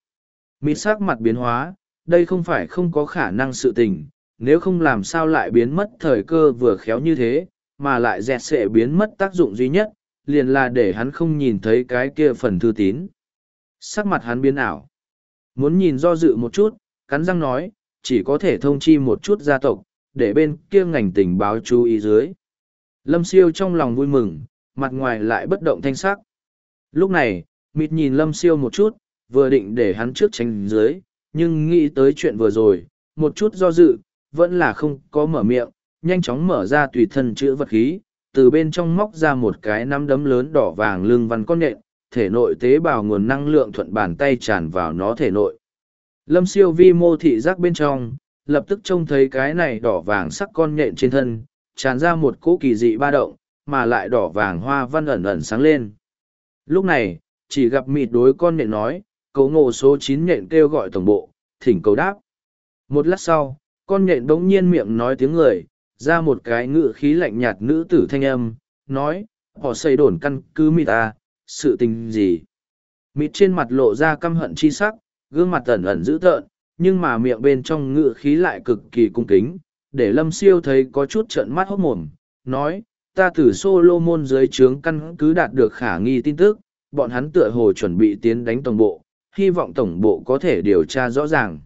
Mịt sắc mặt biến hóa, đây không phải không có khả năng sự tình, nếu không làm sao lại biến mất thời cơ vừa khéo như thế, mà lại dẹt sệ biến mất tác dụng duy nhất, liền là để hắn không nhìn thấy cái kia phần thư tín. Sắc mặt hắn biến ảo. Muốn nhìn do dự một chút, cắn răng nói, chỉ có thể thông chi một chút gia tộc, để bên kia ngành tình báo chú ý dưới. Lâm siêu trong lòng vui mừng, mặt ngoài lại bất động thanh sắc. Lúc này, mịt nhìn lâm siêu một chút, vừa định để hắn trước tránh dưới, nhưng nghĩ tới chuyện vừa rồi, một chút do dự, vẫn là không có mở miệng, nhanh chóng mở ra tùy thân chữ vật khí, từ bên trong móc ra một cái nắm đấm lớn đỏ vàng lưng văn con nện thể nội tế bào nguồn năng lượng thuận bàn tay tràn vào nó thể nội. Lâm siêu vi mô thị giác bên trong, lập tức trông thấy cái này đỏ vàng sắc con nhện trên thân, tràn ra một cỗ kỳ dị ba động, mà lại đỏ vàng hoa văn ẩn ẩn sáng lên. Lúc này, chỉ gặp mịt đối con nhện nói, cấu ngộ số chín nhện kêu gọi tổng bộ, thỉnh cầu đáp. Một lát sau, con nhện bỗng nhiên miệng nói tiếng người, ra một cái ngự khí lạnh nhạt nữ tử thanh âm, nói, họ xây đồn căn cứ mịt à, sự tình gì. Mịt trên mặt lộ ra căm hận chi sắc, gương mặt ẩn ẩn dữ tợn, nhưng mà miệng bên trong ngự khí lại cực kỳ cung kính, để lâm siêu thấy có chút trợn mắt hốc mồm, nói, ta từ Solomon dưới trướng căn cứ đạt được khả nghi tin tức, bọn hắn tựa hồ chuẩn bị tiến đánh tổng bộ, hy vọng tổng bộ có thể điều tra rõ ràng.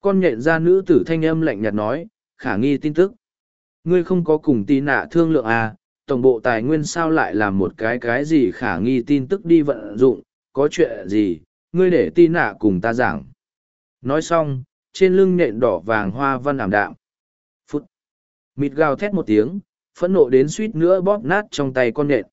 Con nhện ra nữ tử thanh âm lạnh nhạt nói, khả nghi tin tức. Ngươi không có cùng tí nạ thương lượng à, tổng bộ tài nguyên sao lại làm một cái cái gì khả nghi tin tức đi vận dụng, có chuyện gì, ngươi để tí nạ cùng ta giảng. Nói xong, trên lưng nện đỏ vàng hoa văn ảm đạm. Phút. Mịt gào thét một tiếng, phẫn nộ đến suýt nữa bóp nát trong tay con nện.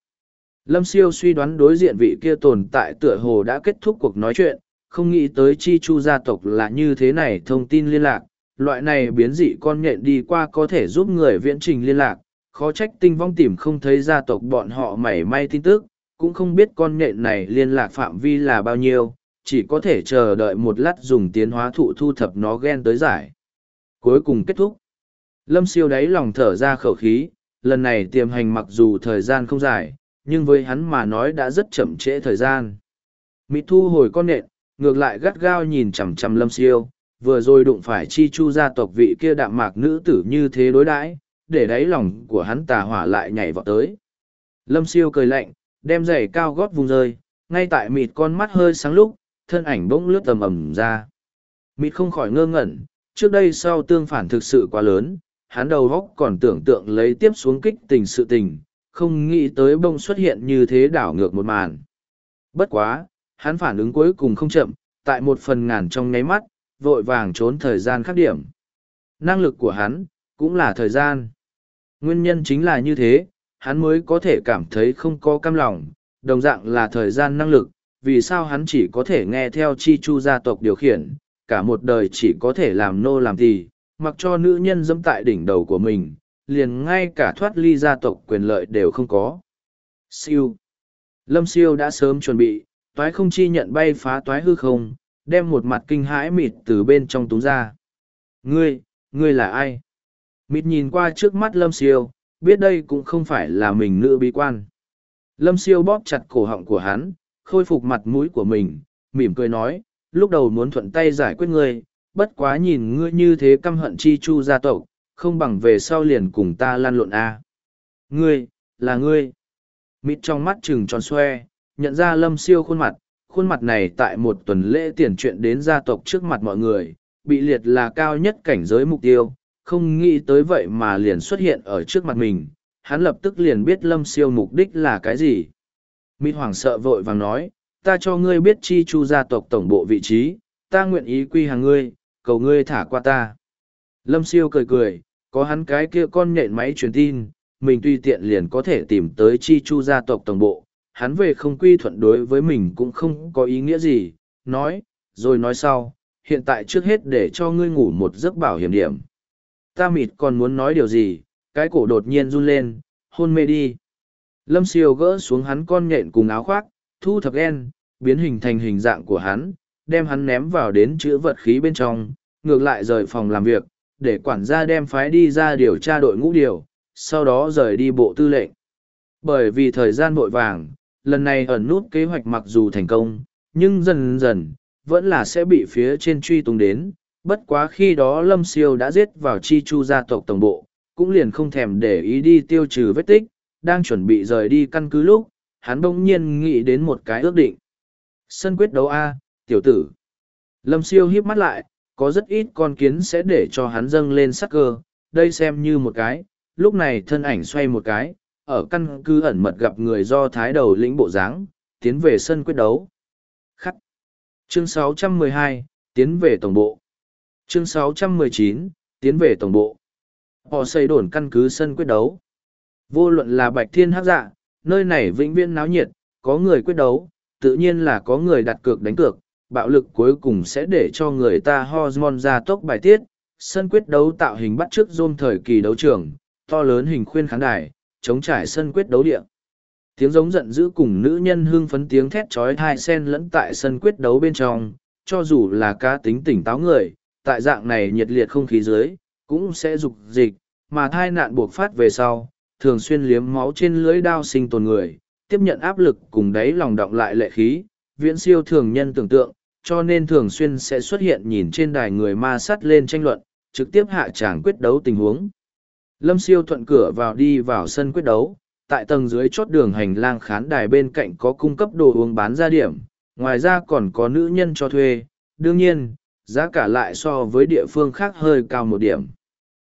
Lâm siêu suy đoán đối diện vị kia tồn tại tựa hồ đã kết thúc cuộc nói chuyện, không nghĩ tới chi chu gia tộc là như thế này thông tin liên lạc, loại này biến dị con nhện đi qua có thể giúp người viễn trình liên lạc, khó trách tinh vong tìm không thấy gia tộc bọn họ mảy may tin tức, cũng không biết con nhện này liên lạc phạm vi là bao nhiêu, chỉ có thể chờ đợi một lát dùng tiến hóa thụ thu thập nó ghen tới giải. Cuối cùng kết thúc. Lâm siêu đáy lòng thở ra khẩu khí, lần này tiềm hành mặc dù thời gian không dài, nhưng với hắn mà nói đã rất chậm trễ thời gian. Mị thu hồi con nện, ngược lại gắt gao nhìn chằm chằm lâm siêu, vừa rồi đụng phải chi chu gia tộc vị kia đạm mạc nữ tử như thế đối đãi để đáy lòng của hắn tà hỏa lại nhảy vọt tới. Lâm siêu cười lạnh, đem giày cao gót vùng rơi, ngay tại mịt con mắt hơi sáng lúc, thân ảnh bỗng lướt tầm ầm ra. Mịt không khỏi ngơ ngẩn, trước đây sau tương phản thực sự quá lớn, hắn đầu góc còn tưởng tượng lấy tiếp xuống kích tình sự tình, không nghĩ tới bông xuất hiện như thế đảo ngược một màn. Bất quá, hắn phản ứng cuối cùng không chậm, tại một phần ngàn trong nháy mắt, vội vàng trốn thời gian khắc điểm. Năng lực của hắn, cũng là thời gian. Nguyên nhân chính là như thế, hắn mới có thể cảm thấy không có cam lòng, đồng dạng là thời gian năng lực, vì sao hắn chỉ có thể nghe theo chi chu gia tộc điều khiển, cả một đời chỉ có thể làm nô làm thì, mặc cho nữ nhân dẫm tại đỉnh đầu của mình, liền ngay cả thoát ly gia tộc quyền lợi đều không có. Siêu Lâm siêu đã sớm chuẩn bị, toái không chi nhận bay phá toái hư không, đem một mặt kinh hãi mịt từ bên trong túng ra. Ngươi, ngươi là ai? Mịt nhìn qua trước mắt lâm siêu, biết đây cũng không phải là mình nữ bí quan. Lâm siêu bóp chặt cổ họng của hắn, khôi phục mặt mũi của mình, mỉm cười nói, lúc đầu muốn thuận tay giải quyết ngươi, bất quá nhìn ngươi như thế căm hận chi chu gia tộc, không bằng về sau liền cùng ta lan lộn a. Ngươi, là ngươi. Mịt trong mắt trừng tròn xoe, nhận ra lâm siêu khuôn mặt, khuôn mặt này tại một tuần lễ tiền chuyện đến gia tộc trước mặt mọi người, bị liệt là cao nhất cảnh giới mục tiêu, không nghĩ tới vậy mà liền xuất hiện ở trước mặt mình, hắn lập tức liền biết lâm siêu mục đích là cái gì. Mịt hoảng sợ vội vàng nói, ta cho ngươi biết chi chu gia tộc tổng bộ vị trí, ta nguyện ý quy hàng ngươi, cầu ngươi thả qua ta. Lâm siêu cười cười, có hắn cái kia con nhện máy truyền tin, mình tuy tiện liền có thể tìm tới chi chu gia tộc tổng bộ, hắn về không quy thuận đối với mình cũng không có ý nghĩa gì, nói, rồi nói sau, hiện tại trước hết để cho ngươi ngủ một giấc bảo hiểm điểm. Ta mịt còn muốn nói điều gì, cái cổ đột nhiên run lên, hôn mê đi. Lâm siêu gỡ xuống hắn con nhện cùng áo khoác, thu thập ghen, biến hình thành hình dạng của hắn, đem hắn ném vào đến chữ vật khí bên trong, ngược lại rời phòng làm việc, để quản gia đem phái đi ra điều tra đội ngũ điều, sau đó rời đi bộ tư lệnh. Bởi vì thời gian vội vàng, lần này ẩn nút kế hoạch mặc dù thành công, nhưng dần dần, vẫn là sẽ bị phía trên truy tung đến. Bất quá khi đó Lâm Siêu đã giết vào chi chu gia tộc tổng bộ, cũng liền không thèm để ý đi tiêu trừ vết tích, đang chuẩn bị rời đi căn cứ lúc, hắn bỗng nhiên nghĩ đến một cái ước định. Sân quyết đấu A, tiểu tử. Lâm Siêu híp mắt lại, có rất ít con kiến sẽ để cho hắn dâng lên sắc cơ, đây xem như một cái, lúc này thân ảnh xoay một cái, ở căn cứ ẩn mật gặp người do thái đầu lĩnh bộ dáng tiến về sân quyết đấu. Khắc. Chương 612, tiến về tổng bộ. Chương 619, tiến về tổng bộ. Họ xây đồn căn cứ sân quyết đấu. Vô luận là bạch thiên hắc dạ, nơi này vĩnh viễn náo nhiệt, có người quyết đấu, tự nhiên là có người đặt cược đánh cược, bạo lực cuối cùng sẽ để cho người ta hormone ra tốc bài tiết. Sân quyết đấu tạo hình bắt trước rôm thời kỳ đấu trường, to lớn hình khuyên khán đài, chống trải sân quyết đấu địa. Tiếng giống giận dữ cùng nữ nhân hưng phấn tiếng thét trói hai sen lẫn tại sân quyết đấu bên trong, cho dù là cá tính tỉnh táo người, tại dạng này nhiệt liệt không khí dưới, cũng sẽ dục dịch, mà thai nạn buộc phát về sau, thường xuyên liếm máu trên lưỡi đao sinh tồn người, tiếp nhận áp lực cùng đáy lòng động lại lệ khí, viễn siêu thường nhân tưởng tượng, cho nên thường xuyên sẽ xuất hiện nhìn trên đài người ma sát lên tranh luận, trực tiếp hạ tràng quyết đấu tình huống. Lâm siêu thuận cửa vào đi vào sân quyết đấu, tại tầng dưới chốt đường hành lang khán đài bên cạnh có cung cấp đồ uống bán ra điểm, ngoài ra còn có nữ nhân cho thuê, đương nhiên, giá cả lại so với địa phương khác hơi cao một điểm.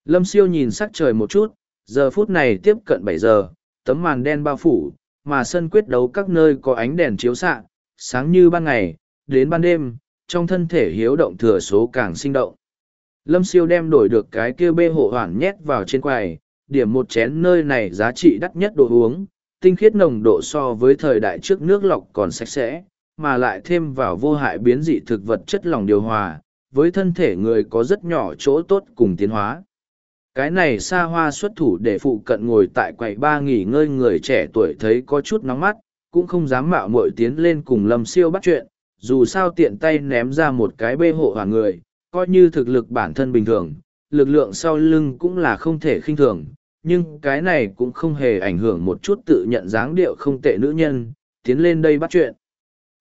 Lâm siêu nhìn sắc trời một chút, giờ phút này tiếp cận bảy giờ, tấm màn đen bao phủ, mà sân quyết đấu các nơi có ánh đèn chiếu xạ, sáng như ban ngày, đến ban đêm, trong thân thể hiếu động thừa số càng sinh động. Lâm siêu đem đổi được cái kia bê hộ hoảng nhét vào trên quầy, điểm một chén nơi này giá trị đắt nhất đồ uống, tinh khiết nồng độ so với thời đại trước nước lọc còn sạch sẽ, mà lại thêm vào vô hại biến dị thực vật chất lỏng điều hòa, với thân thể người có rất nhỏ chỗ tốt cùng tiến hóa. Cái này xa hoa xuất thủ để phụ cận ngồi tại quầy ba nghỉ ngơi người trẻ tuổi thấy có chút nóng mắt, cũng không dám mạo muội tiến lên cùng lâm siêu bắt chuyện, dù sao tiện tay ném ra một cái bê hộ hòa người, coi như thực lực bản thân bình thường, lực lượng sau lưng cũng là không thể khinh thường, nhưng cái này cũng không hề ảnh hưởng một chút tự nhận dáng điệu không tệ nữ nhân, tiến lên đây bắt chuyện.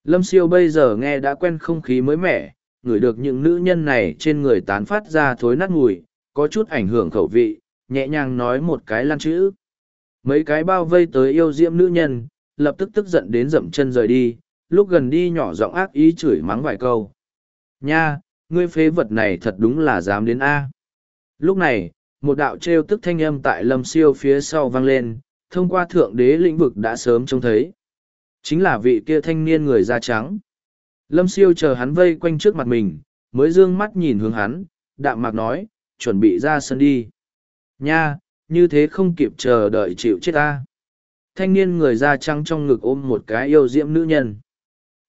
Lâm siêu bây giờ nghe đã quen không khí mới mẻ, ngửi được những nữ nhân này trên người tán phát ra thối nát mùi, có chút ảnh hưởng khẩu vị, nhẹ nhàng nói một cái lan chữ. Mấy cái bao vây tới yêu diễm nữ nhân, lập tức tức giận đến dậm chân rời đi, lúc gần đi nhỏ giọng ác ý chửi mắng vài câu. Nha, ngươi phế vật này thật đúng là dám đến A. Lúc này, một đạo trêu tức thanh âm tại lâm siêu phía sau vang lên, thông qua thượng đế lĩnh vực đã sớm trông thấy. Chính là vị kia thanh niên người da trắng. Lâm siêu chờ hắn vây quanh trước mặt mình, mới dương mắt nhìn hướng hắn, đạm mạc nói, chuẩn bị ra sân đi. Nha, như thế không kịp chờ đợi chịu chết ta. Thanh niên người da trắng trong ngực ôm một cái yêu diễm nữ nhân.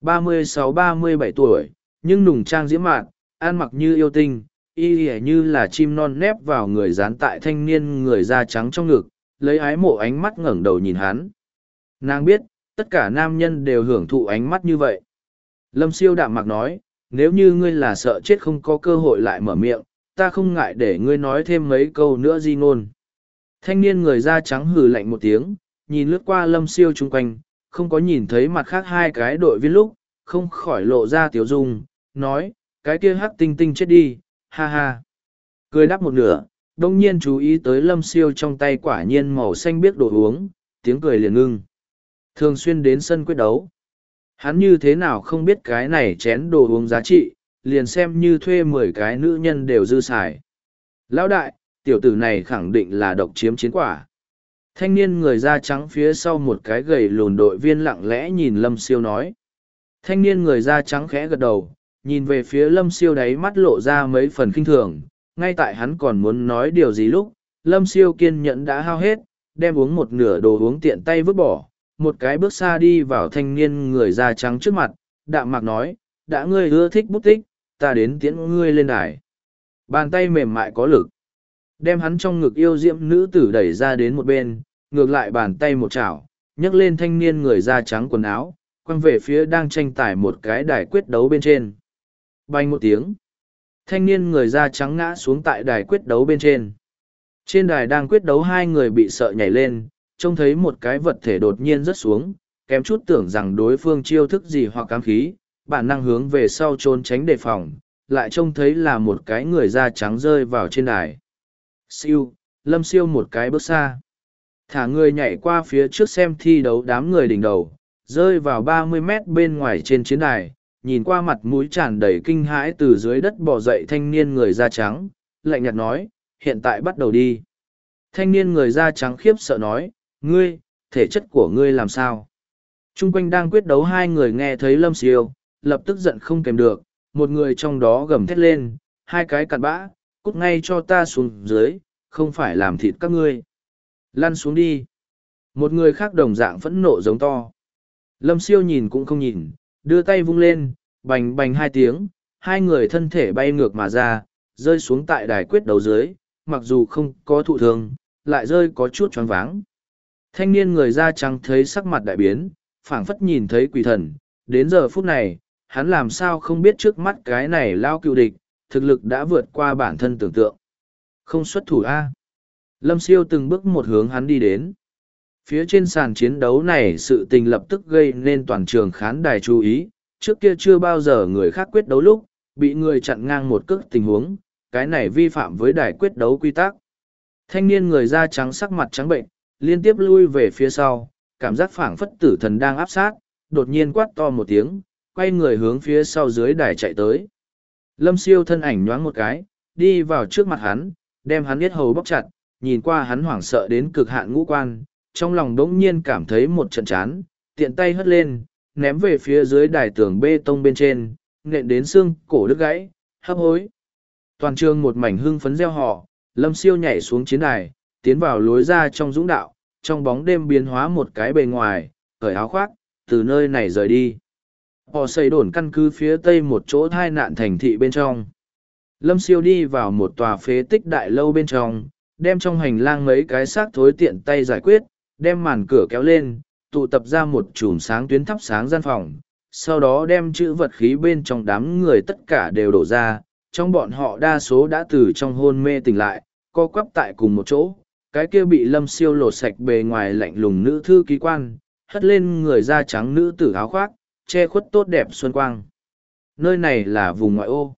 ba mươi sáu ba mươi bảy tuổi, nhưng nùng trang diễm mạn, ăn mặc như yêu tinh, y ỉa như là chim non nép vào người dán tại thanh niên người da trắng trong ngực, lấy ái mộ ánh mắt ngẩng đầu nhìn hắn. Nàng biết, tất cả nam nhân đều hưởng thụ ánh mắt như vậy. Lâm siêu đạm mặc nói, nếu như ngươi là sợ chết không có cơ hội lại mở miệng, ta không ngại để ngươi nói thêm mấy câu nữa di ngôn. Thanh niên người da trắng hừ lạnh một tiếng, nhìn lướt qua lâm siêu chung quanh, không có nhìn thấy mặt khác hai cái đội viên lúc, không khỏi lộ ra tiểu dung, nói, cái kia hắc tinh tinh chết đi, ha ha. Cười đáp một nửa, đông nhiên chú ý tới lâm siêu trong tay quả nhiên màu xanh biết đồ uống, tiếng cười liền ngưng. Thường xuyên đến sân quyết đấu. Hắn như thế nào không biết cái này chén đồ uống giá trị, liền xem như thuê mười cái nữ nhân đều dư xài. Lão đại, tiểu tử này khẳng định là độc chiếm chiến quả. Thanh niên người da trắng phía sau một cái gầy lùn đội viên lặng lẽ nhìn lâm siêu nói. Thanh niên người da trắng khẽ gật đầu, nhìn về phía lâm siêu đáy mắt lộ ra mấy phần kinh thường, ngay tại hắn còn muốn nói điều gì lúc, lâm siêu kiên nhẫn đã hao hết, đem uống một nửa đồ uống tiện tay vứt bỏ, một cái bước xa đi vào thanh niên người da trắng trước mặt, đạm mạc nói, đã ngươi ưa thích bút tích, ta đến tiễn ngươi lên đài. Bàn tay mềm mại có lực. Đem hắn trong ngực yêu diễm nữ tử đẩy ra đến một bên, ngược lại bàn tay một chảo, nhấc lên thanh niên người da trắng quần áo, quăng về phía đang tranh tải một cái đài quyết đấu bên trên. Bành một tiếng. Thanh niên người da trắng ngã xuống tại đài quyết đấu bên trên. Trên đài đang quyết đấu hai người bị sợ nhảy lên, trông thấy một cái vật thể đột nhiên rớt xuống, kém chút tưởng rằng đối phương chiêu thức gì hoặc cám khí, bản năng hướng về sau trốn tránh đề phòng, lại trông thấy là một cái người da trắng rơi vào trên đài. Siêu, lâm siêu một cái bước xa. Thả người nhảy qua phía trước xem thi đấu đám người đỉnh đầu, rơi vào ba mươi mét bên ngoài trên chiến đài, nhìn qua mặt mũi tràn đầy kinh hãi từ dưới đất bò dậy thanh niên người da trắng, lạnh nhạt nói, hiện tại bắt đầu đi. Thanh niên người da trắng khiếp sợ nói, ngươi, thể chất của ngươi làm sao? Trung quanh đang quyết đấu hai người nghe thấy lâm siêu, lập tức giận không kèm được, một người trong đó gầm thét lên, hai cái cặn bã, cút ngay cho ta xuống dưới, không phải làm thịt các ngươi. Lăn xuống đi. Một người khác đồng dạng phẫn nộ giống to. Lâm siêu nhìn cũng không nhìn, đưa tay vung lên, bành bành hai tiếng, hai người thân thể bay ngược mà ra, rơi xuống tại đài quyết đấu dưới, mặc dù không có thụ thương, lại rơi có chút choáng váng. Thanh niên người da trắng thấy sắc mặt đại biến, phảng phất nhìn thấy quỷ thần, đến giờ phút này, hắn làm sao không biết trước mắt cái này lao cựu địch, thực lực đã vượt qua bản thân tưởng tượng. Không xuất thủ A. Lâm siêu từng bước một hướng hắn đi đến. Phía trên sàn chiến đấu này sự tình lập tức gây nên toàn trường khán đài chú ý, trước kia chưa bao giờ người khác quyết đấu lúc, bị người chặn ngang một cước tình huống, cái này vi phạm với đài quyết đấu quy tắc. Thanh niên người da trắng sắc mặt trắng bệnh, liên tiếp lui về phía sau, cảm giác phảng phất tử thần đang áp sát, đột nhiên quát to một tiếng, quay người hướng phía sau dưới đài chạy tới. Lâm siêu thân ảnh nhoáng một cái, đi vào trước mặt hắn, đem hắn biết hầu bóc chặt, nhìn qua hắn hoảng sợ đến cực hạn ngũ quan, trong lòng đống nhiên cảm thấy một trận chán, tiện tay hất lên, ném về phía dưới đài tường bê tông bên trên, nện đến xương, cổ đứt gãy, hấp hối. Toàn trường một mảnh hưng phấn gieo họ, lâm siêu nhảy xuống chiến đài, tiến vào lối ra trong dũng đạo, trong bóng đêm biến hóa một cái bề ngoài, cởi áo khoác, từ nơi này rời đi. Họ xây đồn căn cứ phía tây một chỗ thai nạn thành thị bên trong. Lâm siêu đi vào một tòa phế tích đại lâu bên trong, đem trong hành lang mấy cái xác thối tiện tay giải quyết, đem màn cửa kéo lên, tụ tập ra một chùm sáng tuyến thắp sáng gian phòng, sau đó đem chữ vật khí bên trong đám người tất cả đều đổ ra, trong bọn họ đa số đã từ trong hôn mê tỉnh lại, co quắp tại cùng một chỗ, cái kia bị lâm siêu lột sạch bề ngoài lạnh lùng nữ thư ký quan, hất lên người da trắng nữ tử áo khoác, che khuất tốt đẹp xuân quang. Nơi này là vùng ngoại ô.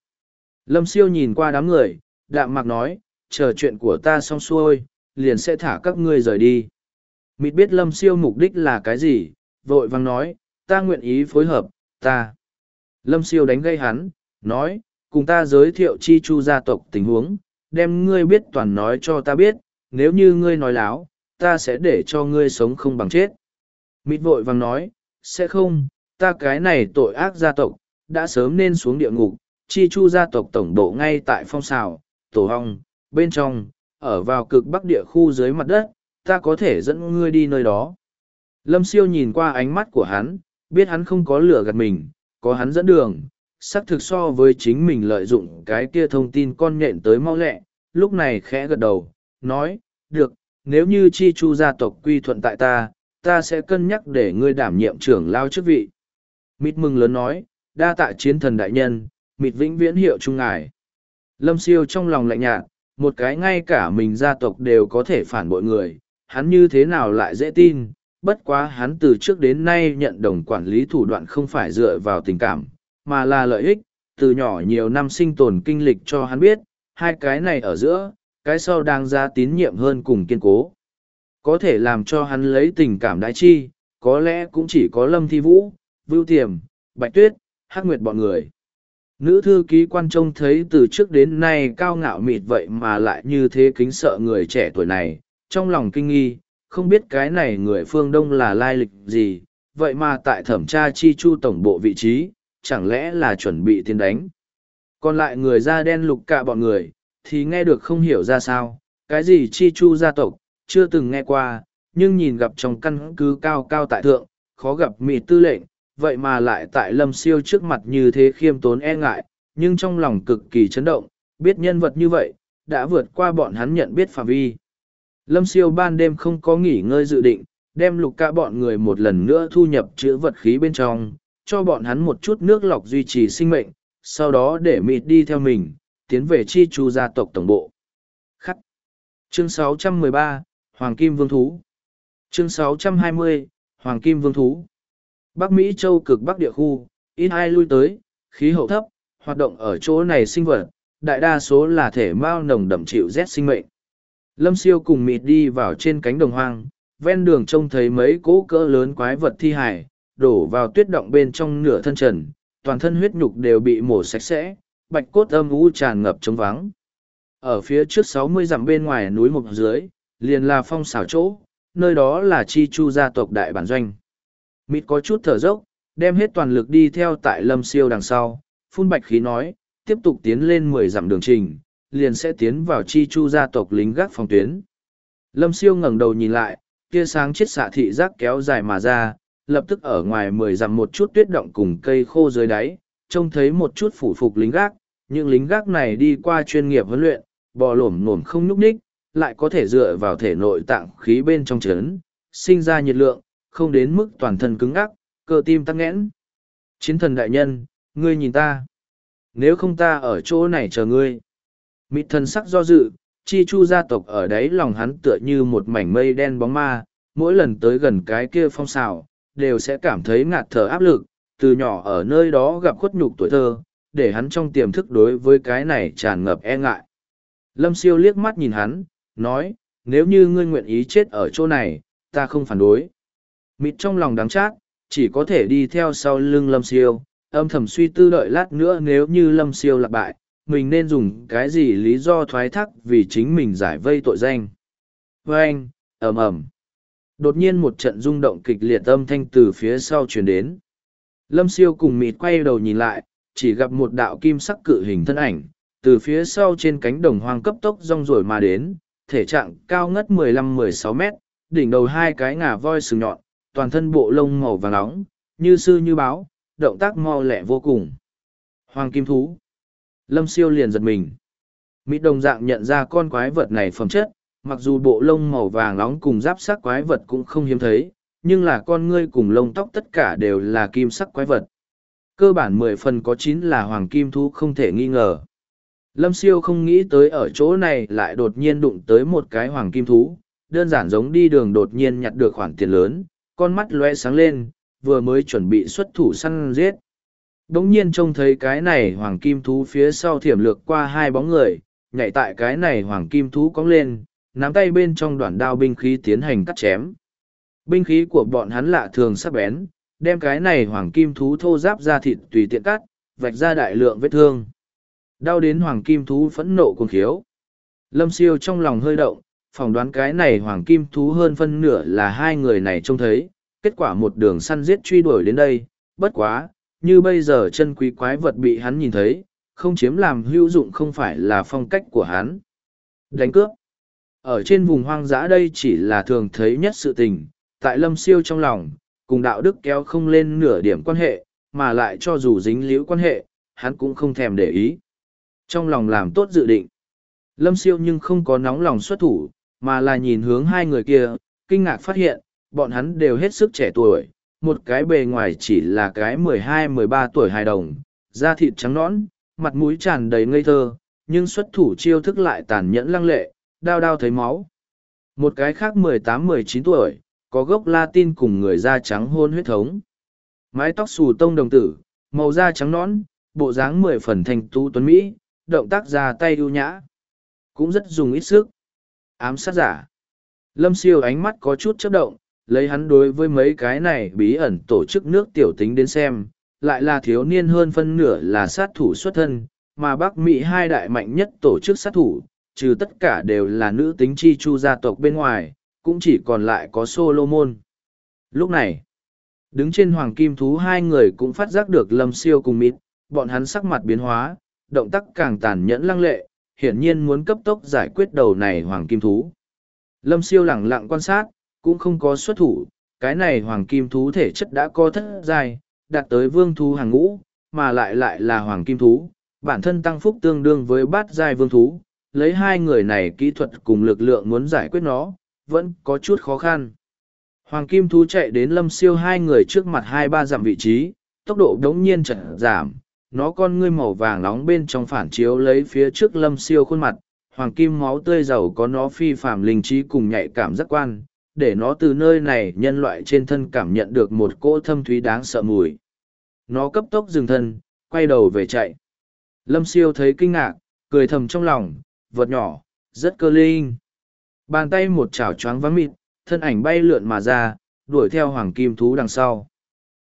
Lâm siêu nhìn qua đám người, đạm mạc nói, chờ chuyện của ta xong xuôi, liền sẽ thả các ngươi rời đi. Mịt biết lâm siêu mục đích là cái gì, vội vang nói, ta nguyện ý phối hợp, ta. Lâm siêu đánh gây hắn, nói, cùng ta giới thiệu chi chu gia tộc tình huống, đem ngươi biết toàn nói cho ta biết, nếu như ngươi nói láo, ta sẽ để cho ngươi sống không bằng chết. Mịt vội vàng nói, sẽ không, ta cái này tội ác gia tộc, đã sớm nên xuống địa ngục, chi chu gia tộc tổng bộ ngay tại phong xào, tổ hong, bên trong, ở vào cực bắc địa khu dưới mặt đất, ta có thể dẫn ngươi đi nơi đó. Lâm siêu nhìn qua ánh mắt của hắn, biết hắn không có lửa gạt mình, có hắn dẫn đường, xác thực so với chính mình lợi dụng cái kia thông tin con nhện tới mau lẹ, lúc này khẽ gật đầu, nói, được, nếu như chi chu gia tộc quy thuận tại ta, ta sẽ cân nhắc để ngươi đảm nhiệm trưởng lao chức vị. Mịt mừng lớn nói, đa tạ chiến thần đại nhân, mịt vĩnh viễn hiệu trung ngài. Lâm siêu trong lòng lạnh nhạt, một cái ngay cả mình gia tộc đều có thể phản bội người, hắn như thế nào lại dễ tin, bất quá hắn từ trước đến nay nhận đồng quản lý thủ đoạn không phải dựa vào tình cảm, mà là lợi ích, từ nhỏ nhiều năm sinh tồn kinh lịch cho hắn biết, hai cái này ở giữa, cái sau đang ra tín nhiệm hơn cùng kiên cố. Có thể làm cho hắn lấy tình cảm đại chi, có lẽ cũng chỉ có Lâm Thi Vũ, Vưu Tiềm, Bạch Tuyết, Hắc Nguyệt bọn người. Nữ thư ký quan trông thấy từ trước đến nay cao ngạo mịt vậy mà lại như thế kính sợ người trẻ tuổi này, trong lòng kinh nghi, không biết cái này người phương Đông là lai lịch gì, vậy mà tại thẩm tra chi chu tổng bộ vị trí, chẳng lẽ là chuẩn bị tiến đánh. Còn lại người da đen lục cả bọn người, thì nghe được không hiểu ra sao, cái gì chi chu gia tộc, chưa từng nghe qua, nhưng nhìn gặp trong căn cứ cao cao tại thượng, khó gặp mịt tư lệnh, vậy mà lại tại lâm siêu trước mặt như thế khiêm tốn e ngại, nhưng trong lòng cực kỳ chấn động, biết nhân vật như vậy, đã vượt qua bọn hắn nhận biết phạm vi. Lâm siêu ban đêm không có nghỉ ngơi dự định, đem lục ca bọn người một lần nữa thu nhập chữ vật khí bên trong, cho bọn hắn một chút nước lọc duy trì sinh mệnh, sau đó để mịt đi theo mình, tiến về chi chu gia tộc tổng bộ. Khắc. Chương 613, Hoàng Kim Vương Thú. Chương 620, Hoàng Kim Vương Thú. Bắc Mỹ châu cực Bắc địa khu, ít ai lui tới, khí hậu thấp, hoạt động ở chỗ này sinh vật, đại đa số là thể mao nồng đậm chịu rét sinh mệnh. Lâm siêu cùng mịt đi vào trên cánh đồng hoang, ven đường trông thấy mấy cỗ cỡ lớn quái vật thi hải, đổ vào tuyết động bên trong nửa thân trần, toàn thân huyết nhục đều bị mổ sạch sẽ, bạch cốt âm u tràn ngập trống vắng. Ở phía trước sáu mươi dặm bên ngoài núi mục dưới, liền là phong xảo chỗ, nơi đó là chi chu gia tộc đại bản doanh. Mịt có chút thở dốc, đem hết toàn lực đi theo tại lâm siêu đằng sau, phun bạch khí nói, tiếp tục tiến lên mười dặm đường trình, liền sẽ tiến vào chi chu gia tộc lính gác phòng tuyến. Lâm siêu ngẩng đầu nhìn lại, tia sáng chiết xạ thị giác kéo dài mà ra, lập tức ở ngoài mười dặm một chút tuyết động cùng cây khô dưới đáy, trông thấy một chút phủ phục lính gác, những lính gác này đi qua chuyên nghiệp huấn luyện, bò lổm lổm không nhúc ních, lại có thể dựa vào thể nội tạng khí bên trong chấn, sinh ra nhiệt lượng, không đến mức toàn thân cứng ngắc, cơ tim tắc nghẽn. Chiến thần đại nhân, ngươi nhìn ta. Nếu không ta ở chỗ này chờ ngươi. Mịt thần sắc do dự, chi chu gia tộc ở đấy lòng hắn tựa như một mảnh mây đen bóng ma, mỗi lần tới gần cái kia phong xào, đều sẽ cảm thấy ngạt thở áp lực, từ nhỏ ở nơi đó gặp khuất nhục tuổi thơ, để hắn trong tiềm thức đối với cái này tràn ngập e ngại. Lâm siêu liếc mắt nhìn hắn, nói, nếu như ngươi nguyện ý chết ở chỗ này, ta không phản đối. Mịt trong lòng đáng chát, chỉ có thể đi theo sau lưng lâm siêu, âm thầm suy tư đợi lát nữa nếu như lâm siêu lạc bại, mình nên dùng cái gì lý do thoái thác vì chính mình giải vây tội danh. vê anh, ầm ầm đột nhiên một trận rung động kịch liệt âm thanh từ phía sau truyền đến lâm siêu cùng mịt quay đầu nhìn lại chỉ gặp một đạo kim sắc cự hình thân ảnh từ phía sau trên cánh đồng hoang cấp tốc rong rổi mà đến thể trạng cao ngất 15-16 mét đỉnh đầu hai cái ngà voi sừng nhọn toàn thân bộ lông màu vàng nóng như sư như báo động tác mau lẹ vô cùng hoàng kim thú lâm siêu liền giật mình mịt đồng dạng nhận ra con quái vật này phẩm chất mặc dù bộ lông màu vàng nóng cùng giáp sắc quái vật cũng không hiếm thấy, nhưng là con ngươi cùng lông tóc tất cả đều là kim sắc quái vật. Cơ bản mười phần có chín là hoàng kim thú không thể nghi ngờ. Lâm siêu không nghĩ tới ở chỗ này lại đột nhiên đụng tới một cái hoàng kim thú, đơn giản giống đi đường đột nhiên nhặt được khoản tiền lớn, con mắt loe sáng lên, vừa mới chuẩn bị xuất thủ săn giết. Đống nhiên trông thấy cái này hoàng kim thú phía sau thiểm lược qua hai bóng người, nhảy tại cái này hoàng kim thú cong lên, nắm tay bên trong đoạn đao binh khí tiến hành cắt chém. Binh khí của bọn hắn lạ thường sắc bén, đem cái này hoàng kim thú thô giáp ra thịt tùy tiện cắt, vạch ra đại lượng vết thương. Đau đến hoàng kim thú phẫn nộ cuồng khiếu. Lâm siêu trong lòng hơi động, phỏng đoán cái này hoàng kim thú hơn phân nửa là hai người này trông thấy, kết quả một đường săn giết truy đuổi đến đây, bất quá, như bây giờ chân quý quái vật bị hắn nhìn thấy, không chiếm làm hữu dụng không phải là phong cách của hắn. Đánh cướp. Ở trên vùng hoang dã đây chỉ là thường thấy nhất sự tình, tại lâm siêu trong lòng, cùng đạo đức kéo không lên nửa điểm quan hệ, mà lại cho dù dính liễu quan hệ, hắn cũng không thèm để ý. Trong lòng làm tốt dự định, lâm siêu nhưng không có nóng lòng xuất thủ, mà là nhìn hướng hai người kia, kinh ngạc phát hiện, bọn hắn đều hết sức trẻ tuổi, một cái bề ngoài chỉ là cái mười hai mười ba tuổi hài đồng, da thịt trắng nõn, mặt mũi tràn đầy ngây thơ, nhưng xuất thủ chiêu thức lại tàn nhẫn lăng lệ, đao đao thấy máu. Một cái khác mười tám mười chín tuổi, có gốc Latin cùng người da trắng hôn huyết thống. Mái tóc xù tông đồng tử, màu da trắng nõn, bộ dáng mười phần thành tu tuấn Mỹ, động tác ra tay ưu nhã. Cũng rất dùng ít sức. Ám sát giả. Lâm siêu ánh mắt có chút chớp động, lấy hắn đối với mấy cái này bí ẩn tổ chức nước tiểu tính đến xem, lại là thiếu niên hơn phân nửa là sát thủ xuất thân, mà Bắc Mỹ hai đại mạnh nhất tổ chức sát thủ, trừ tất cả đều là nữ tính chi chu gia tộc bên ngoài, cũng chỉ còn lại có Solomon. Lúc này, đứng trên hoàng kim thú hai người cũng phát giác được lâm siêu cùng mít, bọn hắn sắc mặt biến hóa, động tác càng tàn nhẫn lăng lệ, hiển nhiên muốn cấp tốc giải quyết đầu này hoàng kim thú. Lâm siêu lẳng lặng quan sát, cũng không có xuất thủ, cái này hoàng kim thú thể chất đã có thất dài, đạt tới vương thú hàng ngũ, mà lại lại là hoàng kim thú, bản thân tăng phúc tương đương với bát giai vương thú, lấy hai người này kỹ thuật cùng lực lượng muốn giải quyết nó, vẫn có chút khó khăn. Hoàng kim thú chạy đến lâm siêu hai người trước mặt hai ba dặm vị trí, tốc độ đống nhiên chậm giảm, nó con ngươi màu vàng nóng bên trong phản chiếu lấy phía trước lâm siêu khuôn mặt, hoàng kim máu tươi giàu có nó phi phạm linh trí cùng nhạy cảm giác quan, để nó từ nơi này nhân loại trên thân cảm nhận được một cỗ thâm thúy đáng sợ mùi. Nó cấp tốc dừng thân, quay đầu về chạy. Lâm siêu thấy kinh ngạc, cười thầm trong lòng, vật nhỏ, rất cơ linh. Bàn tay một chảo choáng vắng mịt, thân ảnh bay lượn mà ra, đuổi theo hoàng kim thú đằng sau.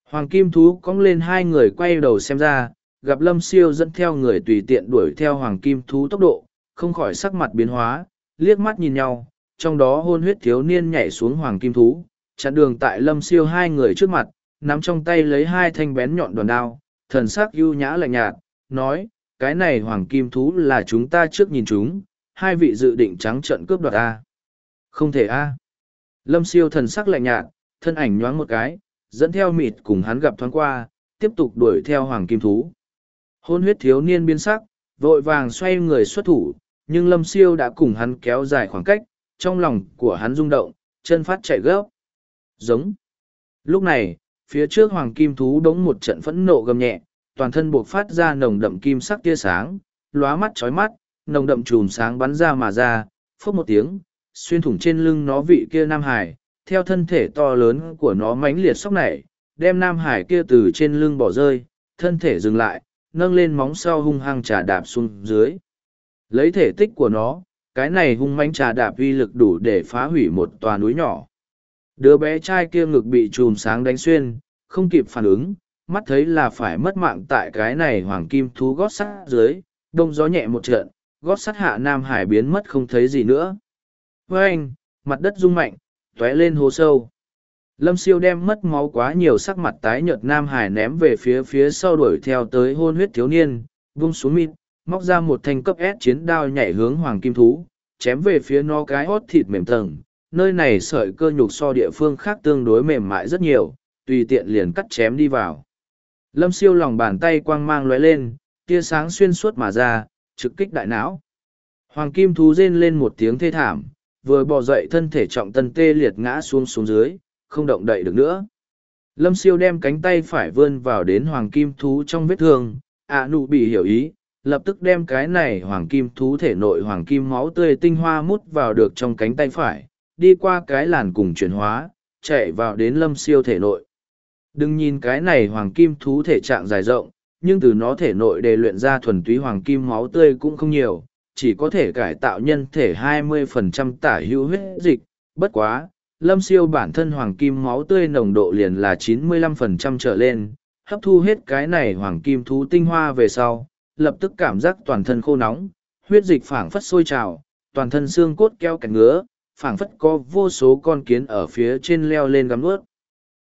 Hoàng kim thú cong lên hai người quay đầu xem ra, gặp lâm siêu dẫn theo người tùy tiện đuổi theo hoàng kim thú tốc độ, không khỏi sắc mặt biến hóa, liếc mắt nhìn nhau, trong đó hôn huyết thiếu niên nhảy xuống hoàng kim thú, chặn đường tại lâm siêu hai người trước mặt, nắm trong tay lấy hai thanh bén nhọn đòn đao, thần sắc ưu nhã lạnh nhạt, nói, cái này hoàng kim thú là chúng ta trước nhìn chúng, hai vị dự định trắng trận cướp đoạt A. Không thể A. Lâm siêu thần sắc lạnh nhạt, thân ảnh nhoáng một cái, dẫn theo mịt cùng hắn gặp thoáng qua, tiếp tục đuổi theo hoàng kim thú. Hôn huyết thiếu niên biến sắc, vội vàng xoay người xuất thủ, nhưng lâm siêu đã cùng hắn kéo dài khoảng cách, trong lòng của hắn rung động, chân phát chạy gấp. Giống. Lúc này, phía trước hoàng kim thú đống một trận phẫn nộ gầm nhẹ, toàn thân buộc phát ra nồng đậm kim sắc tia sáng, lóa mắt chói mắt, nồng đậm chùm sáng bắn ra mà ra, phốc một tiếng, xuyên thủng trên lưng nó vị kia Nam Hải, theo thân thể to lớn của nó mãnh liệt sóc nảy, đem Nam Hải kia từ trên lưng bỏ rơi, thân thể dừng lại, nâng lên móng sau hung hăng trà đạp xuống dưới. Lấy thể tích của nó, cái này hung mãnh trà đạp uy lực đủ để phá hủy một tòa núi nhỏ. Đứa bé trai kia ngực bị chùm sáng đánh xuyên, không kịp phản ứng, mắt thấy là phải mất mạng tại cái này hoàng kim thú gót sắt dưới, đông gió nhẹ một trận, gót sắt hạ Nam Hải biến mất không thấy gì nữa. Với anh, mặt đất rung mạnh, tóe lên hồ sâu. Lâm siêu đem mất máu quá nhiều sắc mặt tái nhợt Nam Hải ném về phía phía sau đuổi theo tới hôn huyết thiếu niên, vung xuống mịt, móc ra một thanh cấp S chiến đao nhảy hướng hoàng kim thú, chém về phía nó cái hót thịt mềm tầng. Nơi này sợi cơ nhục so địa phương khác tương đối mềm mại rất nhiều, tùy tiện liền cắt chém đi vào. Lâm siêu lòng bàn tay quang mang lóe lên, tia sáng xuyên suốt mà ra, trực kích đại não. Hoàng kim thú rên lên một tiếng thê thảm, vừa bò dậy thân thể trọng tân tê liệt ngã xuống xuống dưới, không động đậy được nữa. Lâm siêu đem cánh tay phải vươn vào đến hoàng kim thú trong vết thương, ạ nụ bị hiểu ý, lập tức đem cái này hoàng kim thú thể nội hoàng kim máu tươi tinh hoa mút vào được trong cánh tay phải, đi qua cái làn cùng chuyển hóa, chạy vào đến lâm siêu thể nội. Đừng nhìn cái này hoàng kim thú thể trạng dài rộng, nhưng từ nó thể nội đề luyện ra thuần túy hoàng kim máu tươi cũng không nhiều, chỉ có thể cải tạo nhân thể 20% tả hữu huyết dịch, bất quá, lâm siêu bản thân hoàng kim máu tươi nồng độ liền là 95% trở lên, hấp thu hết cái này hoàng kim thú tinh hoa về sau, lập tức cảm giác toàn thân khô nóng, huyết dịch phảng phất sôi trào, toàn thân xương cốt keo cạch ngứa, phảng phất có vô số con kiến ở phía trên leo lên gắm ướt.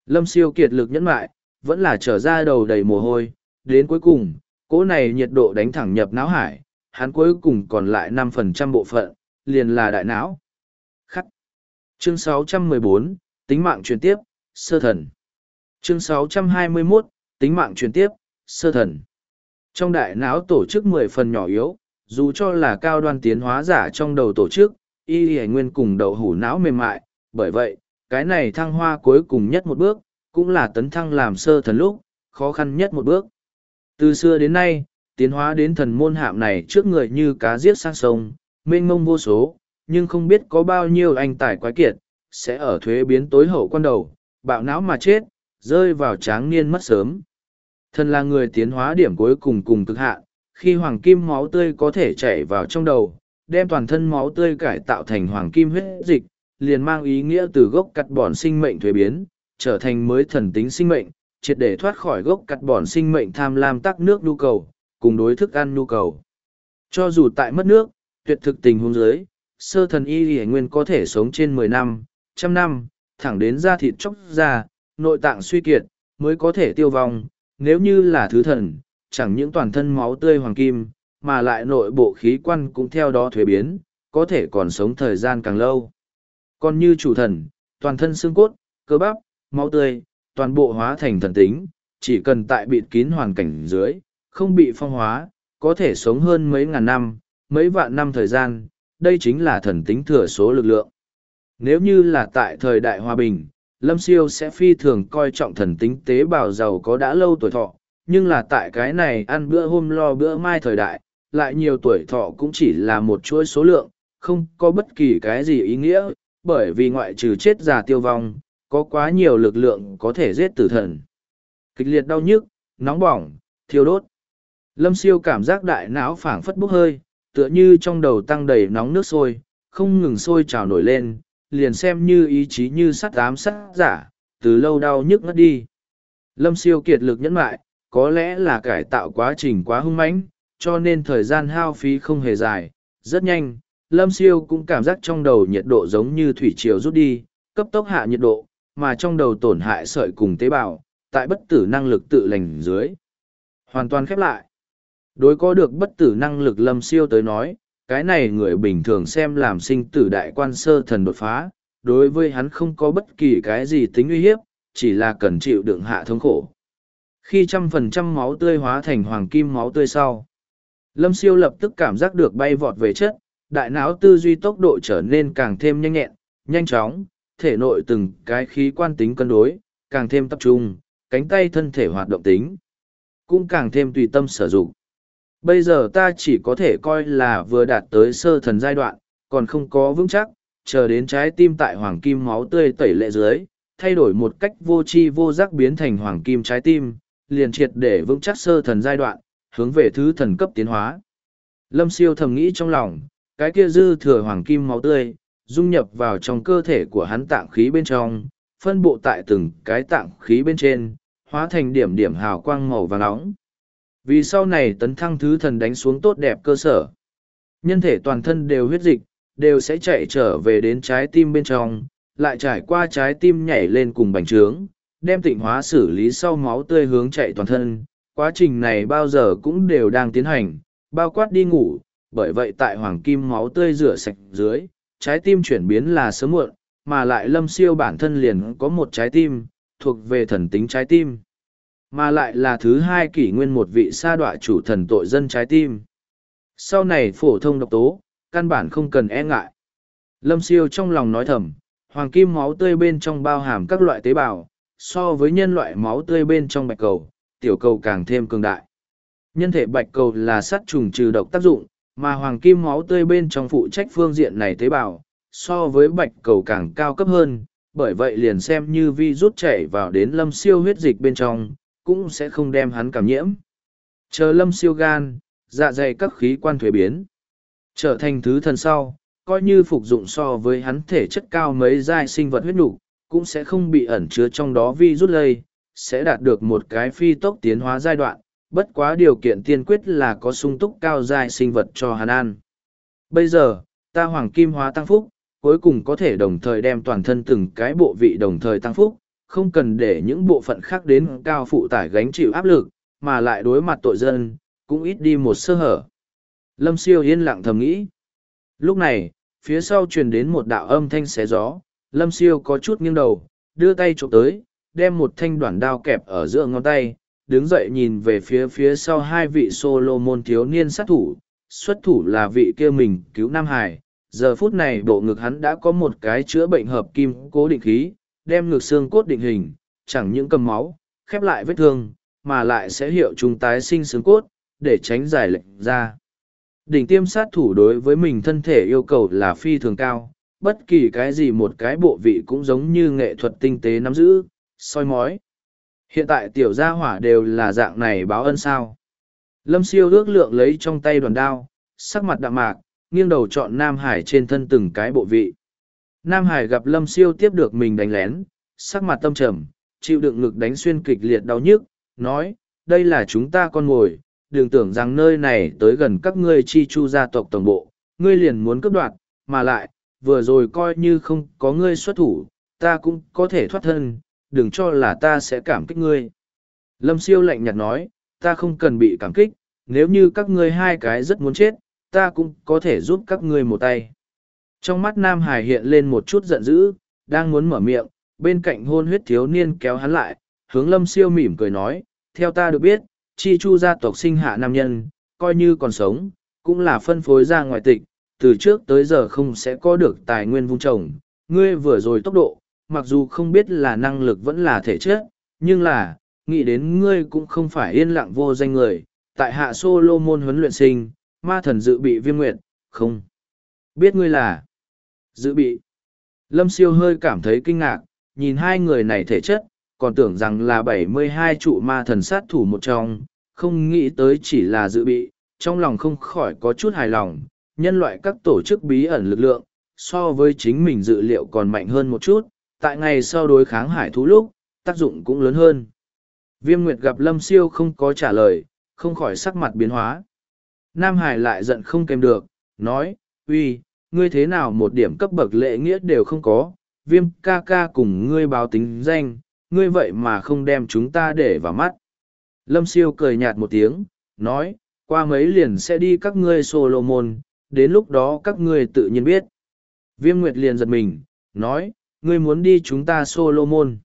Lâm siêu kiệt lực nhẫn mại, vẫn là trở ra đầu đầy mồ hôi, đến cuối cùng, cỗ này nhiệt độ đánh thẳng nhập não hải, hắn cuối cùng còn lại 5% bộ phận, liền là đại não. Chương 614, tính mạng truyền tiếp, sơ thần. Chương 621, tính mạng truyền tiếp, sơ thần. Trong đại não tổ chức mười phần nhỏ yếu, dù cho là cao đoan tiến hóa giả trong đầu tổ chức, y hề nguyên cùng đầu hủ não mềm mại, bởi vậy, cái này thăng hoa cuối cùng nhất một bước, cũng là tấn thăng làm sơ thần lúc, khó khăn nhất một bước. Từ xưa đến nay, tiến hóa đến thần môn hạm này trước người như cá giết sang sông, mênh mông vô số, nhưng không biết có bao nhiêu anh tài quái kiệt, sẽ ở thuế biến tối hậu quan đầu, bạo não mà chết, rơi vào tráng niên mất sớm. Thần là người tiến hóa điểm cuối cùng cùng cực hạn, khi hoàng kim máu tươi có thể chảy vào trong đầu, đem toàn thân máu tươi cải tạo thành hoàng kim huyết dịch, liền mang ý nghĩa từ gốc cắt bòn sinh mệnh thuế biến, trở thành mới thần tính sinh mệnh, triệt để thoát khỏi gốc cắt bòn sinh mệnh tham lam tắc nước nhu cầu, cùng đối thức ăn nhu cầu. Cho dù tại mất nước, tuyệt thực tình huống dưới, sơ thần y hề nguyên có thể sống trên mười năm, trăm năm, thẳng đến da thịt chóc ra, nội tạng suy kiệt, mới có thể tiêu vong, nếu như là thứ thần, chẳng những toàn thân máu tươi hoàng kim, mà lại nội bộ khí quan cũng theo đó thuế biến, có thể còn sống thời gian càng lâu. Còn như chủ thần, toàn thân xương cốt, cơ bắp, máu tươi, toàn bộ hóa thành thần tính, chỉ cần tại bịt kín hoàn cảnh dưới, không bị phong hóa, có thể sống hơn mấy ngàn năm, mấy vạn năm thời gian, đây chính là thần tính thừa số lực lượng. Nếu như là tại thời đại hòa bình, Lâm Siêu sẽ phi thường coi trọng thần tính tế bào giàu có đã lâu tuổi thọ, nhưng là tại cái này ăn bữa hôm lo bữa mai thời đại, lại nhiều tuổi thọ cũng chỉ là một chuỗi số lượng, không có bất kỳ cái gì ý nghĩa, bởi vì ngoại trừ chết già tiêu vong, có quá nhiều lực lượng có thể giết tử thần. Kịch liệt đau nhức, nóng bỏng, thiêu đốt. Lâm siêu cảm giác đại não phảng phất bốc hơi, tựa như trong đầu tăng đầy nóng nước sôi, không ngừng sôi trào nổi lên, liền xem như ý chí như sắt ám sắt giả, từ lâu đau nhức ngất đi. Lâm siêu kiệt lực nhẫn lại, có lẽ là cải tạo quá trình quá hung mãnh, cho nên thời gian hao phí không hề dài, rất nhanh. Lâm siêu cũng cảm giác trong đầu nhiệt độ giống như thủy triều rút đi, cấp tốc hạ nhiệt độ, mà trong đầu tổn hại sợi cùng tế bào, tại bất tử năng lực tự lành dưới. Hoàn toàn khép lại. Đối có được bất tử năng lực lâm siêu tới nói, cái này người bình thường xem làm sinh tử đại quan sơ thần đột phá, đối với hắn không có bất kỳ cái gì tính uy hiếp, chỉ là cần chịu đựng hạ thống khổ. Khi trăm phần trăm máu tươi hóa thành hoàng kim máu tươi sau, Lâm siêu lập tức cảm giác được bay vọt về chất, đại não tư duy tốc độ trở nên càng thêm nhanh nhẹn, nhanh chóng, thể nội từng cái khí quan tính cân đối, càng thêm tập trung, cánh tay thân thể hoạt động tính, cũng càng thêm tùy tâm sử dụng. Bây giờ ta chỉ có thể coi là vừa đạt tới sơ thần giai đoạn, còn không có vững chắc, chờ đến trái tim tại hoàng kim máu tươi tẩy lệ dưới, thay đổi một cách vô tri vô giác biến thành hoàng kim trái tim, liền triệt để vững chắc sơ thần giai đoạn, hướng về thứ thần cấp tiến hóa. Lâm siêu thầm nghĩ trong lòng, cái kia dư thừa hoàng kim máu tươi, dung nhập vào trong cơ thể của hắn tạng khí bên trong, phân bộ tại từng cái tạng khí bên trên, hóa thành điểm điểm hào quang màu vàng nóng. Vì sau này tấn thăng thứ thần đánh xuống tốt đẹp cơ sở. Nhân thể toàn thân đều huyết dịch, đều sẽ chạy trở về đến trái tim bên trong, lại trải qua trái tim nhảy lên cùng bành trướng, đem tịnh hóa xử lý sau máu tươi hướng chạy toàn thân. Quá trình này bao giờ cũng đều đang tiến hành, bao quát đi ngủ, bởi vậy tại hoàng kim máu tươi rửa sạch dưới, trái tim chuyển biến là sớm muộn, mà lại lâm siêu bản thân liền có một trái tim, thuộc về thần tính trái tim. Mà lại là thứ hai kỷ nguyên một vị sa đọa chủ thần tội dân trái tim. Sau này phổ thông độc tố, căn bản không cần e ngại. Lâm siêu trong lòng nói thầm, hoàng kim máu tươi bên trong bao hàm các loại tế bào, so với nhân loại máu tươi bên trong bạch cầu, tiểu cầu càng thêm cường đại. Nhân thể bạch cầu là sát trùng trừ độc tác dụng, mà hoàng kim máu tươi bên trong phụ trách phương diện này tế bào, so với bạch cầu càng cao cấp hơn, bởi vậy liền xem như vi rút chảy vào đến lâm siêu huyết dịch bên trong, cũng sẽ không đem hắn cảm nhiễm. Chờ lâm siêu gan, dạ dày các khí quan thuế biến. Trở thành thứ thần sau, coi như phục dụng so với hắn thể chất cao mấy giai sinh vật huyết đủ, cũng sẽ không bị ẩn chứa trong đó vi rút lây, sẽ đạt được một cái phi tốc tiến hóa giai đoạn, bất quá điều kiện tiên quyết là có sung túc cao giai sinh vật cho hắn ăn. Bây giờ, ta hoàng kim hóa tăng phúc, cuối cùng có thể đồng thời đem toàn thân từng cái bộ vị đồng thời tăng phúc, không cần để những bộ phận khác đến cao phụ tải gánh chịu áp lực, mà lại đối mặt tội dân, cũng ít đi một sơ hở. Lâm siêu yên lặng thầm nghĩ. Lúc này, phía sau truyền đến một đạo âm thanh xé gió, lâm siêu có chút nghiêng đầu, đưa tay chụp tới, đem một thanh đoạn đao kẹp ở giữa ngón tay, đứng dậy nhìn về phía phía sau hai vị Solomon thiếu niên sát thủ, xuất thủ là vị kia mình cứu Nam Hải. Giờ phút này bộ ngực hắn đã có một cái chữa bệnh hợp kim cố định khí, đem ngược xương cốt định hình, chẳng những cầm máu, khép lại vết thương, mà lại sẽ hiệu chúng tái sinh xương cốt, để tránh giải lệnh ra. Đỉnh tiêm sát thủ đối với mình thân thể yêu cầu là phi thường cao, bất kỳ cái gì một cái bộ vị cũng giống như nghệ thuật tinh tế nắm giữ, soi mói. Hiện tại tiểu gia hỏa đều là dạng này báo ân sao. Lâm siêu ước lượng lấy trong tay đoàn đao, sắc mặt đạm mạc, nghiêng đầu chọn Nam Hải trên thân từng cái bộ vị. Nam Hải gặp Lâm siêu tiếp được mình đánh lén, sắc mặt tâm trầm, chịu đựng ngực đánh xuyên kịch liệt đau nhức, nói, đây là chúng ta con mồi, đừng tưởng rằng nơi này tới gần các ngươi chi chu gia tộc tổng bộ, ngươi liền muốn cướp đoạt, mà lại, vừa rồi coi như không có ngươi xuất thủ, ta cũng có thể thoát thân, đừng cho là ta sẽ cảm kích ngươi. Lâm siêu lạnh nhạt nói, ta không cần bị cảm kích, nếu như các ngươi hai cái rất muốn chết, ta cũng có thể giúp các ngươi một tay. Trong mắt Nam Hải hiện lên một chút giận dữ, đang muốn mở miệng, bên cạnh hôn huyết thiếu niên kéo hắn lại, hướng lâm siêu mỉm cười nói, theo ta được biết, chi chu gia tộc sinh hạ nam nhân, coi như còn sống, cũng là phân phối ra ngoại tịch, từ trước tới giờ không sẽ có được tài nguyên vung trồng. Ngươi vừa rồi tốc độ, mặc dù không biết là năng lực vẫn là thể chất, nhưng là, nghĩ đến ngươi cũng không phải yên lặng vô danh người, tại hạ solo môn huấn luyện sinh, ma thần dự bị viêm nguyện, không. Biết ngươi là dự bị. Lâm siêu hơi cảm thấy kinh ngạc, nhìn hai người này thể chất, còn tưởng rằng là bảy mươi hai trụ ma thần sát thủ một trong, không nghĩ tới chỉ là dự bị, trong lòng không khỏi có chút hài lòng, nhân loại các tổ chức bí ẩn lực lượng, so với chính mình dự liệu còn mạnh hơn một chút, tại ngày sau đối kháng hải thú lúc, tác dụng cũng lớn hơn. Viêm Nguyệt gặp Lâm Siêu không có trả lời, không khỏi sắc mặt biến hóa. Nam Hải lại giận không kèm được, nói, uy, ngươi thế nào một điểm cấp bậc lễ nghĩa đều không có, viêm ca ca cùng ngươi báo tính danh, ngươi vậy mà không đem chúng ta để vào mắt. Lâm Siêu cười nhạt một tiếng, nói, qua mấy liền sẽ đi các ngươi Solomon, đến lúc đó các ngươi tự nhiên biết. Viêm Nguyệt liền giật mình, nói, ngươi muốn đi chúng ta Solomon.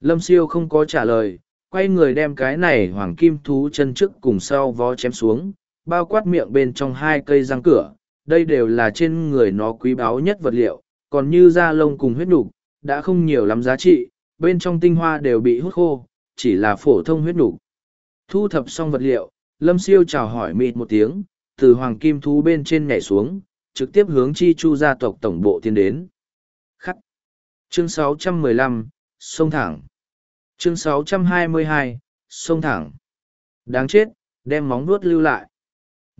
Lâm siêu không có trả lời, quay người đem cái này hoàng kim thú chân trước cùng sau vó chém xuống, bao quát miệng bên trong hai cây răng cửa. Đây đều là trên người nó quý báu nhất vật liệu, còn như da lông cùng huyết nục đã không nhiều lắm giá trị, bên trong tinh hoa đều bị hút khô, chỉ là phổ thông huyết nục Thu thập xong vật liệu, Lâm Siêu chào hỏi mịt một tiếng, từ hoàng kim thú bên trên nhảy xuống, trực tiếp hướng chi chu gia tộc tổng bộ tiến đến. Khắc. Chương 615, sông thẳng. Chương 622, sông thẳng. Đáng chết, đem móng vuốt lưu lại.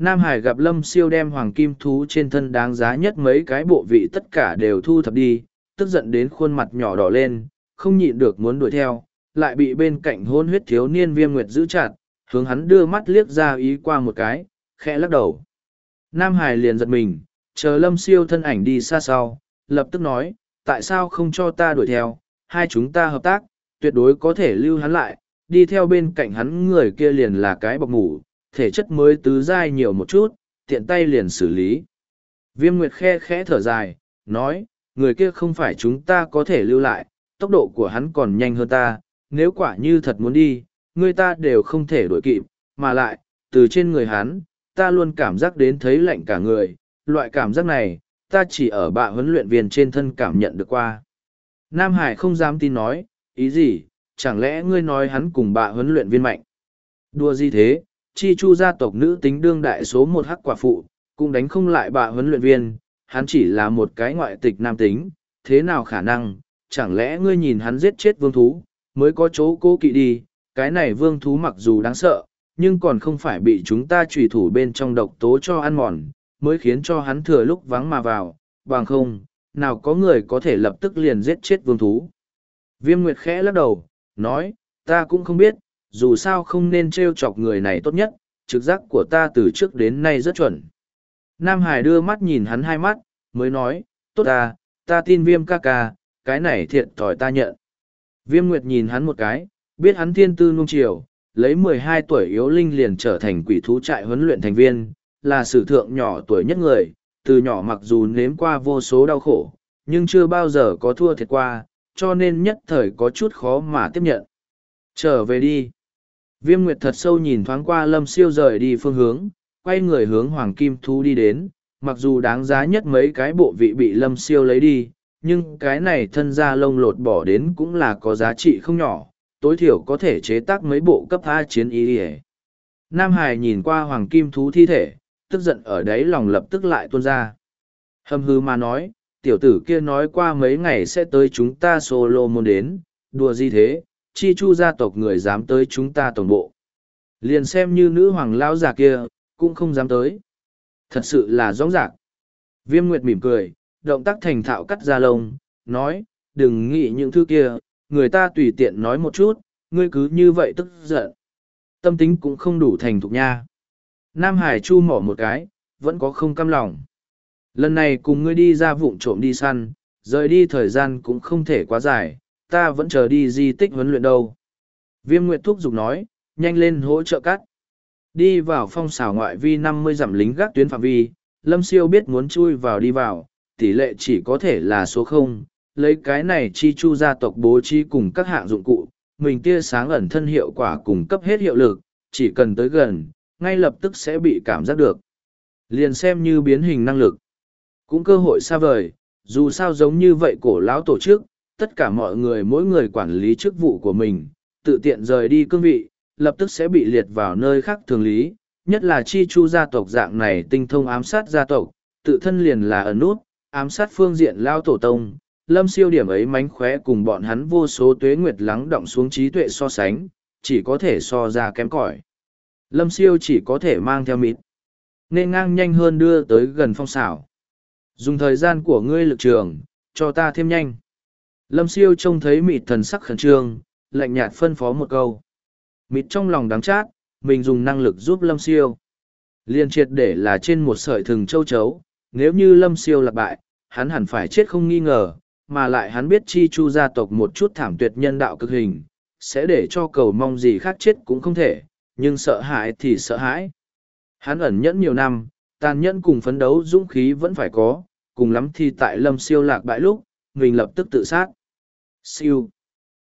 Nam Hải gặp Lâm Siêu đem hoàng kim thú trên thân đáng giá nhất mấy cái bộ vị tất cả đều thu thập đi, tức giận đến khuôn mặt nhỏ đỏ lên, không nhịn được muốn đuổi theo, lại bị bên cạnh hôn huyết thiếu niên viêm nguyệt giữ chặt, hướng hắn đưa mắt liếc ra ý qua một cái, khẽ lắc đầu. Nam Hải liền giật mình, chờ lâm siêu thân ảnh đi xa sau, lập tức nói, tại sao không cho ta đuổi theo, hai chúng ta hợp tác, tuyệt đối có thể lưu hắn lại, đi theo bên cạnh hắn người kia liền là cái bọc ngủ, thể chất mới tứ dai nhiều một chút, tiện tay liền xử lý. Viêm Nguyệt khe khẽ thở dài, nói, người kia không phải chúng ta có thể lưu lại, tốc độ của hắn còn nhanh hơn ta, nếu quả như thật muốn đi, người ta đều không thể đuổi kịp, mà lại, từ trên người hắn, ta luôn cảm giác đến thấy lạnh cả người, loại cảm giác này, ta chỉ ở bạ huấn luyện viên trên thân cảm nhận được qua. Nam Hải không dám tin nói, ý gì, chẳng lẽ ngươi nói hắn cùng bạ huấn luyện viên mạnh? Đùa gì thế, chi chu gia tộc nữ tính đương đại số một hắc quả phụ, cũng đánh không lại bà huấn luyện viên, hắn chỉ là một cái ngoại tịch nam tính, thế nào khả năng, chẳng lẽ ngươi nhìn hắn giết chết vương thú, mới có chỗ cố kỵ đi, cái này vương thú mặc dù đáng sợ, nhưng còn không phải bị chúng ta trùy thủ bên trong độc tố cho ăn mòn, mới khiến cho hắn thừa lúc vắng mà vào, bằng không, nào có người có thể lập tức liền giết chết vương thú. Viêm Nguyệt khẽ lắc đầu, nói, ta cũng không biết, dù sao không nên trêu chọc người này tốt nhất, trực giác của ta từ trước đến nay rất chuẩn. Nam Hải đưa mắt nhìn hắn hai mắt, mới nói, tốt ta, ta tin viêm ca ca, cái này thiện thòi ta nhận. Viêm Nguyệt nhìn hắn một cái, biết hắn thiên tư nung chiều, lấy mười hai tuổi yếu linh liền trở thành quỷ thú trại huấn luyện thành viên, là sử thượng nhỏ tuổi nhất người, từ nhỏ mặc dù nếm qua vô số đau khổ, nhưng chưa bao giờ có thua thiệt qua, cho nên nhất thời có chút khó mà tiếp nhận. Trở về đi. Viêm Nguyệt thật sâu nhìn thoáng qua lâm siêu rời đi phương hướng, quay người hướng Hoàng Kim Thú đi đến, mặc dù đáng giá nhất mấy cái bộ vị bị lâm siêu lấy đi, nhưng cái này thân da lông lột bỏ đến cũng là có giá trị không nhỏ, tối thiểu có thể chế tác mấy bộ cấp A chiến y đi Nam Hải nhìn qua Hoàng Kim Thú thi thể, tức giận ở đấy lòng lập tức lại tuôn ra. Hâm hư mà nói, tiểu tử kia nói qua mấy ngày sẽ tới chúng ta solo môn đến, đùa gì thế, chi chu gia tộc người dám tới chúng ta tổng bộ. Liền xem như nữ hoàng lao già kia, cũng không dám tới. Thật sự là rõ rạc. Viêm Nguyệt mỉm cười, động tác thành thạo cắt ra lông, nói, đừng nghĩ những thứ kia, người ta tùy tiện nói một chút, ngươi cứ như vậy tức giận. Tâm tính cũng không đủ thành thục nha. Nam Hải chu mỏ một cái, vẫn có không căm lòng. Lần này cùng ngươi đi ra vụng trộm đi săn, rời đi thời gian cũng không thể quá dài, ta vẫn chờ đi di tích huấn luyện đâu. Viêm Nguyệt Thúc Dục nói, nhanh lên hỗ trợ cắt. Đi vào phong xảo ngoại vi năm mươi dặm lính gác tuyến phạm vi, Lâm Siêu biết muốn chui vào đi vào, tỷ lệ chỉ có thể là số không. lấy cái này chi chu gia tộc bố trí cùng các hạng dụng cụ, mình tia sáng ẩn thân hiệu quả cùng cấp hết hiệu lực, chỉ cần tới gần, ngay lập tức sẽ bị cảm giác được. Liền xem như biến hình năng lực. Cũng cơ hội xa vời, dù sao giống như vậy cổ lão tổ chức, tất cả mọi người mỗi người quản lý chức vụ của mình, tự tiện rời đi cương vị, lập tức sẽ bị liệt vào nơi khác thường lý, nhất là chi chu gia tộc dạng này tinh thông ám sát gia tộc, tự thân liền là ẩn nút, ám sát phương diện lao tổ tông. Lâm siêu điểm ấy mánh khóe cùng bọn hắn vô số tuế nguyệt lắng động xuống trí tuệ so sánh, chỉ có thể so ra kém cỏi. Lâm siêu chỉ có thể mang theo mịt. Nên ngang nhanh hơn đưa tới gần phong xảo. Dùng thời gian của ngươi lực trường, cho ta thêm nhanh. Lâm siêu trông thấy mịt thần sắc khẩn trương, lạnh nhạt phân phó một câu. Mịt trong lòng đáng chát, mình dùng năng lực giúp lâm siêu. Liên triệt để là trên một sợi thừng châu chấu, nếu như lâm siêu lạc bại, hắn hẳn phải chết không nghi ngờ, mà lại hắn biết chi chu gia tộc một chút thảm tuyệt nhân đạo cực hình, sẽ để cho cầu mong gì khác chết cũng không thể, nhưng sợ hãi thì sợ hãi. Hắn ẩn nhẫn nhiều năm, tàn nhẫn cùng phấn đấu dũng khí vẫn phải có, cùng lắm thì tại lâm siêu lạc bại lúc, mình lập tức tự sát. Siêu.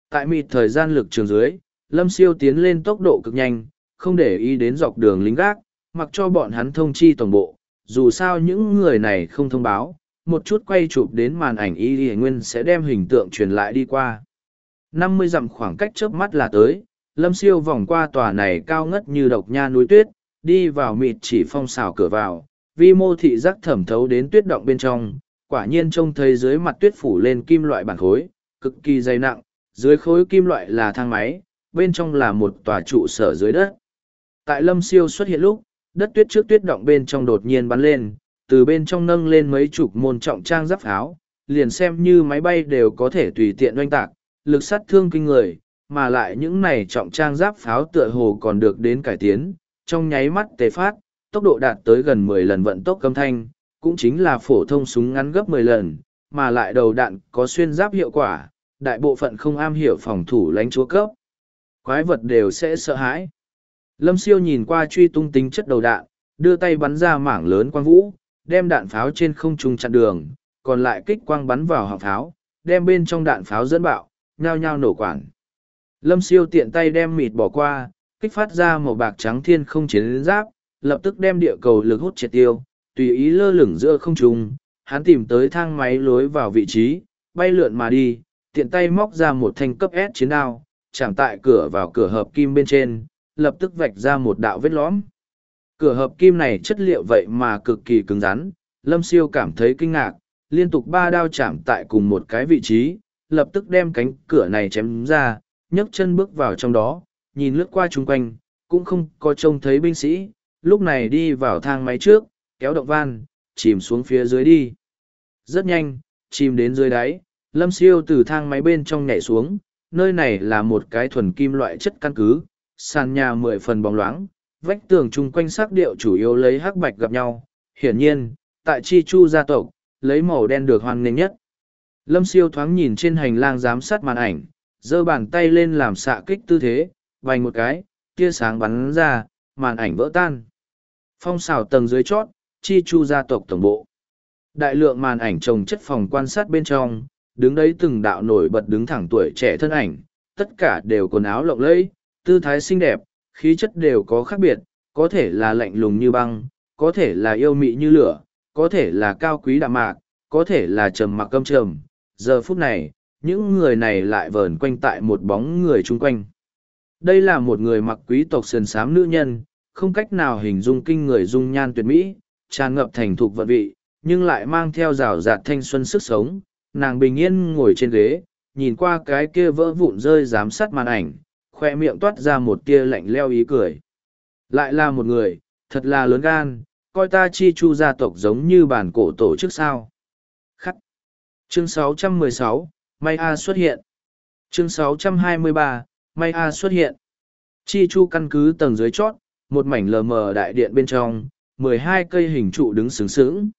Tại mịt thời gian lực trường dưới, lâm siêu tiến lên tốc độ cực nhanh, không để ý đến dọc đường lính gác, mặc cho bọn hắn thông chi tổng bộ. Dù sao những người này không thông báo, một chút quay chụp đến màn ảnh y y nguyên sẽ đem hình tượng truyền lại đi qua. năm mươi dặm khoảng cách trước mắt là tới, lâm siêu vòng qua tòa này cao ngất như độc nha núi tuyết, đi vào mịt chỉ phong xào cửa vào, vi mô thị giác thẩm thấu đến tuyết động bên trong, quả nhiên trông thấy dưới mặt tuyết phủ lên kim loại bản khối, cực kỳ dày nặng, dưới khối kim loại là thang máy, bên trong là một tòa trụ sở dưới đất. Tại lâm siêu xuất hiện lúc, đất tuyết trước tuyết động bên trong đột nhiên bắn lên, từ bên trong nâng lên mấy chục môn trọng trang giáp pháo, liền xem như máy bay đều có thể tùy tiện oanh tạc, lực sát thương kinh người, mà lại những này trọng trang giáp pháo tựa hồ còn được đến cải tiến, trong nháy mắt tề phát, tốc độ đạt tới gần mười lần vận tốc âm thanh, cũng chính là phổ thông súng ngắn gấp mười lần, mà lại đầu đạn có xuyên giáp hiệu quả, đại bộ phận không am hiểu phòng thủ lánh chúa cấp. Quái vật đều sẽ sợ hãi. Lâm siêu nhìn qua truy tung tính chất đầu đạn, đưa tay bắn ra mảng lớn quang vũ, đem đạn pháo trên không trung chặn đường, còn lại kích quang bắn vào họng pháo, đem bên trong đạn pháo dẫn bạo, nhao nhao nổ quản. Lâm siêu tiện tay đem mịt bỏ qua, kích phát ra màu bạc trắng thiên không chiến giáp, lập tức đem địa cầu lực hút triệt tiêu, tùy ý lơ lửng giữa không trung, hắn tìm tới thang máy lối vào vị trí, bay lượn mà đi, tiện tay móc ra một thanh cấp S chiến đao, chạm tại cửa vào cửa hợp kim bên trên, lập tức vạch ra một đạo vết lõm. Cửa hợp kim này chất liệu vậy mà cực kỳ cứng rắn, Lâm Siêu cảm thấy kinh ngạc, liên tục ba đao chạm tại cùng một cái vị trí, lập tức đem cánh cửa này chém ra, nhấc chân bước vào trong đó, nhìn lướt qua chung quanh, cũng không có trông thấy binh sĩ, lúc này đi vào thang máy trước, kéo động van, chìm xuống phía dưới đi. Rất nhanh, chìm đến dưới đáy, lâm siêu từ thang máy bên trong nhảy xuống, nơi này là một cái thuần kim loại chất căn cứ, sàn nhà mười phần bóng loáng, vách tường chung quanh sắc điệu chủ yếu lấy hắc bạch gặp nhau. Hiển nhiên, tại Chi Chu gia tộc, lấy màu đen được hoan nghênh nhất. Lâm siêu thoáng nhìn trên hành lang giám sát màn ảnh, giơ bàn tay lên làm xạ kích tư thế, vành một cái, tia sáng bắn ra, màn ảnh vỡ tan. Phong xào tầng dưới chót, Chi Chu gia tộc tổng bộ. Đại lượng màn ảnh trồng chất phòng quan sát bên trong, đứng đấy từng đạo nổi bật đứng thẳng tuổi trẻ thân ảnh, tất cả đều quần áo lộng lẫy, tư thái xinh đẹp, khí chất đều có khác biệt, có thể là lạnh lùng như băng, có thể là yêu mị như lửa, có thể là cao quý đạm mạc, có thể là trầm mặc câm trầm. Giờ phút này, những người này lại vờn quanh tại một bóng người chung quanh. Đây là một người mặc quý tộc sườn sám nữ nhân, không cách nào hình dung kinh người dung nhan tuyệt mỹ, tràn ngập thành thục vận vị, nhưng lại mang theo rào rạt thanh xuân sức sống. Nàng bình yên ngồi trên ghế, nhìn qua cái kia vỡ vụn rơi giám sát màn ảnh, khoe miệng toát ra một tia lạnh leo ý cười. Lại là một người, thật là lớn gan, coi ta chi chu gia tộc giống như bản cổ tổ chức sao. Khắc. Chương 616, May A xuất hiện. Chương 623, May A xuất hiện. Chi chu căn cứ tầng dưới chót, một mảnh lờ mờ đại điện bên trong, mười hai cây hình trụ đứng sướng sướng.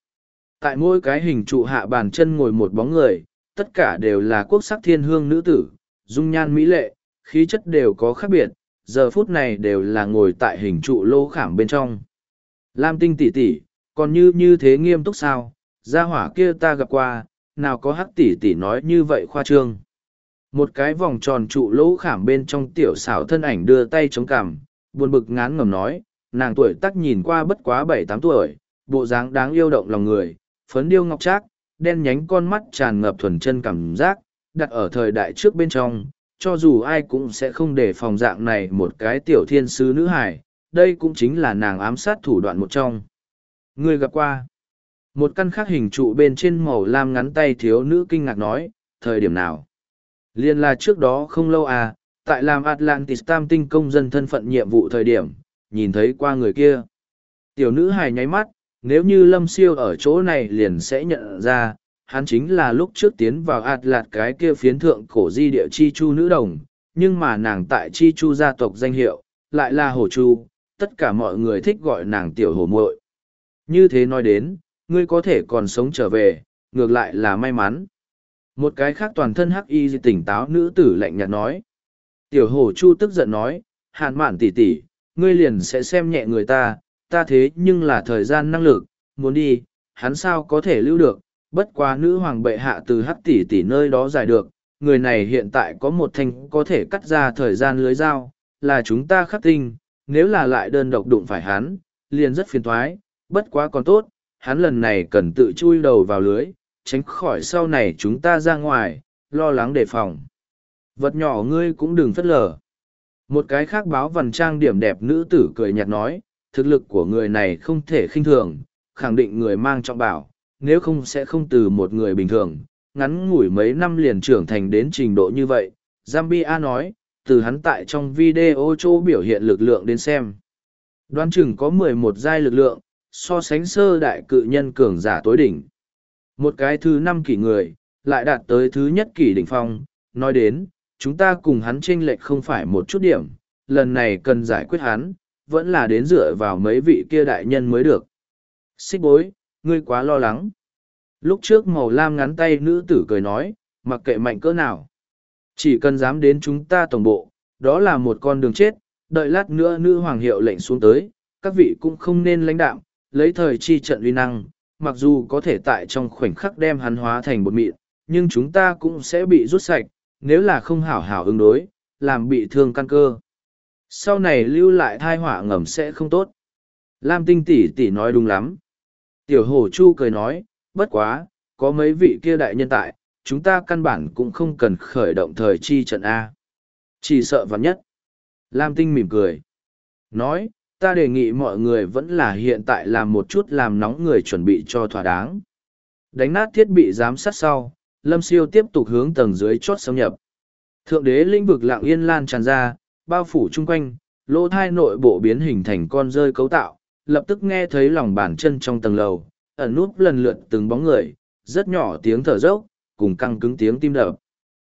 Tại mỗi cái hình trụ hạ bàn chân ngồi một bóng người, tất cả đều là quốc sắc thiên hương nữ tử, dung nhan mỹ lệ, khí chất đều có khác biệt, giờ phút này đều là ngồi tại hình trụ lô khảm bên trong. Lam tinh tỷ tỷ, còn như như thế nghiêm túc sao, gia hỏa kia ta gặp qua, nào có hắc tỷ tỷ nói như vậy khoa trương. Một cái vòng tròn trụ lỗ khảm bên trong tiểu xảo thân ảnh đưa tay chống cằm, buồn bực ngán ngầm nói, nàng tuổi tắc nhìn qua bất quá bảy tám tuổi, bộ dáng đáng yêu động lòng người, phấn điêu ngọc trác, đen nhánh con mắt tràn ngập thuần chân cảm giác, đặt ở thời đại trước bên trong, cho dù ai cũng sẽ không để phòng dạng này một cái tiểu thiên sứ nữ hải, đây cũng chính là nàng ám sát thủ đoạn một trong. Người gặp qua. Một căn khác hình trụ bên trên màu lam ngắn tay thiếu nữ kinh ngạc nói, thời điểm nào? Liên là trước đó không lâu à, tại làm Atlantis tam tinh công dân thân phận nhiệm vụ thời điểm, nhìn thấy qua người kia. Tiểu nữ hài nháy mắt, nếu như lâm siêu ở chỗ này liền sẽ nhận ra, hắn chính là lúc trước tiến vào Atlas cái kia phiến thượng cổ di địa chi chu nữ đồng, nhưng mà nàng tại chi chu gia tộc danh hiệu, lại là hồ chu, tất cả mọi người thích gọi nàng tiểu hồ muội. Như thế nói đến, ngươi có thể còn sống trở về, ngược lại là may mắn. Một cái khác toàn thân hắc y tỉnh táo nữ tử lạnh nhạt nói. Tiểu hồ chu tức giận nói, hàn mạn tỷ tỷ, ngươi liền sẽ xem nhẹ người ta, ta thế nhưng là thời gian năng lực, muốn đi, hắn sao có thể lưu được, bất quá nữ hoàng bệ hạ từ hắc tỷ tỷ nơi đó giải được, người này hiện tại có một thanh có thể cắt ra thời gian lưới dao, là chúng ta khắc tinh, nếu là lại đơn độc đụng phải hắn, liền rất phiền thoái, bất quá còn tốt, hắn lần này cần tự chui đầu vào lưới, tránh khỏi sau này chúng ta ra ngoài, lo lắng đề phòng. Vật nhỏ ngươi cũng đừng phất lờ. Một cái khác báo vằn trang điểm đẹp nữ tử cười nhạt nói, thực lực của người này không thể khinh thường, khẳng định người mang trọng bảo, nếu không sẽ không từ một người bình thường, ngắn ngủi mấy năm liền trưởng thành đến trình độ như vậy. Zambia nói, từ hắn tại trong video chỗ biểu hiện lực lượng đến xem. Đoán chừng có mười một giai lực lượng, so sánh sơ đại cự nhân cường giả tối đỉnh. Một cái thứ năm kỷ người, lại đạt tới thứ nhất kỷ đỉnh phong, nói đến, chúng ta cùng hắn chênh lệch không phải một chút điểm, lần này cần giải quyết hắn, vẫn là đến dựa vào mấy vị kia đại nhân mới được. Xích bối, ngươi quá lo lắng. Lúc trước màu lam ngắn tay nữ tử cười nói, mặc kệ mạnh cỡ nào. Chỉ cần dám đến chúng ta tổng bộ, đó là một con đường chết, đợi lát nữa nữ hoàng hiệu lệnh xuống tới, các vị cũng không nên lãnh đạm, lấy thời chi trận uy năng, mặc dù có thể tại trong khoảnh khắc đem hắn hóa thành bột mịn, nhưng chúng ta cũng sẽ bị rút sạch, nếu là không hảo hảo ứng đối, làm bị thương căn cơ. Sau này lưu lại thai họa ngầm sẽ không tốt. Lam tinh tỷ tỷ nói đúng lắm. Tiểu hổ chu cười nói, bất quá, có mấy vị kia đại nhân tại, chúng ta căn bản cũng không cần khởi động thời chi trận A. Chỉ sợ vắn nhất. Lam tinh mỉm cười. Nói, ta đề nghị mọi người vẫn là hiện tại làm một chút làm nóng người chuẩn bị cho thỏa đáng. Đánh nát thiết bị giám sát sau, Lâm Siêu tiếp tục hướng tầng dưới chót xâm nhập. Thượng đế lĩnh vực lạng yên lan tràn ra, bao phủ chung quanh, lỗ thai nội bộ biến hình thành con rơi cấu tạo, lập tức nghe thấy lòng bàn chân trong tầng lầu, ẩn núp lần lượt từng bóng người, rất nhỏ tiếng thở dốc, cùng căng cứng tiếng tim đập.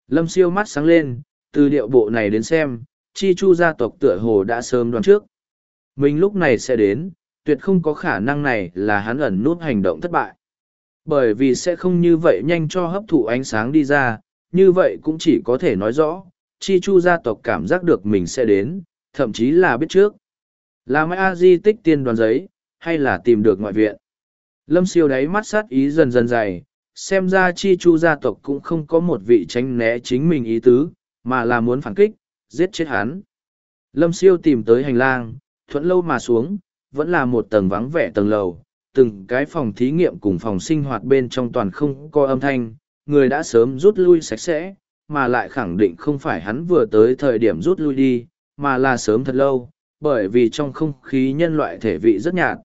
Lâm siêu mắt sáng lên, từ điệu bộ này đến xem, chi chu gia tộc tựa hồ đã sớm đoán trước. Mình lúc này sẽ đến, tuyệt không có khả năng này là hắn ẩn nút hành động thất bại. Bởi vì sẽ không như vậy nhanh cho hấp thụ ánh sáng đi ra, như vậy cũng chỉ có thể nói rõ, chi chu gia tộc cảm giác được mình sẽ đến, thậm chí là biết trước. Là mai a di tích tiên đoàn giấy, hay là tìm được ngoại viện. Lâm siêu đáy mắt sát ý dần dần dày, xem ra chi chu gia tộc cũng không có một vị tránh né chính mình ý tứ, mà là muốn phản kích, giết chết hắn. Lâm siêu tìm tới hành lang, thuận lâu mà xuống, vẫn là một tầng vắng vẻ tầng lầu, từng cái phòng thí nghiệm cùng phòng sinh hoạt bên trong toàn không có âm thanh, người đã sớm rút lui sạch sẽ, mà lại khẳng định không phải hắn vừa tới thời điểm rút lui đi, mà là sớm thật lâu, bởi vì trong không khí nhân loại thể vị rất nhạt.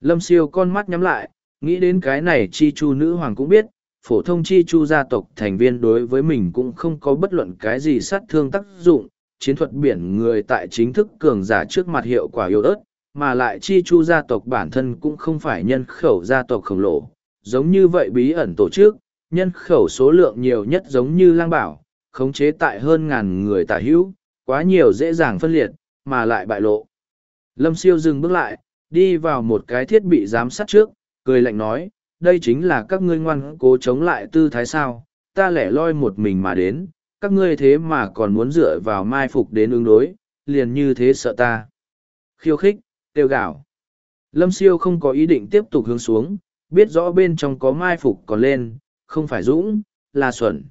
Lâm siêu con mắt nhắm lại, nghĩ đến cái này chi chu nữ hoàng cũng biết, phổ thông chi chu gia tộc thành viên đối với mình cũng không có bất luận cái gì sát thương tác dụng, chiến thuật biển người tại chính thức cường giả trước mặt hiệu quả yếu ớt, mà lại chi chu gia tộc bản thân cũng không phải nhân khẩu gia tộc khổng lồ, giống như vậy bí ẩn tổ chức, nhân khẩu số lượng nhiều nhất giống như lang bảo, khống chế tại hơn ngàn người tả hữu, quá nhiều dễ dàng phân liệt, mà lại bại lộ. Lâm siêu dừng bước lại, đi vào một cái thiết bị giám sát trước, cười lạnh nói, đây chính là các ngươi ngoan cố chống lại tư thái sao, ta lẻ loi một mình mà đến, các ngươi thế mà còn muốn dựa vào mai phục đến ứng đối, liền như thế sợ ta. Khiêu khích, tiêu gạo. Lâm siêu không có ý định tiếp tục hướng xuống, biết rõ bên trong có mai phục còn lên, không phải dũng, là xuẩn.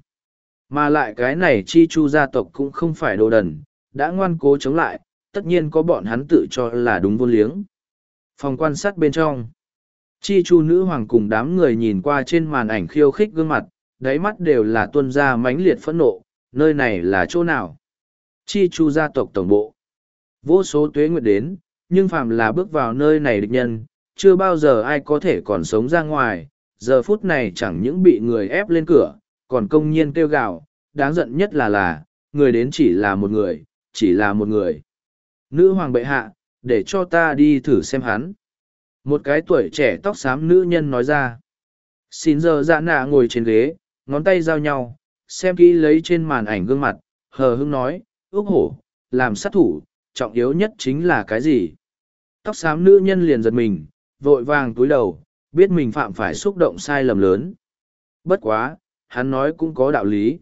Mà lại cái này chi chu gia tộc cũng không phải đồ đần, đã ngoan cố chống lại, tất nhiên có bọn hắn tự cho là đúng vô liếng. Phòng quan sát bên trong. Chi chu nữ hoàng cùng đám người nhìn qua trên màn ảnh khiêu khích gương mặt, đáy mắt đều là tuân ra mãnh liệt phẫn nộ, nơi này là chỗ nào? Chi chu gia tộc tổng bộ. Vô số tuế nguyệt đến, nhưng phàm là bước vào nơi này địch nhân, chưa bao giờ ai có thể còn sống ra ngoài, giờ phút này chẳng những bị người ép lên cửa, còn công nhiên kêu gào, đáng giận nhất là là, người đến chỉ là một người, chỉ là một người. Nữ hoàng bệ hạ, để cho ta đi thử xem hắn. Một cái tuổi trẻ tóc xám nữ nhân nói ra. Xin giờ dạ nạ ngồi trên ghế, ngón tay giao nhau, xem kỹ lấy trên màn ảnh gương mặt, hờ hưng nói, ước hổ, làm sát thủ, trọng yếu nhất chính là cái gì? Tóc xám nữ nhân liền giật mình, vội vàng túi đầu, biết mình phạm phải xúc động sai lầm lớn. Bất quá, hắn nói cũng có đạo lý.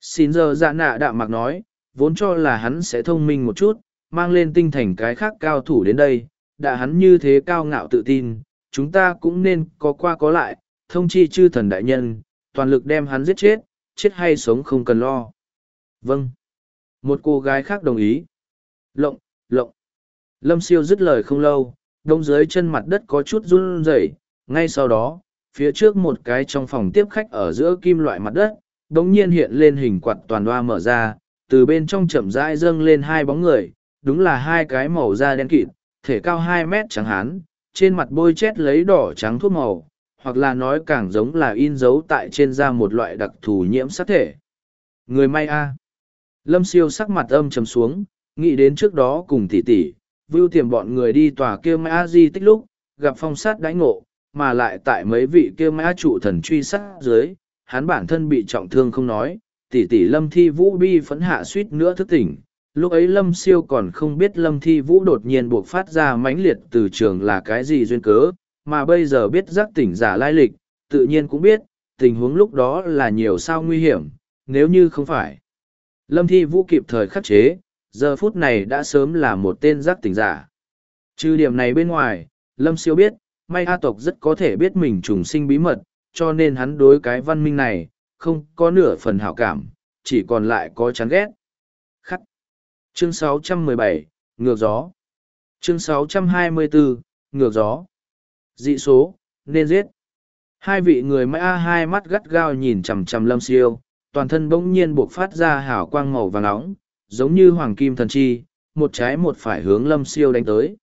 Xin giờ dạ nạ đạm mặc nói, vốn cho là hắn sẽ thông minh một chút, mang lên tinh thành cái khác cao thủ đến đây, đã hắn như thế cao ngạo tự tin, chúng ta cũng nên có qua có lại, thông chi chư thần đại nhân, toàn lực đem hắn giết chết, chết hay sống không cần lo. Vâng. Một cô gái khác đồng ý. Lộng, lộng. Lâm siêu dứt lời không lâu, đông dưới chân mặt đất có chút run rẩy. ngay sau đó, phía trước một cái trong phòng tiếp khách ở giữa kim loại mặt đất, đống nhiên hiện lên hình quạt toàn đoa mở ra, từ bên trong chậm rãi dâng lên hai bóng người, đúng là hai cái màu da đen kịt, thể cao hai mét trắng hán, trên mặt bôi chét lấy đỏ trắng thuốc màu, hoặc là nói càng giống là in dấu tại trên da một loại đặc thù nhiễm sắc thể. Người may a Lâm siêu sắc mặt âm trầm xuống, nghĩ đến trước đó cùng tỷ tỷ, vưu tiềm bọn người đi tòa kia mã di tích lúc, gặp phong sát đáy ngộ, mà lại tại mấy vị kia mã trụ thần truy sát dưới, hắn bản thân bị trọng thương không nói, tỷ tỷ lâm thi vũ bi phẫn hạ suýt nữa thức tỉnh. Lúc ấy Lâm Siêu còn không biết Lâm Thi Vũ đột nhiên buộc phát ra mãnh liệt từ trường là cái gì duyên cớ, mà bây giờ biết giác tỉnh giả lai lịch, tự nhiên cũng biết, tình huống lúc đó là nhiều sao nguy hiểm, nếu như không phải. Lâm Thi Vũ kịp thời khắc chế, giờ phút này đã sớm là một tên giác tỉnh giả. Trừ điểm này bên ngoài, Lâm Siêu biết, may A tộc rất có thể biết mình trùng sinh bí mật, cho nên hắn đối cái văn minh này, không có nửa phần hảo cảm, chỉ còn lại có chán ghét. Khắc. Chương 617, Ngược gió. Chương 624, Ngược gió. Dị số, nên giết. Hai vị người mã hai mắt gắt gao nhìn chằm chằm lâm siêu, toàn thân bỗng nhiên buộc phát ra hào quang màu vàng nóng, giống như hoàng kim thần chi, một trái một phải hướng lâm siêu đánh tới.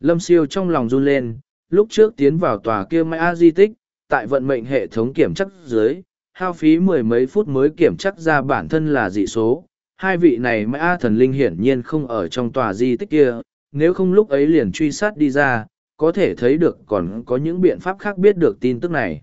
Lâm siêu trong lòng run lên, lúc trước tiến vào tòa kia mã di tích, tại vận mệnh hệ thống kiểm chắc dưới, hao phí mười mấy phút mới kiểm chắc ra bản thân là dị số. Hai vị này mã thần linh hiển nhiên không ở trong tòa di tích kia, nếu không lúc ấy liền truy sát đi ra, có thể thấy được còn có những biện pháp khác biết được tin tức này.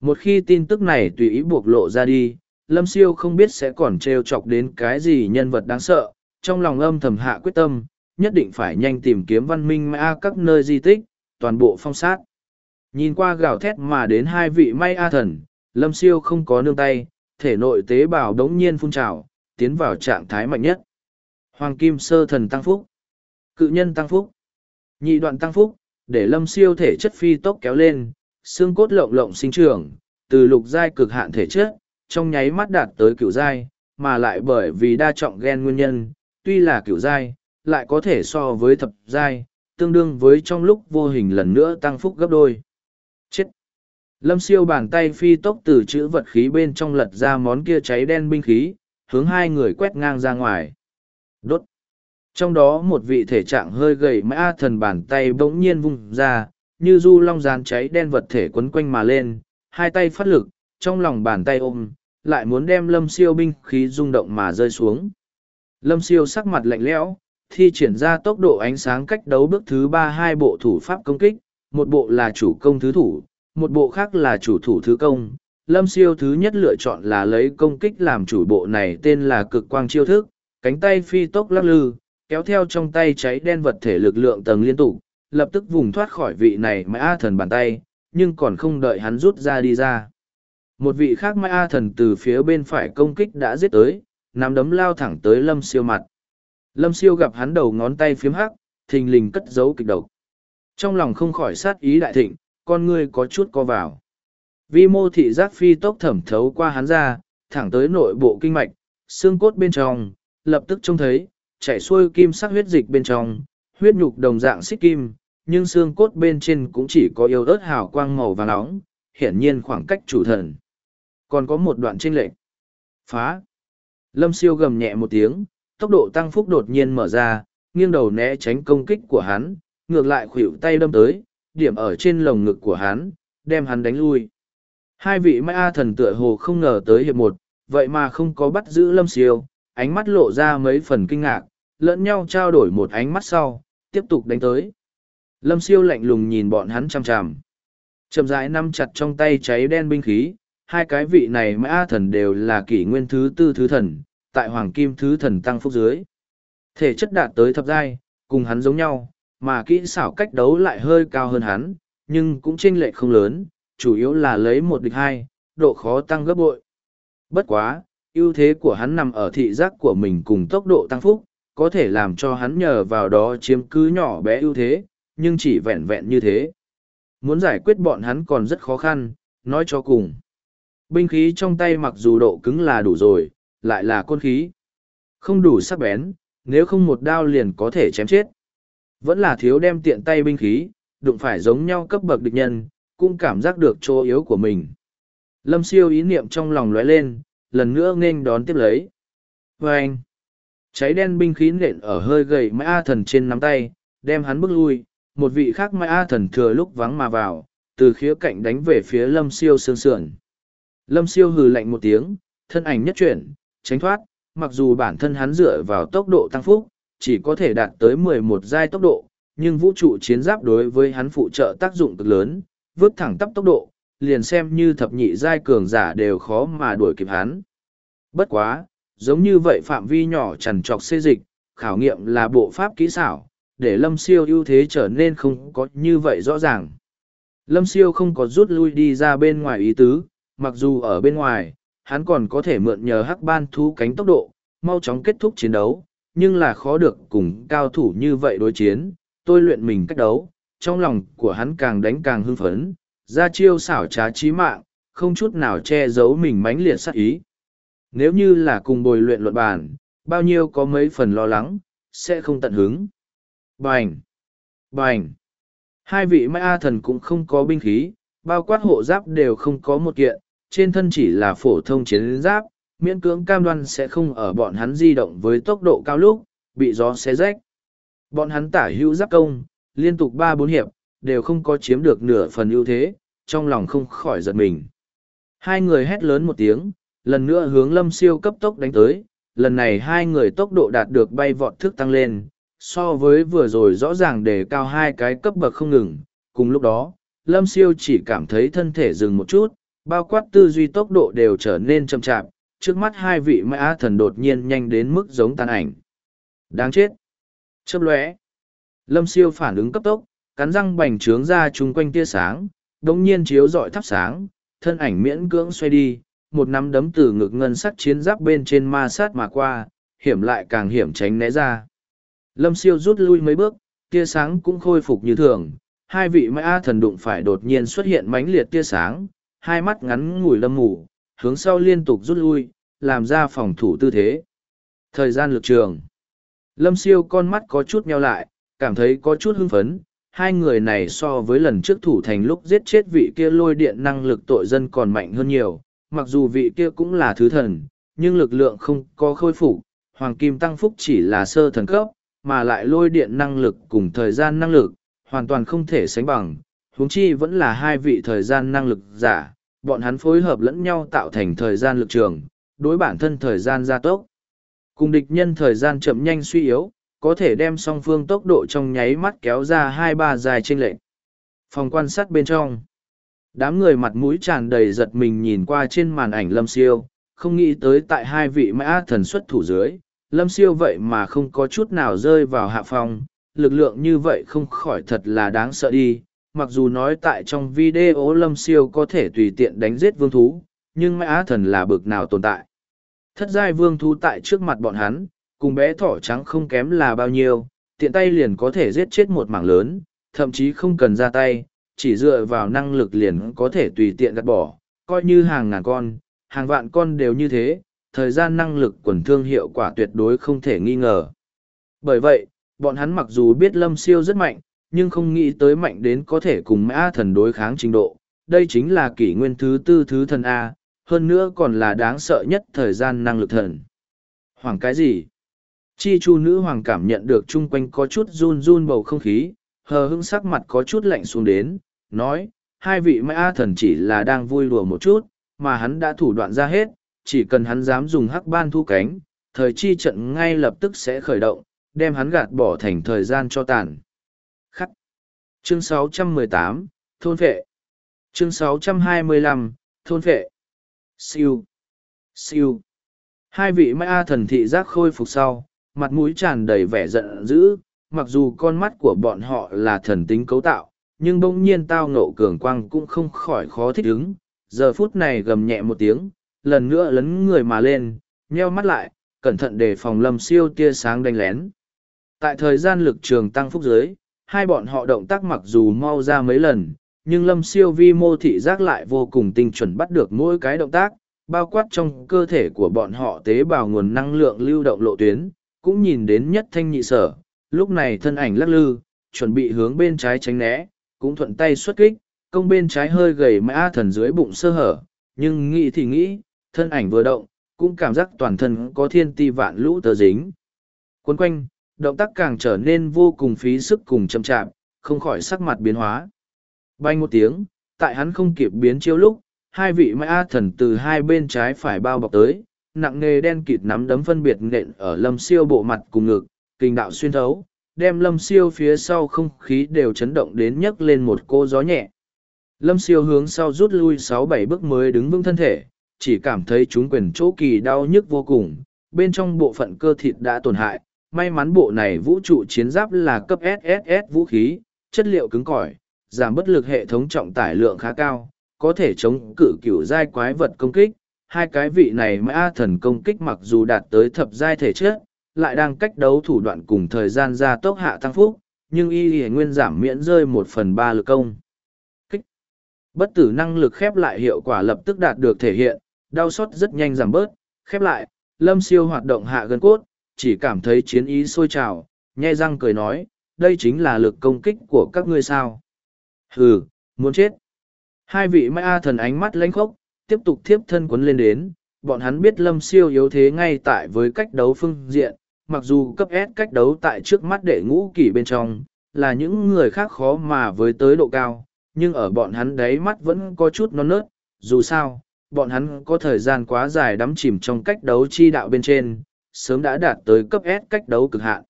Một khi tin tức này tùy ý buộc lộ ra đi, Lâm Siêu không biết sẽ còn trêu chọc đến cái gì nhân vật đáng sợ, trong lòng âm thầm hạ quyết tâm, nhất định phải nhanh tìm kiếm văn minh ma các nơi di tích, toàn bộ phong sát. Nhìn qua gào thét mà đến hai vị may A thần, Lâm Siêu không có nương tay, thể nội tế bào đống nhiên phun trào, tiến vào trạng thái mạnh nhất. Hoàng Kim Sơ Thần Tăng Phúc Cự nhân Tăng Phúc Nhị đoạn Tăng Phúc, để Lâm Siêu thể chất phi tốc kéo lên, xương cốt lộng lộng sinh trưởng, từ lục giai cực hạn thể chất, trong nháy mắt đạt tới cựu giai, mà lại bởi vì đa trọng gen nguyên nhân, tuy là cựu giai, lại có thể so với thập giai, tương đương với trong lúc vô hình lần nữa tăng phúc gấp đôi. Chết! Lâm siêu bàn tay phi tốc từ chữ vật khí bên trong lật ra món kia cháy đen binh khí, hướng hai người quét ngang ra ngoài. Đốt! Trong đó một vị thể trạng hơi gầy mã thần bàn tay bỗng nhiên vung ra, như du long rán cháy đen vật thể quấn quanh mà lên, hai tay phát lực, trong lòng bàn tay ôm, lại muốn đem lâm siêu binh khí rung động mà rơi xuống. Lâm siêu sắc mặt lạnh lẽo, thi triển ra tốc độ ánh sáng cách đấu bước thứ ba hai bộ thủ pháp công kích, một bộ là chủ công thứ thủ, một bộ khác là chủ thủ thứ công. Lâm siêu thứ nhất lựa chọn là lấy công kích làm chủ bộ này tên là cực quang chiêu thức, cánh tay phi tốc lắc lư, kéo theo trong tay cháy đen vật thể lực lượng tầng liên tục, lập tức vùng thoát khỏi vị này mãi A thần bàn tay, nhưng còn không đợi hắn rút ra đi ra. Một vị khác Mai A thần từ phía bên phải công kích đã giết tới, nắm đấm lao thẳng tới lâm siêu mặt. Lâm siêu gặp hắn đầu ngón tay phiếm hắc, thình lình cất giấu kịch độc. Trong lòng không khỏi sát ý đại thịnh, con ngươi có chút co vào. Vi mô thị giác phi tốc thẩm thấu qua hắn ra, thẳng tới nội bộ kinh mạch, xương cốt bên trong, lập tức trông thấy, chảy xuôi kim sắc huyết dịch bên trong, huyết nhục đồng dạng xích kim, nhưng xương cốt bên trên cũng chỉ có yếu ớt hào quang màu vàng nóng, hiển nhiên khoảng cách chủ thần. Còn có một đoạn chênh lệch. Phá. Lâm siêu gầm nhẹ một tiếng, tốc độ tăng phúc đột nhiên mở ra, nghiêng đầu né tránh công kích của hắn, ngược lại khuỷu tay đâm tới, điểm ở trên lồng ngực của hắn, đem hắn đánh lui. Hai vị ma thần tựa hồ không ngờ tới hiệp một, vậy mà không có bắt giữ lâm siêu, ánh mắt lộ ra mấy phần kinh ngạc, lẫn nhau trao đổi một ánh mắt sau, tiếp tục đánh tới. Lâm siêu lạnh lùng nhìn bọn hắn chằm chằm. Chậm rãi nắm chặt trong tay cháy đen binh khí, hai cái vị này mã thần đều là kỷ nguyên thứ tư thứ thần, tại hoàng kim thứ thần tăng phúc dưới. Thể chất đạt tới thập giai, cùng hắn giống nhau, mà kỹ xảo cách đấu lại hơi cao hơn hắn, nhưng cũng chênh lệch không lớn, chủ yếu là lấy một địch hai, độ khó tăng gấp bội. Bất quá, ưu thế của hắn nằm ở thị giác của mình cùng tốc độ tăng phúc, có thể làm cho hắn nhờ vào đó chiếm cứ nhỏ bé ưu thế, nhưng chỉ vẹn vẹn như thế. Muốn giải quyết bọn hắn còn rất khó khăn, nói cho cùng. Binh khí trong tay mặc dù độ cứng là đủ rồi, lại là côn khí. Không đủ sắc bén, nếu không một đao liền có thể chém chết. Vẫn là thiếu đem tiện tay binh khí, đụng phải giống nhau cấp bậc địch nhân, cũng cảm giác được chỗ yếu của mình. Lâm siêu ý niệm trong lòng lóe lên, lần nữa nghênh đón tiếp lấy. Và anh, cháy đen binh khí nện ở hơi gầy mai A thần trên nắm tay, đem hắn bước lui, một vị khác mai A thần thừa lúc vắng mà vào, từ khía cạnh đánh về phía lâm siêu sương sườn. Lâm siêu hừ lạnh một tiếng, thân ảnh nhất chuyển, tránh thoát, mặc dù bản thân hắn dựa vào tốc độ tăng phúc, chỉ có thể đạt tới 11 giai tốc độ, nhưng vũ trụ chiến giáp đối với hắn phụ trợ tác dụng cực lớn, vứt thẳng tắp tốc độ, liền xem như thập nhị giai cường giả đều khó mà đuổi kịp hắn. Bất quá, giống như vậy phạm vi nhỏ trần trọc xê dịch, khảo nghiệm là bộ pháp kỹ xảo, để lâm siêu ưu thế trở nên không có như vậy rõ ràng. Lâm siêu không có rút lui đi ra bên ngoài ý tứ, mặc dù ở bên ngoài, hắn còn có thể mượn nhờ hắc ban thú cánh tốc độ, mau chóng kết thúc chiến đấu, nhưng là khó được cùng cao thủ như vậy đối chiến, tôi luyện mình cách đấu, trong lòng của hắn càng đánh càng hưng phấn, ra chiêu xảo trá trí mạng, không chút nào che giấu mình mãnh liệt sát ý. Nếu như là cùng bồi luyện luận bàn, bao nhiêu có mấy phần lo lắng, sẽ không tận hứng. Bành! Bành! Hai vị mai A thần cũng không có binh khí, bao quát hộ giáp đều không có một kiện, trên thân chỉ là phổ thông chiến giáp, miễn cưỡng cam đoan sẽ không ở bọn hắn di động với tốc độ cao lúc, bị gió xé rách. Bọn hắn tả hữu giáp công, liên tục ba bốn hiệp, đều không có chiếm được nửa phần ưu thế, trong lòng không khỏi giật mình. Hai người hét lớn một tiếng, lần nữa hướng lâm siêu cấp tốc đánh tới, lần này hai người tốc độ đạt được bay vọt thức tăng lên, so với vừa rồi rõ ràng đề cao hai cái cấp bậc không ngừng, cùng lúc đó, lâm siêu chỉ cảm thấy thân thể dừng một chút, bao quát tư duy tốc độ đều trở nên chậm chạp, trước mắt hai vị mã thần đột nhiên nhanh đến mức giống tàn ảnh. Đáng chết! Chớp lóe! Lâm siêu phản ứng cấp tốc, cắn răng bành trướng ra chung quanh tia sáng đ ỗ n g nhiên chiếu rọi thắp sáng, thân ảnh miễn cưỡng xoay đi, một nắm đấm từ ngực ngân sắt chiến giáp bên trên ma sát mà qua, hiểm lại càng hiểm tránh né ra. Lâm siêu rút lui mấy bước, tia sáng cũng khôi phục như thường, hai vị mã thần đụng phải đột nhiên xuất hiện mãnh liệt tia sáng hai mắt ngắn ngủi lâm ngủ hướng sau liên tục rút lui, làm ra phòng thủ tư thế. Thời gian lực trường. Lâm siêu con mắt có chút meo lại, cảm thấy có chút hưng phấn. Hai người này so với lần trước thủ thành lúc giết chết vị kia lôi điện năng lực tội dân còn mạnh hơn nhiều. Mặc dù vị kia cũng là thứ thần, nhưng lực lượng không có khôi phục. Hoàng kim tăng phúc chỉ là sơ thần cấp, mà lại lôi điện năng lực cùng thời gian năng lực hoàn toàn không thể sánh bằng. Huống chi vẫn là hai vị thời gian năng lực giả bọn hắn phối hợp lẫn nhau tạo thành thời gian lực trường đối bản thân thời gian gia tốc Cùng địch nhân thời gian chậm nhanh suy yếu, có thể đem song phương tốc độ trong nháy mắt kéo ra hai ba dài trên lệnh. Phòng quan sát bên trong. Đám người mặt mũi tràn đầy giật mình nhìn qua trên màn ảnh Lâm Siêu, không nghĩ tới tại hai vị mã thần xuất thủ dưới, Lâm Siêu vậy mà không có chút nào rơi vào hạ phòng, lực lượng như vậy không khỏi thật là đáng sợ đi. Mặc dù nói tại trong video Lâm Siêu có thể tùy tiện đánh giết vương thú, nhưng mã thần là bực nào tồn tại. Thất giai vương thú tại trước mặt bọn hắn, cùng bé thỏ trắng không kém là bao nhiêu, tiện tay liền có thể giết chết một mảng lớn, thậm chí không cần ra tay, chỉ dựa vào năng lực liền có thể tùy tiện gạt bỏ, coi như hàng ngàn con, hàng vạn con đều như thế, thời gian năng lực quần thương hiệu quả tuyệt đối không thể nghi ngờ. Bởi vậy, bọn hắn mặc dù biết lâm siêu rất mạnh, nhưng không nghĩ tới mạnh đến có thể cùng mã thần đối kháng trình độ. Đây chính là kỷ nguyên thứ tư thứ thần A, hơn nữa còn là đáng sợ nhất thời gian năng lực thần. Hoàng cái gì? Chi chu nữ hoàng cảm nhận được chung quanh có chút run run bầu không khí, hờ hững sắc mặt có chút lạnh xuống đến, nói, hai vị mã thần chỉ là đang vui đùa một chút, mà hắn đã thủ đoạn ra hết, chỉ cần hắn dám dùng hắc ban thu cánh, thời chi trận ngay lập tức sẽ khởi động, đem hắn gạt bỏ thành thời gian cho tàn. Chương 618, Thôn Vệ. Chương 625, Thôn Vệ. Siêu, siêu. Hai vị ma thần thị giác khôi phục sau, mặt mũi tràn đầy vẻ giận dữ, mặc dù con mắt của bọn họ là thần tính cấu tạo, nhưng bỗng nhiên tao nộ cường quang cũng không khỏi khó thích ứng. Giờ phút này gầm nhẹ một tiếng, lần nữa lấn người mà lên, nheo mắt lại, cẩn thận để phòng lâm siêu tia sáng đánh lén. Tại thời gian lực trường tăng phúc giới, hai bọn họ động tác mặc dù mau ra mấy lần, nhưng lâm siêu vi mô thị giác lại vô cùng tinh chuẩn bắt được mỗi cái động tác bao quát trong cơ thể của bọn họ tế bào nguồn năng lượng lưu động lộ tuyến cũng nhìn đến nhất thanh nhị sở. Lúc này thân ảnh lắc lư chuẩn bị hướng bên trái tránh né cũng thuận tay xuất kích công bên trái hơi gầy mã thần dưới bụng sơ hở nhưng nghĩ thì nghĩ thân ảnh vừa động cũng cảm giác toàn thân có thiên ti vạn lũ tờ dính. Quấn quanh động tác càng trở nên vô cùng phí sức cùng chậm chạp không khỏi sắc mặt biến hóa Bay một tiếng, tại hắn không kịp biến chiêu lúc, hai vị mã thần từ hai bên trái phải bao bọc tới, nặng nề đen kịt nắm đấm phân biệt nện ở lâm siêu bộ mặt cùng ngực, kinh đạo xuyên thấu, đem lâm siêu phía sau không khí đều chấn động đến nhấc lên một cô gió nhẹ. Lâm siêu hướng sau rút lui sáu bảy bước mới đứng vững thân thể, chỉ cảm thấy chúng quyền chỗ kỳ đau nhức vô cùng, bên trong bộ phận cơ thịt đã tổn hại, may mắn bộ này vũ trụ chiến giáp là cấp SSS vũ khí, chất liệu cứng cỏi, giảm bất lực hệ thống trọng tải lượng khá cao, có thể chống cự cửu giai quái vật công kích. Hai cái vị này mã thần công kích mặc dù đạt tới thập giai thể chất, lại đang cách đấu thủ đoạn cùng thời gian gia tốc hạ tăng phúc, nhưng y hề nguyên giảm miễn rơi một phần ba lực công. Kích. Bất tử năng lực khép lại hiệu quả lập tức đạt được thể hiện, đau xót rất nhanh giảm bớt, khép lại, lâm siêu hoạt động hạ gần cốt, chỉ cảm thấy chiến ý sôi trào, nhe răng cười nói, đây chính là lực công kích của các ngươi sao. Hừ, muốn chết. Hai vị mai thần ánh mắt lãnh khốc, tiếp tục thiếp thân quấn lên đến, bọn hắn biết lâm siêu yếu thế ngay tại với cách đấu phương diện, mặc dù cấp S cách đấu tại trước mắt đệ ngũ kỷ bên trong, là những người khác khó mà với tới độ cao, nhưng ở bọn hắn đáy mắt vẫn có chút non nớt, dù sao, bọn hắn có thời gian quá dài đắm chìm trong cách đấu chi đạo bên trên, sớm đã đạt tới cấp S cách đấu cực hạn.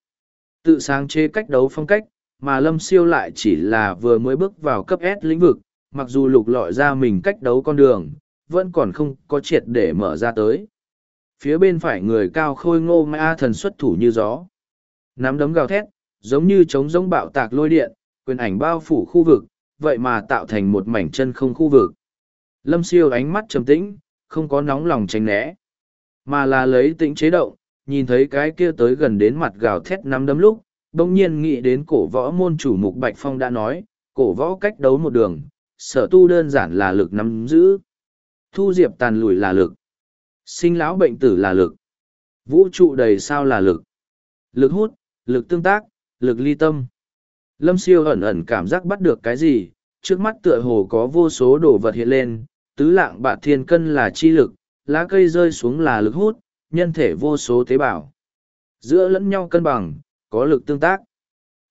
Tự sáng chế cách đấu phong cách, mà lâm siêu lại chỉ là vừa mới bước vào cấp S lĩnh vực, mặc dù lục lọi ra mình cách đấu con đường, vẫn còn không có triệt để mở ra tới. Phía bên phải người cao khôi ngô ma thần xuất thủ như gió. Nắm đấm gào thét, giống như trống giống bạo tạc lôi điện, quyền ảnh bao phủ khu vực, vậy mà tạo thành một mảnh chân không khu vực. Lâm siêu ánh mắt trầm tĩnh, không có nóng lòng tránh né, mà là lấy tĩnh chế động, nhìn thấy cái kia tới gần đến mặt gào thét nắm đấm lúc, bỗng nhiên nghĩ đến cổ võ môn chủ mục Bạch Phong đã nói, cổ võ cách đấu một đường, sở tu đơn giản là lực nắm giữ. Thu diệp tàn lùi là lực. Sinh lão bệnh tử là lực. Vũ trụ đầy sao là lực. Lực hút, lực tương tác, lực ly tâm. Lâm siêu ẩn ẩn cảm giác bắt được cái gì, trước mắt tựa hồ có vô số đồ vật hiện lên, tứ lạng bạ thiên cân là chi lực, lá cây rơi xuống là lực hút, nhân thể vô số tế bào. Giữa lẫn nhau cân bằng, có lực tương tác.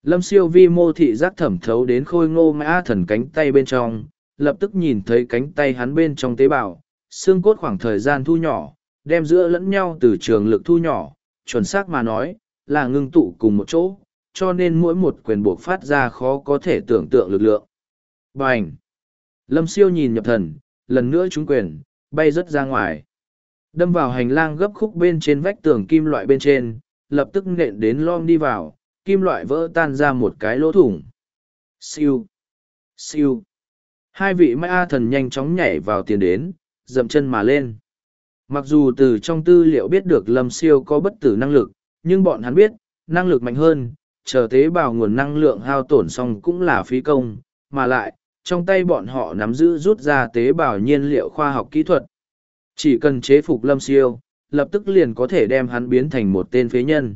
Lâm siêu vi mô thị giác thẩm thấu đến khôi ngô mã thần cánh tay bên trong, lập tức nhìn thấy cánh tay hắn bên trong tế bào, xương cốt khoảng thời gian thu nhỏ, đem giữa lẫn nhau từ trường lực thu nhỏ, chuẩn xác mà nói, là ngưng tụ cùng một chỗ, cho nên mỗi một quyền buộc phát ra khó có thể tưởng tượng lực lượng. Bành! Lâm siêu nhìn nhập thần, lần nữa trúng quyền, bay rất ra ngoài. Đâm vào hành lang gấp khúc bên trên vách tường kim loại bên trên, lập tức nện đến lom đi vào, kim loại vỡ tan ra một cái lỗ thủng. Siêu! Siêu! Hai vị mai thần nhanh chóng nhảy vào tiền đến, dậm chân mà lên. Mặc dù từ trong tư liệu biết được lâm siêu có bất tử năng lực, nhưng bọn hắn biết, năng lực mạnh hơn, chờ tế bào nguồn năng lượng hao tổn xong cũng là phí công, mà lại, trong tay bọn họ nắm giữ rút ra tế bào nhiên liệu khoa học kỹ thuật. Chỉ cần chế phục lâm siêu, lập tức liền có thể đem hắn biến thành một tên phế nhân.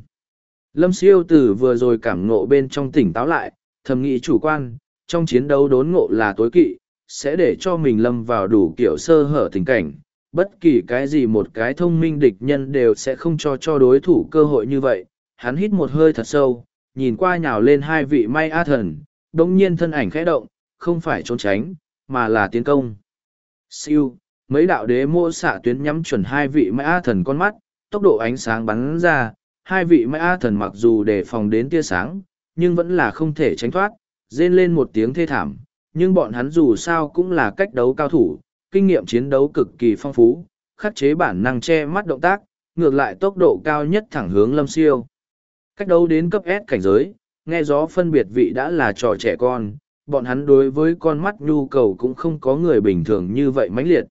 Lâm siêu từ vừa rồi cảm ngộ bên trong tỉnh táo lại, thầm nghĩ chủ quan, trong chiến đấu đốn ngộ là tối kỵ, sẽ để cho mình lâm vào đủ kiểu sơ hở tình cảnh. Bất kỳ cái gì một cái thông minh địch nhân đều sẽ không cho cho đối thủ cơ hội như vậy. Hắn hít một hơi thật sâu, nhìn qua nhào lên hai vị may a thần, đồng nhiên thân ảnh khẽ động, không phải trốn tránh, mà là tiến công. Siêu, mấy đạo đế mô xạ tuyến nhắm chuẩn hai vị mã a thần con mắt, tốc độ ánh sáng bắn ra, hai vị mã a thần mặc dù đề phòng đến tia sáng, nhưng vẫn là không thể tránh thoát, rên lên một tiếng thê thảm, nhưng bọn hắn dù sao cũng là cách đấu cao thủ, kinh nghiệm chiến đấu cực kỳ phong phú, khắc chế bản năng che mắt động tác, ngược lại tốc độ cao nhất thẳng hướng lâm siêu. Cách đấu đến cấp S cảnh giới, nghe gió phân biệt vị đã là trò trẻ con, bọn hắn đối với con mắt nhu cầu cũng không có người bình thường như vậy mãnh liệt.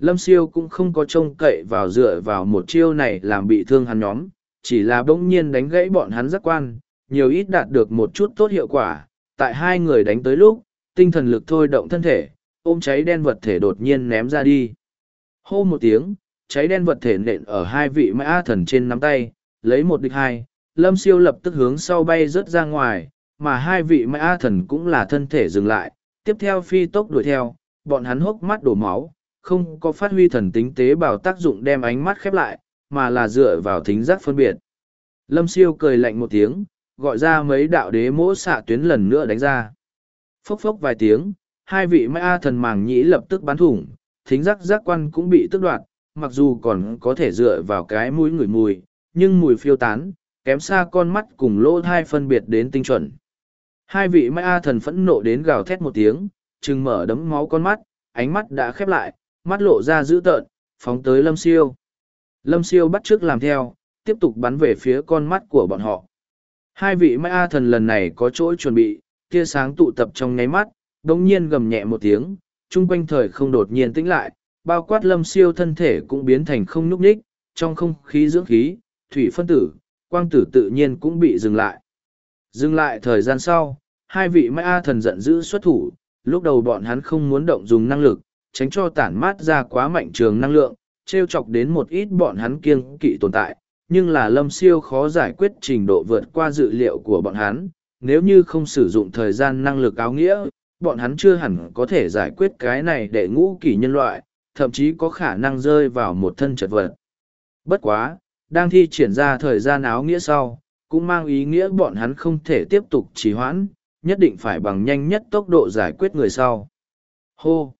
Lâm siêu cũng không có trông cậy vào dựa vào một chiêu này làm bị thương hắn nhóm, chỉ là bỗng nhiên đánh gãy bọn hắn giác quan, nhiều ít đạt được một chút tốt hiệu quả. Tại hai người đánh tới lúc, tinh thần lực thôi động thân thể, ôm cháy đen vật thể đột nhiên ném ra đi. Hô một tiếng, cháy đen vật thể nện ở hai vị mã thần trên nắm tay, lấy một địch hai, lâm siêu lập tức hướng sau bay rớt ra ngoài, mà hai vị mã thần cũng là thân thể dừng lại, tiếp theo phi tốc đuổi theo, bọn hắn hốc mắt đổ máu, không có phát huy thần tính tế bào tác dụng đem ánh mắt khép lại, mà là dựa vào thính giác phân biệt. Lâm siêu cười lạnh một tiếng, gọi ra mấy đạo đế mỗ xạ tuyến lần nữa đánh ra. Phốc phốc vài tiếng, hai vị ma thần màng nhĩ lập tức bắn thủng, thính giác giác quan cũng bị tước đoạt, mặc dù còn có thể dựa vào cái mũi ngửi mùi, nhưng mùi phiêu tán, kém xa con mắt cùng lỗ thai phân biệt đến tinh chuẩn. Hai vị ma thần phẫn nộ đến gào thét một tiếng, chừng mở đấm máu con mắt, ánh mắt đã khép lại, mắt lộ ra dữ tợn, phóng tới lâm siêu. Lâm siêu bắt trước làm theo, tiếp tục bắn về phía con mắt của bọn họ. Hai vị ma thần lần này có chỗ chuẩn bị, tia sáng tụ tập trong nháy mắt, đồng nhiên gầm nhẹ một tiếng, chung quanh thời không đột nhiên tĩnh lại, bao quát lâm siêu thân thể cũng biến thành không nhúc nhích, trong không khí dưỡng khí, thủy phân tử, quang tử tự nhiên cũng bị dừng lại. Dừng lại thời gian sau, hai vị ma thần giận dữ xuất thủ, lúc đầu bọn hắn không muốn động dùng năng lực, tránh cho tản mát ra quá mạnh trường năng lượng, trêu chọc đến một ít bọn hắn kiêng kỵ tồn tại, nhưng là lâm siêu khó giải quyết trình độ vượt qua dự liệu của bọn hắn, nếu như không sử dụng thời gian năng lực áo nghĩa, bọn hắn chưa hẳn có thể giải quyết cái này để ngũ kỷ nhân loại, thậm chí có khả năng rơi vào một thân chật vật. Bất quá, đang thi triển ra thời gian áo nghĩa sau, cũng mang ý nghĩa bọn hắn không thể tiếp tục trì hoãn, nhất định phải bằng nhanh nhất tốc độ giải quyết người sau. Hô!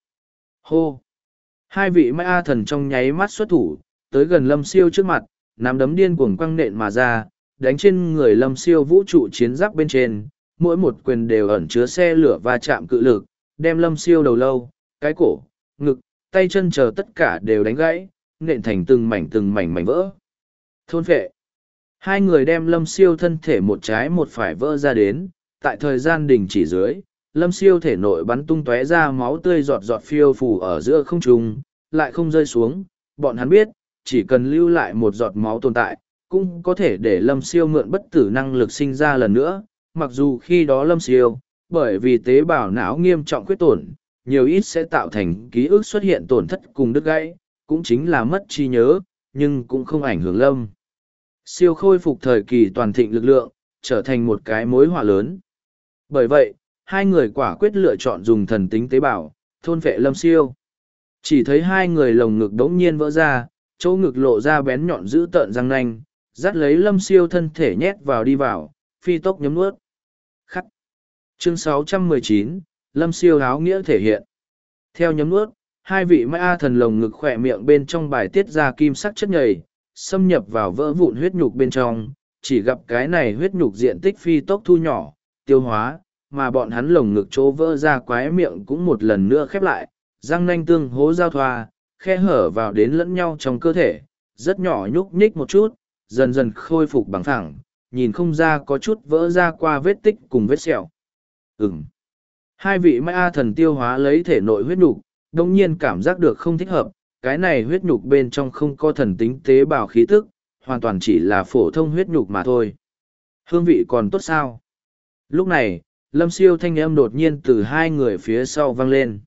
Hô! Hai vị mai A thần trong nháy mắt xuất thủ, tới gần lâm siêu trước mặt, nắm đấm điên cuồng quăng nện mà ra, đánh trên người lâm siêu vũ trụ chiến giáp bên trên, mỗi một quyền đều ẩn chứa xe lửa va chạm cự lực, đem lâm siêu đầu lâu, cái cổ, ngực, tay chân chờ tất cả đều đánh gãy, nện thành từng mảnh từng mảnh mảnh vỡ. Thôn phệ. Hai người đem lâm siêu thân thể một trái một phải vỡ ra đến, tại thời gian đình chỉ dưới, lâm siêu thể nội bắn tung tóe ra máu tươi giọt giọt phiêu phù ở giữa không trung, lại không rơi xuống. Bọn hắn biết, chỉ cần lưu lại một giọt máu tồn tại, cũng có thể để lâm siêu mượn bất tử năng lực sinh ra lần nữa, mặc dù khi đó lâm siêu, bởi vì tế bào não nghiêm trọng khuyết tổn, nhiều ít sẽ tạo thành ký ức xuất hiện tổn thất cùng đứt gãy, cũng chính là mất trí nhớ, nhưng cũng không ảnh hưởng lâm. Siêu khôi phục thời kỳ toàn thịnh lực lượng, trở thành một cái mối họa lớn. Bởi vậy, hai người quả quyết lựa chọn dùng thần tính tế bào, thôn vệ lâm siêu. Chỉ thấy hai người lồng ngực đống nhiên vỡ ra, chỗ ngực lộ ra bén nhọn giữ tợn răng nanh, dắt lấy lâm siêu thân thể nhét vào đi vào, phi tốc nhấm nuốt. Khắc. Chương 619, lâm siêu áo nghĩa thể hiện. Theo nhấm nuốt, hai vị ma thần lồng ngực khỏe miệng bên trong bài tiết ra kim sắc chất nhầy, xâm nhập vào vỡ vụn huyết nhục bên trong, chỉ gặp cái này huyết nhục diện tích phi tốc thu nhỏ, tiêu hóa, mà bọn hắn lồng ngực chỗ vỡ ra quái miệng cũng một lần nữa khép lại, răng nanh tương hố giao thoa, khe hở vào đến lẫn nhau trong cơ thể, rất nhỏ nhúc nhích một chút, dần dần khôi phục bằng thẳng, nhìn không ra có chút vỡ ra qua vết tích cùng vết sẹo. Ừm. Hai vị ma thần tiêu hóa lấy thể nội huyết nhục, đồng nhiên cảm giác được không thích hợp, cái này huyết nhục bên trong không có thần tính tế bào khí tức, hoàn toàn chỉ là phổ thông huyết nhục mà thôi. Hương vị còn tốt sao? Lúc này, lâm siêu thanh âm đột nhiên từ hai người phía sau vang lên.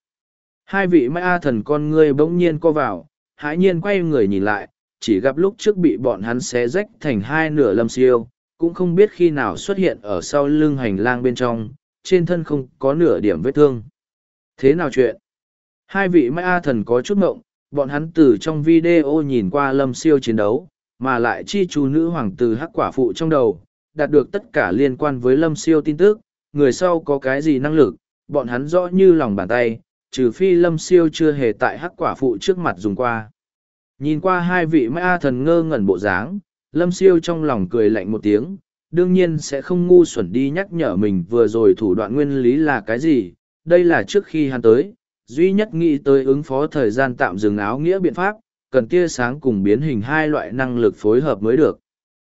Hai vị ma thần con ngươi bỗng nhiên co vào, hãi nhiên quay người nhìn lại, chỉ gặp lúc trước bị bọn hắn xé rách thành hai nửa lâm siêu, cũng không biết khi nào xuất hiện ở sau lưng hành lang bên trong, trên thân không có nửa điểm vết thương. Thế nào chuyện? Hai vị ma thần có chút ngộng, bọn hắn từ trong video nhìn qua lâm siêu chiến đấu, mà lại chi chú nữ hoàng từ hắc quả phụ trong đầu, đạt được tất cả liên quan với lâm siêu tin tức, người sau có cái gì năng lực, bọn hắn rõ như lòng bàn tay, trừ phi lâm siêu chưa hề tại hắc quả phụ trước mặt dùng qua. Nhìn qua hai vị ma thần ngơ ngẩn bộ dáng, lâm siêu trong lòng cười lạnh một tiếng, đương nhiên sẽ không ngu xuẩn đi nhắc nhở mình vừa rồi thủ đoạn nguyên lý là cái gì, đây là trước khi hắn tới, duy nhất nghĩ tới ứng phó thời gian tạm dừng áo nghĩa biện pháp, cần tia sáng cùng biến hình hai loại năng lực phối hợp mới được.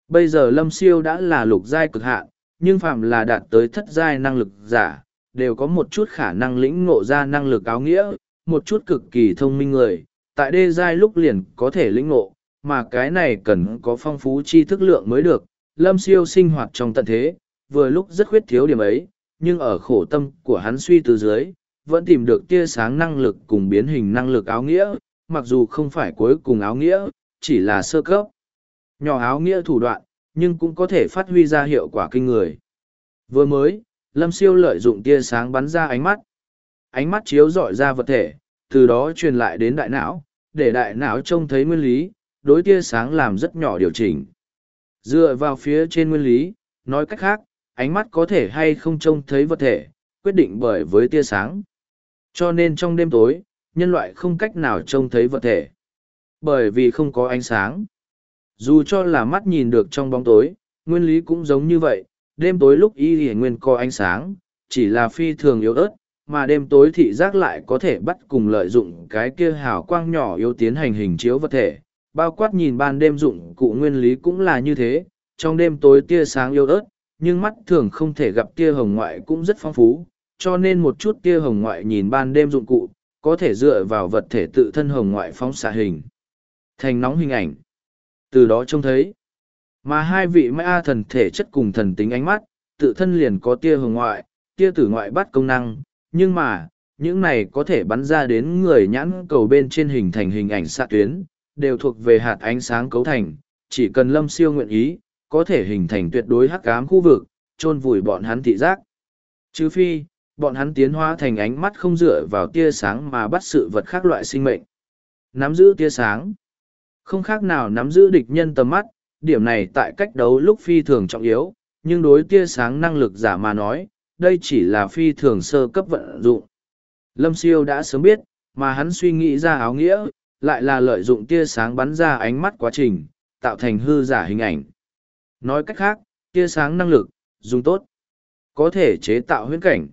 Bây giờ lâm siêu đã là lục giai cực hạn, nhưng phạm là đạt tới thất giai năng lực giả, đều có một chút khả năng lĩnh ngộ ra năng lực áo nghĩa, một chút cực kỳ thông minh người, tại đê giai lúc liền có thể lĩnh ngộ, mà cái này cần có phong phú tri thức lượng mới được. Lâm siêu sinh hoạt trong tận thế, vừa lúc rất khuyết thiếu điểm ấy, nhưng ở khổ tâm của hắn suy từ dưới, vẫn tìm được tia sáng năng lực cùng biến hình năng lực áo nghĩa, mặc dù không phải cuối cùng áo nghĩa, chỉ là sơ cấp. Nhỏ áo nghĩa thủ đoạn, nhưng cũng có thể phát huy ra hiệu quả kinh người. Vừa mới, Lâm Siêu lợi dụng tia sáng bắn ra ánh mắt. Ánh mắt chiếu dọi ra vật thể, từ đó truyền lại đến đại não, để đại não trông thấy nguyên lý, đối tia sáng làm rất nhỏ điều chỉnh. Dựa vào phía trên nguyên lý, nói cách khác, ánh mắt có thể hay không trông thấy vật thể, quyết định bởi với tia sáng. Cho nên trong đêm tối, nhân loại không cách nào trông thấy vật thể. Bởi vì không có ánh sáng. Dù cho là mắt nhìn được trong bóng tối, nguyên lý cũng giống như vậy, đêm tối lúc y hiển nguyên có ánh sáng, chỉ là phi thường yếu ớt, mà đêm tối thị giác lại có thể bắt cùng lợi dụng cái kia hào quang nhỏ yếu tiến hành hình chiếu vật thể. Bao quát nhìn ban đêm dụng cụ nguyên lý cũng là như thế, trong đêm tối tia sáng yếu ớt, nhưng mắt thường không thể gặp tia hồng ngoại cũng rất phong phú, cho nên một chút tia hồng ngoại nhìn ban đêm dụng cụ, có thể dựa vào vật thể tự thân hồng ngoại phóng xạ hình. Thành nóng hình ảnh. Từ đó trông thấy, mà hai vị ma thần thể chất cùng thần tính ánh mắt, tự thân liền có tia hồng ngoại, tia tử ngoại bắt công năng, nhưng mà, những này có thể bắn ra đến người nhãn cầu bên trên hình thành hình ảnh xạ tuyến, đều thuộc về hạt ánh sáng cấu thành, chỉ cần lâm siêu nguyện ý, có thể hình thành tuyệt đối hắc ám khu vực, chôn vùi bọn hắn thị giác. Trừ phi, bọn hắn tiến hóa thành ánh mắt không dựa vào tia sáng mà bắt sự vật khác loại sinh mệnh. Nắm giữ tia sáng. Không khác nào nắm giữ địch nhân tầm mắt, điểm này tại cách đấu lúc phi thường trọng yếu, nhưng đối tia sáng năng lực giả mà nói, đây chỉ là phi thường sơ cấp vận dụng. Lâm siêu đã sớm biết, mà hắn suy nghĩ ra áo nghĩa, lại là lợi dụng tia sáng bắn ra ánh mắt quá trình, tạo thành hư giả hình ảnh. Nói cách khác, tia sáng năng lực, dùng tốt, có thể chế tạo huyễn cảnh.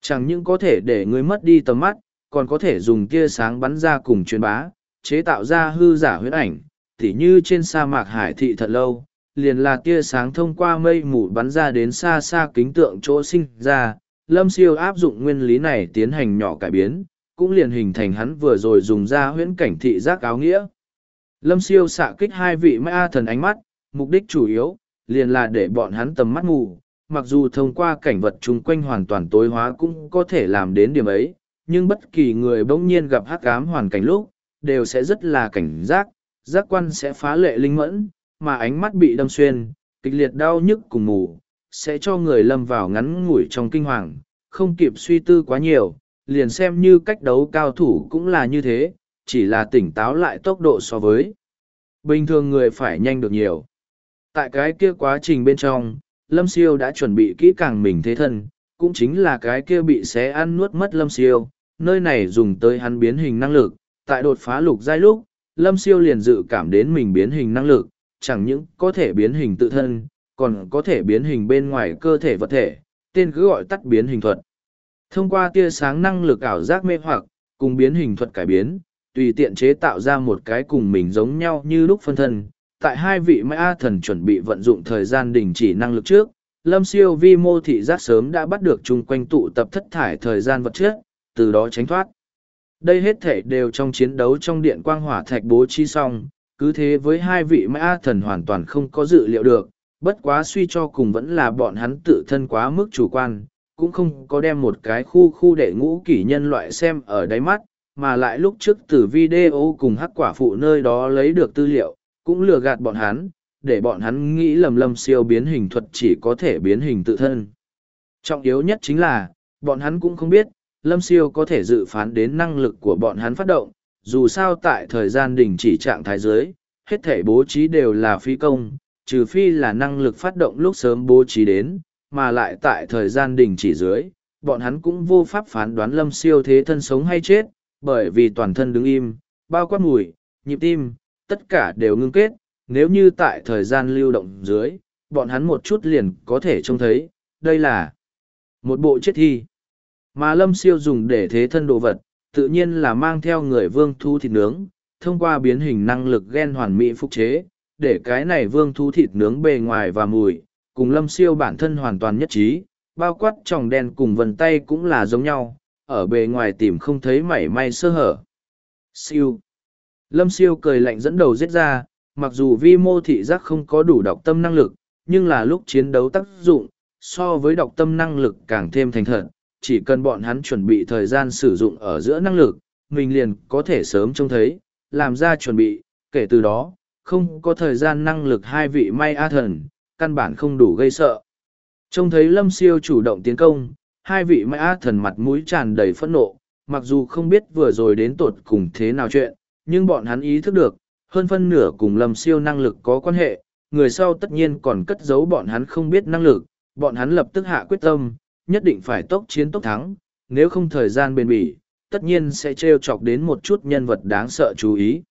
Chẳng những có thể để người mất đi tầm mắt, còn có thể dùng tia sáng bắn ra cùng truyền bá, chế tạo ra hư giả huyễn ảnh, tỉ như trên sa mạc hải thị thật lâu, liền là tia sáng thông qua mây mù bắn ra đến xa xa kính tượng chỗ sinh ra. Lâm siêu áp dụng nguyên lý này tiến hành nhỏ cải biến, cũng liền hình thành hắn vừa rồi dùng ra huyễn cảnh thị giác áo nghĩa. Lâm siêu xạ kích hai vị ma thần ánh mắt, mục đích chủ yếu, liền là để bọn hắn tầm mắt mù, mặc dù thông qua cảnh vật chung quanh hoàn toàn tối hóa cũng có thể làm đến điểm ấy, nhưng bất kỳ người bỗng nhiên gặp hắc ám hoàn cảnh lúc, đều sẽ rất là cảnh giác, giác quan sẽ phá lệ linh mẫn, mà ánh mắt bị đâm xuyên, kịch liệt đau nhức cùng mù, sẽ cho người lâm vào ngắn ngủi trong kinh hoàng, không kịp suy tư quá nhiều, liền xem như cách đấu cao thủ cũng là như thế, chỉ là tỉnh táo lại tốc độ so với. Bình thường người phải nhanh được nhiều. Tại cái kia quá trình bên trong, Lâm Siêu đã chuẩn bị kỹ càng mình thế thân, cũng chính là cái kia bị xé ăn nuốt mất Lâm Siêu, nơi này dùng tới hắn biến hình năng lực, tại đột phá lục giai lúc, Lâm Siêu liền dự cảm đến mình biến hình năng lực, chẳng những có thể biến hình tự thân, còn có thể biến hình bên ngoài cơ thể vật thể, tên cứ gọi tắt biến hình thuật. Thông qua tia sáng năng lực ảo giác mê hoặc, cùng biến hình thuật cải biến, tùy tiện chế tạo ra một cái cùng mình giống nhau như lúc phân thân. Tại hai vị Mã thần chuẩn bị vận dụng thời gian đình chỉ năng lực trước, Lâm Siêu vi mô thị giác sớm đã bắt được chung quanh tụ tập thất thải thời gian vật chất, từ đó tránh thoát. Đây hết thể đều trong chiến đấu trong điện quang hỏa thạch bố trí xong, cứ thế với hai vị Mã thần hoàn toàn không có dự liệu được, bất quá suy cho cùng vẫn là bọn hắn tự thân quá mức chủ quan, cũng không có đem một cái khu khu đệ ngũ kỷ nhân loại xem ở đáy mắt, mà lại lúc trước từ video cùng hắc quả phụ nơi đó lấy được tư liệu, cũng lừa gạt bọn hắn, để bọn hắn nghĩ lầm lầm siêu biến hình thuật chỉ có thể biến hình tự thân. Trọng yếu nhất chính là, bọn hắn cũng không biết, lâm siêu có thể dự phán đến năng lực của bọn hắn phát động, dù sao tại thời gian đình chỉ trạng thái giới, hết thể bố trí đều là phi công, trừ phi là năng lực phát động lúc sớm bố trí đến, mà lại tại thời gian đình chỉ dưới, bọn hắn cũng vô pháp phán đoán lâm siêu thế thân sống hay chết, bởi vì toàn thân đứng im, bao quát mùi, nhịp tim, tất cả đều ngưng kết, nếu như tại thời gian lưu động dưới, bọn hắn một chút liền có thể trông thấy, đây là một bộ chết thi. Mà lâm siêu dùng để thế thân đồ vật, tự nhiên là mang theo người vương thu thịt nướng, thông qua biến hình năng lực gen hoàn mỹ phục chế, để cái này vương thu thịt nướng bề ngoài và mùi, cùng lâm siêu bản thân hoàn toàn nhất trí, bao quát tròng đen cùng vần tay cũng là giống nhau, ở bề ngoài tìm không thấy mảy may sơ hở. Siêu. Lâm siêu cười lạnh dẫn đầu giết ra, mặc dù vi mô thị giác không có đủ đọc tâm năng lực, nhưng là lúc chiến đấu tác dụng, so với đọc tâm năng lực càng thêm thành thật, chỉ cần bọn hắn chuẩn bị thời gian sử dụng ở giữa năng lực, mình liền có thể sớm trông thấy, làm ra chuẩn bị, kể từ đó, không có thời gian năng lực hai vị may a thần, căn bản không đủ gây sợ. Trông thấy lâm siêu chủ động tiến công, hai vị may a thần mặt mũi tràn đầy phẫn nộ, mặc dù không biết vừa rồi đến tột cùng thế nào chuyện, nhưng bọn hắn ý thức được, hơn phân nửa cùng lâm siêu năng lực có quan hệ, người sau tất nhiên còn cất giấu bọn hắn không biết năng lực, bọn hắn lập tức hạ quyết tâm, nhất định phải tốc chiến tốc thắng, nếu không thời gian bền bỉ, tất nhiên sẽ trêu chọc đến một chút nhân vật đáng sợ chú ý.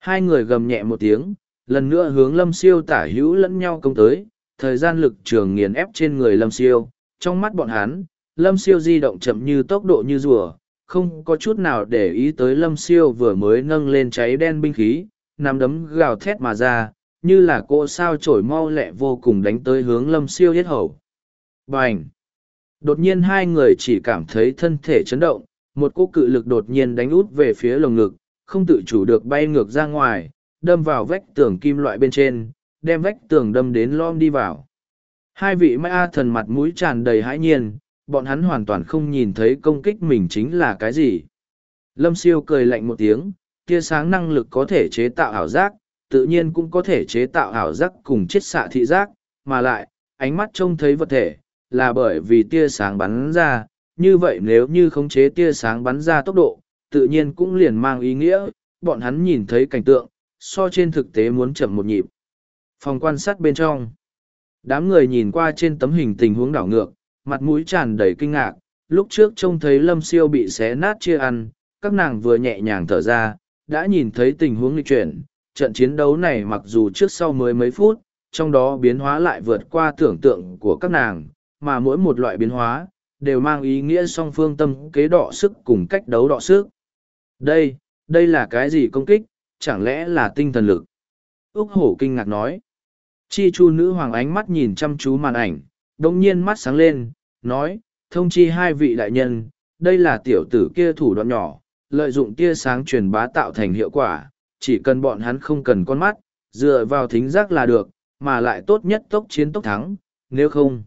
Hai người gầm nhẹ một tiếng, lần nữa hướng lâm siêu tả hữu lẫn nhau công tới, thời gian lực trường nghiền ép trên người lâm siêu, trong mắt bọn hắn, lâm siêu di động chậm như tốc độ như rùa không có chút nào để ý tới lâm siêu vừa mới nâng lên cháy đen binh khí nằm đấm gào thét mà ra như là cỗ sao trổi mau lẹ vô cùng đánh tới hướng lâm siêu giết hầu bành đột nhiên hai người chỉ cảm thấy thân thể chấn động một cú cự lực đột nhiên đánh út về phía lồng ngực không tự chủ được bay ngược ra ngoài đâm vào vách tường kim loại bên trên đem vách tường đâm đến lom đi vào hai vị ma thần mặt mũi tràn đầy hãi nhiên bọn hắn hoàn toàn không nhìn thấy công kích mình chính là cái gì. Lâm siêu cười lạnh một tiếng, tia sáng năng lực có thể chế tạo ảo giác, tự nhiên cũng có thể chế tạo ảo giác cùng chết xạ thị giác, mà lại, ánh mắt trông thấy vật thể, là bởi vì tia sáng bắn ra, như vậy nếu như khống chế tia sáng bắn ra tốc độ, tự nhiên cũng liền mang ý nghĩa, bọn hắn nhìn thấy cảnh tượng, so trên thực tế muốn chậm một nhịp. Phòng quan sát bên trong, đám người nhìn qua trên tấm hình tình huống đảo ngược, mặt mũi tràn đầy kinh ngạc, lúc trước trông thấy lâm siêu bị xé nát chia ăn, các nàng vừa nhẹ nhàng thở ra, đã nhìn thấy tình huống lịch chuyển, trận chiến đấu này mặc dù trước sau mới mấy phút, trong đó biến hóa lại vượt qua tưởng tượng của các nàng, mà mỗi một loại biến hóa, đều mang ý nghĩa song phương tâm kế đọ sức cùng cách đấu đọ sức. Đây, đây là cái gì công kích, chẳng lẽ là tinh thần lực? Úc hổ kinh ngạc nói. Chi chu nữ hoàng ánh mắt nhìn chăm chú màn ảnh, đồng nhiên mắt sáng lên, nói, thông chi hai vị đại nhân, đây là tiểu tử kia thủ đoạn nhỏ, lợi dụng tia sáng truyền bá tạo thành hiệu quả, chỉ cần bọn hắn không cần con mắt, dựa vào thính giác là được, mà lại tốt nhất tốc chiến tốc thắng, nếu không.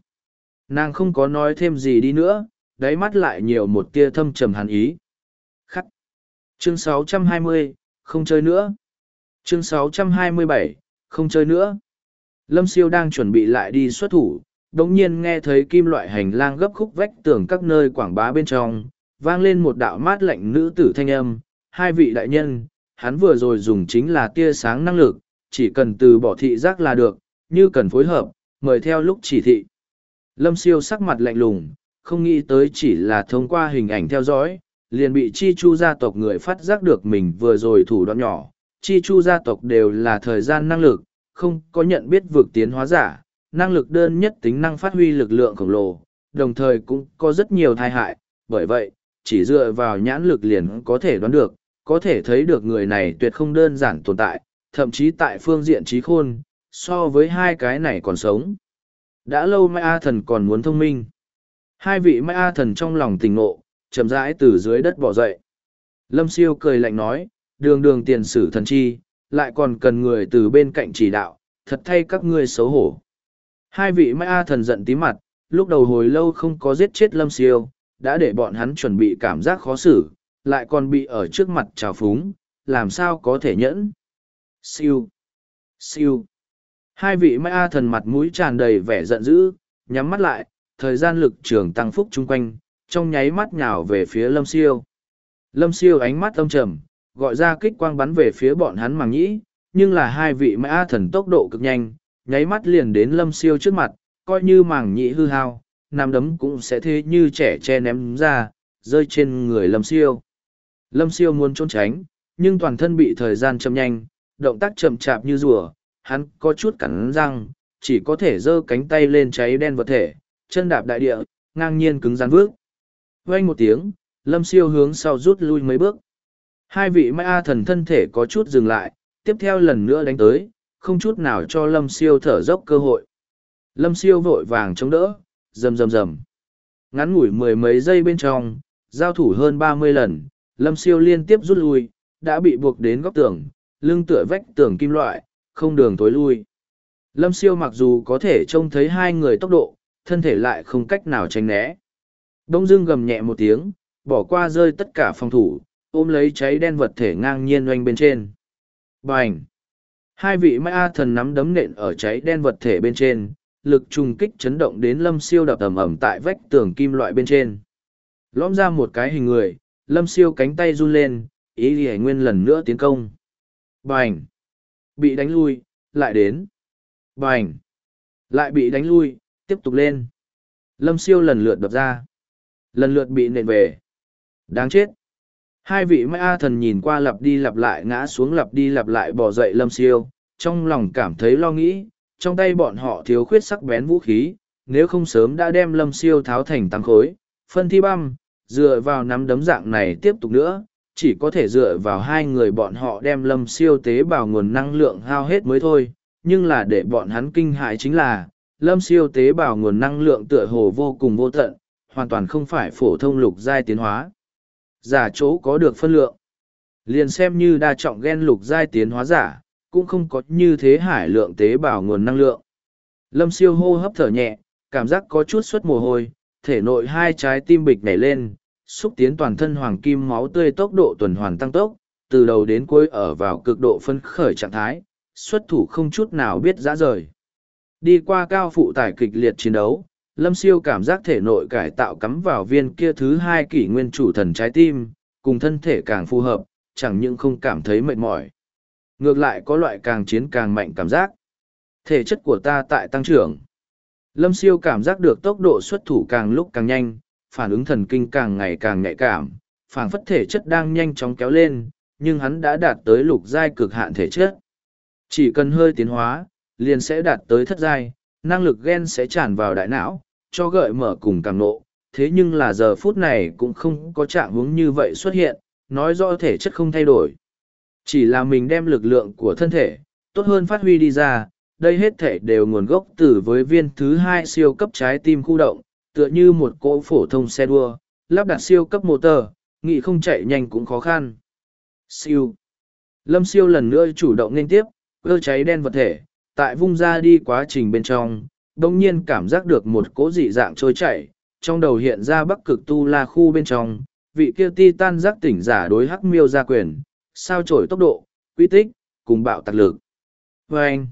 Nàng không có nói thêm gì đi nữa, đáy mắt lại nhiều một tia thâm trầm hàn ý. Khắc. Chương 620, không chơi nữa. Chương 627, không chơi nữa. Lâm siêu đang chuẩn bị lại đi xuất thủ, đống nhiên nghe thấy kim loại hành lang gấp khúc vách tường các nơi quảng bá bên trong, vang lên một đạo mát lạnh nữ tử thanh âm, hai vị đại nhân, hắn vừa rồi dùng chính là tia sáng năng lực, chỉ cần từ bỏ thị giác là được, như cần phối hợp, mời theo lúc chỉ thị. Lâm siêu sắc mặt lạnh lùng, không nghĩ tới chỉ là thông qua hình ảnh theo dõi, liền bị chi chu gia tộc người phát giác được mình vừa rồi thủ đoạn nhỏ. Chi chu gia tộc đều là thời gian năng lực, không có nhận biết vượt tiến hóa giả, năng lực đơn nhất tính năng phát huy lực lượng khổng lồ, đồng thời cũng có rất nhiều tai hại, bởi vậy, chỉ dựa vào nhãn lực liền có thể đoán được, có thể thấy được người này tuyệt không đơn giản tồn tại, thậm chí tại phương diện trí khôn, so với hai cái này còn sống. Đã lâu Mai A thần còn muốn thông minh. Hai vị Mai A thần trong lòng tình ngộ, chậm rãi từ dưới đất bỏ dậy. Lâm siêu cười lạnh nói, đường đường tiền sử thần chi, lại còn cần người từ bên cạnh chỉ đạo, thật thay các ngươi xấu hổ. Hai vị Mai A thần giận tí mặt, lúc đầu hồi lâu không có giết chết Lâm siêu, đã để bọn hắn chuẩn bị cảm giác khó xử, lại còn bị ở trước mặt trào phúng, làm sao có thể nhẫn. Siêu, siêu. Hai vị Mai A thần mặt mũi tràn đầy vẻ giận dữ, nhắm mắt lại, thời gian lực trường tăng phúc chung quanh, trong nháy mắt nhào về phía lâm siêu. Lâm siêu ánh mắt âm trầm, gọi ra kích quang bắn về phía bọn hắn màng nhĩ, nhưng là hai vị Mai A thần tốc độ cực nhanh, nháy mắt liền đến lâm siêu trước mặt, coi như màng nhĩ hư hao, nằm đấm cũng sẽ thế như trẻ che ném ra, rơi trên người lâm siêu. Lâm siêu muốn trốn tránh, nhưng toàn thân bị thời gian chậm nhanh, động tác chậm chạp như rùa, hắn có chút cắn răng, chỉ có thể giơ cánh tay lên cháy đen vật thể, chân đạp đại địa, ngang nhiên cứng rắn vước. Vang một tiếng, lâm siêu hướng sau rút lui mấy bước. Hai vị mai A thần thân thể có chút dừng lại, tiếp theo lần nữa đánh tới, không chút nào cho lâm siêu thở dốc cơ hội. Lâm siêu vội vàng chống đỡ, rầm rầm rầm. Ngắn ngủi mười mấy giây bên trong, giao thủ hơn ba mươi lần, lâm siêu liên tiếp rút lui, đã bị buộc đến góc tường, lưng tựa vách tường kim loại, không đường tối lui. Lâm siêu mặc dù có thể trông thấy hai người tốc độ, thân thể lại không cách nào tránh né. Đông Dương gầm nhẹ một tiếng, bỏ qua rơi tất cả phòng thủ, ôm lấy cháy đen vật thể ngang nhiên oanh bên trên. Bành! Hai vị mai A thần nắm đấm nện ở cháy đen vật thể bên trên, lực trùng kích chấn động đến lâm siêu đập ẩm ẩm tại vách tường kim loại bên trên. Lõm ra một cái hình người, lâm siêu cánh tay run lên, ý ghi nguyên lần nữa tiến công. Bành! Bị đánh lui, lại đến. Bành! Lại bị đánh lui, tiếp tục lên. Lâm siêu lần lượt đập ra. Lần lượt bị nện về. Đáng chết! Hai vị mai A thần nhìn qua lặp đi lặp lại ngã xuống lặp đi lặp lại bỏ dậy lâm siêu, trong lòng cảm thấy lo nghĩ, trong tay bọn họ thiếu khuyết sắc bén vũ khí, nếu không sớm đã đem lâm siêu tháo thành tăng khối, phân thi băm, dựa vào nắm đấm dạng này tiếp tục nữa, chỉ có thể dựa vào hai người bọn họ đem lâm siêu tế bào nguồn năng lượng hao hết mới thôi, nhưng là để bọn hắn kinh hại chính là, lâm siêu tế bào nguồn năng lượng tựa hồ vô cùng vô tận, hoàn toàn không phải phổ thông lục giai tiến hóa. Giả chỗ có được phân lượng. Liền xem như đa trọng gen lục giai tiến hóa giả, cũng không có như thế hải lượng tế bào nguồn năng lượng. Lâm siêu hô hấp thở nhẹ, cảm giác có chút suất mồ hôi, thể nội hai trái tim bịch nhảy lên, xúc tiến toàn thân hoàng kim máu tươi tốc độ tuần hoàn tăng tốc, từ đầu đến cuối ở vào cực độ phân khởi trạng thái, xuất thủ không chút nào biết dã rời. Đi qua cao phụ tải kịch liệt chiến đấu, Lâm Siêu cảm giác thể nội cải tạo cắm vào viên kia thứ hai kỷ nguyên chủ thần trái tim, cùng thân thể càng phù hợp, chẳng những không cảm thấy mệt mỏi. Ngược lại có loại càng chiến càng mạnh cảm giác. Thể chất của ta tại tăng trưởng. Lâm Siêu cảm giác được tốc độ xuất thủ càng lúc càng nhanh, phản ứng thần kinh càng ngày càng nhạy cảm, phản phất thể chất đang nhanh chóng kéo lên, nhưng hắn đã đạt tới lục giai cực hạn thể chất. Chỉ cần hơi tiến hóa, liền sẽ đạt tới thất giai, năng lực gen sẽ tràn vào đại não, cho gợi mở cùng càng nộ, thế nhưng là giờ phút này cũng không có trạng hướng như vậy xuất hiện, nói rõ thể chất không thay đổi. Chỉ là mình đem lực lượng của thân thể, tốt hơn phát huy đi ra, đây hết thể đều nguồn gốc từ với viên thứ hai siêu cấp trái tim khu động, tựa như một cỗ phổ thông xe đua, lắp đặt siêu cấp motor, nghị không chạy nhanh cũng khó khăn. Siêu. Lâm siêu lần nữa chủ động nên tiếp, cơ cháy đen vật thể, tại vung ra đi quá trình bên trong, đồng nhiên cảm giác được một cỗ dị dạng trôi chảy, trong đầu hiện ra bắc cực tu la khu bên trong, vị kia ti tan giác tỉnh giả đối hắc miêu ra quyền, sao trổi tốc độ, quy tích, cùng bạo tạc lực. Vâng! anh,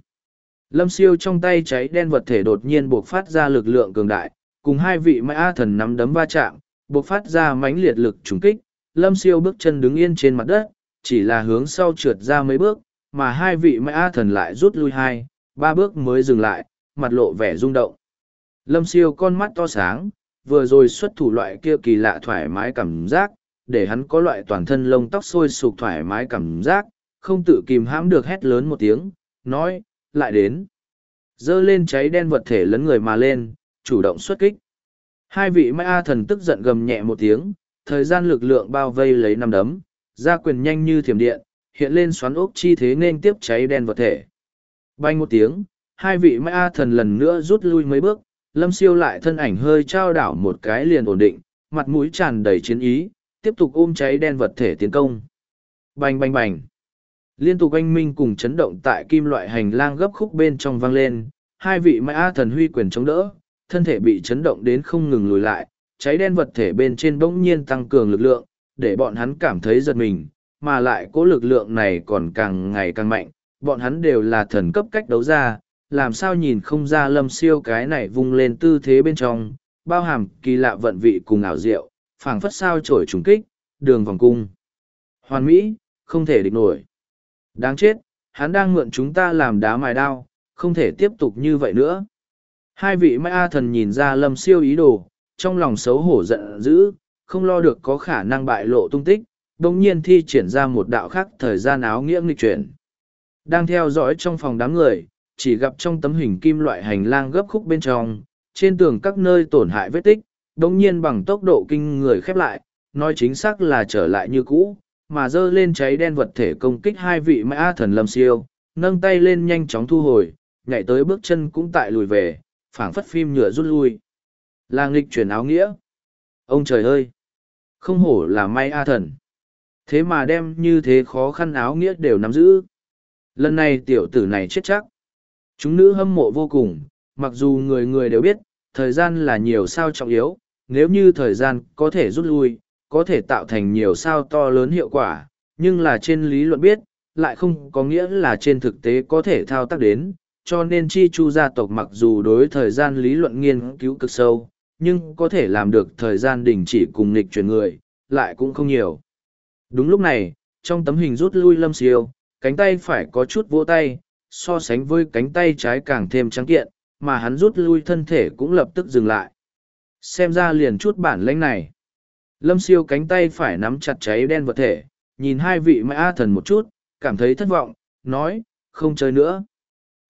lâm siêu trong tay cháy đen vật thể đột nhiên buộc phát ra lực lượng cường đại, cùng hai vị mã thần nắm đấm va chạm, buộc phát ra mãnh liệt lực trùng kích, lâm siêu bước chân đứng yên trên mặt đất, chỉ là hướng sau trượt ra mấy bước, mà hai vị mã thần lại rút lui hai, ba bước mới dừng lại, mặt lộ vẻ rung động. Lâm siêu con mắt to sáng, vừa rồi xuất thủ loại kia kỳ lạ thoải mái cảm giác, để hắn có loại toàn thân lông tóc sôi sục thoải mái cảm giác, không tự kìm hãm được hét lớn một tiếng, nói, lại đến. Dơ lên cháy đen vật thể lấn người mà lên, chủ động xuất kích. Hai vị mai A thần tức giận gầm nhẹ một tiếng, thời gian lực lượng bao vây lấy năm đấm, ra quyền nhanh như thiểm điện, hiện lên xoắn ốc chi thế nên tiếp cháy đen vật thể. Bay một tiếng, hai vị mai A thần lần nữa rút lui mấy bước, lâm siêu lại thân ảnh hơi trao đảo một cái liền ổn định, mặt mũi tràn đầy chiến ý, tiếp tục ôm cháy đen vật thể tiến công. Bành bành bành. Liên tục anh minh cùng chấn động tại kim loại hành lang gấp khúc bên trong vang lên, hai vị mai A thần huy quyền chống đỡ, thân thể bị chấn động đến không ngừng lùi lại, cháy đen vật thể bên trên bỗng nhiên tăng cường lực lượng, để bọn hắn cảm thấy giật mình, mà lại cố lực lượng này còn càng ngày càng mạnh, bọn hắn đều là thần cấp cách đấu ra, làm sao nhìn không ra lâm siêu cái này vung lên tư thế bên trong, bao hàm kỳ lạ vận vị cùng ảo diệu, phảng phất sao trổi trùng kích, đường vòng cung. Hoàn mỹ, không thể địch nổi. Đáng chết, hắn đang mượn chúng ta làm đá mài đao, không thể tiếp tục như vậy nữa. Hai vị mai A thần nhìn ra lâm siêu ý đồ, trong lòng xấu hổ giận dữ, không lo được có khả năng bại lộ tung tích, đồng nhiên thi triển ra một đạo khác thời gian áo nghĩa nghịch chuyển. Đang theo dõi trong phòng đám người, chỉ gặp trong tấm hình kim loại hành lang gấp khúc bên trong, trên tường các nơi tổn hại vết tích, đồng nhiên bằng tốc độ kinh người khép lại, nói chính xác là trở lại như cũ, mà dơ lên cháy đen vật thể công kích hai vị mã thần lâm siêu, nâng tay lên nhanh chóng thu hồi, nhảy tới bước chân cũng tại lùi về, phảng phất phim nhựa rút lui. Là nghịch chuyển áo nghĩa. Ông trời ơi! Không hổ là may A thần. Thế mà đem như thế khó khăn áo nghĩa đều nắm giữ. Lần này tiểu tử này chết chắc. Chúng nữ hâm mộ vô cùng, mặc dù người người đều biết, thời gian là nhiều sao trọng yếu, nếu như thời gian có thể rút lui, có thể tạo thành nhiều sao to lớn hiệu quả, nhưng là trên lý luận biết, lại không có nghĩa là trên thực tế có thể thao tác đến, cho nên chi chu gia tộc mặc dù đối thời gian lý luận nghiên cứu cực sâu, nhưng có thể làm được thời gian đình chỉ cùng nghịch chuyển người, lại cũng không nhiều. Đúng lúc này, trong tấm hình rút lui lâm siêu, cánh tay phải có chút vỗ tay, so sánh với cánh tay trái càng thêm trắng kiện, mà hắn rút lui thân thể cũng lập tức dừng lại. Xem ra liền chút bản lãnh này. Lâm siêu cánh tay phải nắm chặt cháy đen vật thể, nhìn hai vị mã thần một chút, cảm thấy thất vọng, nói, không chơi nữa.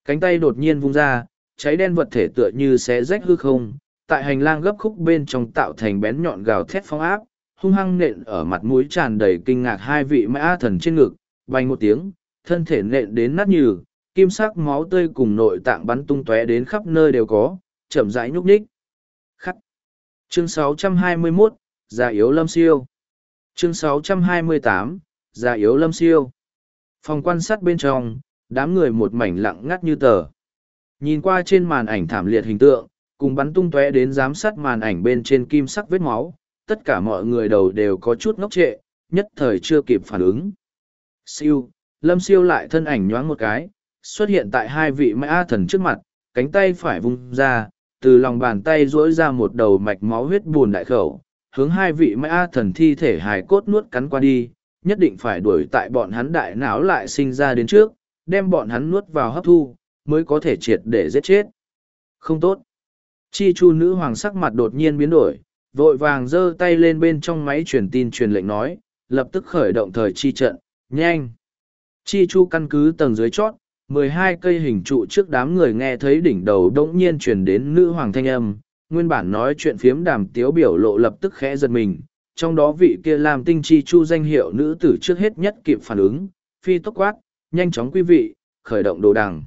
Cánh tay đột nhiên vung ra, cháy đen vật thể tựa như xé rách hư không, tại hành lang gấp khúc bên trong tạo thành bén nhọn gào thét phong áp, hung hăng nện ở mặt mũi tràn đầy kinh ngạc hai vị mã thần trên ngực, bành một tiếng, thân thể nện đến nát nhừ, kim sắc máu tươi cùng nội tạng bắn tung tóe đến khắp nơi đều có, chậm rãi nhúc nhích. Khắc. Chương 621, Già yếu lâm siêu. Chương 628, Già yếu lâm siêu. Phòng quan sát bên trong, đám người một mảnh lặng ngắt như tờ. Nhìn qua trên màn ảnh thảm liệt hình tượng, cùng bắn tung tóe đến giám sát màn ảnh bên trên kim sắc vết máu, tất cả mọi người đầu đều có chút ngốc trệ, nhất thời chưa kịp phản ứng. Siêu, lâm siêu lại thân ảnh nhoáng một cái, xuất hiện tại hai vị mã thần trước mặt, cánh tay phải vung ra, từ lòng bàn tay duỗi ra một đầu mạch máu huyết buồn đại khẩu, hướng hai vị mã thần thi thể hài cốt nuốt cắn qua đi, nhất định phải đuổi tại bọn hắn đại não lại sinh ra đến trước, đem bọn hắn nuốt vào hấp thu, mới có thể triệt để giết chết. Không tốt. Chi chu nữ hoàng sắc mặt đột nhiên biến đổi, vội vàng giơ tay lên bên trong máy truyền tin truyền lệnh nói, lập tức khởi động thời chi trận, nhanh. Chi chu căn cứ tầng dưới chót, mười hai cây hình trụ trước đám người nghe thấy đỉnh đầu đống nhiên truyền đến nữ hoàng thanh âm, nguyên bản nói chuyện phiếm đàm tiếu biểu lộ lập tức khẽ giật mình, trong đó vị kia làm tinh chi chu danh hiệu nữ tử trước hết nhất kịp phản ứng, phi tốc quát, nhanh chóng quý vị, khởi động đồ đằng.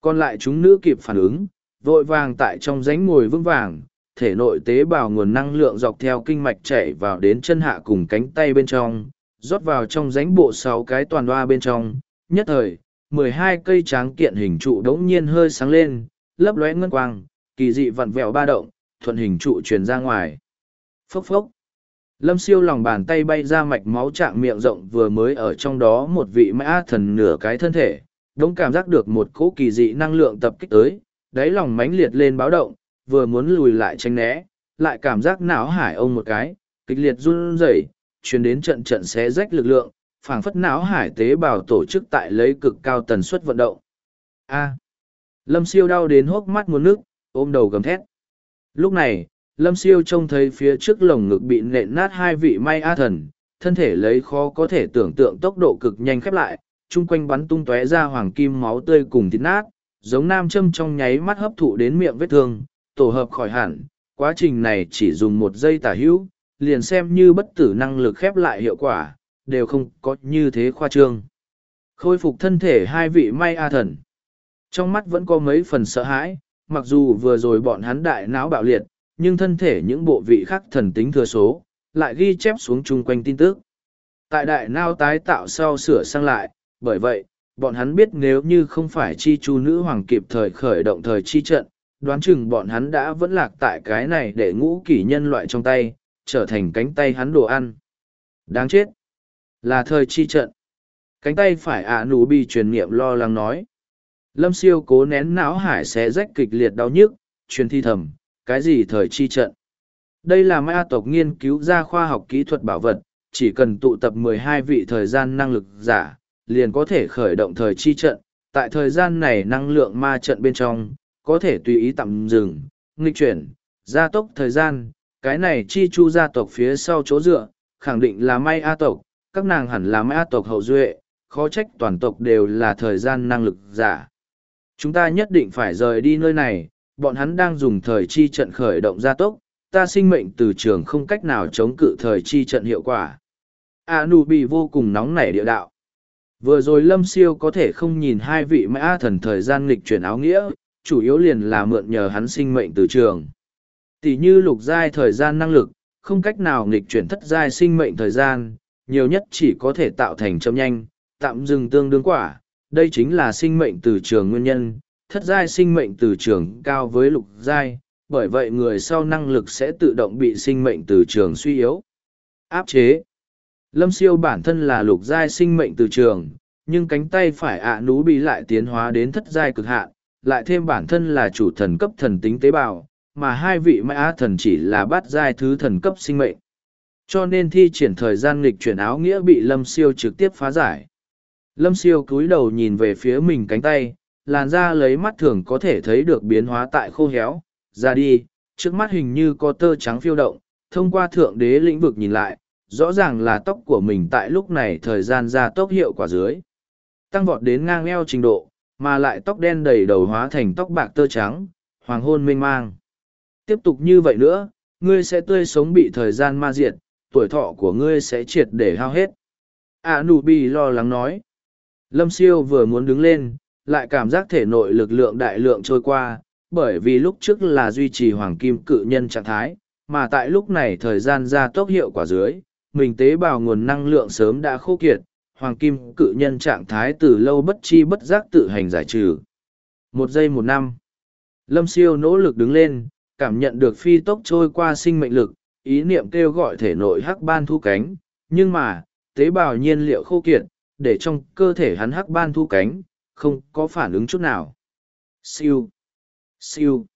Còn lại chúng nữ kịp phản ứng, vội vàng tại trong ránh ngồi vững vàng, thể nội tế bào nguồn năng lượng dọc theo kinh mạch chảy vào đến chân hạ cùng cánh tay bên trong, rót vào trong ránh bộ sáu cái toàn đoa bên trong, nhất thời, mười hai cây tráng kiện hình trụ đống nhiên hơi sáng lên, lấp lóe ngân quang, kỳ dị vặn vẹo ba động, thuận hình trụ truyền ra ngoài. Phốc phốc. Lâm siêu lòng bàn tay bay ra mạch máu trạng miệng rộng vừa mới ở trong đó một vị mã thần nửa cái thân thể, đống cảm giác được một cỗ kỳ dị năng lượng tập kích tới, đáy lòng mãnh liệt lên báo động, vừa muốn lùi lại tránh né, lại cảm giác não hải ông một cái, kịch liệt run rẩy, truyền đến trận trận xé rách lực lượng, phảng phất não hải tế bào tổ chức tại lấy cực cao tần suất vận động. A. Lâm siêu đau đến hốc mắt muốn nước, ôm đầu gầm thét. Lúc này, Lâm siêu trông thấy phía trước lồng ngực bị nện nát hai vị may a thần, thân thể lấy khó có thể tưởng tượng tốc độ cực nhanh khép lại, chung quanh bắn tung tóe ra hoàng kim máu tươi cùng thịt nát, giống nam châm trong nháy mắt hấp thụ đến miệng vết thương, tổ hợp khỏi hẳn. Quá trình này chỉ dùng một giây tả hữu, liền xem như bất tử năng lực khép lại hiệu quả, đều không có như thế khoa trương. Khôi phục thân thể hai vị may a thần. Trong mắt vẫn có mấy phần sợ hãi, mặc dù vừa rồi bọn hắn đại não bạo liệt, nhưng thân thể những bộ vị khác thần tính thừa số, lại ghi chép xuống chung quanh tin tức. Tại đại nao tái tạo sau sửa sang lại, bởi vậy, bọn hắn biết nếu như không phải chi chu nữ hoàng kịp thời khởi động thời chi trận, đoán chừng bọn hắn đã vẫn lạc tại cái này để ngũ kỷ nhân loại trong tay, trở thành cánh tay hắn đồ ăn. Đáng chết! Là thời chi trận. Cánh tay phải ạ nụ bị truyền niệm lo lắng nói. Lâm siêu cố nén não hải xé rách kịch liệt đau nhức, truyền thi thầm, cái gì thời chi trận. Đây là ma tộc nghiên cứu ra khoa học kỹ thuật bảo vật, chỉ cần tụ tập mười hai vị thời gian năng lực giả, liền có thể khởi động thời chi trận. Tại thời gian này năng lượng ma trận bên trong, có thể tùy ý tạm dừng, nghịch chuyển, gia tốc thời gian. Cái này chi chu gia tộc phía sau chỗ dựa, khẳng định là may A tộc, các nàng hẳn là mã tộc hậu duệ, khó trách toàn tộc đều là thời gian năng lực giả. Chúng ta nhất định phải rời đi nơi này, bọn hắn đang dùng thời chi trận khởi động gia tốc, ta sinh mệnh từ trường không cách nào chống cự thời chi trận hiệu quả. A bị vô cùng nóng nảy địa đạo. Vừa rồi Lâm Siêu có thể không nhìn hai vị mã thần thời gian nghịch chuyển áo nghĩa, chủ yếu liền là mượn nhờ hắn sinh mệnh từ trường. Tỷ như lục giai thời gian năng lực, không cách nào nghịch chuyển thất giai sinh mệnh thời gian, nhiều nhất chỉ có thể tạo thành châm nhanh, tạm dừng tương đương quả. Đây chính là sinh mệnh từ trường nguyên nhân, thất giai sinh mệnh từ trường cao với lục giai, bởi vậy người sau năng lực sẽ tự động bị sinh mệnh từ trường suy yếu. Áp chế Lâm siêu bản thân là lục giai sinh mệnh từ trường, nhưng cánh tay phải ạ nú bị lại tiến hóa đến thất giai cực hạn, lại thêm bản thân là chủ thần cấp thần tính tế bào, mà hai vị mã thần chỉ là bát giai thứ thần cấp sinh mệnh. Cho nên thi triển thời gian nghịch chuyển áo nghĩa bị Lâm Siêu trực tiếp phá giải. Lâm Siêu cúi đầu nhìn về phía mình cánh tay, làn da lấy mắt thường có thể thấy được biến hóa tại khô héo, ra đi, trước mắt hình như có tơ trắng phiêu động, thông qua thượng đế lĩnh vực nhìn lại, rõ ràng là tóc của mình tại lúc này thời gian ra tốc hiệu quả dưới. Tăng vọt đến ngang eo trình độ, mà lại tóc đen đầy đầu hóa thành tóc bạc tơ trắng, hoàng hôn mênh mang. Tiếp tục như vậy nữa, ngươi sẽ tươi sống bị thời gian ma diệt, tuổi thọ của ngươi sẽ triệt để hao hết. A nụ bi lo lắng nói. Lâm siêu vừa muốn đứng lên, lại cảm giác thể nội lực lượng đại lượng trôi qua, bởi vì lúc trước là duy trì hoàng kim cự nhân trạng thái, mà tại lúc này thời gian ra tốc hiệu quả dưới, mình tế bào nguồn năng lượng sớm đã khô kiệt, hoàng kim cự nhân trạng thái từ lâu bất chi bất giác tự hành giải trừ. Một giây một năm. Lâm siêu nỗ lực đứng lên, cảm nhận được phi tốc trôi qua sinh mệnh lực, ý niệm kêu gọi thể nội hắc ban thu cánh, nhưng mà, tế bào nhiên liệu khô kiệt, để trong cơ thể hắn hắc ban thu cánh, không có phản ứng chút nào. Siêu! Siêu!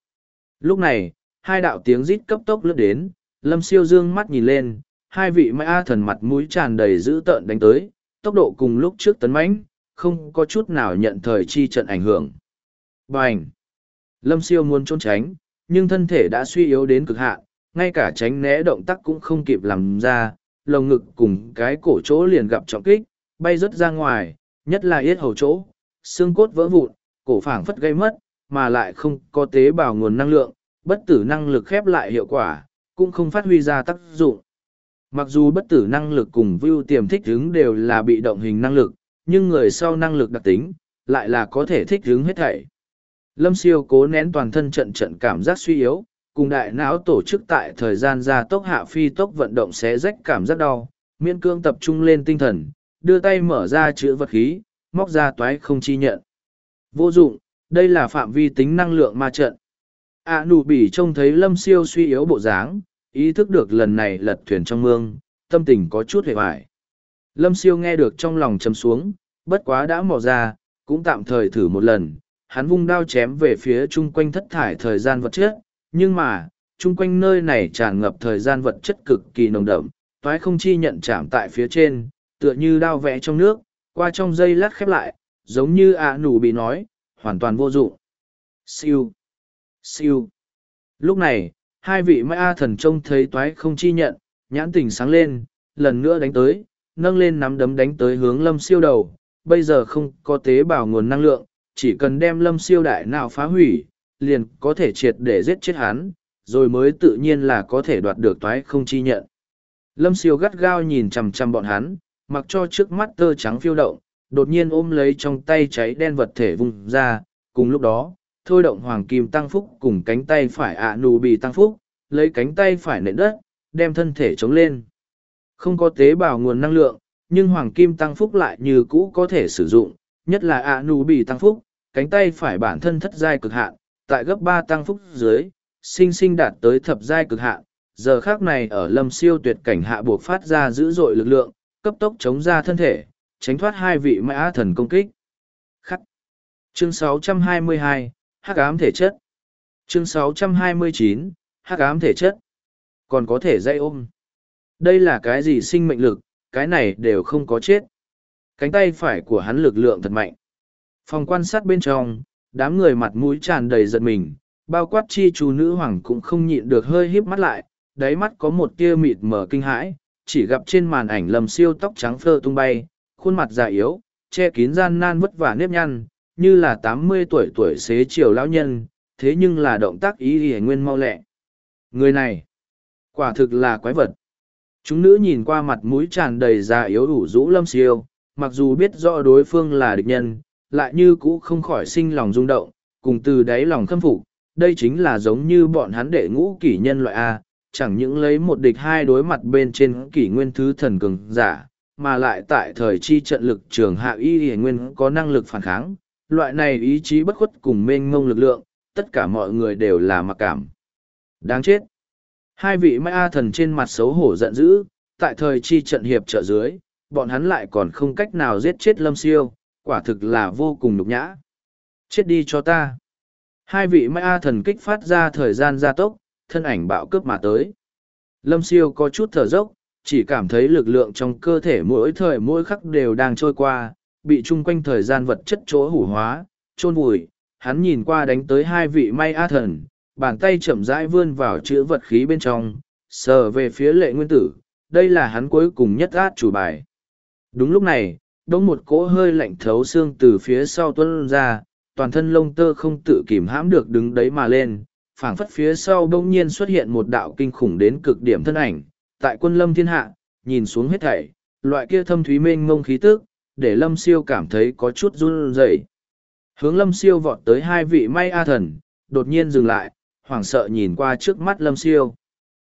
Lúc này, hai đạo tiếng rít cấp tốc lướt đến, lâm siêu dương mắt nhìn lên, hai vị mã thần mặt mũi tràn đầy dữ tợn đánh tới, tốc độ cùng lúc trước tấn mãnh, không có chút nào nhận thời chi trận ảnh hưởng. Bành! Lâm siêu muốn trốn tránh, nhưng thân thể đã suy yếu đến cực hạn, ngay cả tránh né động tác cũng không kịp làm ra, lồng ngực cùng cái cổ chỗ liền gặp trọng kích, bay rớt ra ngoài, nhất là yết hầu chỗ, xương cốt vỡ vụn, cổ phảng phất gây mất, mà lại không có tế bào nguồn năng lượng, bất tử năng lực khép lại hiệu quả, cũng không phát huy ra tác dụng. Mặc dù bất tử năng lực cùng view tiềm thích ứng đều là bị động hình năng lực, nhưng người sau năng lực đặc tính, lại là có thể thích ứng hết thảy. Lâm siêu cố nén toàn thân trận trận cảm giác suy yếu, cùng đại não tổ chức tại thời gian gia tốc hạ phi tốc vận động xé rách cảm giác đau, miễn cương tập trung lên tinh thần, đưa tay mở ra chữ vật khí, móc ra toái không chi nhận. Vô dụng, đây là phạm vi tính năng lượng ma trận. À nụ bỉ trông thấy lâm siêu suy yếu bộ dáng, ý thức được lần này lật thuyền trong mương, tâm tình có chút hề hoài. Lâm siêu nghe được trong lòng chấm xuống, bất quá đã mò ra, cũng tạm thời thử một lần, hắn vung đao chém về phía chung quanh thất thải thời gian vật chất, nhưng mà, chung quanh nơi này tràn ngập thời gian vật chất cực kỳ nồng đậm, toái không chi nhận chạm tại phía trên, tựa như đao vẽ trong nước, qua trong dây lát khép lại, giống như ạ nủ bị nói, hoàn toàn vô dụng. Siêu! Siêu! Lúc này, hai vị ma thần trông thấy toái không chi nhận, nhãn tình sáng lên, lần nữa đánh tới, nâng lên nắm đấm đánh tới hướng lâm siêu đầu. Bây giờ không có tế bào nguồn năng lượng, chỉ cần đem lâm siêu đại nào phá hủy, liền có thể triệt để giết chết hắn, rồi mới tự nhiên là có thể đoạt được toái không chi nhận. Lâm siêu gắt gao nhìn chằm chằm bọn hắn, mặc cho trước mắt tơ trắng phiêu động, đột nhiên ôm lấy trong tay cháy đen vật thể vùng ra, cùng lúc đó, thôi động hoàng kim tăng phúc cùng cánh tay phải ạ nù bị tăng phúc, lấy cánh tay phải nện đất, đem thân thể chống lên. Không có tế bào nguồn năng lượng, nhưng hoàng kim tăng phúc lại như cũ có thể sử dụng, nhất là ạ nù bị tăng phúc, cánh tay phải bản thân thất giai cực hạn, tại gấp ba tăng phúc dưới, sinh sinh đạt tới thập giai cực hạn. Giờ khác này ở lâm siêu tuyệt cảnh hạ buộc phát ra dữ dội lực lượng, cấp tốc chống ra thân thể, tránh thoát hai vị mã thần công kích. Khắc. Chương 622, Hắc ám thể chất. Chương 629, Hắc ám thể chất. Còn có thể dây ôm. Đây là cái gì sinh mệnh lực, cái này đều không có chết. Cánh tay phải của hắn lực lượng thật mạnh. Phòng quan sát bên trong, đám người mặt mũi tràn đầy giận mình, bao quát chi chú nữ hoàng cũng không nhịn được hơi híp mắt lại, đáy mắt có một tia mịt mở kinh hãi, chỉ gặp trên màn ảnh lầm siêu tóc trắng phơ tung bay, khuôn mặt già yếu, che kín gian nan vất vả nếp nhăn, như là tám mươi tuổi tuổi xế chiều lão nhân, thế nhưng là động tác ý hề nguyên mau lẹ. Người này, quả thực là quái vật. Chúng nữ nhìn qua mặt mũi tràn đầy già yếu ủ rũ lâm siêu, mặc dù biết rõ đối phương là địch nhân, lại như cũ không khỏi sinh lòng rung động, cùng từ đáy lòng khâm phục. Đây chính là giống như bọn hắn đệ ngũ kỷ nhân loại A, chẳng những lấy một địch hai đối mặt bên trên kỷ nguyên thứ thần cường giả, mà lại tại thời chi trận lực trường hạ y hề nguyên có năng lực phản kháng. Loại này ý chí bất khuất cùng mênh mông lực lượng, tất cả mọi người đều là mặc cảm. Đáng chết! Hai vị ma thần trên mặt xấu hổ giận dữ, tại thời chi trận hiệp trợ dưới, bọn hắn lại còn không cách nào giết chết lâm siêu, quả thực là vô cùng nhục nhã. Chết đi cho ta! Hai vị ma thần kích phát ra thời gian gia tốc, thân ảnh bạo cướp mà tới. Lâm siêu có chút thở dốc, chỉ cảm thấy lực lượng trong cơ thể mỗi thời mỗi khắc đều đang trôi qua, bị chung quanh thời gian vật chất chỗ hủ hóa, trôn vùi. Hắn nhìn qua đánh tới hai vị may a thần, bàn tay chậm rãi vươn vào chữ vật khí bên trong, sờ về phía lệ nguyên tử. Đây là hắn cuối cùng nhất át chủ bài. Đúng lúc này, đống một cỗ hơi lạnh thấu xương từ phía sau tuân ra, toàn thân lông tơ không tự kìm hãm được đứng đấy mà lên, phảng phất phía sau bỗng nhiên xuất hiện một đạo kinh khủng đến cực điểm thân ảnh, tại quân lâm thiên hạ, nhìn xuống hết thảy, loại kia thâm thúy mênh mông khí tức, để lâm siêu cảm thấy có chút run rẩy. Hướng lâm siêu vọt tới hai vị may a thần, đột nhiên dừng lại, hoảng sợ nhìn qua trước mắt lâm siêu.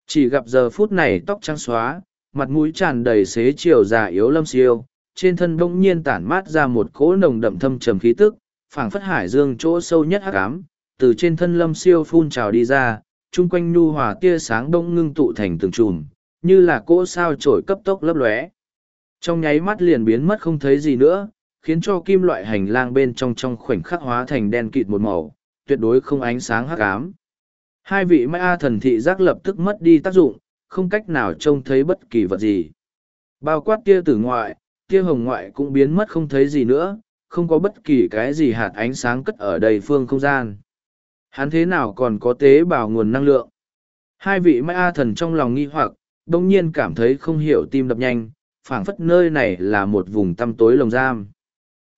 Chỉ gặp giờ phút này tóc trắng xóa, mặt mũi tràn đầy xế chiều già yếu lâm siêu, trên thân bỗng nhiên tản mát ra một cỗ nồng đậm thâm trầm khí tức, phảng phất hải dương chỗ sâu nhất hắc ám, từ trên thân lâm siêu phun trào đi ra, chung quanh nhu hòa tia sáng đông ngưng tụ thành từng chùm, như là cỗ sao trổi cấp tốc lấp lóe. Trong nháy mắt liền biến mất không thấy gì nữa, khiến cho kim loại hành lang bên trong trong khoảnh khắc hóa thành đen kịt một màu, tuyệt đối không ánh sáng hắc ám. Hai vị ma thần thị giác lập tức mất đi tác dụng, không cách nào trông thấy bất kỳ vật gì. Bao quát tia tử ngoại, tia hồng ngoại cũng biến mất không thấy gì nữa, không có bất kỳ cái gì hạt ánh sáng cất ở đầy phương không gian. Hắn thế nào còn có tế bào nguồn năng lượng? Hai vị ma thần trong lòng nghi hoặc, đông nhiên cảm thấy không hiểu tim đập nhanh, phảng phất nơi này là một vùng tăm tối lồng giam.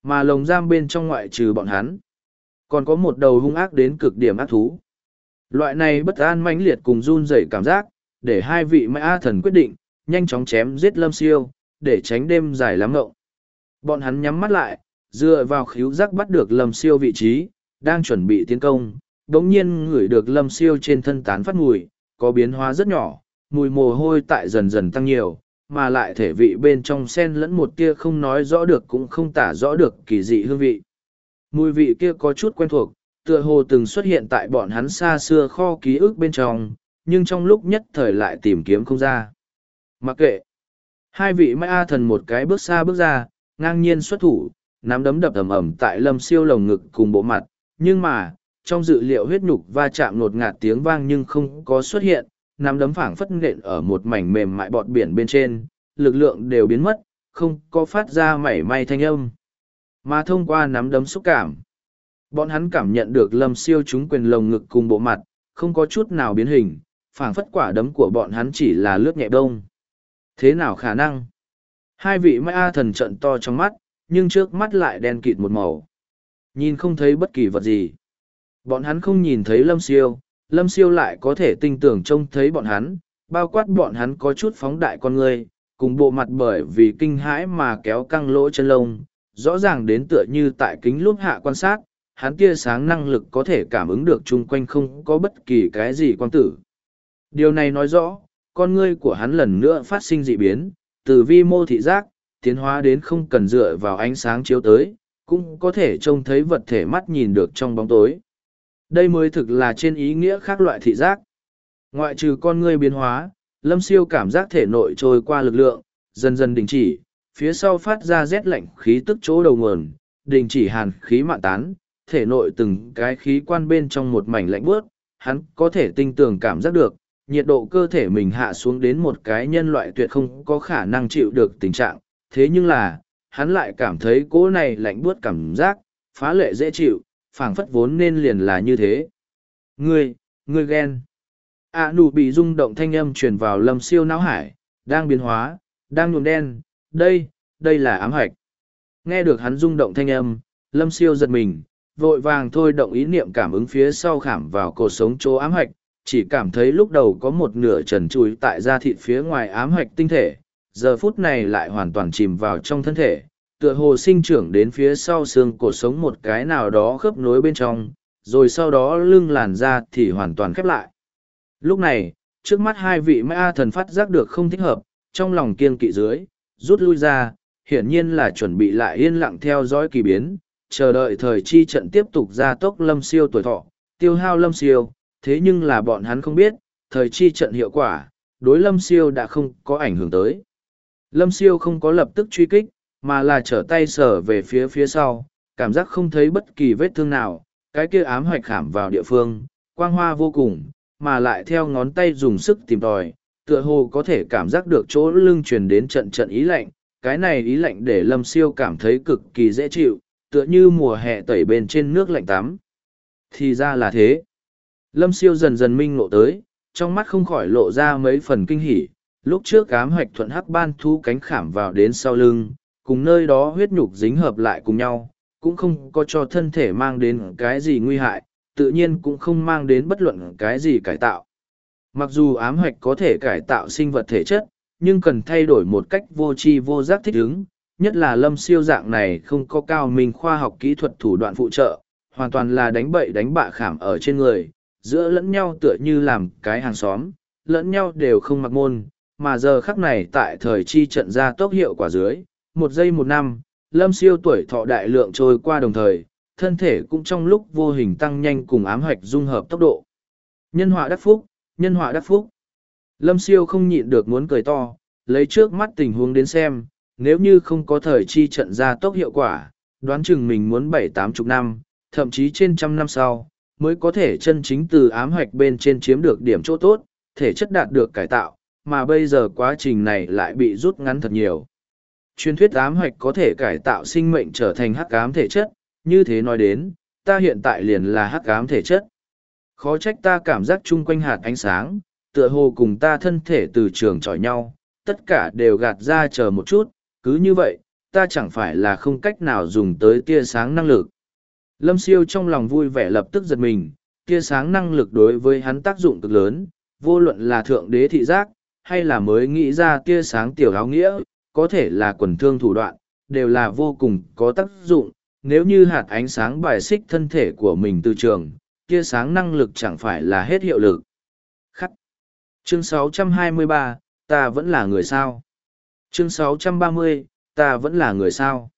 Mà lồng giam bên trong ngoại trừ bọn hắn, còn có một đầu hung ác đến cực điểm ác thú. Loại này bất an mãnh liệt cùng run rẩy cảm giác, để hai vị mã thần quyết định, nhanh chóng chém giết lâm siêu, để tránh đêm dài lắm ngộng. Bọn hắn nhắm mắt lại, dựa vào khíu giác bắt được lâm siêu vị trí, đang chuẩn bị tiến công, đống nhiên ngửi được lâm siêu trên thân tán phát mùi, có biến hóa rất nhỏ, mùi mồ hôi tại dần dần tăng nhiều, mà lại thể vị bên trong sen lẫn một tia không nói rõ được cũng không tả rõ được kỳ dị hương vị. Mùi vị kia có chút quen thuộc, tựa hồ từng xuất hiện tại bọn hắn xa xưa kho ký ức bên trong, nhưng trong lúc nhất thời lại tìm kiếm không ra. Mặc kệ, hai vị mai A thần một cái bước xa bước ra, ngang nhiên xuất thủ, nắm đấm đập ầm ầm tại lâm siêu lồng ngực cùng bộ mặt, nhưng mà, trong dự liệu huyết nhục va chạm nột ngạt tiếng vang nhưng không có xuất hiện, nắm đấm phảng phất nện ở một mảnh mềm mại bọt biển bên trên, lực lượng đều biến mất, không có phát ra mảy may thanh âm. Mà thông qua nắm đấm xúc cảm, bọn hắn cảm nhận được lâm siêu chúng quyền lồng ngực cùng bộ mặt, không có chút nào biến hình, phảng phất quả đấm của bọn hắn chỉ là lướt nhẹ đông. Thế nào khả năng? Hai vị mai A thần trận to trong mắt, nhưng trước mắt lại đen kịt một màu. Nhìn không thấy bất kỳ vật gì. Bọn hắn không nhìn thấy lâm siêu, lâm siêu lại có thể tinh tưởng trông thấy bọn hắn, bao quát bọn hắn có chút phóng đại con người, cùng bộ mặt bởi vì kinh hãi mà kéo căng lỗ chân lông, rõ ràng đến tựa như tại kính lúc hạ quan sát, hắn tia sáng năng lực có thể cảm ứng được chung quanh không có bất kỳ cái gì quan tử. Điều này nói rõ, con ngươi của hắn lần nữa phát sinh dị biến, từ vi mô thị giác, tiến hóa đến không cần dựa vào ánh sáng chiếu tới, cũng có thể trông thấy vật thể mắt nhìn được trong bóng tối. Đây mới thực là trên ý nghĩa khác loại thị giác. Ngoại trừ con ngươi biến hóa, lâm siêu cảm giác thể nội trôi qua lực lượng, dần dần đình chỉ, phía sau phát ra rét lạnh khí tức chỗ đầu nguồn, đình chỉ hàn khí mạn tán, thể nội từng cái khí quan bên trong một mảnh lạnh bướt, hắn có thể tinh tường cảm giác được, nhiệt độ cơ thể mình hạ xuống đến một cái nhân loại tuyệt không có khả năng chịu được tình trạng, thế nhưng là, hắn lại cảm thấy cỗ này lạnh buốt cảm giác, phá lệ dễ chịu, phảng phất vốn nên liền là như thế. Ngươi, ngươi ghen. À nụ bị rung động thanh âm truyền vào lâm siêu não hải, đang biến hóa, đang nhuộm đen, đây, đây là ám hạch. Nghe được hắn rung động thanh âm, lâm siêu giật mình, vội vàng thôi động ý niệm cảm ứng phía sau khảm vào cột sống chỗ ám hạch, chỉ cảm thấy lúc đầu có một nửa trần trùi tại da thịt phía ngoài ám hạch tinh thể, giờ phút này lại hoàn toàn chìm vào trong thân thể, tựa hồ sinh trưởng đến phía sau xương cổ sống một cái nào đó khớp nối bên trong, rồi sau đó lưng làn ra thì hoàn toàn khép lại. Lúc này, trước mắt hai vị ma thần phát giác được không thích hợp, trong lòng kiên kỵ dưới, rút lui ra, hiển nhiên là chuẩn bị lại yên lặng theo dõi kỳ biến, chờ đợi thời chi trận tiếp tục ra tốc lâm siêu tuổi thọ, tiêu hao lâm siêu, thế nhưng là bọn hắn không biết, thời chi trận hiệu quả, đối lâm siêu đã không có ảnh hưởng tới. Lâm siêu không có lập tức truy kích, mà là trở tay sờ về phía phía sau, cảm giác không thấy bất kỳ vết thương nào, cái kia ám hoạch khảm vào địa phương, quang hoa vô cùng, mà lại theo ngón tay dùng sức tìm tòi, tựa hồ có thể cảm giác được chỗ lưng truyền đến trận trận ý lạnh, cái này ý lạnh để lâm siêu cảm thấy cực kỳ dễ chịu, tựa như mùa hè tẩy bên trên nước lạnh tắm. Thì ra là thế. Lâm siêu dần dần minh ngộ tới, trong mắt không khỏi lộ ra mấy phần kinh hỉ, lúc trước ám hoạch thuận hắc ban thu cánh khảm vào đến sau lưng, cùng nơi đó huyết nhục dính hợp lại cùng nhau, cũng không có cho thân thể mang đến cái gì nguy hại, tự nhiên cũng không mang đến bất luận cái gì cải tạo. Mặc dù ám hoạch có thể cải tạo sinh vật thể chất, nhưng cần thay đổi một cách vô tri vô giác thích ứng, nhất là lâm siêu dạng này không có cao minh khoa học kỹ thuật thủ đoạn phụ trợ, hoàn toàn là đánh bậy đánh bạ khảm ở trên người, giữa lẫn nhau tựa như làm cái hàng xóm, lẫn nhau đều không mặc môn, mà giờ khắc này tại thời chi trận ra tốc hiệu quả dưới, một giây một năm, lâm siêu tuổi thọ đại lượng trôi qua đồng thời, thân thể cũng trong lúc vô hình tăng nhanh cùng ám hoạch dung hợp tốc độ. Nhân họa đắc phúc, nhân họa đắc phúc. Lâm siêu không nhịn được muốn cười to, lấy trước mắt tình huống đến xem, nếu như không có thời chi trận ra tốc hiệu quả, đoán chừng mình muốn bảy tám chục năm, thậm chí trên trăm năm sau, mới có thể chân chính từ ám hoạch bên trên chiếm được điểm chỗ tốt, thể chất đạt được cải tạo, mà bây giờ quá trình này lại bị rút ngắn thật nhiều. Truyền thuyết ám hoạch có thể cải tạo sinh mệnh trở thành hắc ám thể chất, như thế nói đến, ta hiện tại liền là hắc ám thể chất. Khó trách ta cảm giác chung quanh hạt ánh sáng, tựa hồ cùng ta thân thể từ trường chọi nhau, tất cả đều gạt ra chờ một chút, cứ như vậy, ta chẳng phải là không cách nào dùng tới tia sáng năng lực. Lâm siêu trong lòng vui vẻ lập tức giật mình, tia sáng năng lực đối với hắn tác dụng cực lớn, vô luận là thượng đế thị giác, hay là mới nghĩ ra tia sáng tiểu áo nghĩa, có thể là quần thương thủ đoạn, đều là vô cùng có tác dụng. Nếu như hạt ánh sáng bài xích thân thể của mình từ trường, tia sáng năng lực chẳng phải là hết hiệu lực. Khắc. Chương 623, ta vẫn là người sao. Chương 630, ta vẫn là người sao.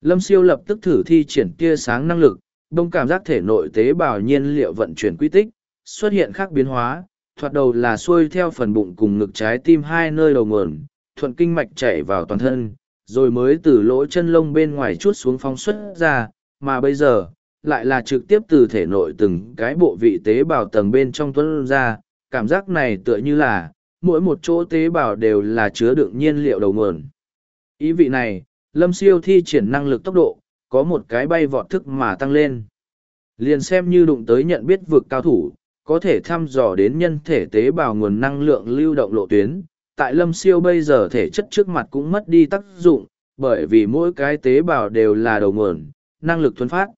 Lâm siêu lập tức thử thi triển tia sáng năng lực, đông cảm giác thể nội tế bào nhiên liệu vận chuyển quy tích, xuất hiện khác biến hóa, thoạt đầu là xuôi theo phần bụng cùng ngực trái tim hai nơi đầu nguồn, thuận kinh mạch chảy vào toàn thân, rồi mới từ lỗ chân lông bên ngoài chút xuống phóng xuất ra, mà bây giờ, lại là trực tiếp từ thể nội từng cái bộ vị tế bào tầng bên trong tuân ra, cảm giác này tựa như là, mỗi một chỗ tế bào đều là chứa đựng nhiên liệu đầu nguồn. Ý vị này, lâm siêu thi triển năng lực tốc độ, có một cái bay vọt thức mà tăng lên. Liền xem như đụng tới nhận biết vực cao thủ, có thể thăm dò đến nhân thể tế bào nguồn năng lượng lưu động lộ tuyến. Tại lâm siêu bây giờ thể chất trước mặt cũng mất đi tác dụng, bởi vì mỗi cái tế bào đều là đầu nguồn, năng lực thuần phát.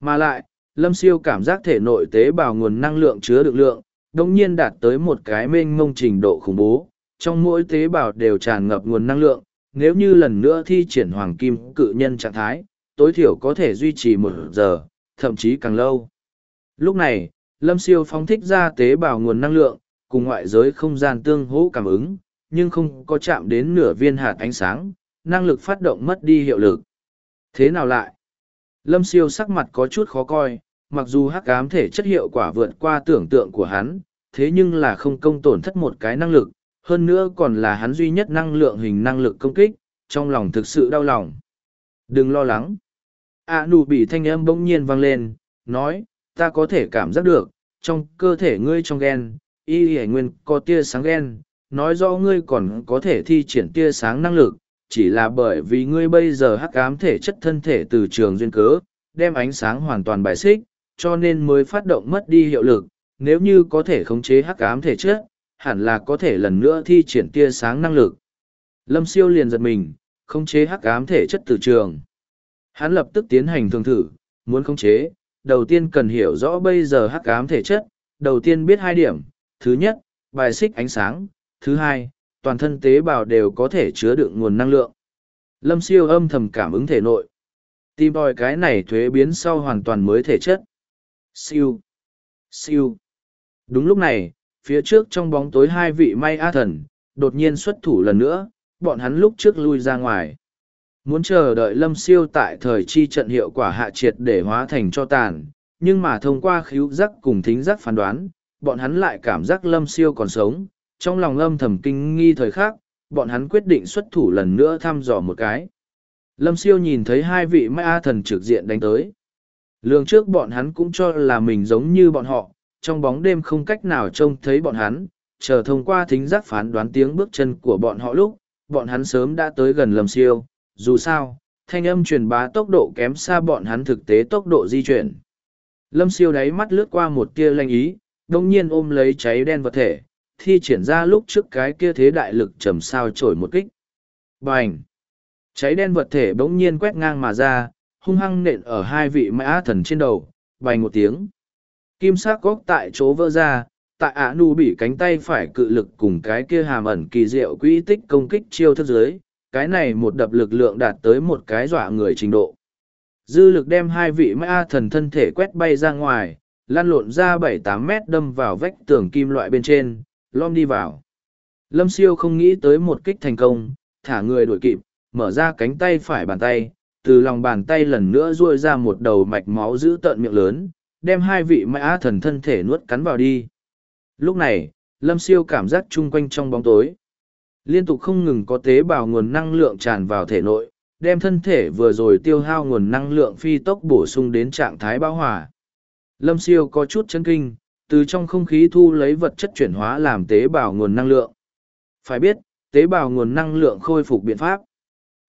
Mà lại, lâm siêu cảm giác thể nội tế bào nguồn năng lượng chứa được lượng, đồng nhiên đạt tới một cái mênh mông trình độ khủng bố. Trong mỗi tế bào đều tràn ngập nguồn năng lượng, nếu như lần nữa thi triển hoàng kim cự nhân trạng thái, tối thiểu có thể duy trì một giờ, thậm chí càng lâu. Lúc này, Lâm Siêu phóng thích ra tế bào nguồn năng lượng, cùng ngoại giới không gian tương hỗ cảm ứng, nhưng không có chạm đến nửa viên hạt ánh sáng, năng lực phát động mất đi hiệu lực. Thế nào lại? Lâm Siêu sắc mặt có chút khó coi, mặc dù hắc ám thể chất hiệu quả vượt qua tưởng tượng của hắn, thế nhưng là không công tổn thất một cái năng lực, hơn nữa còn là hắn duy nhất năng lượng hình năng lực công kích, trong lòng thực sự đau lòng. Đừng lo lắng. A nụ bị thanh âm bỗng nhiên vang lên, nói, ta có thể cảm giác được, trong cơ thể ngươi trong ghen, y hải nguyên có tia sáng ghen, nói rõ ngươi còn có thể thi triển tia sáng năng lực, chỉ là bởi vì ngươi bây giờ hắc ám thể chất thân thể từ trường duyên cớ, đem ánh sáng hoàn toàn bài xích, cho nên mới phát động mất đi hiệu lực, nếu như có thể khống chế hắc ám thể chất, hẳn là có thể lần nữa thi triển tia sáng năng lực. Lâm siêu liền giật mình, khống chế hắc ám thể chất từ trường. Hắn lập tức tiến hành thường thử, muốn khống chế, đầu tiên cần hiểu rõ bây giờ hắc ám thể chất, đầu tiên biết hai điểm, thứ nhất, bài xích ánh sáng, thứ hai, toàn thân tế bào đều có thể chứa đựng nguồn năng lượng. Lâm siêu âm thầm cảm ứng thể nội. Tìm đòi cái này thuế biến sau hoàn toàn mới thể chất. Siêu. Siêu. Đúng lúc này, phía trước trong bóng tối hai vị may a thần, đột nhiên xuất thủ lần nữa, bọn hắn lúc trước lui ra ngoài. Muốn chờ đợi lâm siêu tại thời chi trận hiệu quả hạ triệt để hóa thành cho tàn, nhưng mà thông qua khíu giác cùng thính giác phán đoán, bọn hắn lại cảm giác lâm siêu còn sống. Trong lòng lâm thầm kinh nghi thời khắc, bọn hắn quyết định xuất thủ lần nữa thăm dò một cái. Lâm siêu nhìn thấy hai vị ma thần trực diện đánh tới. Lường trước bọn hắn cũng cho là mình giống như bọn họ, trong bóng đêm không cách nào trông thấy bọn hắn, chờ thông qua thính giác phán đoán tiếng bước chân của bọn họ lúc, bọn hắn sớm đã tới gần lâm siêu, dù sao, thanh âm truyền bá tốc độ kém xa bọn hắn thực tế tốc độ di chuyển. Lâm siêu đáy mắt lướt qua một tia lanh ý, đông nhiên ôm lấy cháy đen vật thể, thi triển ra lúc trước cái kia thế đại lực trầm sao trổi một kích. Bành! Cháy đen vật thể bỗng nhiên quét ngang mà ra, hung hăng nện ở hai vị mã thần trên đầu, bành một tiếng. Kim sắc góc tại chỗ vỡ ra, tại ả nu bị cánh tay phải cự lực cùng cái kia hàm ẩn kỳ diệu quỹ tích công kích chiêu thức dưới, cái này một đập lực lượng đạt tới một cái dọa người trình độ. Dư lực đem hai vị ma thần thân thể quét bay ra ngoài, lăn lộn ra bảy tám mét đâm vào vách tường kim loại bên trên, lom đi vào. Lâm siêu không nghĩ tới một kích thành công, thả người đuổi kịp, mở ra cánh tay phải bàn tay, từ lòng bàn tay lần nữa ruôi ra một đầu mạch máu giữ tợn miệng lớn, đem hai vị mã thần thân thể nuốt cắn vào đi. Lúc này, Lâm siêu cảm giác chung quanh trong bóng tối. Liên tục không ngừng có tế bào nguồn năng lượng tràn vào thể nội, đem thân thể vừa rồi tiêu hao nguồn năng lượng phi tốc bổ sung đến trạng thái bão hòa. Lâm siêu có chút chấn kinh, từ trong không khí thu lấy vật chất chuyển hóa làm tế bào nguồn năng lượng. Phải biết, tế bào nguồn năng lượng khôi phục biện pháp.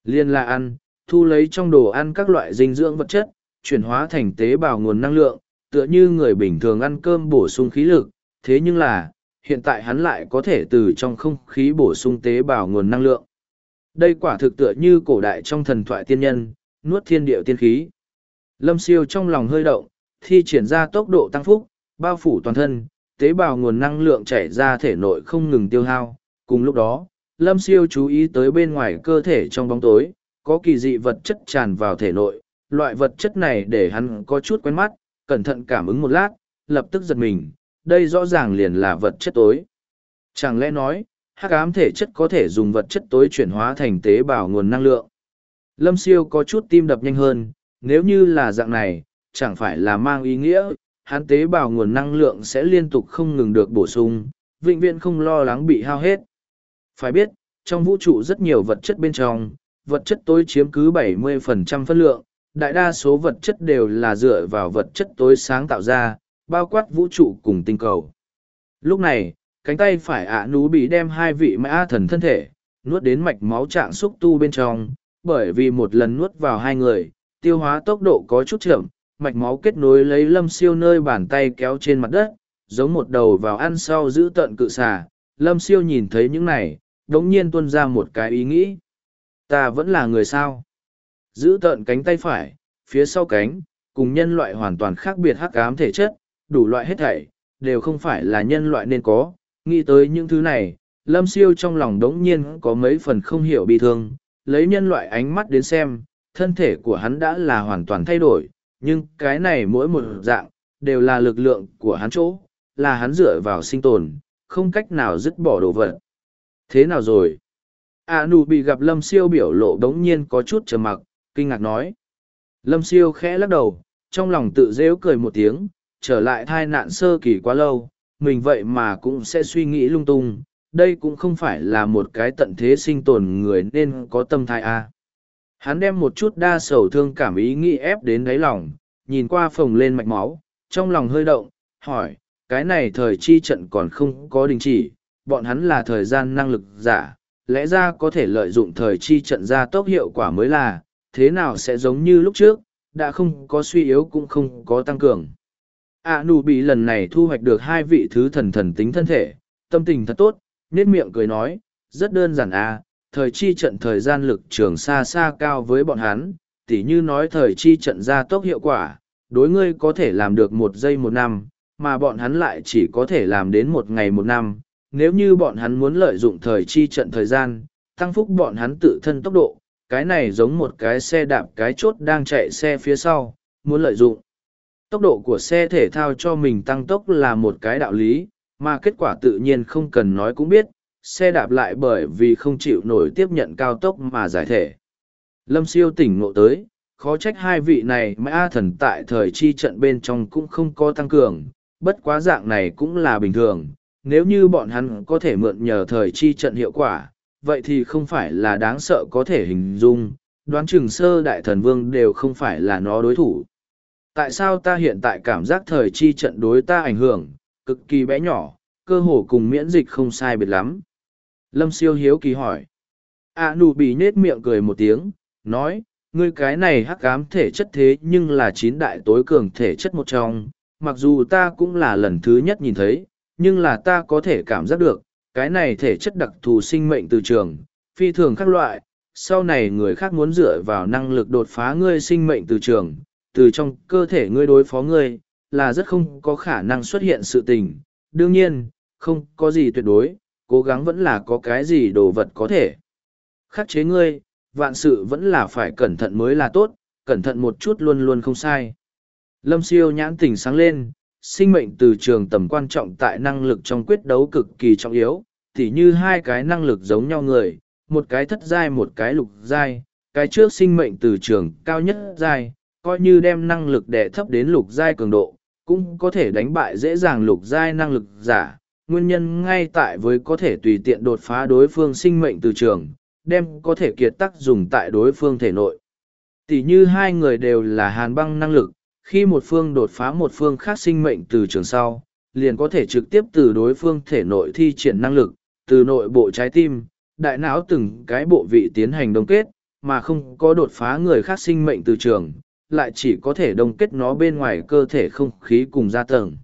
Liên là ăn, thu lấy trong đồ ăn các loại dinh dưỡng vật chất, chuyển hóa thành tế bào nguồn năng lượng, tựa như người bình thường ăn cơm bổ sung khí lực, thế nhưng là, hiện tại hắn lại có thể từ trong không khí bổ sung tế bào nguồn năng lượng. Đây quả thực tựa như cổ đại trong thần thoại tiên nhân, nuốt thiên điệu tiên khí. Lâm siêu trong lòng hơi động, thi triển ra tốc độ tăng phúc, bao phủ toàn thân, tế bào nguồn năng lượng chảy ra thể nội không ngừng tiêu hao. Cùng lúc đó, Lâm Siêu chú ý tới bên ngoài cơ thể trong bóng tối, có kỳ dị vật chất tràn vào thể nội. Loại vật chất này để hắn có chút quen mắt, cẩn thận cảm ứng một lát, lập tức giật mình, đây rõ ràng liền là vật chất tối. Chẳng lẽ nói, hắc ám thể chất có thể dùng vật chất tối chuyển hóa thành tế bào nguồn năng lượng. Lâm siêu có chút tim đập nhanh hơn, nếu như là dạng này, chẳng phải là mang ý nghĩa, hắn tế bào nguồn năng lượng sẽ liên tục không ngừng được bổ sung, vĩnh viễn không lo lắng bị hao hết. Phải biết, trong vũ trụ rất nhiều vật chất bên trong, vật chất tối chiếm cứ 70% phân lượng, đại đa số vật chất đều là dựa vào vật chất tối sáng tạo ra, bao quát vũ trụ cùng tinh cầu. Lúc này, cánh tay phải ạ nú bị đem hai vị mã thần thân thể, nuốt đến mạch máu trạng xúc tu bên trong, bởi vì một lần nuốt vào hai người, tiêu hóa tốc độ có chút chậm, mạch máu kết nối lấy lâm siêu nơi bàn tay kéo trên mặt đất, giống một đầu vào ăn sau giữ tận cự xà. Lâm siêu nhìn thấy những này, đống nhiên tuôn ra một cái ý nghĩ. Ta vẫn là người sao? Giữ tận cánh tay phải, phía sau cánh, cùng nhân loại hoàn toàn khác biệt hắc ám thể chất, đủ loại hết thảy, đều không phải là nhân loại nên có. Nghĩ tới những thứ này, lâm siêu trong lòng đống nhiên có mấy phần không hiểu bị thương, lấy nhân loại ánh mắt đến xem, thân thể của hắn đã là hoàn toàn thay đổi, nhưng cái này mỗi một dạng, đều là lực lượng của hắn chỗ, là hắn dựa vào sinh tồn, không cách nào dứt bỏ đồ vật. Thế nào rồi? A nụ bị gặp lâm siêu biểu lộ đống nhiên có chút trầm mặc, kinh ngạc nói. Lâm siêu khẽ lắc đầu, trong lòng tự dễu cười một tiếng, trở lại thai nạn sơ kỳ quá lâu, mình vậy mà cũng sẽ suy nghĩ lung tung, đây cũng không phải là một cái tận thế sinh tồn người nên có tâm thai a. Hắn đem một chút đa sầu thương cảm ý nghĩ ép đến đáy lòng, nhìn qua phồng lên mạch máu, trong lòng hơi động, hỏi, cái này thời chi trận còn không có đình chỉ, bọn hắn là thời gian năng lực giả, lẽ ra có thể lợi dụng thời chi trận ra tốc hiệu quả mới là, thế nào sẽ giống như lúc trước, đã không có suy yếu cũng không có tăng cường. A nụ bị lần này thu hoạch được hai vị thứ thần thần tính thân thể, tâm tình thật tốt, nết miệng cười nói, rất đơn giản à, thời chi trận thời gian lực trường xa xa cao với bọn hắn, tỉ như nói thời chi trận ra tốc hiệu quả, đối ngươi có thể làm được một giây một năm, mà bọn hắn lại chỉ có thể làm đến một ngày một năm. Nếu như bọn hắn muốn lợi dụng thời chi trận thời gian, tăng phúc bọn hắn tự thân tốc độ, cái này giống một cái xe đạp cái chốt đang chạy xe phía sau, muốn lợi dụng. Tốc độ của xe thể thao cho mình tăng tốc là một cái đạo lý, mà kết quả tự nhiên không cần nói cũng biết, xe đạp lại bởi vì không chịu nổi tiếp nhận cao tốc mà giải thể. Lâm siêu tỉnh ngộ tới, khó trách hai vị này mà A thần tại thời chi trận bên trong cũng không có tăng cường, bất quá dạng này cũng là bình thường, nếu như bọn hắn có thể mượn nhờ thời chi trận hiệu quả, vậy thì không phải là đáng sợ có thể hình dung, đoán chừng sơ đại thần vương đều không phải là nó đối thủ. Tại sao ta hiện tại cảm giác thời chi trận đối ta ảnh hưởng, cực kỳ bé nhỏ, cơ hồ cùng miễn dịch không sai biệt lắm. Lâm siêu hiếu kỳ hỏi. A nụ bị nết miệng cười một tiếng, nói, ngươi cái này hắc ám thể chất thế nhưng là chín đại tối cường thể chất một trong, mặc dù ta cũng là lần thứ nhất nhìn thấy, nhưng là ta có thể cảm giác được, cái này thể chất đặc thù sinh mệnh từ trường, phi thường các loại, sau này người khác muốn dựa vào năng lực đột phá ngươi sinh mệnh từ trường, từ trong cơ thể ngươi đối phó ngươi, là rất không có khả năng xuất hiện sự tình. Đương nhiên, không có gì tuyệt đối, cố gắng vẫn là có cái gì đồ vật có thể. Khắc chế ngươi, vạn sự vẫn là phải cẩn thận mới là tốt, cẩn thận một chút luôn luôn không sai. Lâm siêu nhãn tỉnh sáng lên, sinh mệnh từ trường tầm quan trọng tại năng lực trong quyết đấu cực kỳ trọng yếu, tỉ như hai cái năng lực giống nhau người, một cái thất giai một cái lục giai, cái trước sinh mệnh từ trường cao nhất giai, coi như đem năng lực đè thấp đến lục giai cường độ, cũng có thể đánh bại dễ dàng lục giai năng lực giả. Nguyên nhân ngay tại với có thể tùy tiện đột phá đối phương sinh mệnh từ trường, đem có thể kiệt tác dùng tại đối phương thể nội. Tỷ như hai người đều là hàn băng năng lực, khi một phương đột phá một phương khác sinh mệnh từ trường sau, liền có thể trực tiếp từ đối phương thể nội thi triển năng lực, từ nội bộ trái tim, đại não từng cái bộ vị tiến hành đông kết, mà không có đột phá người khác sinh mệnh từ trường, lại chỉ có thể đông kết nó bên ngoài cơ thể không khí cùng gia tầng.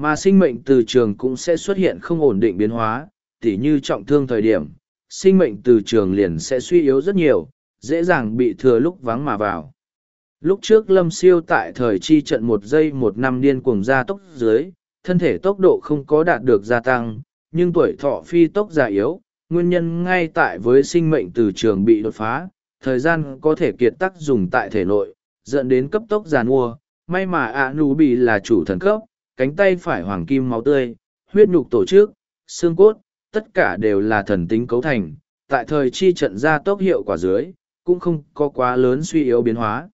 Mà sinh mệnh từ trường cũng sẽ xuất hiện không ổn định biến hóa, tỉ như trọng thương thời điểm, sinh mệnh từ trường liền sẽ suy yếu rất nhiều, dễ dàng bị thừa lúc vắng mà vào. Lúc trước lâm siêu tại thời chi trận một giây một năm điên cuồng ra tốc dưới, thân thể tốc độ không có đạt được gia tăng, nhưng tuổi thọ phi tốc già yếu, nguyên nhân ngay tại với sinh mệnh từ trường bị đột phá, thời gian có thể kiệt tác dùng tại thể nội, dẫn đến cấp tốc giàn mua. May mà ạ nụ bị là chủ thần cấp, cánh tay phải hoàng kim máu tươi, huyết nhục tổ chức, xương cốt, tất cả đều là thần tính cấu thành. Tại thời chi trận ra tốc hiệu quả dưới, cũng không có quá lớn suy yếu biến hóa.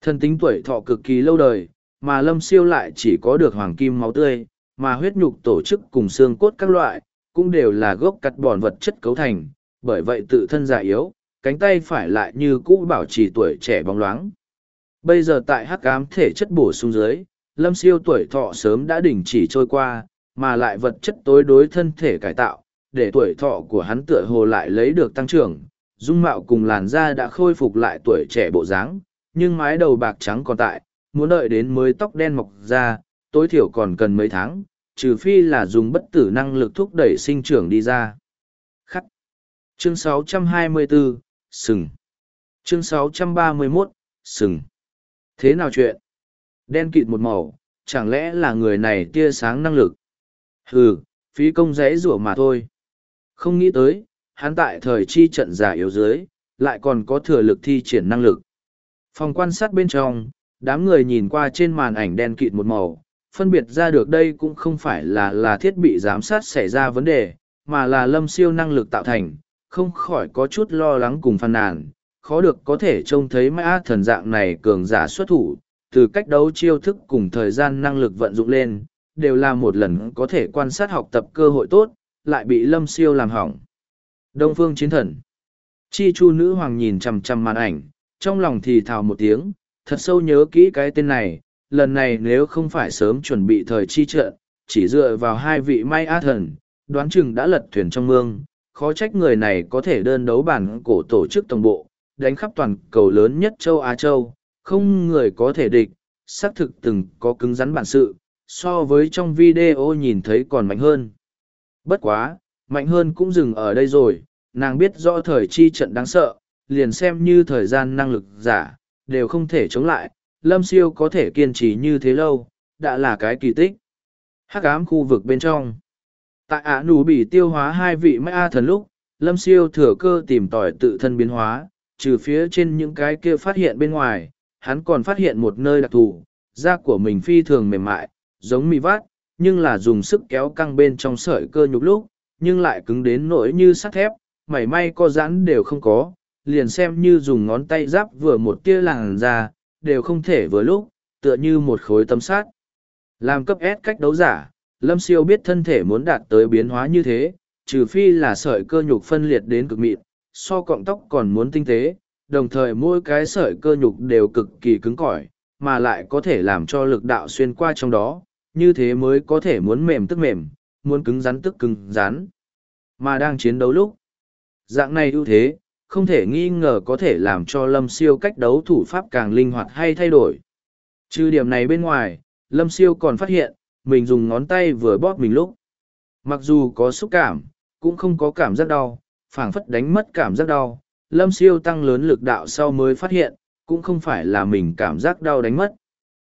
Thần tính tuổi thọ cực kỳ lâu đời, mà lâm siêu lại chỉ có được hoàng kim máu tươi, mà huyết nhục tổ chức cùng xương cốt các loại, cũng đều là gốc cắt bòn vật chất cấu thành, bởi vậy tự thân già yếu, cánh tay phải lại như cũ bảo trì tuổi trẻ bóng loáng. Bây giờ tại hắc ám thể chất bổ sung dưới, lâm siêu tuổi thọ sớm đã đình chỉ trôi qua, mà lại vật chất tối đối thân thể cải tạo, để tuổi thọ của hắn tựa hồ lại lấy được tăng trưởng, dung mạo cùng làn da đã khôi phục lại tuổi trẻ bộ dáng, nhưng mái đầu bạc trắng còn tại, muốn đợi đến mới tóc đen mọc ra, tối thiểu còn cần mấy tháng, trừ phi là dùng bất tử năng lực thúc đẩy sinh trưởng đi ra. Khắc. Chương 624, Sừng. Chương 631, Sừng. Thế nào chuyện? Đen kịt một màu, chẳng lẽ là người này tia sáng năng lực? Hừ, phí công rẽ rủa mà thôi. Không nghĩ tới, hắn tại thời chi trận giả yếu dưới, lại còn có thừa lực thi triển năng lực. Phòng quan sát bên trong, đám người nhìn qua trên màn ảnh đen kịt một màu, phân biệt ra được đây cũng không phải là là thiết bị giám sát xảy ra vấn đề, mà là lâm siêu năng lực tạo thành, không khỏi có chút lo lắng cùng phàn nàn, khó được có thể trông thấy mã thần dạng này cường giả xuất thủ, từ cách đấu chiêu thức cùng thời gian năng lực vận dụng lên, đều là một lần có thể quan sát học tập cơ hội tốt, lại bị lâm siêu làm hỏng. Đông phương chiến thần Chi chu nữ hoàng nhìn chằm chằm màn ảnh, trong lòng thì thào một tiếng, thật sâu nhớ kỹ cái tên này, lần này nếu không phải sớm chuẩn bị thời chi trận, chỉ dựa vào hai vị may á thần, đoán chừng đã lật thuyền trong mương, khó trách người này có thể đơn đấu bản cổ tổ chức tổng bộ, đánh khắp toàn cầu lớn nhất châu Á Châu, không người có thể địch, xác thực từng có cứng rắn bản sự, so với trong video nhìn thấy còn mạnh hơn. Bất quá, mạnh hơn cũng dừng ở đây rồi, nàng biết rõ thời chi trận đáng sợ, liền xem như thời gian năng lực giả, đều không thể chống lại, lâm siêu có thể kiên trì như thế lâu, đã là cái kỳ tích. Hắc ám khu vực bên trong. Tại ả nù bị tiêu hóa hai vị mãi A thần lúc, lâm siêu thừa cơ tìm tòi tự thân biến hóa, trừ phía trên những cái kia phát hiện bên ngoài, hắn còn phát hiện một nơi đặc thù, da của mình phi thường mềm mại, giống mì vát, nhưng là dùng sức kéo căng bên trong sợi cơ nhục lúc, nhưng lại cứng đến nỗi như sắt thép, mảy may co giãn đều không có, liền xem như dùng ngón tay giáp vừa một tia làng ra, đều không thể vừa lúc, tựa như một khối tấm sát. Làm cấp S cách đấu giả, Lâm Siêu biết thân thể muốn đạt tới biến hóa như thế, trừ phi là sợi cơ nhục phân liệt đến cực mịn, so cọng tóc còn muốn tinh tế, đồng thời mỗi cái sợi cơ nhục đều cực kỳ cứng cỏi, mà lại có thể làm cho lực đạo xuyên qua trong đó, như thế mới có thể muốn mềm tức mềm, muốn cứng rắn tức cứng rắn. Mà đang chiến đấu lúc, dạng này ưu thế, không thể nghi ngờ có thể làm cho lâm siêu cách đấu thủ pháp càng linh hoạt hay thay đổi. Trừ điểm này bên ngoài, lâm siêu còn phát hiện, mình dùng ngón tay vừa bóp mình lúc. Mặc dù có xúc cảm, cũng không có cảm giác đau, phảng phất đánh mất cảm giác đau. Lâm siêu tăng lớn lực đạo sau mới phát hiện, cũng không phải là mình cảm giác đau đánh mất,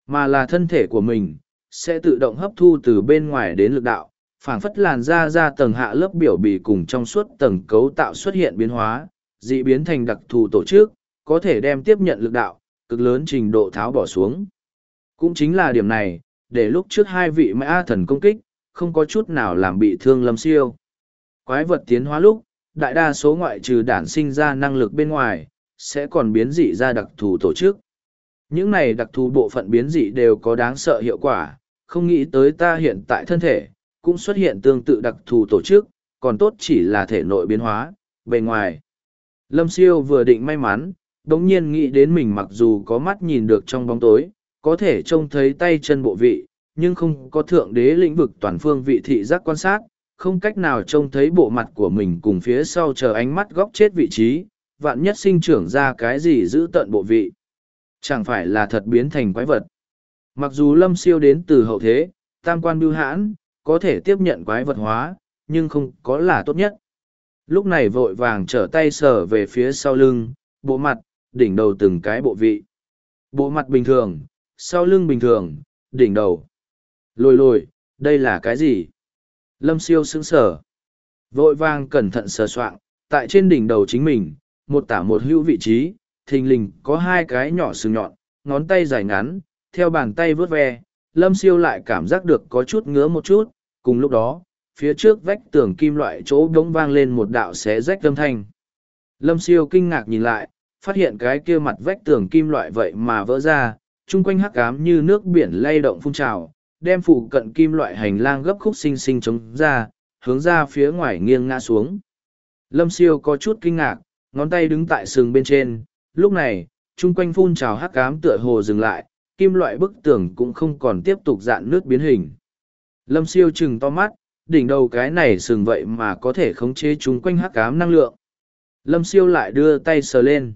mà là thân thể của mình, sẽ tự động hấp thu từ bên ngoài đến lực đạo, phảng phất làn da ra tầng hạ lớp biểu bì cùng trong suốt tầng cấu tạo xuất hiện biến hóa, dị biến thành đặc thù tổ chức, có thể đem tiếp nhận lực đạo, cực lớn trình độ tháo bỏ xuống. Cũng chính là điểm này, để lúc trước hai vị mã thần công kích, không có chút nào làm bị thương lâm siêu. Quái vật tiến hóa lúc, đại đa số ngoại trừ đản sinh ra năng lực bên ngoài, sẽ còn biến dị ra đặc thù tổ chức. Những này đặc thù bộ phận biến dị đều có đáng sợ hiệu quả, không nghĩ tới ta hiện tại thân thể, cũng xuất hiện tương tự đặc thù tổ chức, còn tốt chỉ là thể nội biến hóa, bề ngoài. Lâm siêu vừa định may mắn, đống nhiên nghĩ đến mình mặc dù có mắt nhìn được trong bóng tối, có thể trông thấy tay chân bộ vị, nhưng không có thượng đế lĩnh vực toàn phương vị thị giác quan sát, không cách nào trông thấy bộ mặt của mình cùng phía sau chờ ánh mắt góc chết vị trí, vạn nhất sinh trưởng ra cái gì giữ tận bộ vị. Chẳng phải là thật biến thành quái vật. Mặc dù lâm siêu đến từ hậu thế, tam quan bưu hãn, có thể tiếp nhận quái vật hóa, nhưng không có là tốt nhất. Lúc này vội vàng trở tay sờ về phía sau lưng, bộ mặt, đỉnh đầu từng cái bộ vị. Bộ mặt bình thường, sau lưng bình thường, đỉnh đầu. Lồi lồi, đây là cái gì? Lâm siêu sững sờ. Vội vàng cẩn thận sờ soạng, tại trên đỉnh đầu chính mình, một tả một hữu vị trí, thình lình có hai cái nhỏ sừng nhọn, ngón tay dài ngắn, theo bàn tay vớt ve, lâm siêu lại cảm giác được có chút ngứa một chút, cùng lúc đó, phía trước vách tường kim loại chỗ đống vang lên một đạo xé rách âm thanh. Lâm siêu kinh ngạc nhìn lại, phát hiện cái kia mặt vách tường kim loại vậy mà vỡ ra, chung quanh hắc ám như nước biển lay động phun trào, đem phụ cận kim loại hành lang gấp khúc xinh xinh chống ra, hướng ra phía ngoài nghiêng ngã xuống. Lâm siêu có chút kinh ngạc, ngón tay đứng tại sừng bên trên, lúc này, chung quanh phun trào hắc Cám tựa hồ dừng lại, kim loại bức tường cũng không còn tiếp tục dạn nước biến hình. Lâm siêu chừng to mắt, đỉnh đầu cái này sừng vậy mà có thể khống chế chung quanh hắc Cám năng lượng. Lâm siêu lại đưa tay sờ lên.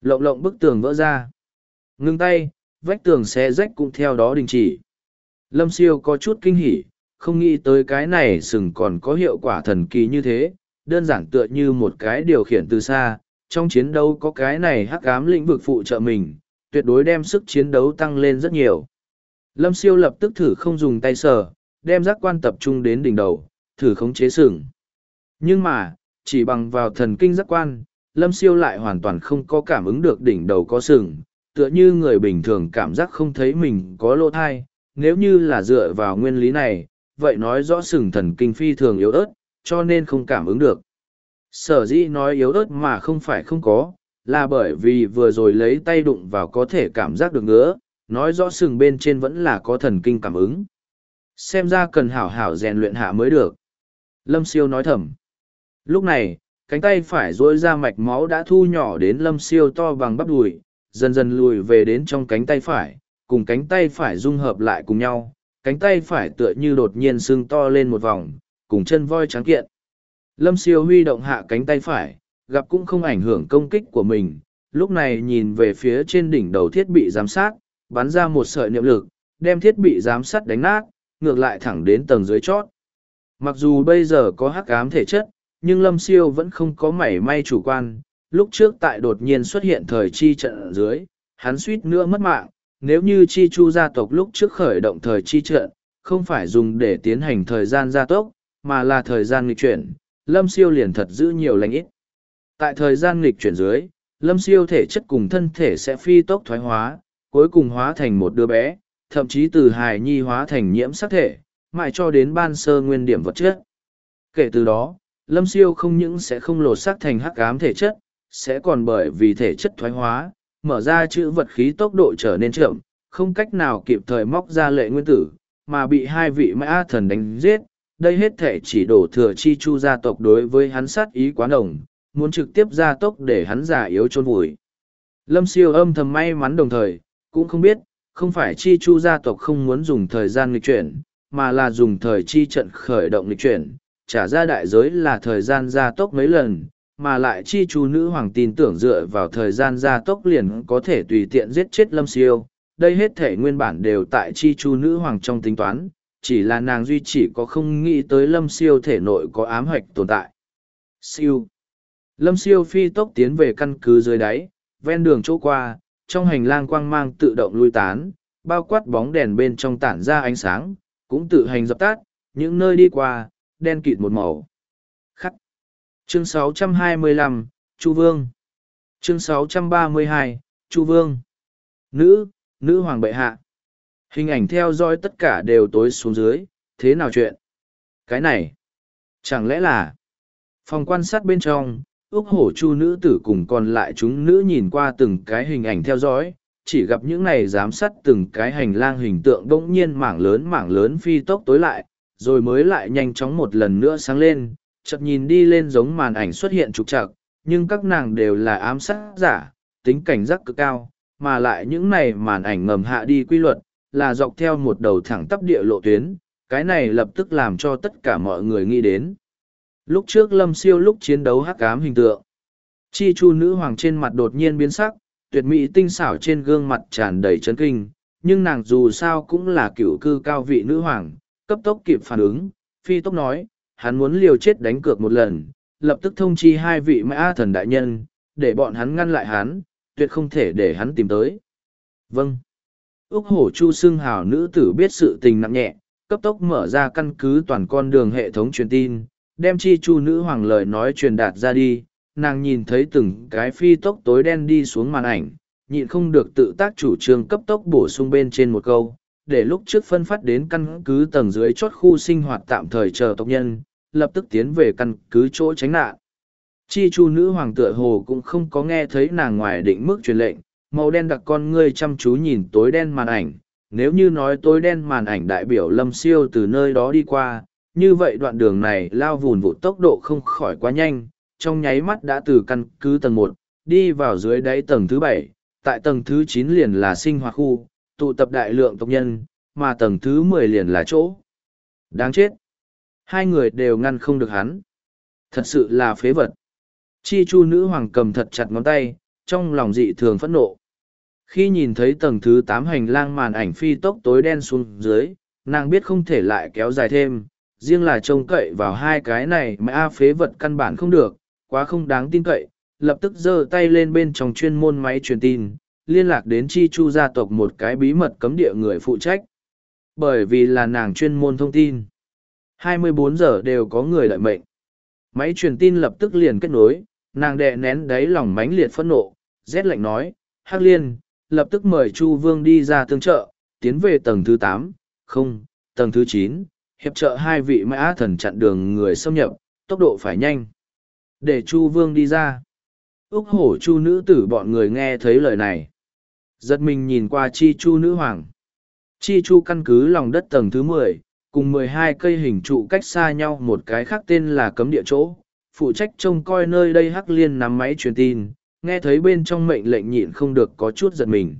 Lộng lộng bức tường vỡ ra. Ngưng tay, vách tường xé rách cũng theo đó đình chỉ. Lâm siêu có chút kinh hỉ, không nghĩ tới cái này sừng còn có hiệu quả thần kỳ như thế, đơn giản tựa như một cái điều khiển từ xa. Trong chiến đấu có cái này hắc ám lĩnh vực phụ trợ mình, tuyệt đối đem sức chiến đấu tăng lên rất nhiều. Lâm siêu lập tức thử không dùng tay sờ, đem giác quan tập trung đến đỉnh đầu, thử khống chế sừng. Nhưng mà, chỉ bằng vào thần kinh giác quan, lâm siêu lại hoàn toàn không có cảm ứng được đỉnh đầu có sừng, tựa như người bình thường cảm giác không thấy mình có lỗ thai, nếu như là dựa vào nguyên lý này, vậy nói rõ sừng thần kinh phi thường yếu ớt, cho nên không cảm ứng được. Sở dĩ nói yếu ớt mà không phải không có, là bởi vì vừa rồi lấy tay đụng vào có thể cảm giác được ngứa, nói rõ sừng bên trên vẫn là có thần kinh cảm ứng. Xem ra cần hảo hảo rèn luyện hạ mới được. Lâm siêu nói thầm. Lúc này, cánh tay phải dối ra mạch máu đã thu nhỏ đến lâm siêu to bằng bắp đùi, dần dần lùi về đến trong cánh tay phải, cùng cánh tay phải dung hợp lại cùng nhau. Cánh tay phải tựa như đột nhiên sưng to lên một vòng, cùng chân voi trắng kiện. Lâm siêu huy động hạ cánh tay phải, gặp cũng không ảnh hưởng công kích của mình. Lúc này nhìn về phía trên đỉnh đầu thiết bị giám sát, bắn ra một sợi niệm lực, đem thiết bị giám sát đánh nát, ngược lại thẳng đến tầng dưới chót. Mặc dù bây giờ có hắc ám thể chất, nhưng Lâm Siêu vẫn không có mảy may chủ quan. Lúc trước tại đột nhiên xuất hiện thời chi trận ở dưới, hắn suýt nữa mất mạng. Nếu như chi chu gia tộc lúc trước khởi động thời chi trận, không phải dùng để tiến hành thời gian gia tốc, mà là thời gian nghịch chuyển, Lâm Siêu liền thật giữ nhiều lành ít. Tại thời gian nghịch chuyển dưới, Lâm Siêu thể chất cùng thân thể sẽ phi tốc thoái hóa, cuối cùng hóa thành một đứa bé, thậm chí từ hài nhi hóa thành nhiễm sắc thể, mãi cho đến ban sơ nguyên điểm vật chất. Kể từ đó, lâm siêu không những sẽ không lột xác thành hắc ám thể chất, sẽ còn bởi vì thể chất thoái hóa, mở ra chữ vật khí tốc độ trở nên chậm, không cách nào kịp thời móc ra lệ nguyên tử, mà bị hai vị mã thần đánh giết. Đây hết thể chỉ đổ thừa chi chu gia tộc đối với hắn sát ý quá đồng, muốn trực tiếp ra tốc để hắn giả yếu chôn vùi. Lâm siêu âm thầm may mắn đồng thời, cũng không biết, không phải chi chu gia tộc không muốn dùng thời gian nghịch chuyển, mà là dùng thời chi trận khởi động nghịch chuyển, trả ra đại giới là thời gian gia tốc mấy lần, mà lại chi chu nữ hoàng tin tưởng dựa vào thời gian gia tốc liền có thể tùy tiện giết chết lâm siêu. Đây hết thể nguyên bản đều tại chi chu nữ hoàng trong tính toán, chỉ là nàng duy chỉ có không nghĩ tới lâm siêu thể nội có ám hoạch tồn tại. Siêu Lâm siêu phi tốc tiến về căn cứ dưới đáy, ven đường chỗ qua, trong hành lang quang mang tự động lui tán, bao quát bóng đèn bên trong tản ra ánh sáng, cũng tự hành dập tắt, những nơi đi qua, đen kịt một màu. Chương 625, Chu Vương. Chương 632, Chu Vương. Nữ, nữ hoàng bệ hạ. Hình ảnh theo dõi tất cả đều tối xuống dưới, thế nào chuyện? Cái này, chẳng lẽ là phòng quan sát bên trong, ước hổ chu nữ tử cùng còn lại chúng nữ nhìn qua từng cái hình ảnh theo dõi chỉ gặp những này giám sát từng cái hành lang hình tượng bỗng nhiên mảng lớn mảng lớn phi tốc tối lại rồi mới lại nhanh chóng một lần nữa sáng lên chợt nhìn đi lên giống màn ảnh xuất hiện trục trặc nhưng các nàng đều là ám sát giả tính cảnh giác cực cao mà lại những này màn ảnh ngầm hạ đi quy luật là dọc theo một đầu thẳng tắp địa lộ tuyến cái này lập tức làm cho tất cả mọi người nghĩ đến Lúc trước lâm siêu lúc chiến đấu hắc ám hình tượng. Chi chu nữ hoàng trên mặt đột nhiên biến sắc, tuyệt mỹ tinh xảo trên gương mặt tràn đầy chấn kinh, nhưng nàng dù sao cũng là cựu cư cao vị nữ hoàng, cấp tốc kịp phản ứng, phi tốc nói, hắn muốn liều chết đánh cược một lần, lập tức thông chi hai vị mã thần đại nhân, để bọn hắn ngăn lại hắn, tuyệt không thể để hắn tìm tới. Vâng. Úc hổ chu xưng hào nữ tử biết sự tình nặng nhẹ, cấp tốc mở ra căn cứ toàn con đường hệ thống truyền tin, đem chi chu nữ hoàng lời nói truyền đạt ra đi. Nàng nhìn thấy từng cái phi tốc tối đen đi xuống màn ảnh, nhịn không được tự tác chủ trương cấp tốc bổ sung bên trên một câu, để lúc trước phân phát đến căn cứ tầng dưới chốt khu sinh hoạt tạm thời chờ tộc nhân, lập tức tiến về căn cứ chỗ tránh nạn. Chi chu nữ hoàng tựa hồ cũng không có nghe thấy nàng ngoài định mức truyền lệnh, màu đen đặc con ngươi chăm chú nhìn tối đen màn ảnh. Nếu như nói tối đen màn ảnh đại biểu lâm siêu từ nơi đó đi qua, như vậy đoạn đường này lao vùn vụ tốc độ không khỏi quá nhanh, trong nháy mắt đã từ căn cứ tầng một đi vào dưới đáy tầng thứ bảy tại tầng thứ chín liền là sinh hoạt khu, tụ tập đại lượng tộc nhân, mà tầng thứ mười liền là chỗ. Đáng chết! Hai người đều ngăn không được hắn. Thật sự là phế vật. Chi chu nữ hoàng cầm thật chặt ngón tay, trong lòng dị thường phẫn nộ. Khi nhìn thấy tầng thứ tám hành lang màn ảnh phi tốc tối đen xuống dưới, nàng biết không thể lại kéo dài thêm, riêng là trông cậy vào hai cái này mà A phế vật căn bản không được, quá không đáng tin cậy, lập tức giơ tay lên bên trong chuyên môn máy truyền tin, liên lạc đến chi chu gia tộc một cái bí mật cấm địa người phụ trách. Bởi vì là nàng chuyên môn thông tin. 24 giờ đều có người đợi mệnh. Máy truyền tin lập tức liền kết nối, nàng đè nén đáy lòng mãnh liệt phẫn nộ, rét lạnh nói, Hắc Liên, lập tức mời Chu Vương đi ra tương trợ, tiến về tầng thứ tám, không, tầng thứ chín, hiệp trợ hai vị mã thần chặn đường người xâm nhập, tốc độ phải nhanh. Để Chu Vương đi ra. ước hổ Chu nữ tử bọn người nghe thấy lời này. Giật mình nhìn qua Chi Chu nữ hoàng. Chi Chu căn cứ lòng đất tầng thứ mười, cùng mười hai cây hình trụ cách xa nhau một cái khác tên là cấm địa chỗ. Phụ trách trông coi nơi đây Hắc Liên nắm máy truyền tin, nghe thấy bên trong mệnh lệnh nhịn không được có chút giật mình.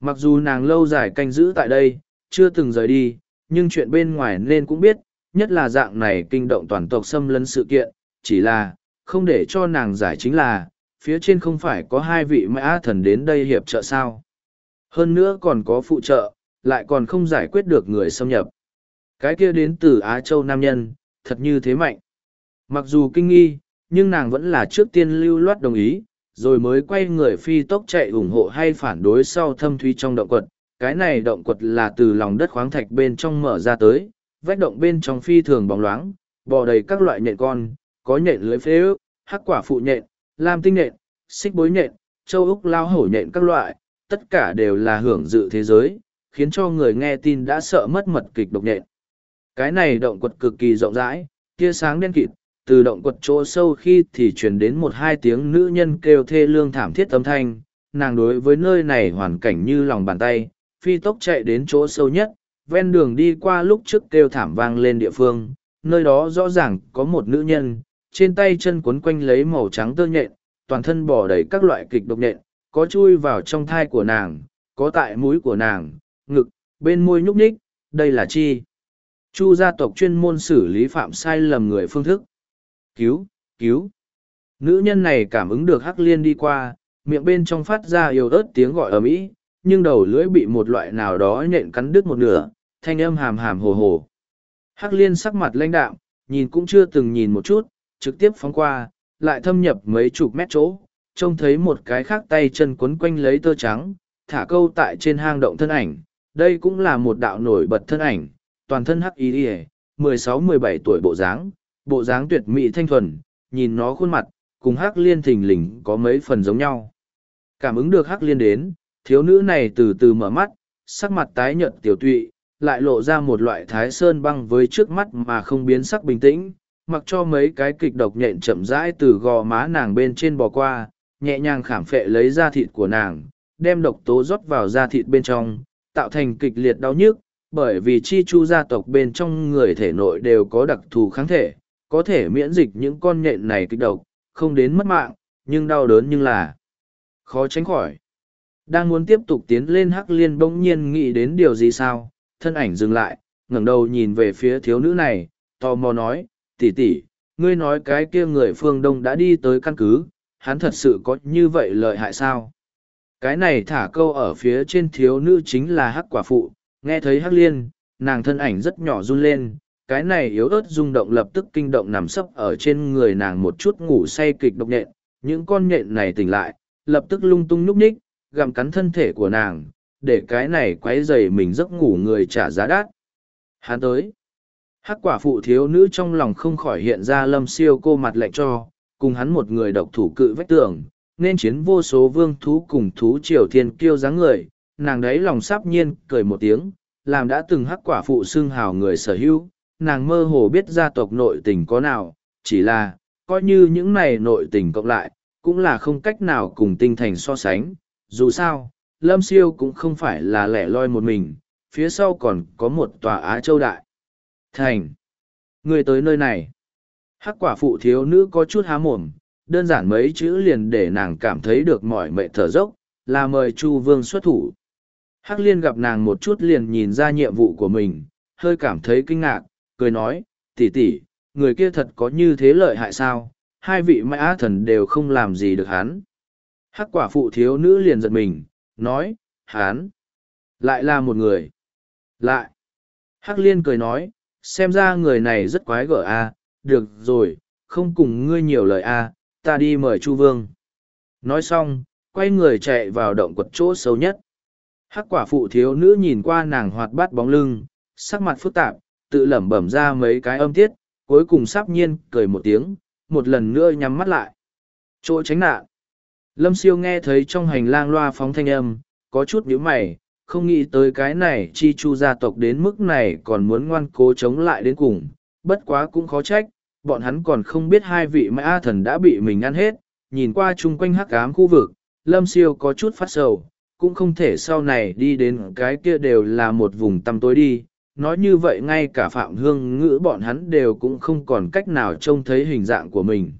Mặc dù nàng lâu dài canh giữ tại đây, chưa từng rời đi, nhưng chuyện bên ngoài nên cũng biết, nhất là dạng này kinh động toàn tộc xâm lấn sự kiện, chỉ là, không để cho nàng giải chính là, phía trên không phải có hai vị mã thần đến đây hiệp trợ sao. Hơn nữa còn có phụ trợ, lại còn không giải quyết được người xâm nhập. Cái kia đến từ Á Châu Nam Nhân, thật như thế mạnh. Mặc dù kinh nghi, nhưng nàng vẫn là trước tiên lưu loát đồng ý, rồi mới quay người phi tốc chạy ủng hộ hay phản đối sau thâm thúy trong động quật. Cái này động quật là từ lòng đất khoáng thạch bên trong mở ra tới, vách động bên trong phi thường bóng loáng, bò đầy các loại nhện con, có nhện lưới phế ước, hắc quả phụ nhện, lam tinh nện, xích bối nện, châu Úc lao hổ nện các loại, tất cả đều là hưởng dự thế giới, khiến cho người nghe tin đã sợ mất mật kịch độc nện. Cái này động quật cực kỳ rộng rãi, tia sáng đen kịt, từ động quật chỗ sâu khi thì truyền đến một hai tiếng nữ nhân kêu thê lương thảm thiết âm thanh nàng đối với nơi này hoàn cảnh như lòng bàn tay phi tốc chạy đến chỗ sâu nhất ven đường đi qua lúc trước kêu thảm vang lên địa phương nơi đó rõ ràng có một nữ nhân trên tay chân quấn quanh lấy màu trắng tơ nhện toàn thân bỏ đầy các loại kịch độc nhện có chui vào trong thai của nàng có tại mũi của nàng ngực bên môi nhúc nhích đây là chi chu gia tộc chuyên môn xử lý phạm sai lầm người phương thức Cứu, cứu. Nữ nhân này cảm ứng được Hắc Liên đi qua, miệng bên trong phát ra yếu ớt tiếng gọi ở mỹ, nhưng đầu lưỡi bị một loại nào đó nhện cắn đứt một nửa, thanh âm hàm hàm hồ hồ. Hắc Liên sắc mặt lãnh đạm, nhìn cũng chưa từng nhìn một chút, trực tiếp phóng qua, lại thâm nhập mấy chục mét chỗ, trông thấy một cái khác tay chân quấn quanh lấy tơ trắng, thả câu tại trên hang động thân ảnh. Đây cũng là một đạo nổi bật thân ảnh, toàn thân hắc ý đi mười sáu mười bảy tuổi bộ dáng, bộ dáng tuyệt mỹ thanh thuần, nhìn nó khuôn mặt, cùng Hắc Liên thình lình có mấy phần giống nhau. Cảm ứng được Hắc Liên đến, thiếu nữ này từ từ mở mắt, sắc mặt tái nhợt tiểu tụy, lại lộ ra một loại thái sơn băng với trước mắt mà không biến sắc bình tĩnh, mặc cho mấy cái kịch độc nhện chậm rãi từ gò má nàng bên trên bò qua, nhẹ nhàng khảm phệ lấy da thịt của nàng, đem độc tố rót vào da thịt bên trong, tạo thành kịch liệt đau nhức, bởi vì chi chu gia tộc bên trong người thể nội đều có đặc thù kháng thể, có thể miễn dịch những con nhện này kích độc, không đến mất mạng, nhưng đau đớn nhưng là khó tránh khỏi. Đang muốn tiếp tục tiến lên Hắc Liên bỗng nhiên nghĩ đến điều gì sao, thân ảnh dừng lại, ngẩng đầu nhìn về phía thiếu nữ này, tò mò nói, tỷ tỷ, ngươi nói cái kia người phương Đông đã đi tới căn cứ, hắn thật sự có như vậy lợi hại sao? Cái này thả câu ở phía trên thiếu nữ chính là Hắc quả phụ, nghe thấy Hắc Liên, nàng thân ảnh rất nhỏ run lên, cái này yếu ớt rung động lập tức kinh động nằm sấp ở trên người nàng một chút ngủ say kịch độc nhện những con nhện này tỉnh lại lập tức lung tung nhúc nhích gặm cắn thân thể của nàng để cái này quấy dày mình giấc ngủ người trả giá đắt. Hắn tới. Hắc quả phụ thiếu nữ trong lòng không khỏi hiện ra lâm siêu cô mặt lạnh cho, cùng hắn một người độc thủ cự vách tường, nên chiến vô số vương thú cùng thú triều thiên kiêu dáng người, nàng đấy lòng sắp nhiên cười một tiếng, làm đã từng hắc quả phụ xưng hào người sở hữu, nàng mơ hồ biết gia tộc nội tình có nào, chỉ là, coi như những này nội tình cộng lại, cũng là không cách nào cùng tinh thành so sánh, dù sao, lâm siêu cũng không phải là lẻ loi một mình, phía sau còn có một tòa Á Châu Đại. Thành. Người tới nơi này. Hắc quả phụ thiếu nữ có chút há mồm, đơn giản mấy chữ liền để nàng cảm thấy được mỏi mệt thở dốc, là mời Chu Vương xuất thủ. Hắc liên gặp nàng một chút liền nhìn ra nhiệm vụ của mình, hơi cảm thấy kinh ngạc, cười nói, tỷ tỷ, người kia thật có như thế lợi hại sao, hai vị mã thần đều không làm gì được hắn. Hắc quả phụ thiếu nữ liền giật mình, nói, hắn, lại là một người. Lại, Hắc liên cười nói, xem ra người này rất quái gở a, được rồi, không cùng ngươi nhiều lời a, ta đi mời chu vương. Nói xong, quay người chạy vào động quật chỗ xấu nhất. Hắc quả phụ thiếu nữ nhìn qua nàng hoạt bát bóng lưng, sắc mặt phức tạp, tự lẩm bẩm ra mấy cái âm tiết, cuối cùng sắp nhiên cười một tiếng, một lần nữa nhắm mắt lại. Chỗ tránh nạn. Lâm siêu nghe thấy trong hành lang loa phóng thanh âm, có chút nhíu mày không nghĩ tới cái này chi chu gia tộc đến mức này còn muốn ngoan cố chống lại đến cùng. Bất quá cũng khó trách, bọn hắn còn không biết hai vị mã thần đã bị mình ăn hết. Nhìn qua chung quanh hắc ám khu vực, lâm siêu có chút phát sầu. Cũng không thể sau này đi đến cái kia đều là một vùng tăm tối đi. Nói như vậy ngay cả phạm hương ngữ bọn hắn đều cũng không còn cách nào trông thấy hình dạng của mình.